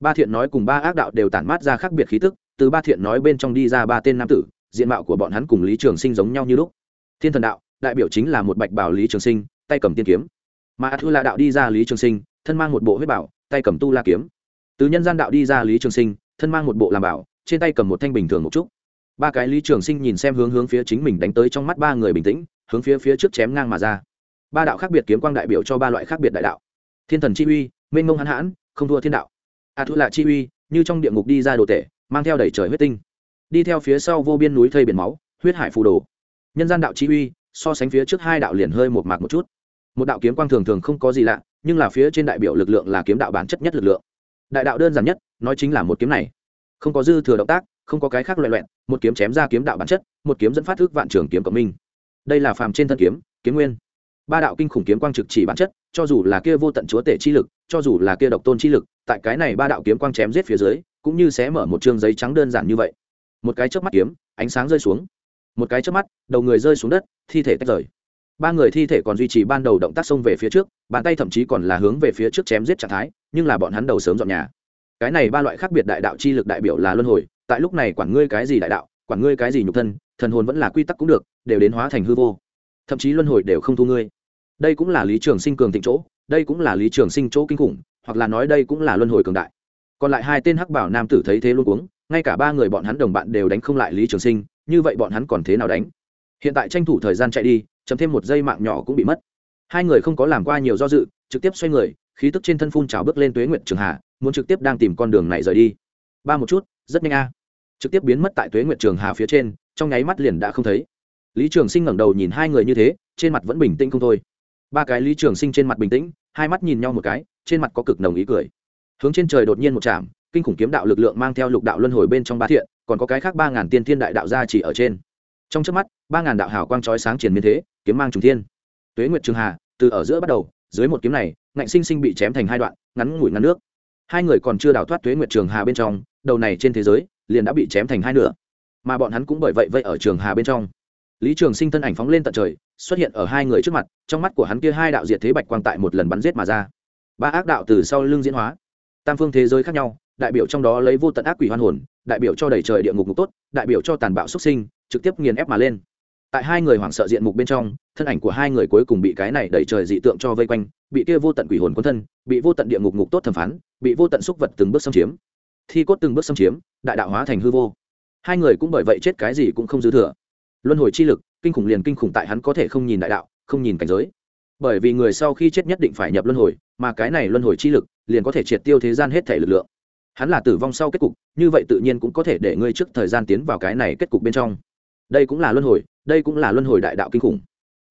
[SPEAKER 1] Ba thiện nói cùng ba ác đạo đều tản mát ra khác biệt khí tức, từ ba thiện nói bên trong đi ra ba tên nam tử, diện mạo của bọn hắn cùng lý trường sinh giống nhau như lúc. Thiên thần đạo, đại biểu chính là một bạch bảo lý trường sinh, tay cầm tiên kiếm. Mà a thư la đạo đi ra lý trường sinh, thân mang một bộ huyết bảo, tay cầm tu la kiếm. Từ nhân gian đạo đi ra lý trường sinh, thân mang một bộ làm bảo, trên tay cầm một thanh bình thường một chút. Ba cái lý trường sinh nhìn xem hướng hướng phía chính mình đánh tới trong mắt ba người bình tĩnh, hướng phía phía trước chém ngang mà ra ba đạo khác biệt kiếm quang đại biểu cho ba loại khác biệt đại đạo. Thiên thần chi uy, mênh mông hãn hãn, không thua thiên đạo. A thu lạ chi uy, như trong địa ngục đi ra đồ tể, mang theo đầy trời huyết tinh. Đi theo phía sau vô biên núi thây biển máu, huyết hải phù đồ. Nhân gian đạo chi uy, so sánh phía trước hai đạo liền hơi một mạc một chút. Một đạo kiếm quang thường thường không có gì lạ, nhưng là phía trên đại biểu lực lượng là kiếm đạo bản chất nhất lực lượng. Đại đạo đơn giản nhất, nói chính là một kiếm này. Không có dư thừa động tác, không có cái khác loại loẹn, một kiếm chém ra kiếm đạo bản chất, một kiếm dẫn phát thức vạn trường kiếm cộng minh. Đây là phàm trên thân kiếm kiếm nguyên ba đạo kinh khủng kiếm quang trực chỉ bản chất, cho dù là kia vô tận chúa tể chi lực, cho dù là kia độc tôn chi lực, tại cái này ba đạo kiếm quang chém giết phía dưới, cũng như sẽ mở một chương giấy trắng đơn giản như vậy. Một cái chớp mắt kiếm, ánh sáng rơi xuống. Một cái chớp mắt, đầu người rơi xuống đất, thi thể tách rời. Ba người thi thể còn duy trì ban đầu động tác xông về phía trước, bàn tay thậm chí còn là hướng về phía trước chém giết trạng thái, nhưng là bọn hắn đầu sớm dọn nhà. Cái này ba loại khác biệt đại đạo chi lực đại biểu là luân hồi, tại lúc này quản ngươi cái gì đại đạo, quản ngươi cái gì nhục thân, thần hồn vẫn là quy tắc cũng được, đều đến hóa thành hư vô. Thậm chí luân hồi đều không thu ngươi đây cũng là lý trường sinh cường thịnh chỗ, đây cũng là lý trường sinh chỗ kinh khủng, hoặc là nói đây cũng là luân hồi cường đại. Còn lại hai tên hắc bảo nam tử thấy thế luôn cuống, ngay cả ba người bọn hắn đồng bạn đều đánh không lại lý trường sinh, như vậy bọn hắn còn thế nào đánh? Hiện tại tranh thủ thời gian chạy đi, chấm thêm một giây mạng nhỏ cũng bị mất. Hai người không có làm qua nhiều do dự, trực tiếp xoay người, khí tức trên thân phun trào bước lên tuế nguyện trường hạ, muốn trực tiếp đang tìm con đường này rời đi. Ba một chút, rất nhanh a. Trực tiếp biến mất tại tuế nguyệt trường hà phía trên, trong nháy mắt liền đã không thấy. Lý trường sinh ngẩng đầu nhìn hai người như thế, trên mặt vẫn bình tĩnh không thôi ba cái lý trường sinh trên mặt bình tĩnh, hai mắt nhìn nhau một cái, trên mặt có cực nồng ý cười. Hướng trên trời đột nhiên một chạm, kinh khủng kiếm đạo lực lượng mang theo lục đạo luân hồi bên trong ba thiện, còn có cái khác ba ngàn tiên thiên đại đạo gia chỉ ở trên. Trong trước mắt, ba ngàn đạo hào quang trói sáng triển miên thế, kiếm mang trùng thiên. Tuế nguyệt trường hà, từ ở giữa bắt đầu, dưới một kiếm này, ngạnh sinh sinh bị chém thành hai đoạn, ngắn ngủi ngắn nước. Hai người còn chưa đào thoát tuế nguyệt trường hà bên trong, đầu này trên thế giới, liền đã bị chém thành hai nửa. Mà bọn hắn cũng bởi vậy vậy ở trường hà bên trong. Lý trường sinh thân ảnh phóng lên tận trời xuất hiện ở hai người trước mặt, trong mắt của hắn kia hai đạo diệt thế bạch quang tại một lần bắn giết mà ra. Ba ác đạo từ sau lưng diễn hóa. Tam phương thế giới khác nhau, đại biểu trong đó lấy vô tận ác quỷ hoan hồn, đại biểu cho đầy trời địa ngục ngục tốt, đại biểu cho tàn bạo xuất sinh, trực tiếp nghiền ép mà lên. Tại hai người hoảng sợ diện mục bên trong, thân ảnh của hai người cuối cùng bị cái này đẩy trời dị tượng cho vây quanh, bị kia vô tận quỷ hồn quân thân, bị vô tận địa ngục ngục tốt thẩm phán, bị vô tận xúc vật từng bước xâm chiếm. Thi cốt từng bước xâm chiếm, đại đạo hóa thành hư vô. Hai người cũng bởi vậy chết cái gì cũng không dư thừa. Luân hồi chi lực kinh khủng liền kinh khủng tại hắn có thể không nhìn đại đạo, không nhìn cảnh giới. Bởi vì người sau khi chết nhất định phải nhập luân hồi, mà cái này luân hồi chi lực liền có thể triệt tiêu thế gian hết thể lực lượng. Hắn là tử vong sau kết cục, như vậy tự nhiên cũng có thể để ngươi trước thời gian tiến vào cái này kết cục bên trong. Đây cũng là luân hồi, đây cũng là luân hồi đại đạo kinh khủng.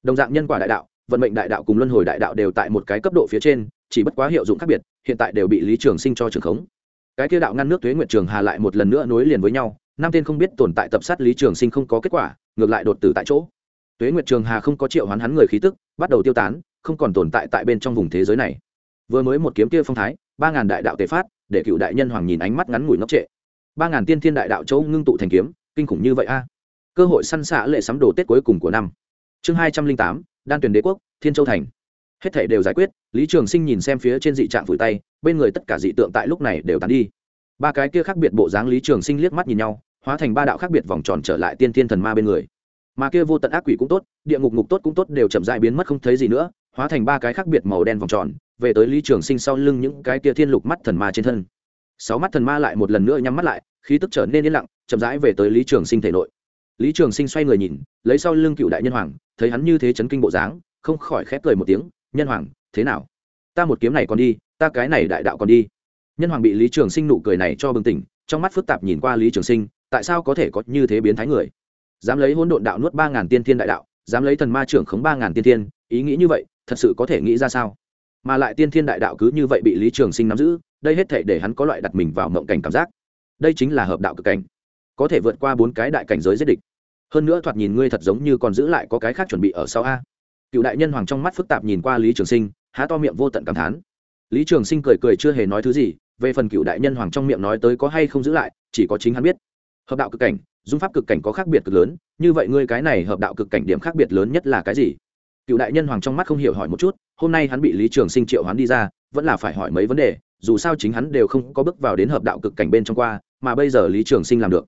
[SPEAKER 1] Đồng dạng nhân quả đại đạo, vận mệnh đại đạo cùng luân hồi đại đạo đều tại một cái cấp độ phía trên, chỉ bất quá hiệu dụng khác biệt, hiện tại đều bị lý trường sinh cho trường khống. Cái kia đạo ngăn nước thuế nguyện trường hà lại một lần nữa nối liền với nhau, năm tên không biết tồn tại tập sát lý trường sinh không có kết quả ngược lại đột tử tại chỗ. Tuế nguyệt trường hà không có triệu hoán hắn người khí tức, bắt đầu tiêu tán, không còn tồn tại tại bên trong vùng thế giới này. Vừa mới một kiếm kia phong thái, ba ngàn đại đạo tề phát, để cựu đại nhân hoàng nhìn ánh mắt ngắn ngủi ngốc trệ. Ba ngàn tiên thiên đại đạo châu ngưng tụ thành kiếm, kinh khủng như vậy a. Cơ hội săn xạ lệ sắm đồ tết cuối cùng của năm. Chương hai trăm linh tám, đan tuyển đế quốc, thiên châu thành. Hết thể đều giải quyết, lý trường sinh nhìn xem phía trên dị trạng phủi tay, bên người tất cả dị tượng tại lúc này đều tàn đi. Ba cái kia khác biệt bộ dáng lý trường sinh liếc mắt nhìn nhau hóa thành ba đạo khác biệt vòng tròn trở lại tiên thiên thần ma bên người. Mà kia vô tận ác quỷ cũng tốt, địa ngục ngục tốt cũng tốt đều chậm dại biến mất không thấy gì nữa, hóa thành ba cái khác biệt màu đen vòng tròn, về tới lý trường sinh sau lưng những cái kia thiên lục mắt thần ma trên thân. Sáu mắt thần ma lại một lần nữa nhắm mắt lại, khí tức trở nên yên lặng, chậm rãi về tới lý trường sinh thể nội. Lý trường sinh xoay người nhìn, lấy sau lưng cựu đại nhân hoàng, thấy hắn như thế chấn kinh bộ dáng, không khỏi khép cười một tiếng, nhân hoàng, thế nào? Ta một kiếm này còn đi, ta cái này đại đạo còn đi. Nhân hoàng bị lý trường sinh nụ cười này cho bừng tỉnh, trong mắt phức tạp nhìn qua lý trường sinh tại sao có thể có như thế biến thái người? Dám lấy hỗn độn đạo nuốt ba ngàn tiên thiên đại đạo, dám lấy thần ma trưởng khống ba ngàn tiên thiên, ý nghĩ như vậy, thật sự có thể nghĩ ra sao? Mà lại tiên thiên đại đạo cứ như vậy bị lý trường sinh nắm giữ, đây hết thể để hắn có loại đặt mình vào mộng cảnh cảm giác. Đây chính là hợp đạo cực cảnh, có thể vượt qua bốn cái đại cảnh giới giết địch. Hơn nữa thoạt nhìn ngươi thật giống như còn giữ lại có cái khác chuẩn bị ở sau a. Cựu đại nhân hoàng trong mắt phức tạp nhìn qua lý trường sinh, há to miệng vô tận cảm thán. Lý trường sinh cười cười chưa hề nói thứ gì, về phần cựu đại nhân hoàng trong miệng nói tới có hay không giữ lại, chỉ có chính hắn biết hợp đạo cực cảnh, dung pháp cực cảnh có khác biệt cực lớn, như vậy ngươi cái này hợp đạo cực cảnh điểm khác biệt lớn nhất là cái gì? Cựu đại nhân hoàng trong mắt không hiểu hỏi một chút, hôm nay hắn bị lý trường sinh triệu hắn đi ra, vẫn là phải hỏi mấy vấn đề, dù sao chính hắn đều không có bước vào đến hợp đạo cực cảnh bên trong qua, mà bây giờ lý trường sinh làm được.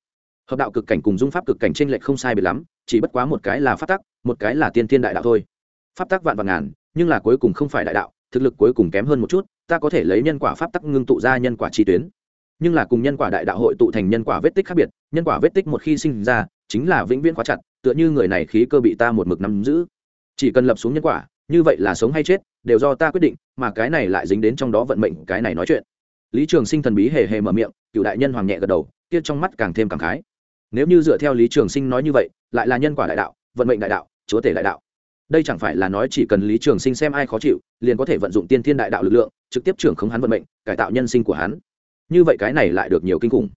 [SPEAKER 1] Hợp đạo cực cảnh cùng dung pháp cực cảnh t r ê n lệch không sai biệt lắm, chỉ bất quá một cái là pháp tắc, một cái là tiên thiên đại đạo thôi. Pháp tắc vạn vạn ngàn, nhưng là cuối cùng không phải đại đạo, thực lực cuối cùng kém hơn một chút, ta có thể lấy nhân quả pháp tắc ngưng tụ ra nhân quả chi tuyến nhưng là cùng nhân quả đại đạo hội tụ thành nhân quả vết tích khác biệt, nhân quả vết tích một khi sinh ra, chính là vĩnh viễn khóa chặt, tựa như người này khí cơ bị ta một mực nắm giữ. Chỉ cần lập xuống nhân quả, như vậy là sống hay chết, đều do ta quyết định, mà cái này lại dính đến trong đó vận mệnh, cái này nói chuyện. Lý trường sinh thần bí hề hề mở miệng, cựu đại nhân hoàng nhẹ gật đầu, kia trong mắt càng thêm càng khái. Nếu như dựa theo lý trường sinh nói như vậy, lại là nhân quả đại đạo, vận mệnh đại đạo, chúa tể đại đạo. Đây chẳng phải là nói chỉ cần lý trường sinh xem ai khó chịu, liền có thể vận dụng tiên thiên đại đạo lực lượng, trực tiếp trưởng khống hắn vận mệnh, cải tạo nhân sinh của hắn như vậy cái này lại được nhiều kinh khủng.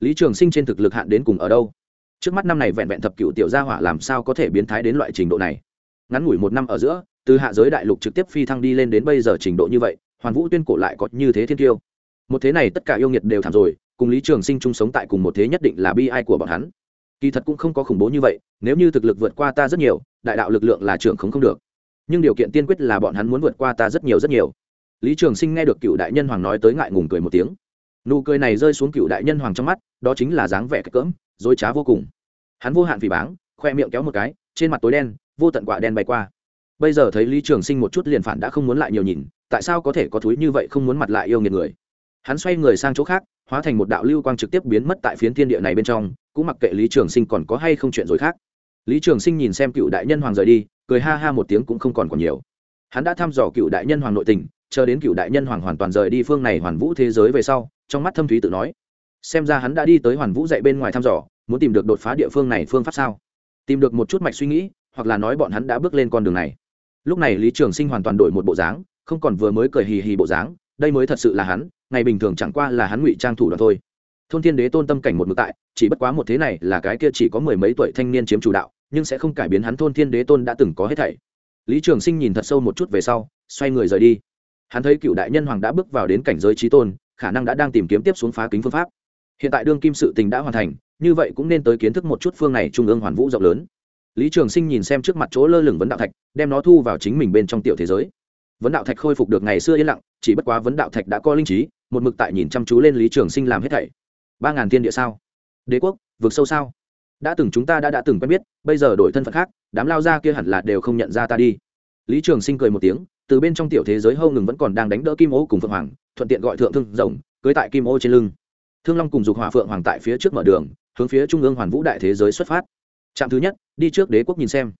[SPEAKER 1] Lý trường sinh trên thực lực hạn đến cùng ở đâu? Trước mắt năm này vẹn vẹn thập cựu tiểu gia hỏa làm sao có thể biến thái đến loại trình độ này? Ngắn ngủi một năm ở giữa, từ hạ giới đại lục trực tiếp phi thăng đi lên đến bây giờ trình độ như vậy, hoàn vũ tuyên cổ lại có như thế thiên tiêu một thế này tất cả yêu nghiệt đều thảm rồi, cùng lý trường sinh chung sống tại cùng một thế nhất định là bi ai của bọn hắn. Kỳ thật cũng không có khủng bố như vậy, nếu như thực lực vượt qua ta rất nhiều, đại đạo lực lượng là trưởng không không được. Nhưng điều kiện tiên quyết là bọn hắn muốn vượt qua ta rất nhiều rất nhiều. Lý trường sinh nghe được cựu đại nhân hoàng nói tới ngại ngùng cười một tiếng nụ cười này rơi xuống cựu đại nhân hoàng trong mắt, đó chính là dáng vẻ cỡm, dối trá vô cùng. Hắn vô hạn phỉ báng, khoe miệng kéo một cái, trên mặt tối đen, vô tận quả đen bay qua. Bây giờ thấy lý trường sinh một chút liền phản đã không muốn lại nhiều nhìn, tại sao có thể có thúi như vậy không muốn mặt lại yêu nghiệt người? Hắn xoay người sang chỗ khác, hóa thành một đạo lưu quang trực tiếp biến mất tại phiến thiên địa này bên trong, cũng mặc kệ lý trường sinh còn có hay không chuyện rồi khác. Lý trường sinh nhìn xem cựu đại nhân hoàng rời đi, cười ha ha một tiếng cũng không còn còn nhiều. Hắn đã thăm dò cựu đại nhân hoàng nội tình, chờ đến cựu đại nhân hoàng hoàn toàn rời đi phương này hoàn vũ thế giới về sau trong mắt thâm thúy tự nói, xem ra hắn đã đi tới hoàn vũ dạy bên ngoài thăm dò, muốn tìm được đột phá địa phương này phương pháp sao? Tìm được một chút mạch suy nghĩ, hoặc là nói bọn hắn đã bước lên con đường này. Lúc này lý trường sinh hoàn toàn đổi một bộ dáng, không còn vừa mới cười hì hì bộ dáng, đây mới thật sự là hắn, ngày bình thường chẳng qua là hắn ngụy trang thủ đoạn thôi. Thôn thiên đế tôn tâm cảnh một mực tại, chỉ bất quá một thế này là cái kia chỉ có mười mấy tuổi thanh niên chiếm chủ đạo, nhưng sẽ không cải biến hắn thôn thiên đế tôn đã từng có hết thảy. Lý trường sinh nhìn thật sâu một chút về sau, xoay người rời đi. Hắn thấy cựu đại nhân hoàng đã bước vào đến cảnh giới trí tôn khả năng đã đang tìm kiếm tiếp xuống phá kính phương pháp. Hiện tại đương kim sự tình đã hoàn thành, như vậy cũng nên tới kiến thức một chút phương này trung ương hoàn vũ rộng lớn. Lý trường sinh nhìn xem trước mặt chỗ lơ lửng vấn đạo thạch, đem nó thu vào chính mình bên trong tiểu thế giới. Vấn đạo thạch khôi phục được ngày xưa yên lặng, chỉ bất quá vấn đạo thạch đã có linh trí, một mực tại nhìn chăm chú lên lý trường sinh làm hết thảy. Ba ngàn thiên địa sao? Đế quốc, vực sâu sao? Đã từng chúng ta đã đã từng quen biết, bây giờ đổi thân phận khác, đám lao ra kia hẳn là đều không nhận ra ta đi. Lý trường sinh cười một tiếng, từ bên trong tiểu thế giới hâu ngừng vẫn còn đang đánh đỡ kim ô cùng phượng hoàng thuận tiện gọi thượng thương rồng, cưới tại kim ô trên lưng. Thương long cùng dục hỏa phượng hoàng tại phía trước mở đường, hướng phía trung ương hoàn vũ đại thế giới xuất phát. Trạm thứ nhất, đi trước đế quốc nhìn xem.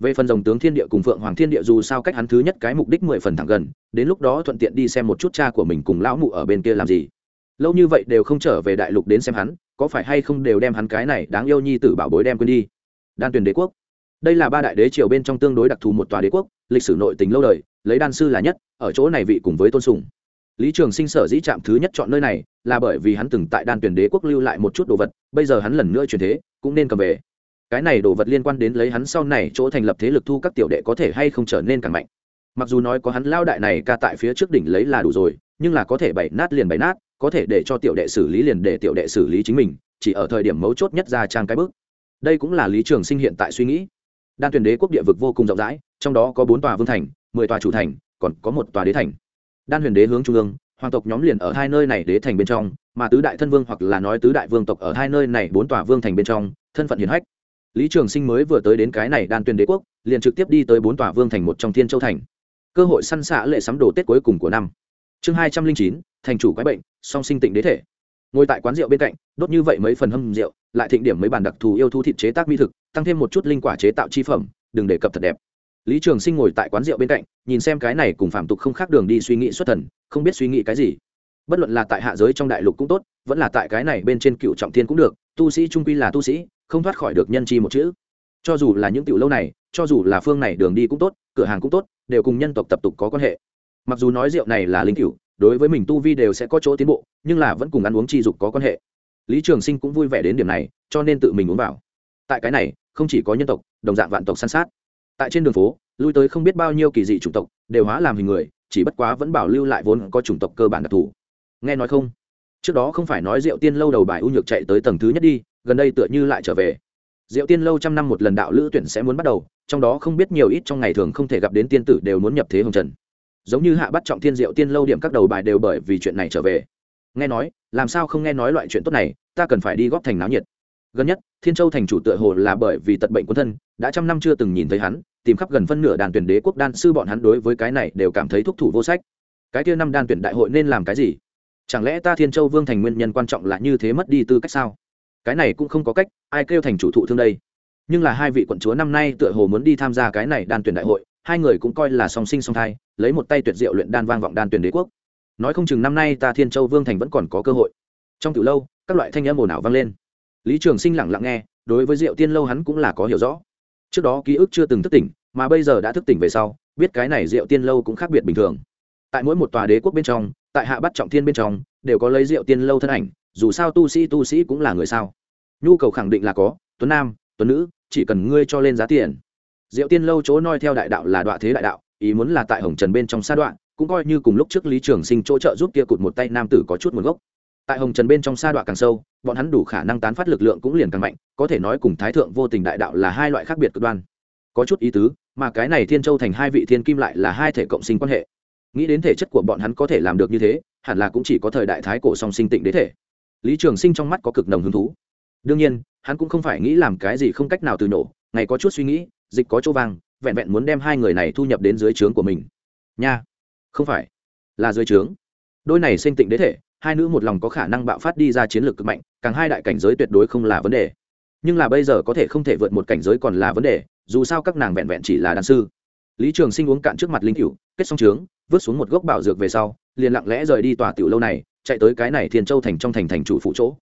[SPEAKER 1] Về phần rồng tướng thiên địa cùng phượng hoàng thiên địa dù sao cách hắn thứ nhất cái mục đích mười phần thẳng gần, đến lúc đó thuận tiện đi xem một chút cha của mình cùng lão mụ ở bên kia làm gì. Lâu như vậy đều không trở về đại lục đến xem hắn, có phải hay không đều đem hắn cái này đáng yêu nhi tử bảo bối đem quên đi. Đan tuyển đế quốc. Đây là ba đại đế triều bên trong tương đối đặc thù một tòa đế quốc, lịch sử nội tình lâu đời, lấy đan sư là nhất, ở chỗ này vị cùng với tôn sùng lý trường sinh sở dĩ chạm thứ nhất chọn nơi này là bởi vì hắn từng tại đan tuyển đế quốc lưu lại một chút đồ vật, bây giờ hắn lần nữa chuyển thế, cũng nên cầm về. Cái này đồ vật liên quan đến lấy hắn sau này chỗ thành lập thế lực thu các tiểu đệ có thể hay không trở nên càng mạnh. Mặc dù nói có hắn lao đại này ca tại phía trước đỉnh lấy là đủ rồi, nhưng là có thể bày nát liền bày nát, có thể để cho tiểu đệ xử lý liền để tiểu đệ xử lý chính mình, chỉ ở thời điểm mấu chốt nhất ra trang cái bước. Đây cũng là lý trường sinh hiện tại suy nghĩ. Đan tuyển đế quốc địa vực vô cùng rộng rãi, trong đó có bốn tòa vương thành, mười tòa chủ thành, còn có một tòa đế thành đan huyền đế hướng trung ương, hoàng tộc nhóm liền ở hai nơi này đế thành bên trong, mà tứ đại thân vương hoặc là nói tứ đại vương tộc ở hai nơi này bốn tòa vương thành bên trong, thân phận hiền hách. Lý trường sinh mới vừa tới đến cái này đan Tuyên đế quốc, liền trực tiếp đi tới bốn tòa vương thành một trong thiên châu thành. Cơ hội săn xạ lệ sắm đồ tết cuối cùng của năm. Chương hai trăm linh chín, thành chủ quái bệnh, song sinh tịnh đế thể. Ngồi tại quán rượu bên cạnh, đốt như vậy mấy phần hâm rượu, lại thịnh điểm mấy bàn đặc thù yêu thu thịt chế tác mỹ thực, tăng thêm một chút linh quả chế tạo chi phẩm, đừng đề cập thật đẹp lý trường sinh ngồi tại quán rượu bên cạnh, nhìn xem cái này cùng phạm tục không khác đường đi suy nghĩ xuất thần, không biết suy nghĩ cái gì. Bất luận là tại hạ giới trong đại lục cũng tốt, vẫn là tại cái này bên trên cựu trọng thiên cũng được, tu sĩ trung quy là tu sĩ, không thoát khỏi được nhân chi một chữ. Cho dù là những tiểu lâu này, cho dù là phương này đường đi cũng tốt, cửa hàng cũng tốt, đều cùng nhân tộc tập tục có quan hệ. Mặc dù nói rượu này là linh cựu đối với mình tu vi đều sẽ có chỗ tiến bộ, nhưng là vẫn cùng ăn uống chi dục có quan hệ. Lý trường sinh cũng vui vẻ đến điểm này, cho nên tự mình uống vào. Tại cái này, không chỉ có nhân tộc, đồng dạng vạn tộc săn sát tại trên đường phố lui tới không biết bao nhiêu kỳ dị chủng tộc đều hóa làm hình người chỉ bất quá vẫn bảo lưu lại vốn có chủng tộc cơ bản đặc thù nghe nói không trước đó không phải nói rượu tiên lâu đầu bài u nhược chạy tới tầng thứ nhất đi gần đây tựa như lại trở về Diệu Tiên lâu trăm năm một lần đạo lữ tuyển sẽ muốn bắt đầu, trong đó không biết nhiều ít trong ngày thường không thể gặp đến tiên tử đều muốn nhập thế hồng trần. Giống như hạ bắt trọng thiên Diệu Tiên lâu điểm các đầu bài đều bởi vì chuyện này trở về. Nghe nói, làm sao không nghe nói loại chuyện tốt này, ta cần phải đi góp thành náo nhiệt. Gần nhất, Thiên Châu thành chủ tựa hồ là bởi vì tật bệnh quân thân, đã trăm năm chưa từng nhìn thấy hắn, tìm khắp gần phân nửa đàn tuyển đế quốc đan sư bọn hắn đối với cái này đều cảm thấy thúc thủ vô sách. Cái kia năm đan tuyển đại hội nên làm cái gì? Chẳng lẽ ta Thiên Châu Vương thành nguyên nhân quan trọng là như thế mất đi tư cách sao? cái này cũng không có cách ai kêu thành chủ thụ thương đây nhưng là hai vị quận chúa năm nay tựa hồ muốn đi tham gia cái này đan tuyển đại hội hai người cũng coi là song sinh song thai lấy một tay tuyệt diệu luyện đan vang vọng đan tuyển đế quốc nói không chừng năm nay ta thiên châu vương thành vẫn còn có cơ hội trong từ lâu các loại thanh âm ồn ào vang lên lý trường sinh lẳng lặng nghe, đối với diệu tiên lâu hắn cũng là có hiểu rõ. Trước đó ký ức chưa từng thức tỉnh, mà bây giờ đã thức tỉnh về sau, biết cái này diệu tiên lâu cũng khác biệt bình thường. Tại mỗi một tòa đế quốc bên trong, tại hạ bắt trọng thiên bên trong, đều có lấy diệu tiên lâu thân ảnh, dù sao tu sĩ tu sĩ cũng là người sao. Nhu cầu khẳng định là có, tuấn nam, tuấn nữ, chỉ cần ngươi cho lên giá tiền. Diệu tiên lâu chỗ noi theo đại đạo là đoạn thế đại đạo, ý muốn là tại hồng trần bên trong sa đoạn, cũng coi như cùng lúc trước lý trường sinh chỗ trợ giúp kia cụt một tay nam tử có chút nguồn gốc tại hồng trần bên trong sa đoạn càng sâu, bọn hắn đủ khả năng tán phát lực lượng cũng liền càng mạnh, có thể nói cùng thái thượng vô tình đại đạo là hai loại khác biệt cực đoan. Có chút ý tứ, mà cái này thiên châu thành hai vị thiên kim lại là hai thể cộng sinh quan hệ. Nghĩ đến thể chất của bọn hắn có thể làm được như thế, hẳn là cũng chỉ có thời đại thái cổ song sinh tịnh đế thể. Lý trường sinh trong mắt có cực nồng hứng thú. Đương nhiên, hắn cũng không phải nghĩ làm cái gì không cách nào từ nổ, ngày có chút suy nghĩ, dịch có chỗ vàng vẹn vẹn muốn đem hai người này thu nhập đến dưới trướng của mình. Nha, không phải, là dưới trướng. Đôi này sinh tịnh đế thể hai nữ một lòng có khả năng bạo phát đi ra chiến lược cực mạnh, càng hai đại cảnh giới tuyệt đối không là vấn đề. Nhưng là bây giờ có thể không thể vượt một cảnh giới còn là vấn đề, dù sao các nàng vẹn vẹn chỉ là đàn sư. Lý trường sinh uống cạn trước mặt linh cựu kết xong trướng vứt xuống một gốc bảo dược về sau, liền lặng lẽ rời đi tòa tiểu lâu này, chạy tới cái này thiên châu thành trong thành thành chủ phụ chỗ.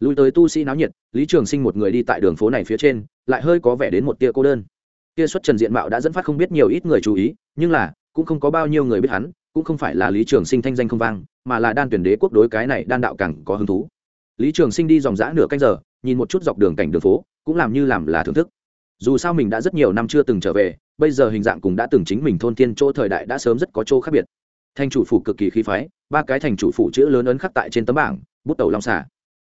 [SPEAKER 1] Lui tới tu sĩ náo nhiệt, lý trường sinh một người đi tại đường phố này phía trên, lại hơi có vẻ đến một tia cô đơn. Tia xuất trần diện mạo đã dẫn phát không biết nhiều ít người chú ý, nhưng là, cũng không có bao nhiêu người biết hắn cũng không phải là lý trường sinh thanh danh không vang, mà là đan tuyển đế quốc đối cái này đan đạo càng có hứng thú. Lý trường sinh đi dòng g nửa canh giờ, nhìn một chút dọc đường cảnh đường phố, cũng làm như làm là thưởng thức. Dù sao mình đã rất nhiều năm chưa từng trở về, bây giờ hình dạng cũng đã từng chính mình thôn thiên chỗ thời đại đã sớm rất có chỗ khác biệt. Thành chủ phủ cực kỳ khí phái, ba cái thành chủ phủ chữ lớn ấn khắc tại trên tấm bảng, bút tàu long xả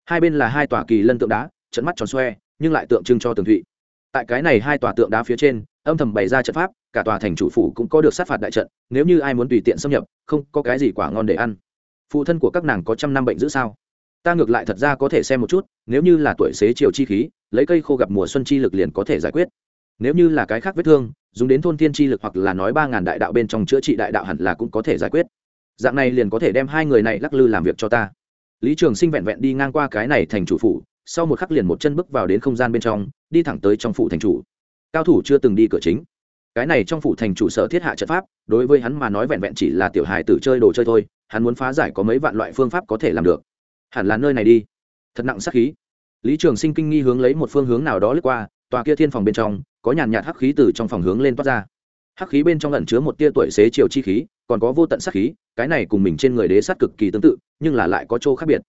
[SPEAKER 1] hai bên là hai tòa kỳ lân tượng đá, trận mắt tròn xoe, nhưng lại tượng trưng cho tường thụy tại cái này hai tòa tượng đá phía trên, âm thầm bày ra trận pháp, cả tòa thành chủ phủ cũng có được sát phạt đại trận, nếu như ai muốn tùy tiện xâm nhập, không có cái gì quả ngon để ăn. Phụ thân của các nàng có trăm năm bệnh giữ sao? Ta ngược lại thật ra có thể xem một chút, nếu như là tuổi xế chiều chi khí, lấy cây khô gặp mùa xuân chi lực liền có thể giải quyết. Nếu như là cái khác vết thương, dùng đến thôn thiên chi lực hoặc là nói ba ngàn đại đạo bên trong chữa trị đại đạo hẳn là cũng có thể giải quyết. Dạng này liền có thể đem hai người này lắc lư làm việc cho ta. Lý trường sinh vẹn vẹn đi ngang qua cái này thành chủ phủ sau một khắc liền một chân bước vào đến không gian bên trong, đi thẳng tới trong phủ thành chủ. Cao thủ chưa từng đi cửa chính. Cái này trong phủ thành chủ sở thiết hạ trận pháp, đối với hắn mà nói vẹn vẹn chỉ là tiểu hài tử chơi đồ chơi thôi, hắn muốn phá giải có mấy vạn loại phương pháp có thể làm được. Hẳn là nơi này đi. Thật nặng sắc khí. Lý trường sinh kinh nghi hướng lấy một phương hướng nào đó lướt qua, tòa kia thiên phòng bên trong, có nhàn nhạt hắc khí từ trong phòng hướng lên toát ra. Hắc khí bên trong lẩn chứa một tia tuổi xế chiều chi khí, còn có vô tận sắc khí, cái này cùng mình trên người đế sắt cực kỳ tương tự, nhưng là lại có chỗ khác biệt.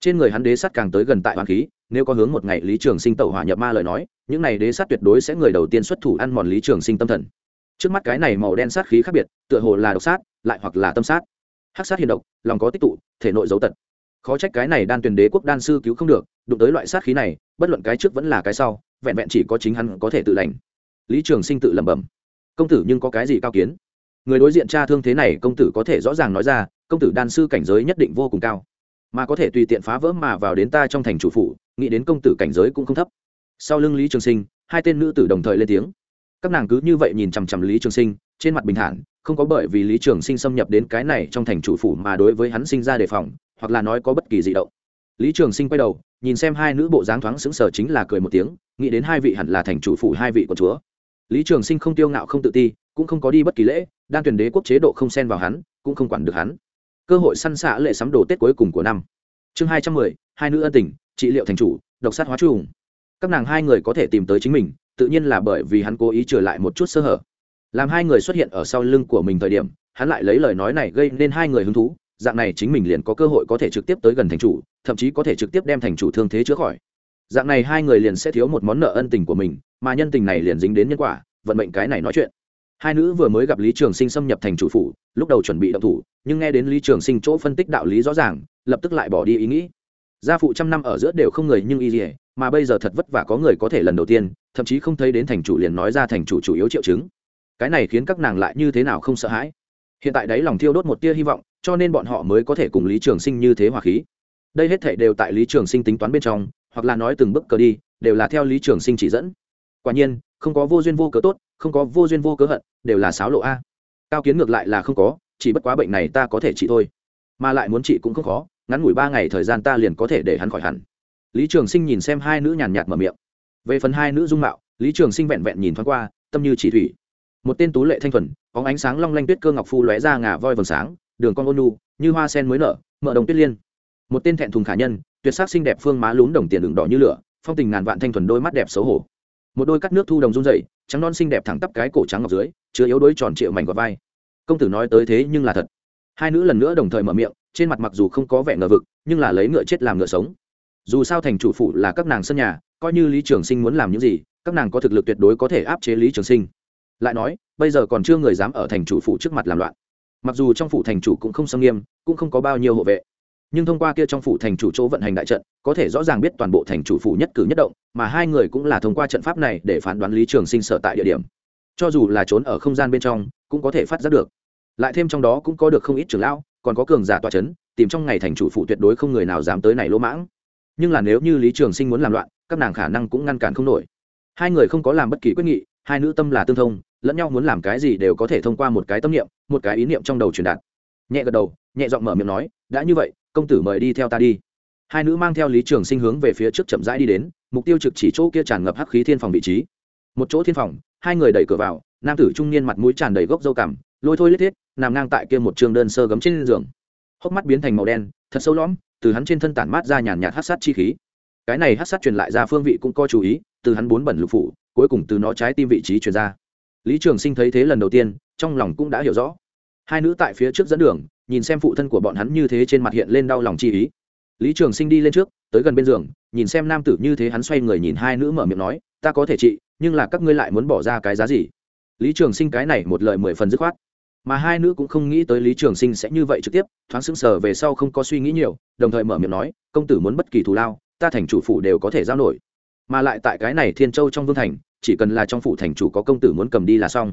[SPEAKER 1] Trên người hắn đế sắt càng tới gần tại hoàng khí nếu có hướng một ngày lý trường sinh tẩu hỏa nhập ma lời nói, những này đế sát tuyệt đối sẽ người đầu tiên xuất thủ ăn mòn lý trường sinh tâm thần. Trước mắt cái này màu đen sát khí khác biệt, tựa hồ là độc sát, lại hoặc là tâm sát. Hắc sát hiền độc, lòng có tích tụ, thể nội dấu tật. Khó trách cái này đan tuyền đế quốc đan sư cứu không được, đụng tới loại sát khí này, bất luận cái trước vẫn là cái sau, vẹn vẹn chỉ có chính hắn có thể tự lành. Lý trường sinh tự lẩm bẩm. Công tử nhưng có cái gì cao kiến? Người đối diện tra thương thế này, công tử có thể rõ ràng nói ra, công tử đan sư cảnh giới nhất định vô cùng cao mà có thể tùy tiện phá vỡ mà vào đến ta trong thành chủ phủ, nghĩ đến công tử cảnh giới cũng không thấp. Sau lưng lý trường sinh, hai tên nữ tử đồng thời lên tiếng. Các nàng cứ như vậy nhìn chằm chằm lý trường sinh, trên mặt bình thản, không có bởi vì lý trường sinh xâm nhập đến cái này trong thành chủ phủ mà đối với hắn sinh ra đề phòng, hoặc là nói có bất kỳ gì động. Lý trường sinh quay đầu, nhìn xem hai nữ bộ dáng thoáng xứng sở chính là cười một tiếng, nghĩ đến hai vị hẳn là thành chủ phủ hai vị của chúa. Lý trường sinh không tiêu ngạo không tự ti, cũng không có đi bất kỳ lễ, đan tuyển đế quốc chế độ không xen vào hắn, cũng không quản được hắn cơ hội săn xạ lệ sắm đồ tết cuối cùng của năm. Chương hai trăm mười, hai nữ ân tình, trị liệu thành chủ, độc sát hóa trùng. Các nàng hai người có thể tìm tới chính mình, tự nhiên là bởi vì hắn cố ý trở lại một chút sơ hở. Làm hai người xuất hiện ở sau lưng của mình thời điểm, hắn lại lấy lời nói này gây nên hai người hứng thú, dạng này chính mình liền có cơ hội có thể trực tiếp tới gần thành chủ, thậm chí có thể trực tiếp đem thành chủ thương thế chữa khỏi. Dạng này hai người liền sẽ thiếu một món nợ ân tình của mình, mà nhân tình này liền dính đến nhân quả, vận mệnh cái này nói chuyện hai nữ vừa mới gặp lý trường sinh xâm nhập thành chủ phủ, lúc đầu chuẩn bị động thủ, nhưng nghe đến lý trường sinh chỗ phân tích đạo lý rõ ràng, lập tức lại bỏ đi ý nghĩ. Gia phụ trăm năm ở giữa đều không người nhưng y dỉa mà bây giờ thật vất vả có người có thể lần đầu tiên, thậm chí không thấy đến thành chủ liền nói ra thành chủ chủ yếu triệu chứng. Cái này khiến các nàng lại như thế nào không sợ hãi. Hiện tại đấy lòng thiêu đốt một tia hy vọng, cho nên bọn họ mới có thể cùng lý trường sinh như thế hòa khí. Đây hết thể đều tại lý trường sinh tính toán bên trong, hoặc là nói từng bước cờ đi, đều là theo lý trường sinh chỉ dẫn. Quả nhiên không có vô duyên vô cớ tốt, không có vô duyên vô cớ hận, đều là sáo lộ a. Cao kiến ngược lại là không có, chỉ bất quá bệnh này ta có thể trị thôi. Mà lại muốn trị cũng không khó, ngắn ngủi ba ngày thời gian ta liền có thể để hắn khỏi hẳn. Lý trường sinh nhìn xem hai nữ nhàn nhạt mở miệng. Về phần hai nữ dung mạo, lý trường sinh vẹn vẹn nhìn thoáng qua, tâm như chỉ thủy. Một tên tú lệ thanh thuần có ánh sáng long lanh tuyết cơ ngọc phu lóe ra ngà voi vầng sáng, đường con ôn nu như hoa sen mới nở mở đồng tuyết liên. Một tên thẹn thùng khả nhân, tuyệt sắc xinh đẹp phương má lún đồng tiền đường đỏ như lửa, phong tình ngàn vạn thanh thuần đôi mắt đẹp xấu hổ một đôi cắt nước thu đồng run dậy trắng non xinh đẹp thẳng tắp cái cổ trắng ngọc dưới, chứa yếu đôi tròn triệu mảnh gọt vai. Công tử nói tới thế nhưng là thật. Hai nữ lần nữa đồng thời mở miệng, trên mặt mặc dù không có vẻ ngờ vực, nhưng là lấy ngựa chết làm ngựa sống. Dù sao thành chủ phụ là các nàng sân nhà, coi như lý trường sinh muốn làm những gì, các nàng có thực lực tuyệt đối có thể áp chế lý trường sinh. Lại nói, bây giờ còn chưa người dám ở thành chủ phụ trước mặt làm loạn. Mặc dù trong phủ thành chủ cũng không xâm nghiêm, cũng không có bao nhiêu hộ vệ. Nhưng thông qua kia trong phủ thành chủ chỗ vận hành đại trận, có thể rõ ràng biết toàn bộ thành chủ phủ nhất cử nhất động mà hai người cũng là thông qua trận pháp này để phán đoán lý trường sinh sở tại địa điểm. Cho dù là trốn ở không gian bên trong, cũng có thể phát giác được. Lại thêm trong đó cũng có được không ít trưởng lão, còn có cường giả tòa c h ấ n tìm trong ngày thành chủ phụ tuyệt đối không người nào dám tới này lỗ mãng. Nhưng là nếu như lý trường sinh muốn làm loạn, các nàng khả năng cũng ngăn cản không nổi. Hai người không có làm bất kỳ quyết nghị, hai nữ tâm là tương thông, lẫn nhau muốn làm cái gì đều có thể thông qua một cái tâm niệm, một cái ý niệm trong đầu truyền đạt. Nhẹ gật đầu, nhẹ giọng mở miệng nói, đã như vậy, công tử mời đi theo ta đi hai nữ mang theo lý trường sinh hướng về phía trước chậm rãi đi đến, mục tiêu trực chỉ chỗ kia tràn ngập hắc khí thiên phòng vị trí. Một chỗ thiên phòng, hai người đẩy cửa vào, nam tử trung niên mặt mũi tràn đầy gốc dâu cảm lôi thôi lết thiết, nằm ngang tại kia một trường đơn sơ gấm trên giường. Hốc mắt biến thành màu đen, thật sâu lõm, từ hắn trên thân tản mát ra nhàn nhạt hát sát chi khí. Cái này hát sát truyền lại ra phương vị cũng có chú ý, từ hắn bốn bẩn lục phủ, cuối cùng từ nó trái tim vị trí truyền ra. Lý trường sinh thấy thế lần đầu tiên, trong lòng cũng đã hiểu rõ. Hai nữ tại phía trước dẫn đường, nhìn xem phụ thân của bọn hắn như thế trên mặt hiện lên đau lòng chi ý lý trường sinh đi lên trước, tới gần bên giường, nhìn xem nam tử như thế hắn xoay người nhìn hai nữ mở miệng nói, ta có thể trị, nhưng là các ngươi lại muốn bỏ ra cái giá gì? Lý trường sinh cái này một lời mười phần dứt khoát. Mà hai nữ cũng không nghĩ tới lý trường sinh sẽ như vậy trực tiếp, thoáng sững sờ về sau không có suy nghĩ nhiều, đồng thời mở miệng nói, công tử muốn bất kỳ thù lao, ta thành chủ phủ đều có thể giao nổi. Mà lại tại cái này thiên châu trong vương thành, chỉ cần là trong phủ thành chủ có công tử muốn cầm đi là xong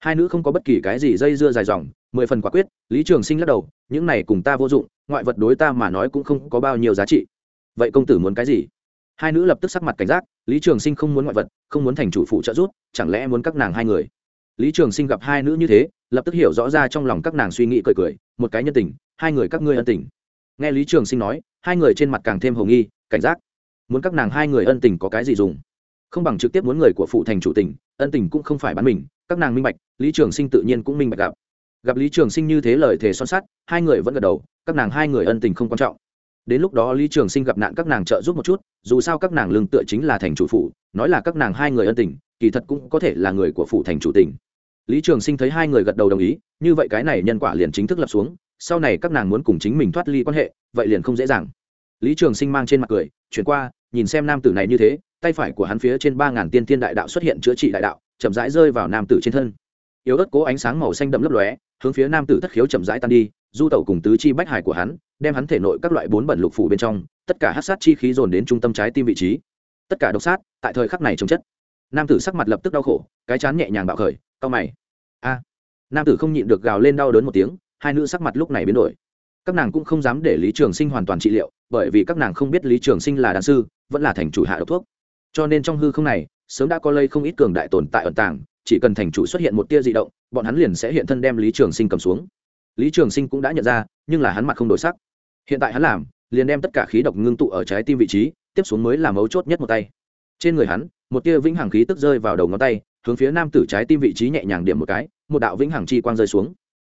[SPEAKER 1] hai nữ không có bất kỳ cái gì dây dưa dài dòng mười phần quả quyết lý trường sinh lắc đầu những này cùng ta vô dụng ngoại vật đối ta mà nói cũng không có bao nhiêu giá trị. Vậy công tử muốn cái gì? Hai nữ lập tức sắc mặt cảnh giác lý trường sinh không muốn ngoại vật không muốn thành chủ phụ trợ rút, chẳng lẽ muốn các nàng hai người? Lý trường sinh gặp hai nữ như thế lập tức hiểu rõ ra trong lòng các nàng suy nghĩ cười cười một cái nhân tình hai người các ngươi ân tình. Nghe lý trường sinh nói hai người trên mặt càng thêm hồng nghi cảnh giác. Muốn các nàng hai người ân tình có cái gì dùng? Không bằng trực tiếp muốn người của phụ thành chủ tình, ân tình cũng không phải bán mình, các nàng minh bạch, lý trường sinh tự nhiên cũng minh bạch gặp. Gặp lý trường sinh như thế lời thề son sắt, hai người vẫn gật đầu, các nàng hai người ân tình không quan trọng. Đến lúc đó lý trường sinh gặp nạn các nàng trợ giúp một chút, dù sao các nàng lương tựa chính là thành chủ phụ, nói là các nàng hai người ân tình, kỳ thật cũng có thể là người của phụ thành chủ tình. Lý trường sinh thấy hai người gật đầu đồng ý, như vậy cái này nhân quả liền chính thức lập xuống, sau này các nàng muốn cùng chính mình thoát ly quan hệ, vậy liền không dễ dàng. Lý trường sinh mang trên mặt cười, chuyển qua, nhìn xem nam tử này như thế tay phải của hắn phía trên ba ngàn tiên tiên đại đạo xuất hiện chữa trị đại đạo, chậm rãi rơi vào nam tử trên thân. Yếu ớt cố ánh sáng màu xanh đậm lấp lóe, hướng phía nam tử thất khiếu chậm rãi tan đi, du tẩu cùng tứ chi bách hải của hắn, đem hắn thể nội các loại bốn bẩn lục phủ bên trong, tất cả hát sát chi khí dồn đến trung tâm trái tim vị trí. Tất cả độc sát, tại thời khắc này chống chất. Nam tử sắc mặt lập tức đau khổ, cái chán nhẹ nhàng bạo khởi, cau mày. A! Nam tử không nhịn được gào lên đau đớn một tiếng, hai nữ sắc mặt lúc này biến đổi. Các nàng cũng không dám để lý trường sinh hoàn toàn trị liệu, bởi vì các nàng không biết lý trường sinh là đàn sư, vẫn là thành chủ hạ độc thuốc cho nên trong hư không này, sớm đã có lây không ít cường đại tồn tại ẩn tàng, chỉ cần thành chủ xuất hiện một tia di động, bọn hắn liền sẽ hiện thân đem lý trường sinh cầm xuống. Lý trường sinh cũng đã nhận ra, nhưng là hắn mặt không đổi sắc. Hiện tại hắn làm, liền đem tất cả khí độc ngưng tụ ở trái tim vị trí, tiếp xuống mới là mấu chốt nhất một tay. Trên người hắn, một tia vĩnh hằng khí tức rơi vào đầu ngón tay, hướng phía nam tử trái tim vị trí nhẹ nhàng điểm một cái, một đạo vĩnh hằng chi quang rơi xuống.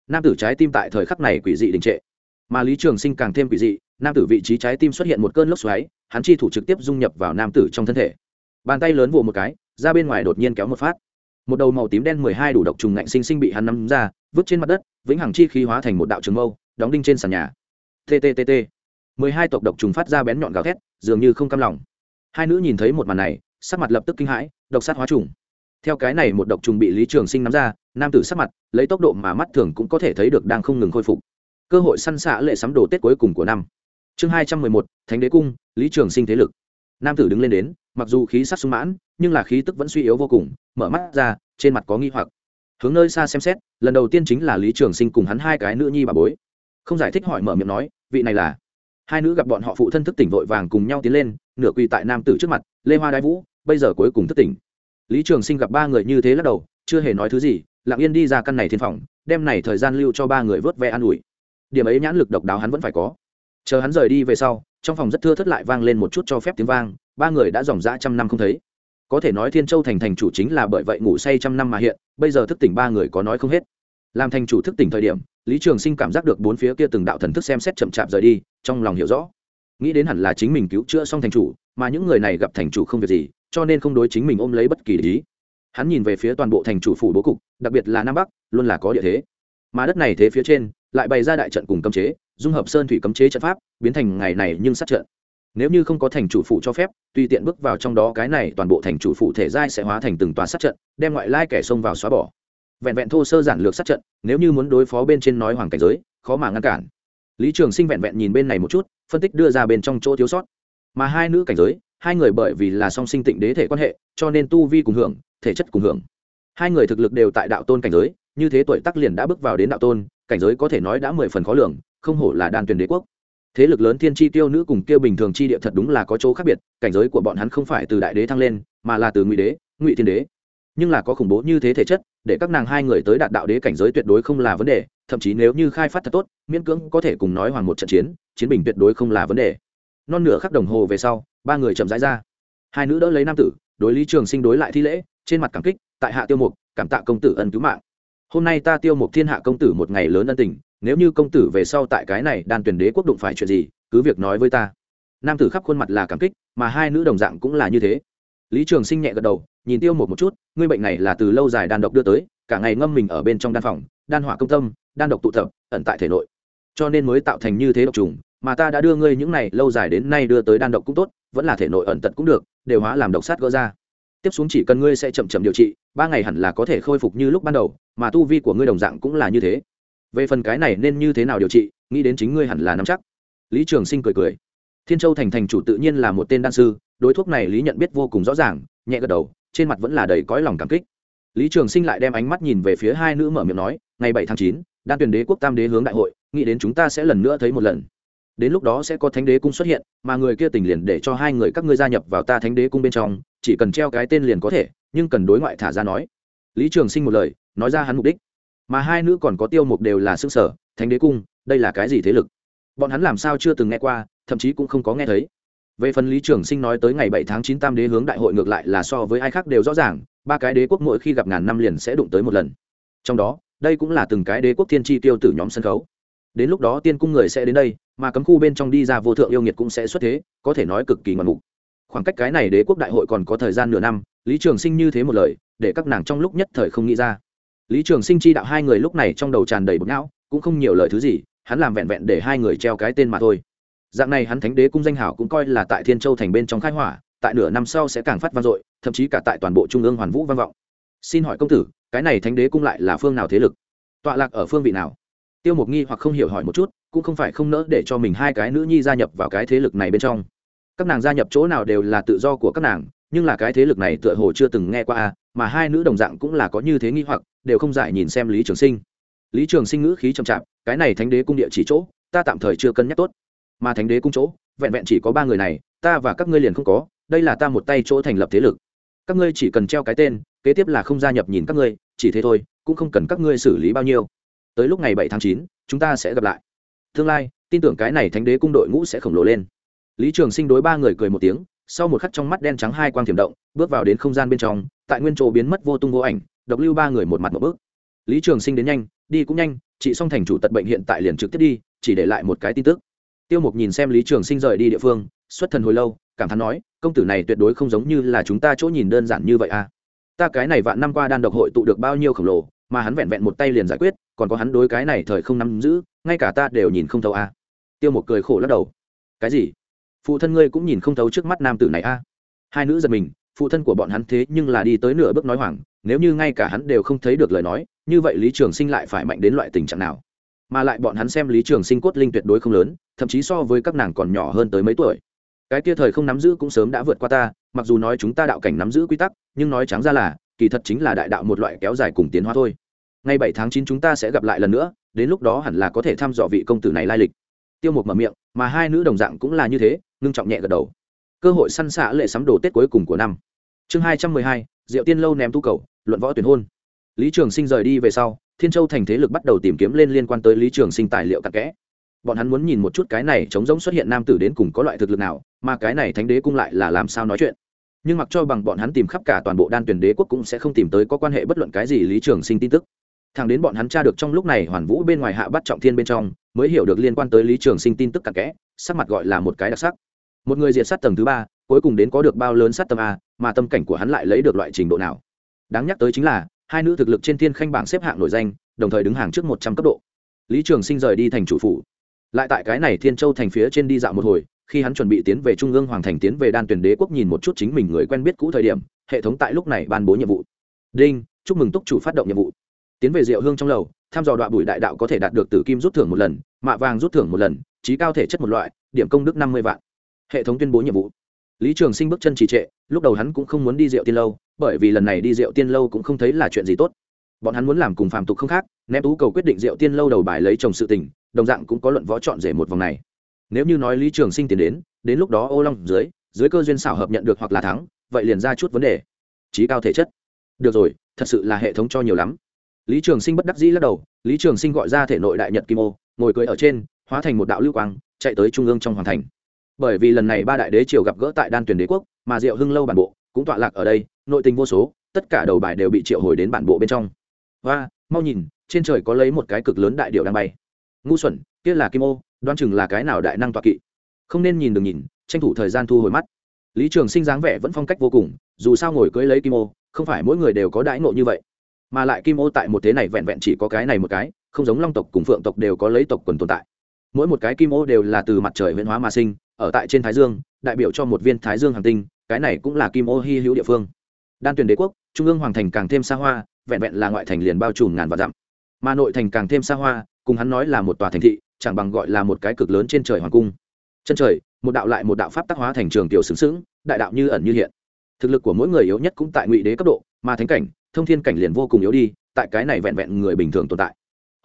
[SPEAKER 1] Nam tử trái tim tại thời khắc này quỷ dị đình trệ. Mà lý trường sinh càng thêm quỷ dị, nam tử vị trí trái tim xuất hiện một cơn lốc xoáy, hắn chi thủ trực tiếp dung nhập vào nam tử trong thân thể bàn tay lớn vụ một cái, ra bên ngoài đột nhiên kéo một phát. Một đầu màu tím đen mười hai đủ độc trùng ngạnh sinh sinh bị hắn nắm ra, vứt trên mặt đất, vĩnh hằng chi khí hóa thành một đạo trường mâu, đóng đinh trên sàn nhà. Tttt mười hai tộc độc trùng phát ra bén nhọn gào thét, dường như không cam lòng. Hai nữ nhìn thấy một màn này, sắc mặt lập tức kinh hãi, độc sát hóa trùng. Theo cái này một độc trùng bị lý trường sinh nắm ra, nam tử sắc mặt, lấy tốc độ mà mắt thường cũng có thể thấy được đang không ngừng khôi phục. Cơ hội săn xạ lệ sắm đồ tết cuối cùng của năm. Chương hai trăm mười một, thánh đế cung, lý trường sinh thế lực. Nam tử đứng lên đến mặc dù khí sắc sung mãn, nhưng là khí tức vẫn suy yếu vô cùng, mở mắt ra, trên mặt có nghi hoặc. Hướng nơi xa xem xét, lần đầu tiên chính là lý trường sinh cùng hắn hai cái nữ nhi bà bối. Không giải thích hỏi mở miệng nói, vị này là? Hai nữ gặp bọn họ phụ thân thức tỉnh vội vàng cùng nhau tiến lên, nửa quỳ tại nam tử trước mặt, lê hoa đai vũ, bây giờ cuối cùng thức tỉnh. Lý trường sinh gặp ba người như thế lắc đầu, chưa hề nói thứ gì, lặng yên đi ra căn này thiên phòng, đem này thời gian lưu cho ba người vớt ve an ủi. Điểm ấy nhãn lực độc đáo hắn vẫn phải có. Chờ hắn rời đi về sau, trong phòng rất thưa thất lại vang lên một chút cho phép tiếng vang ba người đã dòng dã trăm năm không thấy. Có thể nói thiên châu thành thành chủ chính là bởi vậy ngủ say trăm năm mà hiện, bây giờ thức tỉnh ba người có nói không hết. Làm thành chủ thức tỉnh thời điểm, lý trường sinh cảm giác được bốn phía kia từng đạo thần thức xem xét chậm chạp rời đi, trong lòng hiểu rõ. Nghĩ đến hẳn là chính mình cứu chữa xong thành chủ, mà những người này gặp thành chủ không việc gì, cho nên không đối chính mình ôm lấy bất kỳ lý hắn nhìn về phía toàn bộ thành chủ phủ bố cục, đặc biệt là nam bắc, luôn là có địa thế. Mà đất này thế phía trên, lại bày ra đại trận cùng cấm chế, dung hợp sơn thủy cấm chế trận pháp, biến thành ngày này nhưng sát trận nếu như không có thành chủ phụ cho phép, tùy tiện bước vào trong đó cái này toàn bộ thành chủ phụ thể giai sẽ hóa thành từng tòa sát trận, đem ngoại lai kẻ xông vào xóa bỏ. Vẹn vẹn thô sơ giản lược sát trận, nếu như muốn đối phó bên trên nói hoàng cảnh giới, khó mà ngăn cản. Lý trường sinh vẹn vẹn nhìn bên này một chút, phân tích đưa ra bên trong chỗ thiếu sót. Mà hai nữ cảnh giới, hai người bởi vì là song sinh tịnh đế thể quan hệ, cho nên tu vi cùng hưởng, thể chất cùng hưởng. Hai người thực lực đều tại đạo tôn cảnh giới, như thế tuổi tắc liền đã bước vào đến đạo tôn, cảnh giới có thể nói đã mười phần khó lường, không hổ là đan tuyển đế quốc thế lực lớn thiên chi tiêu nữ cùng tiêu bình thường chi địa thật đúng là có chỗ khác biệt, cảnh giới của bọn hắn không phải từ đại đế thăng lên, mà là từ ngụy đế, ngụy thiên đế. Nhưng là có khủng bố như thế thể chất, để các nàng hai người tới đạt đạo đế cảnh giới tuyệt đối không là vấn đề, thậm chí nếu như khai phát thật tốt, miễn cưỡng có thể cùng nói hoàng một trận chiến chiến bình tuyệt đối không là vấn đề. Non nửa khắc đồng hồ về sau, ba người chậm rãi ra. Hai nữ đỡ lấy nam tử, đối lý trường sinh đối lại thi lễ, trên mặt cảm kích, tại hạ tiêu mục, cảm tạ công tử ân cứu mạng hôm nay ta tiêu một thiên hạ công tử một ngày lớn ân tình, nếu như công tử về sau tại cái này đan tuyển đế quốc đụng phải chuyện gì, cứ việc nói với ta. Nam tử khắp khuôn mặt là cảm kích, mà hai nữ đồng dạng cũng là như thế. Lý trường sinh nhẹ gật đầu, nhìn tiêu một một chút, ngươi bệnh này là từ lâu dài đan độc đưa tới, cả ngày ngâm mình ở bên trong đan phòng, đan hỏa công tâm, đan độc tụ tập, ẩn tại thể nội. Cho nên mới tạo thành như thế độc trùng, mà ta đã đưa ngươi những này lâu dài đến nay đưa tới đan độc cũng tốt, vẫn là thể nội ẩn tật cũng được, đều hóa làm độc sát gỡ ra tiếp xuống chỉ cần ngươi sẽ chậm chậm điều trị, ba ngày hẳn là có thể khôi phục như lúc ban đầu, mà tu vi của ngươi đồng dạng cũng là như thế. Về phần cái này nên như thế nào điều trị, nghĩ đến chính ngươi hẳn là nắm chắc. Lý trường sinh cười cười. Thiên châu thành thành chủ tự nhiên là một tên đan sư, đối thuốc này lý nhận biết vô cùng rõ ràng, nhẹ gật đầu, trên mặt vẫn là đầy cõi lòng cảm kích. Lý trường sinh lại đem ánh mắt nhìn về phía hai nữ mở miệng nói, ngày bảy tháng chín, đan tuyển đế quốc tam đế hướng đại hội, nghĩ đến chúng ta sẽ lần nữa thấy một lần. Đến lúc đó sẽ có thánh đế cung xuất hiện, mà người kia tình liền để cho hai người các ngươi gia nhập vào ta thánh đế cung bên trong chỉ cần treo cái tên liền có thể, nhưng cần đối ngoại thả ra nói. Lý trường sinh một lời, nói ra hắn mục đích. Mà hai nữ còn có tiêu mục đều là xương sở thánh đế cung, đây là cái gì thế lực? Bọn hắn làm sao chưa từng nghe qua, thậm chí cũng không có nghe thấy. Về phần lý trường sinh nói tới ngày bảy tháng chín tam đế hướng đại hội ngược lại là so với ai khác đều rõ ràng, ba cái đế quốc mỗi khi gặp ngàn năm liền sẽ đụng tới một lần. Trong đó, đây cũng là từng cái đế quốc thiên tri tiêu tử nhóm sân khấu. Đến lúc đó tiên cung người sẽ đến đây, mà cấm khu bên trong đi ra vô thượng yêu nghiệt cũng sẽ xuất thế, có thể nói cực kỳ ngoạn mục khoảng cách cái này đế quốc đại hội còn có thời gian nửa năm, lý trường sinh như thế một lời, để các nàng trong lúc nhất thời không nghĩ ra. Lý trường sinh chi đạo hai người lúc này trong đầu tràn đầy bực não, cũng không nhiều lời thứ gì, hắn làm vẹn vẹn để hai người treo cái tên mà thôi. Dạng này hắn thánh đế cung danh hảo cũng coi là tại thiên châu thành bên trong khai hỏa, tại nửa năm sau sẽ càng phát vang dội, thậm chí cả tại toàn bộ trung ương hoàn vũ vang vọng. Xin hỏi công tử, cái này thánh đế cung lại là phương nào thế lực? Tọa lạc ở phương vị nào? Tiêu mục nghi hoặc không hiểu hỏi một chút, cũng không phải không nỡ để cho mình hai cái nữ nhi gia nhập vào cái thế lực này bên trong các nàng gia nhập chỗ nào đều là tự do của các nàng, nhưng là cái thế lực này tựa hồ chưa từng nghe qua a mà hai nữ đồng dạng cũng là có như thế nghi hoặc, đều không giải nhìn xem lý trường sinh. Lý trường sinh ngữ khí chậm chạp, cái này thánh đế cung địa chỉ chỗ, ta tạm thời chưa cân nhắc tốt. Mà thánh đế cung chỗ, vẹn vẹn chỉ có ba người này, ta và các ngươi liền không có, đây là ta một tay chỗ thành lập thế lực. Các ngươi chỉ cần treo cái tên, kế tiếp là không gia nhập nhìn các ngươi, chỉ thế thôi, cũng không cần các ngươi xử lý bao nhiêu. Tới lúc ngày bảy tháng chín, chúng ta sẽ gặp lại. Tương lai, tin tưởng cái này thánh đế cung đội ngũ sẽ khổng lồ lên lý trường sinh đối ba người cười một tiếng, sau một khắc trong mắt đen trắng hai quang thiểm động, bước vào đến không gian bên trong, tại nguyên chỗ biến mất vô tung vô ảnh, độc lưu ba người một mặt một bước. Lý trường sinh đến nhanh, đi cũng nhanh, chị song thành chủ tật bệnh hiện tại liền trực tiếp đi, chỉ để lại một cái tin tức. Tiêu mục nhìn xem lý trường sinh rời đi địa phương, xuất thần hồi lâu, cảm thán nói, công tử này tuyệt đối không giống như là chúng ta chỗ nhìn đơn giản như vậy à. Ta cái này vạn năm qua đan độc hội tụ được bao nhiêu khổng lồ, mà hắn vẹn vẹn một tay liền giải quyết, còn có hắn đối cái này thời không nắm giữ, ngay cả ta đều nhìn không thấu à. tiêu Mục cười khổ lắc đầu. Cái gì? Phụ thân ngươi cũng nhìn không thấu trước mắt nam tử này à. hai nữ giật mình, phụ thân của bọn hắn thế nhưng là đi tới nửa bước nói hoảng, nếu như ngay cả hắn đều không thấy được lời nói, như vậy lý trường sinh lại phải mạnh đến loại tình trạng nào? Mà lại bọn hắn xem lý trường sinh cốt linh tuyệt đối không lớn, thậm chí so với các nàng còn nhỏ hơn tới mấy tuổi. Cái kia thời không nắm giữ cũng sớm đã vượt qua ta, mặc dù nói chúng ta đạo cảnh nắm giữ quy tắc, nhưng nói trắng ra là, kỳ thật chính là đại đạo một loại kéo dài cùng tiến hóa thôi. Ngày bảy tháng chín chúng ta sẽ gặp lại lần nữa, đến lúc đó hẳn là có thể thăm dò vị công tử này lai lịch tiêu mục mở miệng, mà hai nữ đồng dạng cũng là như thế, ngưng trọng nhẹ gật đầu. Cơ hội săn xạ lệ sắm đồ tết cuối cùng của năm. Chương hai trăm mười hai, diệu tiên lâu ném tu cầu, luận võ tuyển hôn. Lý trường sinh rời đi về sau, thiên châu thành thế lực bắt đầu tìm kiếm lên liên quan tới lý trường sinh tài liệu cặn kẽ. Bọn hắn muốn nhìn một chút cái này chống giống xuất hiện nam tử đến cùng có loại thực lực nào, mà cái này thánh đế cung lại là làm sao nói chuyện. Nhưng mặc cho bằng bọn hắn tìm khắp cả toàn bộ đan tuyển đế quốc cũng sẽ không tìm tới có quan hệ bất luận cái gì lý trường sinh tin tức thằng đến bọn hắn tra được trong lúc này, hoàn vũ bên ngoài hạ bắt trọng thiên bên trong, mới hiểu được liên quan tới lý trường sinh tin tức cặn kẽ, sắc mặt gọi là một cái đặc sắc. Một người diệt sát tầng thứ ba, cuối cùng đến có được bao lớn sát tâm a, mà tâm cảnh của hắn lại lấy được loại trình độ nào? Đáng nhắc tới chính là, hai nữ thực lực trên thiên khanh bảng xếp hạng nổi danh, đồng thời đứng hàng trước một trăm cấp độ. Lý trường sinh rời đi thành chủ phủ. Lại tại cái này thiên châu thành phía trên đi dạo một hồi, khi hắn chuẩn bị tiến về trung ương hoàng thành tiến về đan tuyển đế quốc nhìn một chút chính mình người quen biết cũ thời điểm, hệ thống tại lúc này ban bố nhiệm vụ. Đinh, chúc mừng túc chủ phát động nhiệm vụ tiến về rượu hương trong lầu tham dò đoạn bùi đại đạo có thể đạt được tử kim rút thưởng một lần, mạ vàng rút thưởng một lần, trí cao thể chất một loại, điểm công đức năm mươi vạn. Hệ thống tuyên bố nhiệm vụ. Lý trường sinh bước chân trì trệ, lúc đầu hắn cũng không muốn đi rượu tiên lâu, bởi vì lần này đi rượu tiên lâu cũng không thấy là chuyện gì tốt. Bọn hắn muốn làm cùng phàm tục không khác, ném tú cầu quyết định rượu tiên lâu đầu bài lấy chồng sự tình, đồng dạng cũng có luận võ chọn rể một vòng này. Nếu như nói lý trường sinh tiến đến đến lúc đó ô long dưới dưới cơ duyên xảo hợp nhận được hoặc là thắng, vậy liền ra chút vấn đề. Trí cao thể chất. Được rồi, thật sự là hệ thống cho nhiều lắm lý trường sinh bất đắc dĩ lắc đầu, lý trường sinh gọi ra thể nội đại nhật kim ô, ngồi cưới ở trên, hóa thành một đạo lưu quang, chạy tới trung ương trong hoàng thành. Bởi vì lần này ba đại đế triều gặp gỡ tại đan tuyển đế quốc, mà diệu hưng lâu bản bộ, cũng tọa lạc ở đây, nội tình vô số, tất cả đầu bài đều bị triệu hồi đến bản bộ bên trong. Và mau nhìn, trên trời có lấy một cái cực lớn đại điệu đang bay. Ngu xuẩn, kia là kim ô đoan chừng là cái nào đại năng tọa kỵ. Không nên nhìn đừng nhìn, tranh thủ thời gian thu hồi mắt. Lý trường sinh dáng vẻ vẫn phong cách vô cùng, dù sao ngồi cưới lấy kim ô, không phải mỗi người đều có đãi ngộ như vậy mà lại kim ô tại một thế này vẹn vẹn chỉ có cái này một cái, không giống long tộc cùng phượng tộc đều có lấy tộc quần tồn tại. Mỗi một cái kim ô đều là từ mặt trời huyễn hóa mà sinh, ở tại trên thái dương, đại biểu cho một viên thái dương hàng tinh, cái này cũng là kim ô hy hữu địa phương. Đan tuyển đế quốc, trung ương hoàng thành càng thêm xa hoa, vẹn vẹn là ngoại thành liền bao trùm ngàn và dặm. Mà nội thành càng thêm xa hoa, cùng hắn nói là một tòa thành thị, chẳng bằng gọi là một cái cực lớn trên trời hoàng cung. Chân trời, một đạo lại một đạo pháp tác hóa thành trường tiểu xứng xứng đại đạo như ẩn như hiện. Thực lực của mỗi người yếu nhất cũng tại ngụy đế cấp độ, mà thánh cảnh thông thiên cảnh liền vô cùng yếu đi, tại cái này vẹn vẹn người bình thường tồn tại.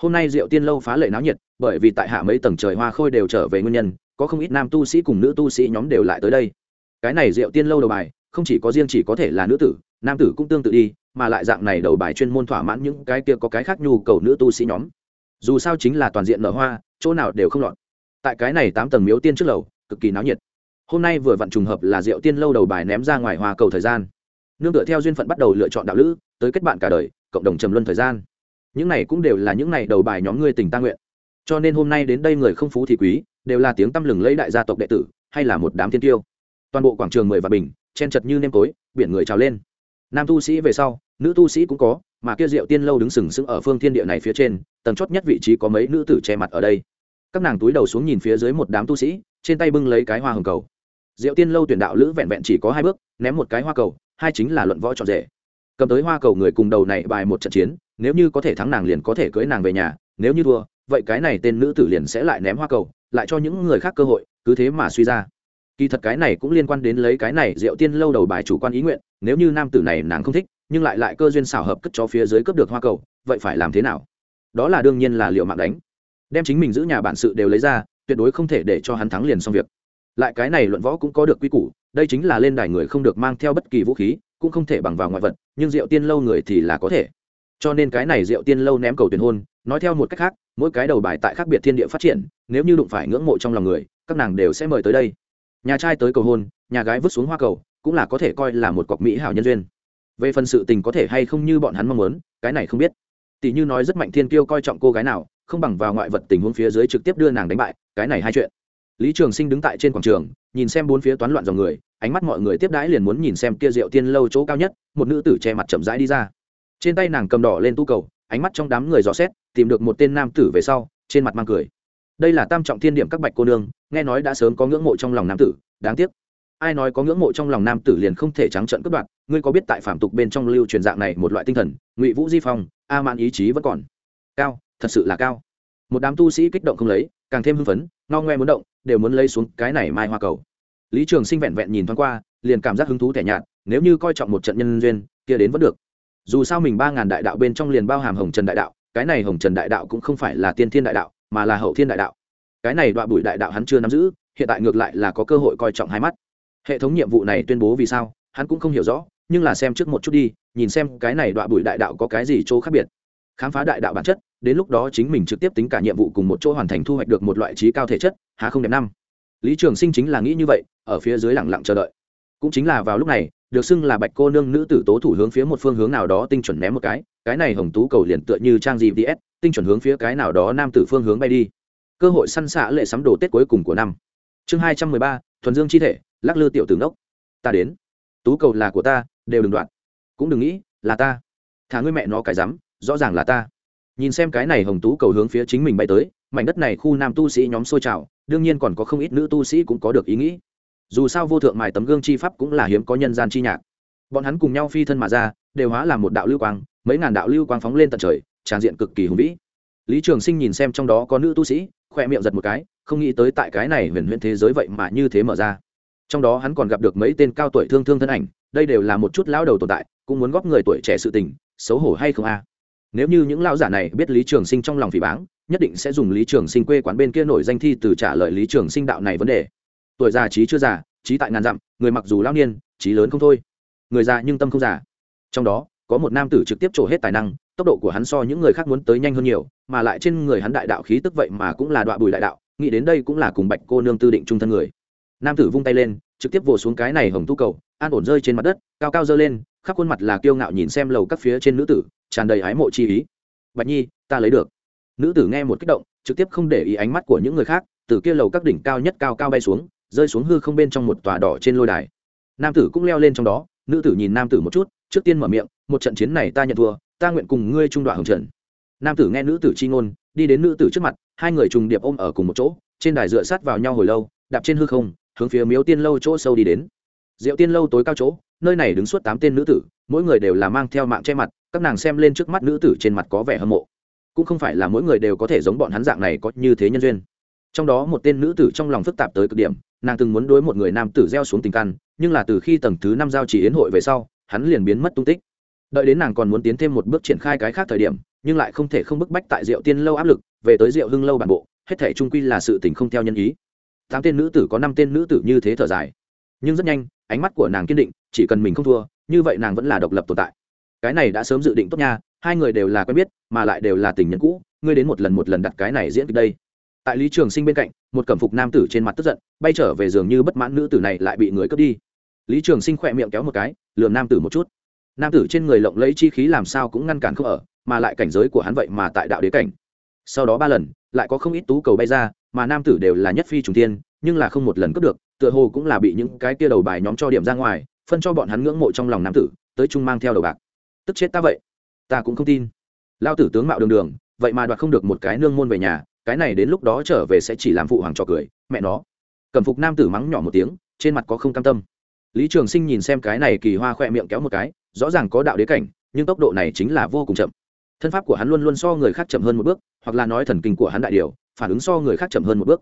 [SPEAKER 1] Hôm nay diệu tiên lâu phá lệ náo nhiệt, bởi vì tại hạ mấy tầng trời hoa khôi đều trở về nguyên nhân, có không ít nam tu sĩ cùng nữ tu sĩ nhóm đều lại tới đây. Cái này diệu tiên lâu đầu bài, không chỉ có riêng chỉ có thể là nữ tử, nam tử cũng tương tự đi, mà lại dạng này đầu bài chuyên môn thỏa mãn những cái kia có cái khác nhu cầu nữ tu sĩ nhóm. Dù sao chính là toàn diện nở hoa, chỗ nào đều không lọt. Tại cái này tám tầng miếu tiên trước lầu, cực kỳ náo nhiệt. Hôm nay vừa vặn trùng hợp là diệu tiên lâu đầu bài ném ra ngoài hoa cầu thời gian. Nương tựa theo duyên phận bắt đầu lựa chọn đạo lữ tới kết bạn cả đời, cộng đồng trầm luân thời gian. Những này cũng đều là những này đầu bài nhóm ngươi tình ta nguyện. Cho nên hôm nay đến đây người không phú thì quý, đều là tiếng tăm lừng lấy đại gia tộc đệ tử, hay là một đám thiên tiêu. Toàn bộ quảng trường mười và bình, chen chật như nêm tối, biển người trào lên. Nam tu sĩ về sau, nữ tu sĩ cũng có, mà kia diệu tiên lâu đứng sừng sững ở phương thiên địa này phía trên, tầng chót nhất vị trí có mấy nữ tử che mặt ở đây. Các nàng túi đầu xuống nhìn phía dưới một đám tu sĩ, trên tay bưng lấy cái hoa hồng cầu. Diệu tiên lâu tuyển đạo lữ vẹn vẹn chỉ có hai bước, ném một cái hoa cầu, hai chính là luận võ trọn rể cầm tới hoa cầu người cùng đầu này bài một trận chiến, nếu như có thể thắng nàng liền có thể cưới nàng về nhà, nếu như thua, vậy cái này tên nữ tử liền sẽ lại ném hoa cầu, lại cho những người khác cơ hội, cứ thế mà suy ra. Kỳ thật cái này cũng liên quan đến lấy cái này diệu tiên lâu đầu bài chủ quan ý nguyện, nếu như nam tử này nàng không thích, nhưng lại lại cơ duyên xảo hợp cất cho phía dưới cướp được hoa cầu, vậy phải làm thế nào? Đó là đương nhiên là liệu mạng đánh. Đem chính mình giữ nhà bản sự đều lấy ra, tuyệt đối không thể để cho hắn thắng liền xong việc. Lại cái này luận võ cũng có được quy củ, đây chính là lên đài người không được mang theo bất kỳ vũ khí cũng không thể bằng vào ngoại vật, nhưng diệu tiên lâu người thì là có thể. Cho nên cái này diệu tiên lâu ném cầu tuyển hôn, nói theo một cách khác, mỗi cái đầu bài tại khác biệt thiên địa phát triển, nếu như đụng phải ngưỡng mộ trong lòng người, các nàng đều sẽ mời tới đây. Nhà trai tới cầu hôn, nhà gái vứt xuống hoa cầu, cũng là có thể coi là một cọc mỹ hảo nhân duyên. Về phần sự tình có thể hay không như bọn hắn mong muốn, cái này không biết. Tỷ như nói rất mạnh thiên kiêu coi trọng cô gái nào, không bằng vào ngoại vật tình huống phía dưới trực tiếp đưa nàng đánh bại, cái này hai chuyện. Lý trường sinh đứng tại trên quảng trường, nhìn xem bốn phía toán loạn dòng người ánh mắt mọi người tiếp đãi liền muốn nhìn xem kia rượu tiên lâu chỗ cao nhất, một nữ tử che mặt chậm rãi đi ra. Trên tay nàng cầm đỏ lên tu cầu, ánh mắt trong đám người dò xét, tìm được một tên nam tử về sau, trên mặt mang cười. Đây là tam trọng thiên điểm các bạch cô nương, nghe nói đã sớm có ngưỡng mộ trong lòng nam tử, đáng tiếc. Ai nói có ngưỡng mộ trong lòng nam tử liền không thể trắng trận cướp đoạt, ngươi có biết tại phạm tục bên trong lưu truyền dạng này một loại tinh thần, ngụy vũ di phong, a man ý chí vẫn còn cao, thật sự là cao. Một đám tu sĩ kích động không lấy, càng thêm hưng phấn, ngao ngoe muốn động, đều muốn lấy xuống cái này mai hoa cầu lý trường sinh vẹn vẹn nhìn thoáng qua, liền cảm giác hứng thú tẻ nhạt, nếu như coi trọng một trận nhân duyên, kia đến vẫn được. Dù sao mình ba ngàn đại đạo bên trong liền bao hàm hồng trần đại đạo, cái này hồng trần đại đạo cũng không phải là tiên thiên đại đạo, mà là hậu thiên đại đạo. Cái này đoạn bụi đại đạo hắn chưa nắm giữ, hiện tại ngược lại là có cơ hội coi trọng hai mắt. Hệ thống nhiệm vụ này tuyên bố vì sao, hắn cũng không hiểu rõ, nhưng là xem trước một chút đi, nhìn xem cái này đoạn bụi đại đạo có cái gì chỗ khác biệt. Khám phá đại đạo bản chất, đến lúc đó chính mình trực tiếp tính cả nhiệm vụ cùng một chỗ hoàn thành thu hoạch được một loại trí cao thể chất, há không đẹp năm lý trường sinh chính là nghĩ như vậy, ở phía dưới lẳng lặng chờ đợi. Cũng chính là vào lúc này, được xưng là bạch cô nương nữ tử tố thủ hướng phía một phương hướng nào đó tinh chuẩn ném một cái cái này hồng tú cầu liền tựa như trang gps tinh chuẩn hướng phía cái nào đó nam tử phương hướng bay đi. Cơ hội săn xạ lệ sắm đồ tết cuối cùng của năm. Chương hai trăm mười ba, thuần dương chi thể, lắc lư tiểu tướng đốc ta đến. Tú cầu là của ta, đều đừng đoạn. Cũng đừng nghĩ, là ta. Thả ngươi mẹ nó cái rắm, rõ ràng là ta. Nhìn xem cái này hồng tú cầu hướng phía chính mình bay tới, mảnh đất này khu nam tu sĩ nhóm xôi trào đương nhiên còn có không ít nữ tu sĩ cũng có được ý nghĩ. Dù sao vô thượng mài tấm gương chi pháp cũng là hiếm có nhân gian chi nhạc. Bọn hắn cùng nhau phi thân mà ra, đều hóa làm một đạo lưu quang, mấy ngàn đạo lưu quang phóng lên tận trời, tràn diện cực kỳ hùng vĩ. Lý trường sinh nhìn xem trong đó có nữ tu sĩ khoe miệng giật một cái, không nghĩ tới tại cái này huyền huyền thế giới vậy mà như thế mở ra. Trong đó hắn còn gặp được mấy tên cao tuổi thương thương thân ảnh, đây đều là một chút lão đầu tồn tại, cũng muốn góp người tuổi trẻ sự tình, xấu hổ hay không a? Nếu như những lão giả này biết lý trường sinh trong lòng phỉ báng, nhất định sẽ dùng lý trường sinh quê quán bên kia nổi danh thi từ trả lời lý trường sinh đạo này vấn đề. Tuổi già trí chưa già, trí tại ngàn dặm, người mặc dù lao niên, trí lớn không thôi. Người già nhưng tâm không già. Trong đó, có một nam tử trực tiếp trổ hết tài năng, tốc độ của hắn so những người khác muốn tới nhanh hơn nhiều, mà lại trên người hắn đại đạo khí tức vậy mà cũng là đoạn bùi đại đạo, nghĩ đến đây cũng là cùng bạch cô nương tư định trung thân người. Nam tử vung tay lên, trực tiếp vồ xuống cái này hồng tu cầu, an ổn rơi trên mặt đất, cao cao dơ lên khắp khuôn mặt là kiêu ngạo nhìn xem lầu các phía trên nữ tử, tràn đầy ái mộ chi ý. Bạch nhi, ta lấy được. Nữ tử nghe một kích động, trực tiếp không để ý ánh mắt của những người khác, từ kia lầu các đỉnh cao nhất cao cao bay xuống, rơi xuống hư không bên trong một tòa đỏ trên lôi đài. Nam tử cũng leo lên trong đó, nữ tử nhìn nam tử một chút, trước tiên mở miệng, một trận chiến này ta nhận thua, ta nguyện cùng ngươi trung đoạn hồng trận nam tử nghe nữ tử chi ngôn, đi đến nữ tử trước mặt, hai người trùng điệp ôm ở cùng một chỗ, trên đài dựa sát vào nhau hồi lâu, đạp trên hư không, hướng phía miếu tiên lâu chỗ sâu đi đến. Diệu tiên lâu tối cao chỗ nơi này đứng suốt tám tên nữ tử, mỗi người đều là mang theo mạng che mặt, các nàng xem lên trước mắt nữ tử trên mặt có vẻ hâm mộ. Cũng không phải là mỗi người đều có thể giống bọn hắn dạng này có như thế nhân duyên. Trong đó một tên nữ tử trong lòng phức tạp tới cực điểm, nàng từng muốn đối một người nam tử gieo xuống tình căn, nhưng là từ khi tầng thứ năm giao chỉ yến hội về sau, hắn liền biến mất tung tích. Đợi đến nàng còn muốn tiến thêm một bước triển khai cái khác thời điểm, nhưng lại không thể không bức bách tại rượu tiên lâu áp lực, về tới rượu hưng lâu bản bộ, hết thể trung quy là sự tình không theo nhân ý. Tám tên nữ tử có năm tên nữ tử như thế thở dài. Nhưng rất nhanh, ánh mắt của nàng kiên định chỉ cần mình không thua, như vậy nàng vẫn là độc lập tồn tại. Cái này đã sớm dự định tốt nha, hai người đều là quen biết, mà lại đều là tình nhân cũ, ngươi đến một lần một lần đặt cái này diễn kịch đây. Tại lý trường sinh bên cạnh, một cẩm phục nam tử trên mặt tức giận, bay trở về giường như bất mãn nữ tử này lại bị người cướp đi. Lý trường sinh khỏe miệng kéo một cái, lườm nam tử một chút. Nam tử trên người lộng lấy chi khí làm sao cũng ngăn cản không ở, mà lại cảnh giới của hắn vậy mà tại đạo đế cảnh. Sau đó ba lần, lại có không ít tú cầu bay ra, mà nam tử đều là nhất phi trùng tiên nhưng là không một lần cướp được, tựa hồ cũng là bị những cái kia đầu bài nhóm cho điểm ra ngoài phân cho bọn hắn ngưỡng mộ trong lòng nam tử, tới chung mang theo đầu bạc. Tức chết ta vậy? Ta cũng không tin. Lao tử tướng mạo đường đường, vậy mà đoạt không được một cái nương môn về nhà, cái này đến lúc đó trở về sẽ chỉ làm phụ hoàng trò cười, mẹ nó. Cầm phục nam tử mắng nhỏ một tiếng, trên mặt có không cam tâm. Lý trường sinh nhìn xem cái này kỳ hoa khoe miệng kéo một cái, rõ ràng có đạo đế cảnh, nhưng tốc độ này chính là vô cùng chậm. Thân pháp của hắn luôn luôn so người khác chậm hơn một bước, hoặc là nói thần kinh của hắn đại điều, phản ứng so người khác chậm hơn một bước.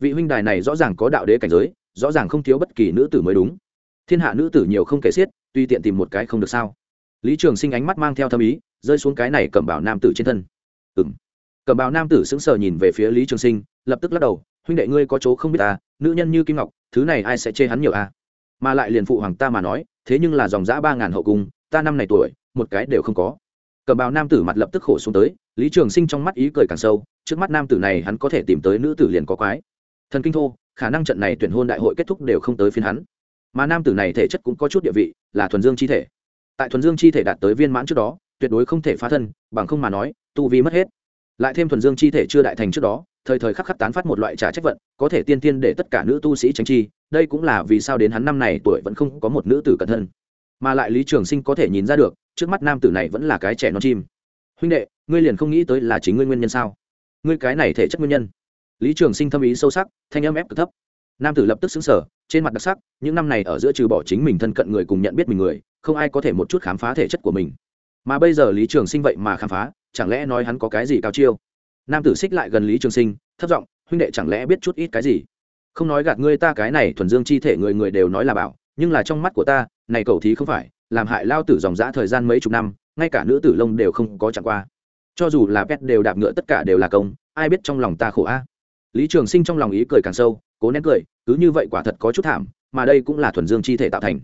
[SPEAKER 1] Vị huynh đài này rõ ràng có đạo đế cảnh giới, rõ ràng không thiếu bất kỳ nữ tử mới đúng thiên hạ nữ tử nhiều không kể xiết, tuy tiện tìm một cái không được sao. Lý trường sinh ánh mắt mang theo thâm ý, rơi xuống cái này cầm bảo nam tử trên thân. Ừng cầm bảo nam tử sững sờ nhìn về phía lý trường sinh, lập tức lắc đầu, huynh đệ ngươi có chỗ không biết ta, nữ nhân như kim ngọc, thứ này ai sẽ chê hắn nhiều à? Mà lại liền phụ hoàng ta mà nói, thế nhưng là dòng giã ba ngàn hậu cung, ta năm này tuổi, một cái đều không có. Cầm bào nam tử mặt lập tức khổ xuống tới, lý trường sinh trong mắt ý cười càng sâu, trước mắt nam tử này hắn có thể tìm tới nữ tử liền có quái. Thần kinh thô, khả năng trận này tuyển hôn đại hội kết thúc đều không tới phiên hắn mà nam tử này thể chất cũng có chút địa vị, là thuần dương chi thể. Tại thuần dương chi thể đạt tới viên mãn trước đó, tuyệt đối không thể phá thân, bằng không mà nói, tu vi mất hết. Lại thêm thuần dương chi thể chưa đại thành trước đó, thời thời khắc khắc tán phát một loại trả trách vận, có thể tiên tiên để tất cả nữ tu sĩ tránh chi, đây cũng là vì sao đến hắn năm này tuổi vẫn không có một nữ tử cẩn thân mà lại lý trường sinh có thể nhìn ra được, trước mắt nam tử này vẫn là cái trẻ non chim. Huynh đệ, ngươi liền không nghĩ tới là chính ngươi nguyên nhân sao? Ngươi cái này thể chất nguyên nhân. Lý trường sinh thâm ý sâu sắc, thanh âm ép cực thấp. Nam tử lập tức xứng sở trên mặt đặc sắc, những năm này ở giữa trừ bỏ chính mình thân cận người cùng nhận biết mình người, không ai có thể một chút khám phá thể chất của mình. Mà bây giờ lý trường sinh vậy mà khám phá, chẳng lẽ nói hắn có cái gì cao chiêu? Nam tử xích lại gần lý trường sinh thất giọng, huynh đệ chẳng lẽ biết chút ít cái gì? Không nói gạt ngươi ta, cái này thuần dương chi thể người người đều nói là bảo, nhưng là trong mắt của ta, này cầu thí không phải, làm hại lao tử dòng dã thời gian mấy chục năm, ngay cả nữ tử lông đều không có chẳng qua. Cho dù là pet đều đạp ngựa tất cả đều là công, ai biết trong lòng ta khổ a? Lý trường sinh trong lòng ý cười càng sâu cố nén cười, cứ như vậy quả thật có chút thảm, mà đây cũng là thuần dương chi thể tạo thành.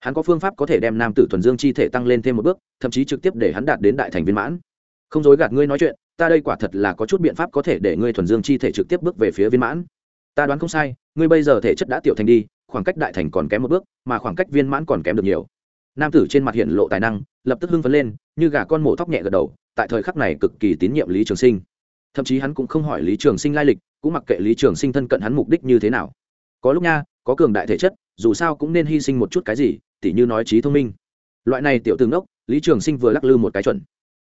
[SPEAKER 1] Hắn có phương pháp có thể đem nam tử thuần dương chi thể tăng lên thêm một bước, thậm chí trực tiếp để hắn đạt đến đại thành viên mãn. Không dối gạt ngươi nói chuyện, ta đây quả thật là có chút biện pháp có thể để ngươi thuần dương chi thể trực tiếp bước về phía viên mãn. Ta đoán không sai, ngươi bây giờ thể chất đã tiểu thành đi, khoảng cách đại thành còn kém một bước, mà khoảng cách viên mãn còn kém được nhiều. Nam tử trên mặt hiện lộ tài năng, lập tức hưng phấn lên, như gà con mổ thóc nhẹ gật đầu, tại thời khắc này cực kỳ tín nhiệm lý trường sinh thậm chí hắn cũng không hỏi lý trường sinh lai lịch, cũng mặc kệ lý trường sinh thân cận hắn mục đích như thế nào. Có lúc nha, có cường đại thể chất, dù sao cũng nên hy sinh một chút cái gì, tỉ như nói trí thông minh. Loại này tiểu tướng đốc, lý trường sinh vừa lắc lư một cái chuẩn.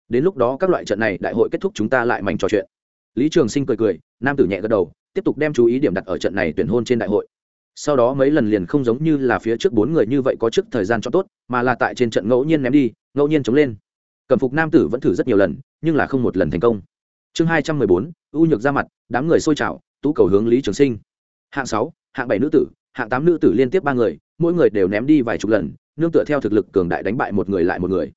[SPEAKER 1] Đến lúc đó các loại trận này đại hội kết thúc chúng ta lại mảnh trò chuyện. Lý trường sinh cười cười, nam tử nhẹ gật đầu, tiếp tục đem chú ý điểm đặt ở trận này tuyển hôn trên đại hội. Sau đó mấy lần liền không giống như là phía trước bốn người như vậy có trước thời gian cho tốt, mà là tại trên trận ngẫu nhiên ném đi, ngẫu nhiên chống lên. Cầm phục nam tử vẫn thử rất nhiều lần, nhưng là không một lần thành công chương hai trăm mười bốn u nhược ra mặt, đám người xôi trào, tú cầu hướng lý trường sinh. Hạng sáu, hạng bảy nữ tử, hạng tám nữ tử liên tiếp ba người, mỗi người đều ném đi vài chục lần, nương tựa theo thực lực cường đại đánh bại một người lại một người.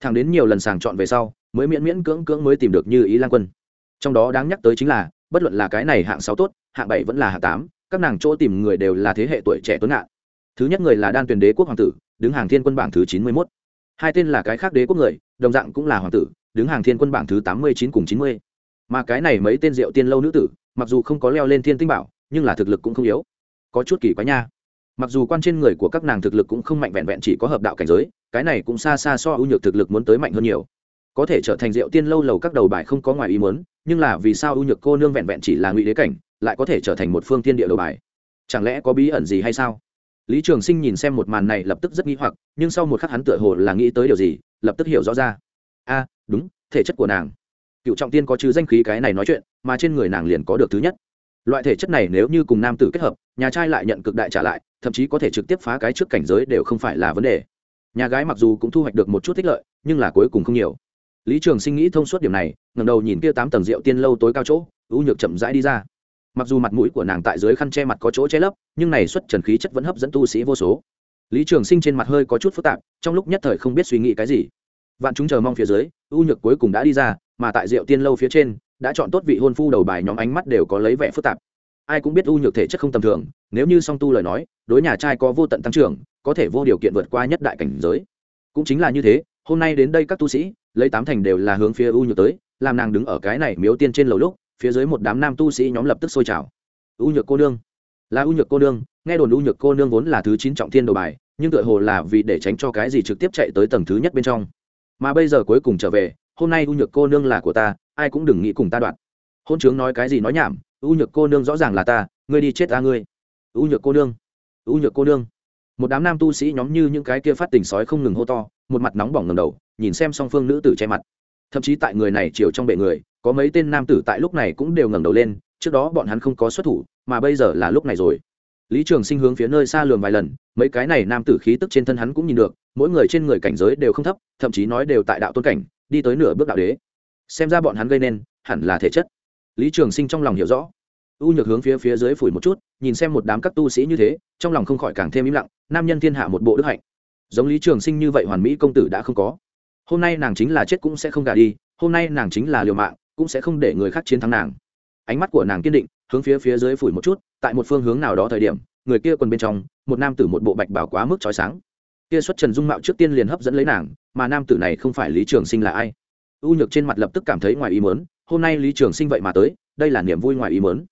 [SPEAKER 1] Thẳng đến nhiều lần sàng chọn về sau, mới miễn miễn cưỡng cưỡng mới tìm được như ý lan quân. Trong đó đáng nhắc tới chính là, bất luận là cái này hạng sáu tốt, hạng bảy vẫn là hạng tám, các nàng chỗ tìm người đều là thế hệ tuổi trẻ tuấn ngạn. Thứ nhất người là đan tuyển đế quốc hoàng tử, đứng hàng thiên quân bảng thứ chín mươi mốt. Hai tên là cái khác đế quốc người, đồng dạng cũng là hoàng tử, đứng hàng thiên quân bảng thứ tám mươi chín cùng chín mươi mà cái này mấy tên diệu tiên lâu nữ tử, mặc dù không có leo lên thiên tinh bảo, nhưng là thực lực cũng không yếu. Có chút kỳ quái nha. Mặc dù quan trên người của các nàng thực lực cũng không mạnh vẹn vẹn chỉ có hợp đạo cảnh giới, cái này cũng xa xa so ưu nhược thực lực muốn tới mạnh hơn nhiều. Có thể trở thành diệu tiên lâu lầu các đầu bài không có ngoài ý muốn, nhưng là vì sao ưu nhược cô nương vẹn vẹn chỉ là ngụy đế cảnh, lại có thể trở thành một phương tiên địa đầu bài? Chẳng lẽ có bí ẩn gì hay sao? Lý trường sinh nhìn xem một màn này lập tức rất nghi hoặc, nhưng sau một khắc hắn tựa hồ là nghĩ tới điều gì, lập tức hiểu rõ ra. A, đúng, thể chất của nàng cựu trọng tiên có chứ danh khí cái này nói chuyện, mà trên người nàng liền có được thứ nhất. Loại thể chất này nếu như cùng nam tử kết hợp, nhà trai lại nhận cực đại trả lại, thậm chí có thể trực tiếp phá cái trước cảnh giới đều không phải là vấn đề. Nhà gái mặc dù cũng thu hoạch được một chút thích lợi, nhưng là cuối cùng không nhiều. Lý trường sinh nghĩ thông suốt điểm này ngầm đầu nhìn kia tám tầng rượu tiên lâu tối cao chỗ, ưu nhược chậm rãi đi ra. Mặc dù mặt mũi của nàng tại dưới khăn che mặt có chỗ che lấp, nhưng này xuất trần khí chất vẫn hấp dẫn tu sĩ vô số. Lý trường sinh trên mặt hơi có chút phức tạp, trong lúc nhất thời không biết suy nghĩ cái gì. Vạn chúng chờ mong phía dưới, ưu nhược cuối cùng đã đi ra mà tại rượu tiên lâu phía trên, đã chọn tốt vị hôn phu đầu bài nhóm ánh mắt đều có lấy vẻ phức tạp. Ai cũng biết u nhược thể chất không tầm thường, nếu như song tu lời nói, đối nhà trai có vô tận tăng trưởng, có thể vô điều kiện vượt qua nhất đại cảnh giới. Cũng chính là như thế, hôm nay đến đây các tu sĩ, lấy tám thành đều là hướng phía u nhược tới, làm nàng đứng ở cái này miếu tiên trên lầu lúc, phía dưới một đám nam tu sĩ nhóm lập tức sôi trào. U nhược cô nương, là u nhược cô nương, nghe đồn u nhược cô nương vốn là thứ chín trọng thiên đồ bài, nhưng tựa hồ là vì để tránh cho cái gì trực tiếp chạy tới tầng thứ nhất bên trong. Mà bây giờ cuối cùng trở về hôm nay U nhược cô nương là của ta, ai cũng đừng nghĩ cùng ta đoạn. Hôn trướng nói cái gì nói nhảm, U nhược cô nương rõ ràng là ta, ngươi đi chết ta ngươi. U nhược cô nương, U nhược cô nương. Một đám nam tu sĩ nhóm như những cái kia phát tình sói không ngừng hô to, một mặt nóng bỏng ngầm đầu, nhìn xem song phương nữ tử che mặt. Thậm chí tại người này chiều trong bệ người, có mấy tên nam tử tại lúc này cũng đều ngẩng đầu lên, trước đó bọn hắn không có xuất thủ, mà bây giờ là lúc này rồi. Lý trường sinh hướng phía nơi xa lường vài lần, mấy cái này nam tử khí tức trên thân hắn cũng nhìn được, mỗi người trên người cảnh giới đều không thấp, thậm chí nói đều tại đạo tôn cảnh đi tới nửa bước đạo đế. Xem ra bọn hắn gây nên, hẳn là thể chất. Lý trường sinh trong lòng hiểu rõ. U nhược hướng phía phía dưới phủi một chút, nhìn xem một đám các tu sĩ như thế, trong lòng không khỏi càng thêm im lặng, nam nhân thiên hạ một bộ đức hạnh. Giống lý trường sinh như vậy hoàn mỹ công tử đã không có. Hôm nay nàng chính là chết cũng sẽ không gả đi, hôm nay nàng chính là liều mạng, cũng sẽ không để người khác chiến thắng nàng. Ánh mắt của nàng kiên định, hướng phía phía dưới phủi một chút, tại một phương hướng nào đó thời điểm, người kia còn bên trong, một nam tử một bộ bạch bảo quá mức trói sáng. Kia xuất trần dung mạo trước tiên liền hấp dẫn lấy nàng mà nam tử này không phải lý trường sinh là ai? U nhược trên mặt lập tức cảm thấy ngoài ý mớn hôm nay lý trường sinh vậy mà tới, đây là niềm vui ngoài ý mớn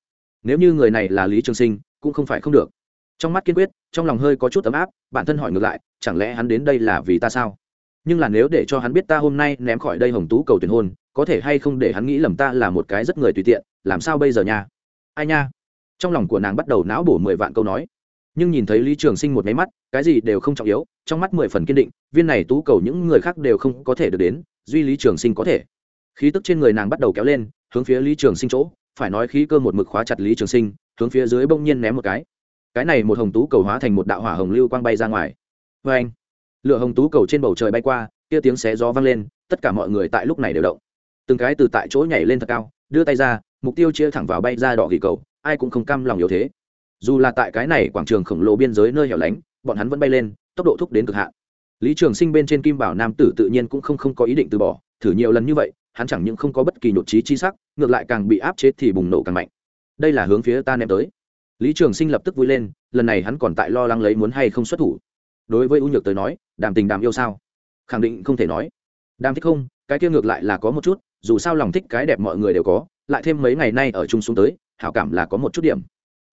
[SPEAKER 1] nếu như người này là lý trường sinh, cũng không phải không được. Trong mắt kiên quyết, trong lòng hơi có chút ấm áp, bản thân hỏi ngược lại, chẳng lẽ hắn đến đây là vì ta sao? Nhưng là nếu để cho hắn biết ta hôm nay ném khỏi đây hồng tú cầu tuyển hôn, có thể hay không để hắn nghĩ lầm ta là một cái rất người tùy tiện, làm sao bây giờ nha? Ai nha? Trong lòng của nàng bắt đầu não bổ mười vạn câu nói nhưng nhìn thấy lý trường sinh một máy mắt, cái gì đều không trọng yếu, trong mắt mười phần kiên định, viên này tú cầu những người khác đều không có thể được đến, duy lý trường sinh có thể. Khí tức trên người nàng bắt đầu kéo lên, hướng phía lý trường sinh chỗ, phải nói khí cơ một mực khóa chặt lý trường sinh, hướng phía dưới bỗng nhiên ném một cái. Cái này một hồng tú cầu hóa thành một đạo hỏa hồng lưu quang bay ra ngoài. Vê anh, lửa hồng tú cầu trên bầu trời bay qua, kia tiếng xé gió vang lên, tất cả mọi người tại lúc này đều động. Từng cái từ tại chỗ nhảy lên thật cao, đưa tay ra, mục tiêu chia thẳng vào bay ra đỏ gỉ cầu, ai cũng không cam lòng yếu thế dù là tại cái này quảng trường khổng lồ biên giới nơi hẻo lánh bọn hắn vẫn bay lên tốc độ thúc đến cực hạn. Lý trường sinh bên trên kim bảo nam tử tự nhiên cũng không, không có ý định từ bỏ thử nhiều lần như vậy hắn chẳng những không có bất kỳ nhột trí chi sắc ngược lại càng bị áp chế thì bùng nổ càng mạnh. Đây là hướng phía ta ném tới. Lý trường sinh lập tức vui lên lần này hắn còn tại lo lắng lấy muốn hay không xuất thủ. Đối với u nhược tới nói đàm tình đàm yêu sao? Khẳng định không thể nói. Đàm thích không cái kia ngược lại là có một chút dù sao lòng thích cái đẹp mọi người đều có lại thêm mấy ngày nay ở chung xuống tới hảo cảm là có một chút điểm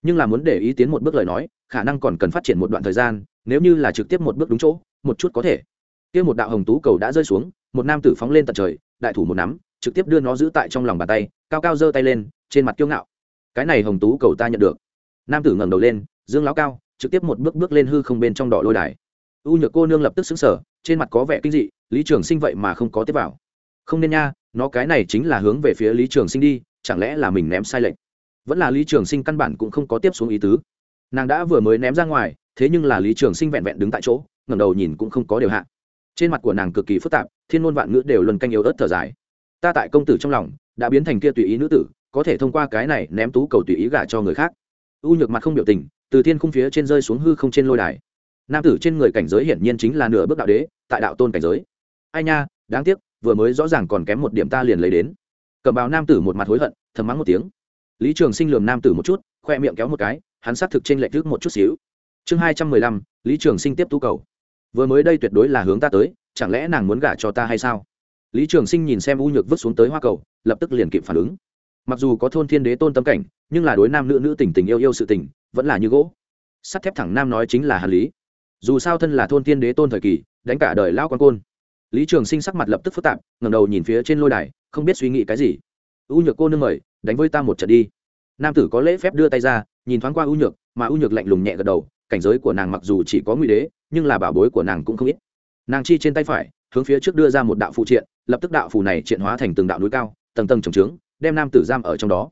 [SPEAKER 1] nhưng là muốn để ý tiến một bước lời nói, khả năng còn cần phát triển một đoạn thời gian, nếu như là trực tiếp một bước đúng chỗ, một chút có thể. Kia một đạo hồng tú cầu đã rơi xuống, một nam tử phóng lên tận trời, đại thủ một nắm, trực tiếp đưa nó giữ tại trong lòng bàn tay, cao cao giơ tay lên, trên mặt kiêu ngạo. Cái này hồng tú cầu ta nhận được. Nam tử ngẩng đầu lên, dương láo cao, trực tiếp một bước bước lên hư không bên trong đỏ lôi đài. U nhược cô nương lập tức xứng sở trên mặt có vẻ kinh dị, lý trường sinh vậy mà không có tiếp vào. Không nên nha, nó cái này chính là hướng về phía lý trường sinh đi, chẳng lẽ là mình ném sai lệch? Vẫn là lý trường sinh căn bản cũng không có tiếp xuống ý tứ. Nàng đã vừa mới ném ra ngoài, thế nhưng là lý trường sinh vẹn vẹn đứng tại chỗ, ngẩng đầu nhìn cũng không có điều hạ. Trên mặt của nàng cực kỳ phức tạp, thiên ngôn vạn ngữ đều luân canh yếu ớt thở dài. Ta tại công tử trong lòng, đã biến thành kia tùy ý nữ tử, có thể thông qua cái này ném tú cầu tùy ý gả cho người khác. U nhược mặt không biểu tình, từ thiên khung phía trên rơi xuống hư không trên lôi đài. Nam tử trên người cảnh giới hiển nhiên chính là nửa bước đạo đế, tại đạo tôn cảnh giới. Ai nha, đáng tiếc, vừa mới rõ ràng còn kém một điểm ta liền lấy đến. Cầm bào nam tử một mặt hối hận, thầm mắng một tiếng lý trường sinh lườm nam tử một chút, khoe miệng kéo một cái, hắn xác thực trên lệch trước một chút xíu. Chương hai trăm mười lăm, lý trường sinh tiếp tú cầu. Vừa mới đây tuyệt đối là hướng ta tới, chẳng lẽ nàng muốn gả cho ta hay sao? Lý trường sinh nhìn xem u nhược vứt xuống tới hoa cầu, lập tức liền kịp phản ứng. Mặc dù có thôn thiên đế tôn tâm cảnh, nhưng là đối nam nữ nữ tình tình yêu yêu sự tình, vẫn là như gỗ. Sắt thép thẳng nam nói chính là hàn lý. Dù sao thân là thôn thiên đế tôn thời kỳ, đánh cả đời lao quan côn. Lý trường sinh sắc mặt lập tức phức tạp ngầm đầu nhìn phía trên lôi đài, không biết suy nghĩ cái gì u nhược cô nương mời, đánh với ta một trận đi. Nam tử có lễ phép đưa tay ra, nhìn thoáng qua u nhược, mà ưu nhược lạnh lùng nhẹ gật đầu, cảnh giới của nàng mặc dù chỉ có nguy đế, nhưng là bảo bối của nàng cũng không ít. Nàng chi trên tay phải, hướng phía trước đưa ra một đạo phụ triện, lập tức đạo phù này triện hóa thành từng đạo núi cao, tầng tầng trồng trướng, đem nam tử giam ở trong đó.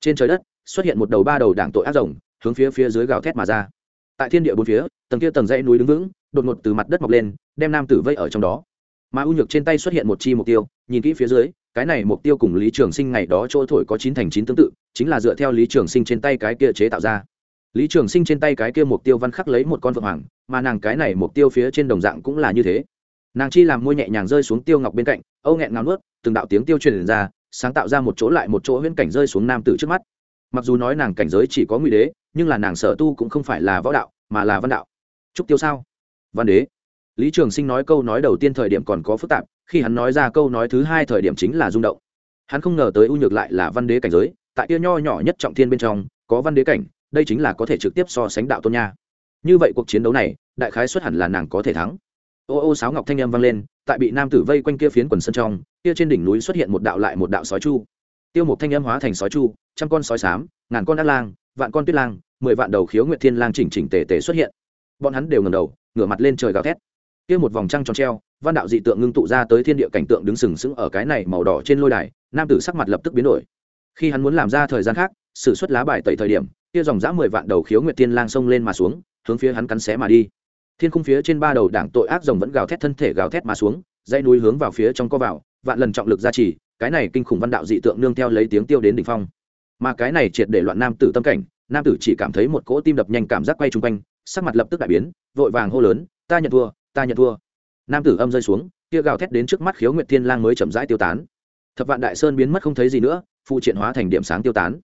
[SPEAKER 1] Trên trời đất, xuất hiện một đầu ba đầu đảng tội ác rồng, hướng phía phía dưới gào thét mà ra. Tại thiên địa bốn phía, tầng kia tầng dãy núi đứng vững, đột ngột từ mặt đất mọc lên, đem nam tử vây ở trong đó. Mà ưu nhược trên tay xuất hiện một chi mục tiêu, nhìn kỹ phía dưới cái này mục tiêu cùng lý trường sinh ngày đó chỗ thổi có chín thành chín tương tự, chính là dựa theo lý trường sinh trên tay cái kia chế tạo ra. Lý trường sinh trên tay cái kia mục tiêu văn khắc lấy một con phượng hoàng, mà nàng cái này mục tiêu phía trên đồng dạng cũng là như thế. Nàng chi làm môi nhẹ nhàng rơi xuống tiêu ngọc bên cạnh, âu nghẹn ngào nuốt, từng đạo tiếng tiêu truyền ra, sáng tạo ra một chỗ lại một chỗ huyễn cảnh rơi xuống nam tử trước mắt. Mặc dù nói nàng cảnh giới chỉ có nguy đế, nhưng là nàng sở tu cũng không phải là võ đạo, mà là văn đạo. Trúc tiêu sao? Văn đế. Lý trường sinh nói câu nói đầu tiên thời điểm còn có phức tạp khi hắn nói ra câu nói thứ hai thời điểm chính là rung động. Hắn không ngờ tới u nhược lại là văn đế cảnh giới, tại kia nho nhỏ nhất trọng thiên bên trong, có văn đế cảnh, đây chính là có thể trực tiếp so sánh đạo tôn nha. Như vậy cuộc chiến đấu này, đại khái xuất hẳn là nàng có thể thắng. Ô ô sáo ngọc thanh âm vang lên, tại bị nam tử vây quanh kia phiến quần sân trong, kia trên đỉnh núi xuất hiện một đạo lại một đạo sói chu. Tiêu một thanh âm hóa thành sói chu, trăm con sói sám ngàn con ác lang, vạn con tuyết lang, mười vạn đầu khiếu nguyệt thiên lang chỉnh chỉnh tề tề xuất hiện. Bọn hắn đều ngầm đầu, ngửa mặt lên trời gào thét. Kia một vòng trăng tròn treo văn đạo dị tượng ngưng tụ ra tới thiên địa cảnh tượng đứng sừng sững ở cái này màu đỏ trên lôi đài, nam tử sắc mặt lập tức biến đổi. Khi hắn muốn làm ra thời gian khác sự xuất lá bài tẩy thời điểm, kia dòng dã mười vạn đầu khiếu nguyệt thiên lang xông lên mà xuống, hướng phía hắn cắn xé mà đi. Thiên khung phía trên ba đầu đảng tội ác rồng vẫn gào thét thân thể gào thét mà xuống dây núi hướng vào phía trong co vào, vạn lần trọng lực gia trì, cái này kinh khủng văn đạo dị tượng nương theo lấy tiếng tiêu đến đỉnh phong. Mà cái này triệt để loạn nam tử tâm cảnh, nam tử chỉ cảm thấy một cỗ tim đập nhanh cảm giác quay chung quanh, sắc mặt lập tức đại biến, vội vàng hô lớn, ta nhận thua, ta nhận thua nam tử âm rơi xuống, kia gào thét đến trước mắt khiếu nguyệt thiên lang mới chậm rãi tiêu tán. Thập vạn đại sơn biến mất không thấy gì nữa, phụ triện hóa thành điểm sáng tiêu tán.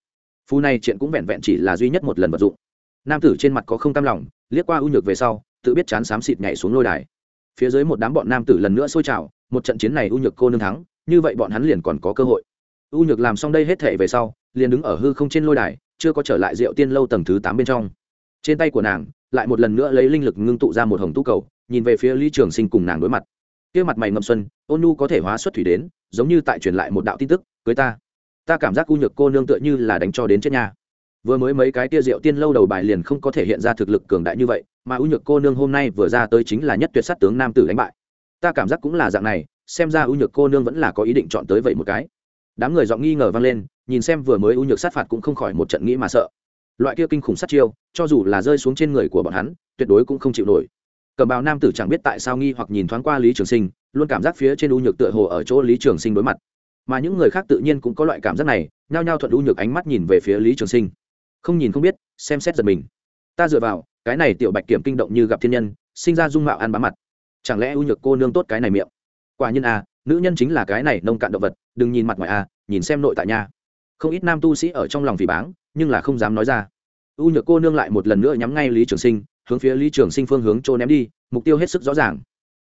[SPEAKER 1] Phù này triện cũng vẹn vẹn chỉ là duy nhất một lần vật dụng. Nam tử trên mặt có không cam lòng, liếc qua ưu nhược về sau, tự biết chán xám xịt nhảy xuống lôi đài. Phía dưới một đám bọn nam tử lần nữa sôi trào, một trận chiến này ưu nhược cô nương thắng, như vậy bọn hắn liền còn có cơ hội. Ưu nhược làm xong đây hết thể về sau, liền đứng ở hư không trên lôi đài, chưa có trở lại rượu tiên lâu tầng thứ tám bên trong. Trên tay của nàng, lại một lần nữa lấy linh lực ngưng tụ ra một hồng tu cầu nhìn về phía lý trường sinh cùng nàng đối mặt. Kia mặt mày ngậm xuân, ôn nu có thể hóa xuất thủy đến, giống như tại truyền lại một đạo tin tức, cưới ta. Ta cảm giác u nhược cô nương tựa như là đánh cho đến chết nhà vừa mới mấy cái tia rượu tiên lâu đầu bài liền không có thể hiện ra thực lực cường đại như vậy, mà u nhược cô nương hôm nay vừa ra tới chính là nhất tuyệt sát tướng nam tử đánh bại. Ta cảm giác cũng là dạng này, xem ra u nhược cô nương vẫn là có ý định chọn tới vậy một cái. Đám người giọng nghi ngờ vang lên, nhìn xem vừa mới u nhược sát phạt cũng không khỏi một trận nghĩ mà sợ. Loại kia kinh khủng sát chiêu, cho dù là rơi xuống trên người của bọn hắn, tuyệt đối cũng không chịu nổi cầm bào nam tử chẳng biết tại sao nghi hoặc nhìn thoáng qua lý trường sinh, luôn cảm giác phía trên u nhược tựa hồ ở chỗ lý trường sinh đối mặt. Mà những người khác tự nhiên cũng có loại cảm giác này, nhao nhao thuận u nhược ánh mắt nhìn về phía lý trường sinh. Không nhìn không biết, xem xét giật mình. Ta dựa vào, cái này tiểu bạch kiểm kinh động như gặp thiên nhân, sinh ra dung mạo ăn bám mặt. Chẳng lẽ u nhược cô nương tốt cái này miệng? Quả nhiên à nữ nhân chính là cái này nông cạn động vật, đừng nhìn mặt ngoài à nhìn xem nội tại nha. Không ít nam tu sĩ ở trong lòng vì báng, nhưng là không dám nói ra. U nhược cô nương lại một lần nữa nhắm ngay lý trường sinh hướng phía lý trường sinh phương hướng trô ném đi, mục tiêu hết sức rõ ràng.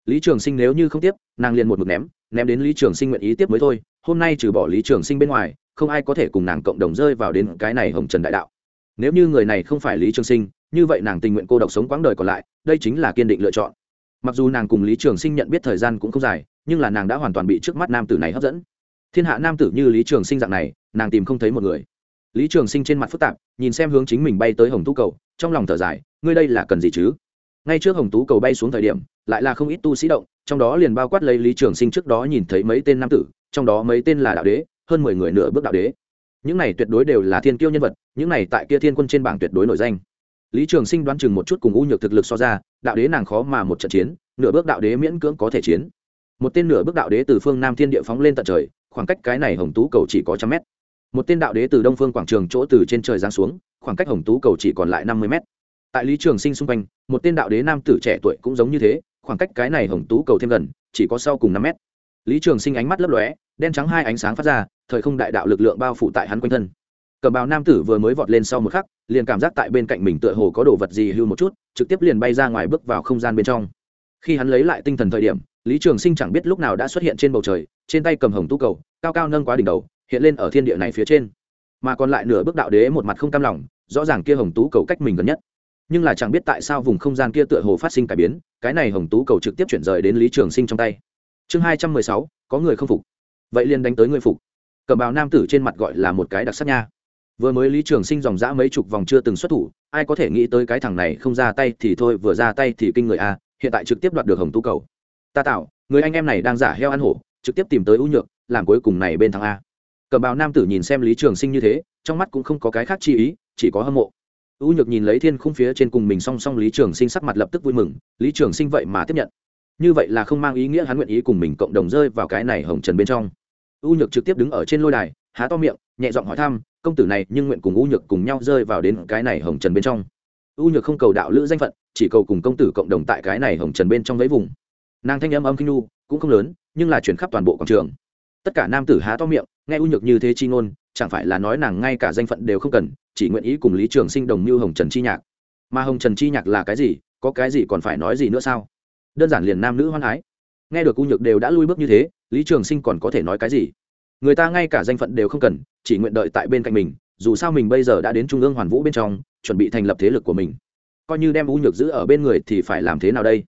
[SPEAKER 1] Lý trường sinh nếu như không tiếp, nàng liền một mực ném ném đến lý trường sinh nguyện ý tiếp mới thôi, hôm nay trừ bỏ lý trường sinh bên ngoài, không ai có thể cùng nàng cộng đồng rơi vào đến cái này hồng trần đại đạo. Nếu như người này không phải lý trường sinh, như vậy nàng tình nguyện cô độc sống quãng đời còn lại, đây chính là kiên định lựa chọn. Mặc dù nàng cùng lý trường sinh nhận biết thời gian cũng không dài, nhưng là nàng đã hoàn toàn bị trước mắt nam tử này hấp dẫn. Thiên hạ nam tử như lý trường sinh dạng này, nàng tìm không thấy một người. Lý trường sinh trên mặt phức tạp, nhìn xem hướng chính mình bay tới hồng tú cầu, trong lòng thở dài ngươi đây là cần gì chứ? Ngay trước hồng tú cầu bay xuống thời điểm, lại là không ít tu sĩ động, trong đó liền bao quát lấy lý trường sinh trước đó nhìn thấy mấy tên nam tử, trong đó mấy tên là đạo đế, hơn mười người nửa bước đạo đế. Những này tuyệt đối đều là thiên kiêu nhân vật, những này tại kia thiên quân trên bảng tuyệt đối nổi danh. Lý trường sinh đoán chừng một chút cùng u nhược thực lực so ra, đạo đế nàng khó mà một trận chiến, nửa bước đạo đế miễn cưỡng có thể chiến. Một tên nửa bước đạo đế từ phương nam thiên địa phóng lên tận trời, khoảng cách cái này hồng tú cầu chỉ có trăm mét. Một tên đạo đế từ đông phương quảng trường chỗ từ trên trời giáng xuống, khoảng cách hồng tú cầu chỉ còn lại năm mươi mét tại lý trường sinh xung quanh, một tên đạo đế nam tử trẻ tuổi cũng giống như thế, khoảng cách cái này hồng tú cầu thêm gần, chỉ có sau cùng năm mét. Lý trường sinh ánh mắt lấp lóe, đen trắng hai ánh sáng phát ra, thời không đại đạo lực lượng bao phủ tại hắn quanh thân. Cờ bào nam tử vừa mới vọt lên sau một khắc, liền cảm giác tại bên cạnh mình tựa hồ có đồ vật gì hưu một chút, trực tiếp liền bay ra ngoài bước vào không gian bên trong. Khi hắn lấy lại tinh thần thời điểm, lý trường sinh chẳng biết lúc nào đã xuất hiện trên bầu trời, trên tay cầm hồng tú cầu, cao cao nâng quá đỉnh đầu, hiện lên ở thiên địa này phía trên. Mà còn lại nửa bước đạo đế một mặt không cam lòng, rõ ràng kia hồng tú cầu cách mình gần nhất nhưng là chẳng biết tại sao vùng không gian kia tựa hồ phát sinh cải biến, cái này hồng tú cầu trực tiếp chuyển rời đến lý trường sinh trong tay. Chương hai trăm mười sáu, có người không phục. Vậy liền đánh tới người phục. Cầm bào nam tử trên mặt gọi là một cái đặc sắc nha. Vừa mới lý trường sinh dòng dã mấy chục vòng chưa từng xuất thủ, ai có thể nghĩ tới cái thằng này không ra tay thì thôi, vừa ra tay thì kinh người a, hiện tại trực tiếp đoạt được hồng tú cầu. Ta tạo, người anh em này đang giả heo ăn hổ, trực tiếp tìm tới ưu nhược, làm cuối cùng này bên thằng a. Cầm bào nam tử nhìn xem lý trường sinh như thế, trong mắt cũng không có cái khác chi ý, chỉ có hâm mộ. U nhược nhìn lấy thiên khung phía trên cùng mình song song lý trường sinh sắc mặt lập tức vui mừng, lý trường sinh vậy mà tiếp nhận. Như vậy là không mang ý nghĩa hắn nguyện ý cùng mình cộng đồng rơi vào cái này hồng trần bên trong. U nhược trực tiếp đứng ở trên lôi đài, há to miệng, nhẹ giọng hỏi thăm, công tử này nhưng nguyện cùng U nhược cùng nhau rơi vào đến cái này hồng trần bên trong? U nhược không cầu đạo lữ danh phận, chỉ cầu cùng công tử cộng đồng tại cái này hồng trần bên trong lấy vùng. Nàng thanh âm âm kinh nu cũng không lớn, nhưng là chuyển khắp toàn bộ quảng trường. Tất cả nam tử há to miệng, nghe U nhược như thế chi ngôn chẳng phải là nói nàng ngay cả danh phận đều không cần, chỉ nguyện ý cùng lý trường sinh đồng như hồng trần chi nhạc. Mà hồng trần chi nhạc là cái gì, có cái gì còn phải nói gì nữa sao? Đơn giản liền nam nữ hoan ái nghe được u nhược đều đã lui bước như thế, lý trường sinh còn có thể nói cái gì? Người ta ngay cả danh phận đều không cần, chỉ nguyện đợi tại bên cạnh mình, dù sao mình bây giờ đã đến trung ương hoàn vũ bên trong, chuẩn bị thành lập thế lực của mình. Coi như đem U nhược giữ ở bên người thì phải làm thế nào đây?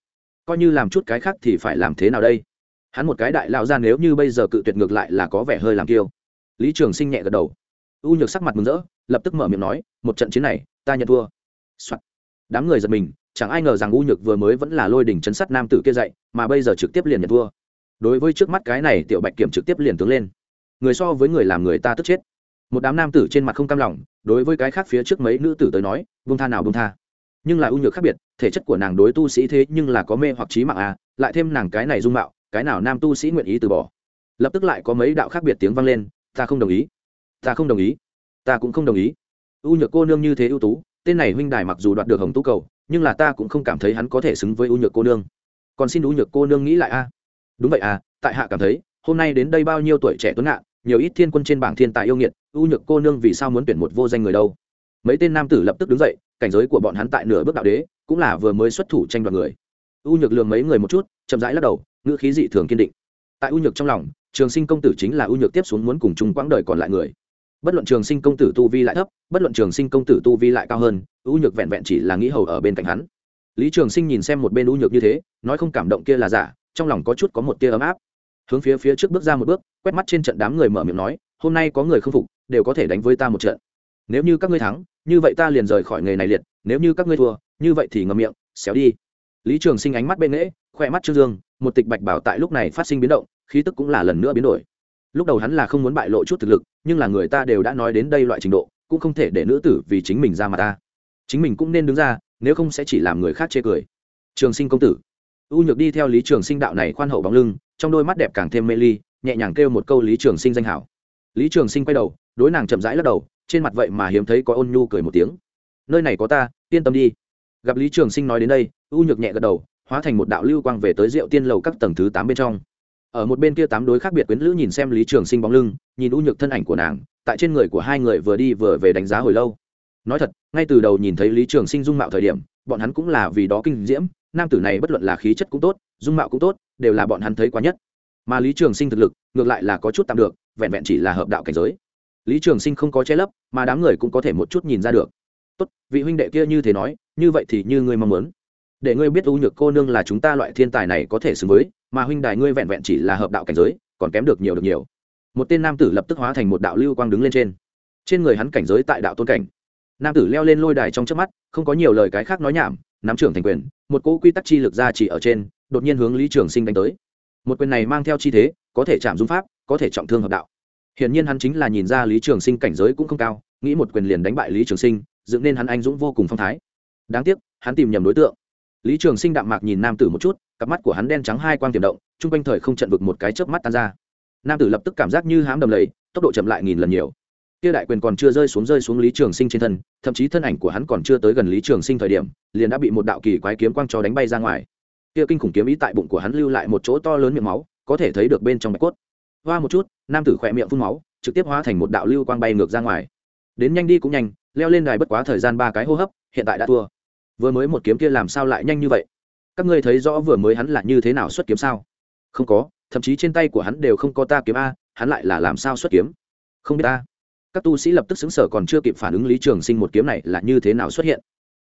[SPEAKER 1] Coi như làm chút cái khác thì phải làm thế nào đây? Hắn một cái đại lao ra nếu như bây giờ cự tuyệt ngược lại là có vẻ hơi làm kiêu lý trường sinh nhẹ gật đầu. U nhược sắc mặt mừng rỡ, lập tức mở miệng nói, một trận chiến này, ta nhận thua、Soạn. đám người giật mình, chẳng ai ngờ rằng u nhược vừa mới vẫn là lôi đỉnh chấn sát nam tử kia dậy, mà bây giờ trực tiếp liền nhận thua. Đối với trước mắt cái này, tiểu bạch kiểm trực tiếp liền tướng lên. Người so với người làm người ta tức chết. Một đám nam tử trên mặt không cam lòng, đối với cái khác phía trước mấy nữ tử tới nói bông tha nào bông tha. Nhưng là ưu nhược khác biệt, thể chất của nàng đối tu sĩ thế nhưng là có mê hoặc trí mạng à lại thêm nàng cái này dung mạo, cái nào nam tu sĩ nguyện ý từ bỏ. Lập tức lại có mấy đạo khác biệt tiếng vang lên ta không đồng ý. Ta không đồng ý. Ta cũng không đồng ý. Ưu nhược cô nương như thế ưu tú, tên này huynh đài mặc dù đoạt được hồng tú cầu, nhưng là ta cũng không cảm thấy hắn có thể xứng với ưu nhược cô nương. Còn xin ưu nhược cô nương nghĩ lại a. Đúng vậy à tại hạ cảm thấy, hôm nay đến đây bao nhiêu tuổi trẻ tuấn ngạn nhiều ít thiên quân trên bảng thiên tài yêu nghiệt ưu nhược cô nương vì sao muốn tuyển một vô danh người đâu? Mấy tên nam tử lập tức đứng dậy, cảnh giới của bọn hắn tại nửa bước đạo đế, cũng là vừa mới xuất thủ tranh đoạt người. Ưu nhược lường mấy người một chút, chậm rãi lắc đầu, ngữ khí dị thường kiên định. Tại ưu nhược trong lòng trường sinh công tử chính là ưu nhược tiếp xuống muốn cùng chung quãng đời còn lại người. Bất luận trường sinh công tử tu vi lại thấp, bất luận trường sinh công tử tu vi lại cao hơn, ưu nhược vẹn vẹn chỉ là nghĩ hầu ở bên cạnh hắn. Lý trường sinh nhìn xem một bên ưu nhược như thế, nói không cảm động kia là giả, trong lòng có chút có một tia ấm áp. Hướng phía phía trước bước ra một bước, quét mắt trên trận đám người mở miệng nói, hôm nay có người không phục, đều có thể đánh với ta một trận. Nếu như các ngươi thắng, như vậy ta liền rời khỏi nghề này liệt, nếu như các ngươi thua, như vậy thì ngậm miệng, xéo đi. Lý trường sinh ánh mắt bên nghễ khoe mắt trương dương, một tịch bạch bảo tại lúc này phát sinh biến động khí tức cũng là lần nữa biến đổi. Lúc đầu hắn là không muốn bại lộ chút thực lực, nhưng là người ta đều đã nói đến đây loại trình độ, cũng không thể để nữ tử vì chính mình ra mà ta. Chính mình cũng nên đứng ra, nếu không sẽ chỉ làm người khác chê cười. Trường sinh công tử. U nhược đi theo lý trường sinh đạo này khoan hậu bóng lưng, trong đôi mắt đẹp càng thêm mê ly, nhẹ nhàng kêu một câu lý trường sinh danh hảo. Lý trường sinh quay đầu, đối nàng chậm rãi lắc đầu, trên mặt vậy mà hiếm thấy có ôn nhu cười một tiếng. Nơi này có ta, yên tâm đi. Gặp lý trường sinh nói đến đây, u nhược nhẹ gật đầu, hóa thành một đạo lưu quang về tới rượu tiên lầu các tầng thứ tám bên trong ở một bên kia tám đối khác biệt quyến lữ nhìn xem lý trường sinh bóng lưng, nhìn u nhược thân ảnh của nàng, tại trên người của hai người vừa đi vừa về đánh giá hồi lâu. Nói thật, ngay từ đầu nhìn thấy lý trường sinh dung mạo thời điểm, bọn hắn cũng là vì đó kinh diễm, nam tử này bất luận là khí chất cũng tốt, dung mạo cũng tốt, đều là bọn hắn thấy quá nhất. Mà lý trường sinh thực lực, ngược lại là có chút tạm được, vẹn vẹn chỉ là hợp đạo cảnh giới. Lý trường sinh không có che lấp, mà đám người cũng có thể một chút nhìn ra được. Tốt, vị huynh đệ kia như thế nói, như vậy thì như ngươi mong muốn. Để ngươi biết u nhược cô nương là chúng ta loại thiên tài này có thể xứng với mà huynh đài ngươi vẹn vẹn chỉ là hợp đạo cảnh giới, còn kém được nhiều được nhiều. Một tên nam tử lập tức hóa thành một đạo lưu quang đứng lên trên. Trên người hắn cảnh giới tại đạo tôn cảnh. Nam tử leo lên lôi đài trong trước mắt, không có nhiều lời cái khác nói nhảm, nắm trưởng thành quyền, một cỗ quy tắc chi lực ra chỉ ở trên, đột nhiên hướng lý trường sinh đánh tới. Một quyền này mang theo chi thế, có thể chạm dung pháp, có thể trọng thương hợp đạo. Hiển nhiên hắn chính là nhìn ra lý trường sinh cảnh giới cũng không cao, nghĩ một quyền liền đánh bại lý trường sinh, dựng nên hắn anh dũng vô cùng phong thái. Đáng tiếc, hắn tìm nhầm đối tượng. Lý trường sinh đạm mạc nhìn nam tử một chút cặp mắt của hắn đen trắng hai quang tiềm động, chung quanh thời không trận vực một cái chớp mắt tan ra. Nam tử lập tức cảm giác như hám đầm lầy, tốc độ chậm lại nghìn lần nhiều. Kia đại quyền còn chưa rơi xuống rơi xuống lý trường sinh trên thân, thậm chí thân ảnh của hắn còn chưa tới gần lý trường sinh thời điểm, liền đã bị một đạo kỳ quái kiếm quang cho đánh bay ra ngoài. Kia kinh khủng kiếm ý tại bụng của hắn lưu lại một chỗ to lớn miệng máu, có thể thấy được bên trong bạch cốt. Hoa một chút, nam tử khỏe miệng phun máu, trực tiếp hóa thành một đạo lưu quang bay ngược ra ngoài. Đến nhanh đi cũng nhanh, leo lên đài bất quá thời gian ba cái hô hấp, hiện tại đã thua. Vừa mới một kiếm kia làm sao lại nhanh như vậy? Các ngươi thấy rõ vừa mới hắn là như thế nào xuất kiếm sao? Không có thậm chí trên tay của hắn đều không có ta kiếm a hắn lại là làm sao xuất kiếm? Không biết ta. Các tu sĩ lập tức xứng sở còn chưa kịp phản ứng lý trường sinh một kiếm này là như thế nào xuất hiện.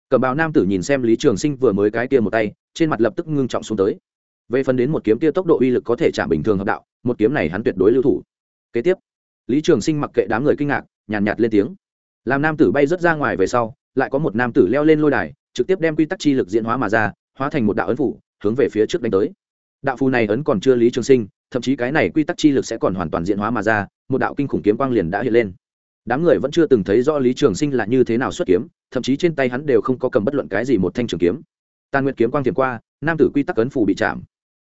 [SPEAKER 1] Cầm bào nam tử nhìn xem lý trường sinh vừa mới cái kia một tay trên mặt lập tức ngưng trọng xuống tới. Về phần đến một kiếm kia tốc độ uy lực có thể trả bình thường hợp đạo một kiếm này hắn tuyệt đối lưu thủ. Kế tiếp lý trường sinh mặc kệ đám người kinh ngạc nhàn nhạt, nhạt lên tiếng. Làm nam tử bay rớt ra ngoài về sau lại có một nam tử leo lên lôi đài trực tiếp đem quy tắc chi lực diễn hóa mà ra hóa thành một đạo ấn phủ, hướng về phía trước đánh tới. Đạo phù này ấn còn chưa lý trường sinh, thậm chí cái này quy tắc chi lực sẽ còn hoàn toàn diện hóa mà ra, một đạo kinh khủng kiếm quang liền đã hiện lên. Đám người vẫn chưa từng thấy rõ lý trường sinh là như thế nào xuất kiếm, thậm chí trên tay hắn đều không có cầm bất luận cái gì một thanh trường kiếm. Tàn nguyện kiếm quang thiền qua, nam tử quy tắc ấn phù bị chạm.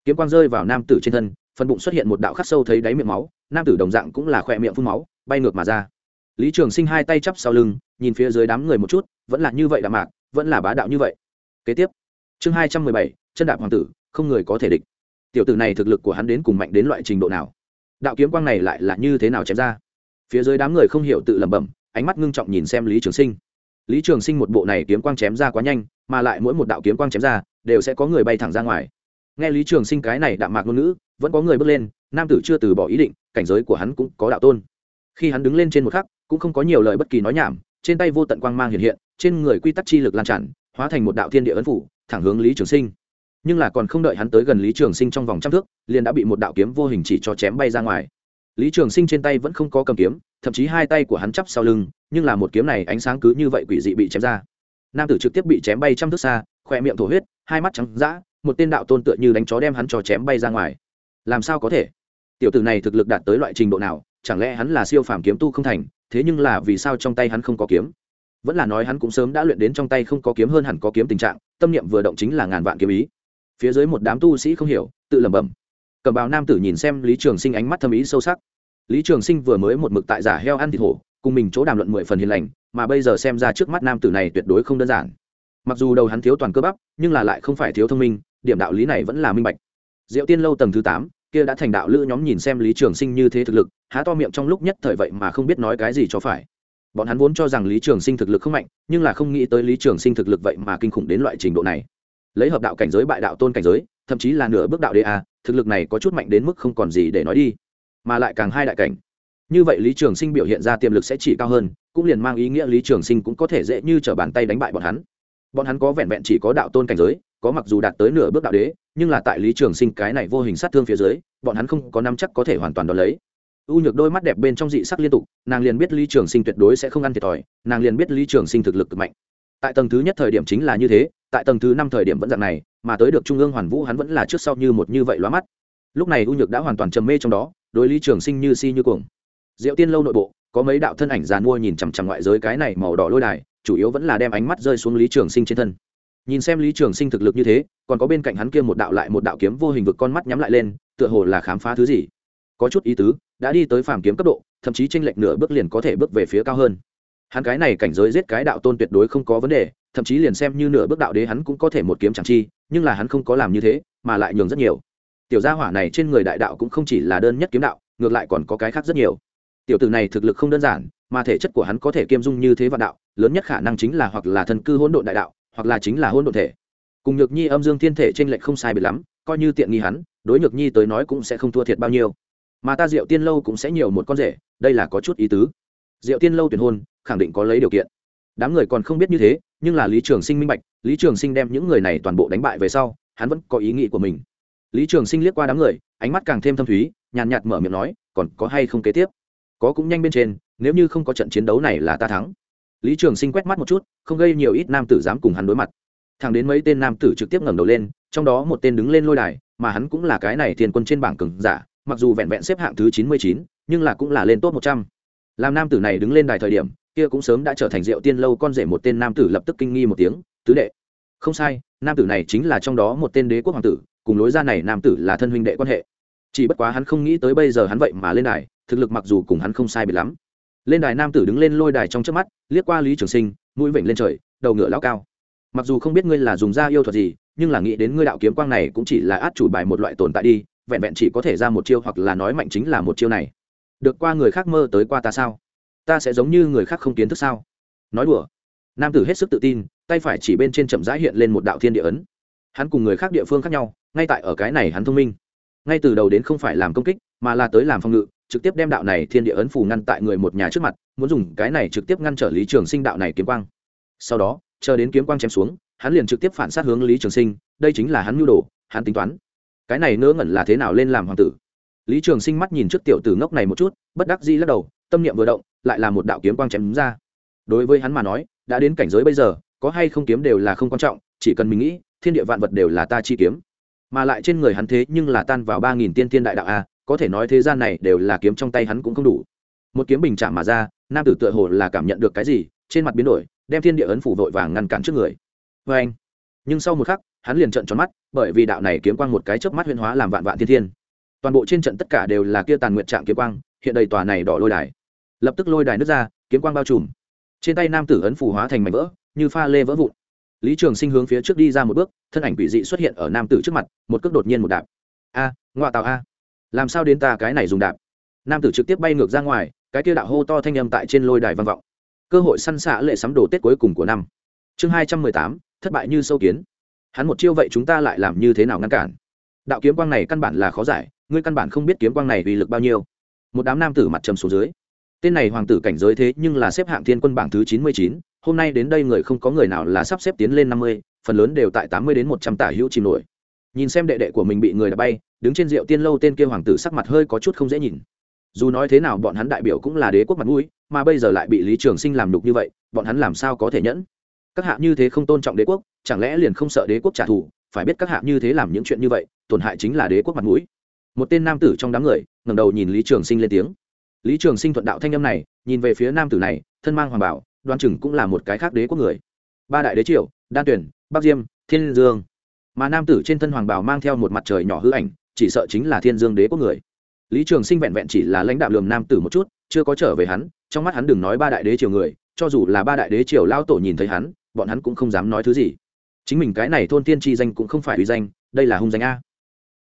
[SPEAKER 1] Kiếm quang rơi vào nam tử trên thân, phần bụng xuất hiện một đạo khắc sâu thấy đáy miệng máu, nam tử đồng dạng cũng là khỏe miệng phun máu, bay ngược mà ra. Lý trường sinh hai tay chắp sau lưng, nhìn phía dưới đám người một chút, vẫn là như vậy đạm mạc, vẫn là bá đạo như vậy. Kế tiếp chương hai trăm mười bảy, chân đạp hoàng tử, không người có thể địch. Tiểu tử này thực lực của hắn đến cùng mạnh đến loại trình độ nào? Đạo kiếm quang này lại là như thế nào chém ra? Phía dưới đám người không hiểu tự lẩm bẩm, ánh mắt ngưng trọng nhìn xem lý trường sinh. Lý trường sinh một bộ này kiếm quang chém ra quá nhanh, mà lại mỗi một đạo kiếm quang chém ra, đều sẽ có người bay thẳng ra ngoài. Nghe lý trường sinh cái này đạm mạc ngôn ngữ, vẫn có người bước lên, nam tử chưa từ bỏ ý định, cảnh giới của hắn cũng có đạo tôn. Khi hắn đứng lên trên một khắc, cũng không có nhiều lời bất kỳ nói nhảm, trên tay vô tận quang mang hiện hiện, trên người quy tắc chi lực lan tràn, hóa thành một đạo thiên địa ấn phủ thẳng hướng lý trường sinh. Nhưng là còn không đợi hắn tới gần lý trường sinh trong vòng trăm thước, liền đã bị một đạo kiếm vô hình chỉ cho chém bay ra ngoài. Lý trường sinh trên tay vẫn không có cầm kiếm, thậm chí hai tay của hắn chắp sau lưng, nhưng là một kiếm này ánh sáng cứ như vậy quỷ dị bị chém ra. Nam tử trực tiếp bị chém bay trăm thước xa khoe miệng thổ huyết, hai mắt trắng d ã một tên đạo tôn tựa như đánh chó đem hắn cho chém bay ra ngoài. Làm sao có thể? Tiểu tử này thực lực đạt tới loại trình độ nào, chẳng lẽ hắn là siêu phàm kiếm tu không thành, thế nhưng là vì sao trong tay hắn không có kiếm? Vẫn là nói hắn cũng sớm đã luyện đến trong tay không có kiếm hơn hẳn có kiếm tình trạng tâm niệm vừa động chính là ngàn vạn kiếm ý. Phía dưới một đám tu sĩ không hiểu, tự lẩm bẩm. Cầm bào nam tử nhìn xem lý trường sinh ánh mắt thâm ý sâu sắc. Lý trường sinh vừa mới một mực tại giả heo ăn thịt hổ, cùng mình chỗ đàm luận mười phần hiền lành, mà bây giờ xem ra trước mắt nam tử này tuyệt đối không đơn giản. Mặc dù đầu hắn thiếu toàn cơ bắp, nhưng là lại không phải thiếu thông minh, điểm đạo lý này vẫn là minh bạch. Diệu tiên lâu tầng thứ tám, kia đã thành đạo lữ nhóm nhìn xem lý trường sinh như thế thực lực, há to miệng trong lúc nhất thời vậy mà không biết nói cái gì cho phải bọn hắn vốn cho rằng lý trường sinh thực lực không mạnh, nhưng là không nghĩ tới lý trường sinh thực lực vậy mà kinh khủng đến loại trình độ này. Lấy hợp đạo cảnh giới bại đạo tôn cảnh giới, thậm chí là nửa bước đạo đê a, thực lực này có chút mạnh đến mức không còn gì để nói đi. Mà lại càng hai đại cảnh. Như vậy lý trường sinh biểu hiện ra tiềm lực sẽ chỉ cao hơn, cũng liền mang ý nghĩa lý trường sinh cũng có thể dễ như t r ở bàn tay đánh bại bọn hắn. Bọn hắn có vẹn vẹn chỉ có đạo tôn cảnh giới, có mặc dù đạt tới nửa bước đạo đế, nhưng là tại lý trường sinh cái này vô hình sát thương phía dưới, bọn hắn không có năm chắc có thể hoàn toàn đ ó lấy u nhược đôi mắt đẹp bên trong dị sắc liên tục, nàng liền biết lý trường sinh tuyệt đối sẽ không ăn thiệt thòi, nàng liền biết lý trường sinh thực lực cực mạnh. Tại tầng thứ nhất thời điểm chính là như thế, tại tầng thứ năm thời điểm vẫn dạng này, mà tới được trung ương hoàn vũ hắn vẫn là trước sau như một như vậy lóa mắt. Lúc này u nhược đã hoàn toàn trầm mê trong đó, đối lý trường sinh như si như cuồng. Diệu tiên lâu nội bộ, có mấy đạo thân ảnh giàn mua nhìn chằm chằm ngoại giới cái này màu đỏ lôi đài, chủ yếu vẫn là đem ánh mắt rơi xuống lý trường sinh trên thân. Nhìn xem lý trường sinh thực lực như thế, còn có bên cạnh hắn kia một đạo lại một đạo kiếm vô hình vực con mắt nhắm lại lên, tựa hồ là khám phá thứ gì có chút ý tứ, đã đi tới phàm kiếm cấp độ, thậm chí tranh lệch nửa bước liền có thể bước về phía cao hơn. Hắn cái này cảnh giới giết cái đạo tôn tuyệt đối không có vấn đề, thậm chí liền xem như nửa bước đạo đế hắn cũng có thể một kiếm chẳng chi, nhưng là hắn không có làm như thế, mà lại nhường rất nhiều. Tiểu gia hỏa này trên người đại đạo cũng không chỉ là đơn nhất kiếm đạo, ngược lại còn có cái khác rất nhiều. Tiểu tử này thực lực không đơn giản, mà thể chất của hắn có thể kiêm dung như thế vạn đạo, lớn nhất khả năng chính là hoặc là thần cư hỗn độn đại đạo, hoặc là chính là hỗn độn thể. Cùng nhược nhi âm dương thiên thể trên lệch không sai biệt lắm, coi như tiện nghi hắn, đối nhược nhi tới nói cũng sẽ không thua thiệt bao nhiêu mà ta diệu tiên lâu cũng sẽ nhiều một con rể, đây là có chút ý tứ. Diệu tiên lâu tuyển hôn, khẳng định có lấy điều kiện. Đám người còn không biết như thế, nhưng là lý trường sinh minh bạch, lý trường sinh đem những người này toàn bộ đánh bại về sau, hắn vẫn có ý nghĩ của mình. Lý trường sinh liếc qua đám người, ánh mắt càng thêm thâm thúy, nhàn nhạt mở miệng nói, còn có hay không kế tiếp? Có cũng nhanh bên trên, nếu như không có trận chiến đấu này là ta thắng. Lý trường sinh quét mắt một chút, không gây nhiều ít nam tử dám cùng hắn đối mặt. Thằng đến mấy tên nam tử trực tiếp ngẩng đầu lên, trong đó một tên đứng lên lôi đài, mà hắn cũng là cái này thiên quân trên bảng cường giả mặc dù vẹn vẹn xếp hạng thứ chín mươi chín, nhưng là cũng là lên top một trăm. Làm nam tử này đứng lên đài thời điểm, kia cũng sớm đã trở thành rượu tiên lâu con rể một tên nam tử lập tức kinh nghi một tiếng, tứ đệ. Không sai, nam tử này chính là trong đó một tên đế quốc hoàng tử, cùng lối ra này nam tử là thân huynh đệ quan hệ. Chỉ bất quá hắn không nghĩ tới bây giờ hắn vậy mà lên đài, thực lực mặc dù cùng hắn không sai biệt lắm. Lên đài nam tử đứng lên lôi đài trong trước mắt, liếc qua lý trường sinh, mũi vểnh lên trời, đầu ngựa lao cao. Mặc dù không biết ngươi là dùng da yêu thuật gì, nhưng là nghĩ đến ngươi đạo kiếm quang này cũng chỉ là át chủ bài một loại tồn tại đi vẹn vẹn chỉ có thể ra một chiêu hoặc là nói mạnh chính là một chiêu này. Được qua người khác mơ tới qua ta sao? Ta sẽ giống như người khác không kiến thức sao? Nói đùa. Nam tử hết sức tự tin, tay phải chỉ bên trên chậm rãi hiện lên một đạo thiên địa ấn. Hắn cùng người khác địa phương khác nhau, ngay tại ở cái này hắn thông minh. Ngay từ đầu đến không phải làm công kích, mà là tới làm phòng ngự, trực tiếp đem đạo này thiên địa ấn phù ngăn tại người một nhà trước mặt, muốn dùng cái này trực tiếp ngăn trở lý trường sinh đạo này kiếm quang. Sau đó, chờ đến kiếm quang chém xuống, hắn liền trực tiếp phản sát hướng lý trường sinh, đây chính là hắn mưu đồ, hắn tính toán cái này ngớ ngẩn là thế nào lên làm hoàng tử? Lý trường sinh mắt nhìn trước tiểu tử ngốc này một chút, bất đắc dĩ lắc đầu, tâm niệm vừa động, lại là một đạo kiếm quang chém đúng ra. Đối với hắn mà nói, đã đến cảnh giới bây giờ, có hay không kiếm đều là không quan trọng, chỉ cần mình nghĩ, thiên địa vạn vật đều là ta chi kiếm. Mà lại trên người hắn thế nhưng là tan vào ba nghìn tiên tiên đại đạo a, có thể nói thế gian này đều là kiếm trong tay hắn cũng không đủ. Một kiếm bình chạm mà ra, nam tử tựa hồ là cảm nhận được cái gì, trên mặt biến đổi, đem thiên địa ấn phủ vội vàng ngăn cản trước người. Vê anh nhưng sau một khắc hắn liền trợn tròn mắt bởi vì đạo này kiếm quang một cái chớp mắt huyễn hóa làm vạn vạn thiên thiên. Toàn bộ trên trận tất cả đều là kia tàn nguyện trạng kiếm quang hiện đầy tòa này đỏ lôi đài. Lập tức lôi đài nứt ra kiếm quang bao trùm. Trên tay nam tử ấn phủ hóa thành mảnh vỡ như pha lê vỡ vụn. Lý trường sinh hướng phía trước đi ra một bước thân ảnh quỷ dị xuất hiện ở nam tử trước mặt một cước đột nhiên một đạp. A à, tào tạo a. Làm sao đến ta cái này dùng đạp? Nam tử trực tiếp bay ngược ra ngoài cái kia đạo hô to thanh âm tại trên lôi đài vang vọng. Cơ hội săn xạ lệ sắm đồ tết cuối cùng của năm. Chương hai trăm mười tám thất bại như sâu kiến hắn một chiêu vậy chúng ta lại làm như thế nào ngăn cản? Đạo kiếm quang này căn bản là khó giải, ngươi căn bản không biết kiếm quang này uy lực bao nhiêu. Một đám nam tử mặt trầm xuống dưới. Tên này hoàng tử cảnh giới thế nhưng là xếp hạng thiên quân bảng thứ chín mươi chín, hôm nay đến đây người không có người nào là sắp xếp tiến lên năm mươi, phần lớn đều tại tám mươi đến một trăm tả hữu chìm nổi. Nhìn xem đệ đệ của mình bị người đã bay, đứng trên rượu tiên lâu tên kia hoàng tử sắc mặt hơi có chút không dễ nhìn. Dù nói thế nào bọn hắn đại biểu cũng là đế quốc mặt mũi, mà bây giờ lại bị lý trường sinh làm đục như vậy, bọn hắn làm sao có thể nhẫn? Các hạ như thế không tôn trọng đế quốc chẳng lẽ liền không sợ đế quốc trả thù, phải biết các hạ như thế làm những chuyện như vậy, tổn hại chính là đế quốc mặt mũi. Một tên nam tử trong đám người, ngẩng đầu nhìn lý trường sinh lên tiếng. Lý trường sinh thuận đạo thanh âm này, nhìn về phía nam tử này, thân mang hoàng bảo, đoan chừng cũng là một cái khác đế quốc người. Ba đại đế triều, đan tuyển bắc diêm, thiên dương. Mà nam tử trên thân hoàng bảo mang theo một mặt trời nhỏ hư ảnh, chỉ sợ chính là thiên dương đế quốc người. Lý trường sinh vẹn vẹn chỉ là lãnh đạo lường nam tử một chút, chưa có trở về hắn, trong mắt hắn đừng nói ba đại đế triều người, cho dù là ba đại đế triều lao tổ nhìn thấy hắn, bọn hắn cũng không dám nói thứ gì chính mình cái này thôn tiên tri danh cũng không phải uy danh, đây là hung danh a.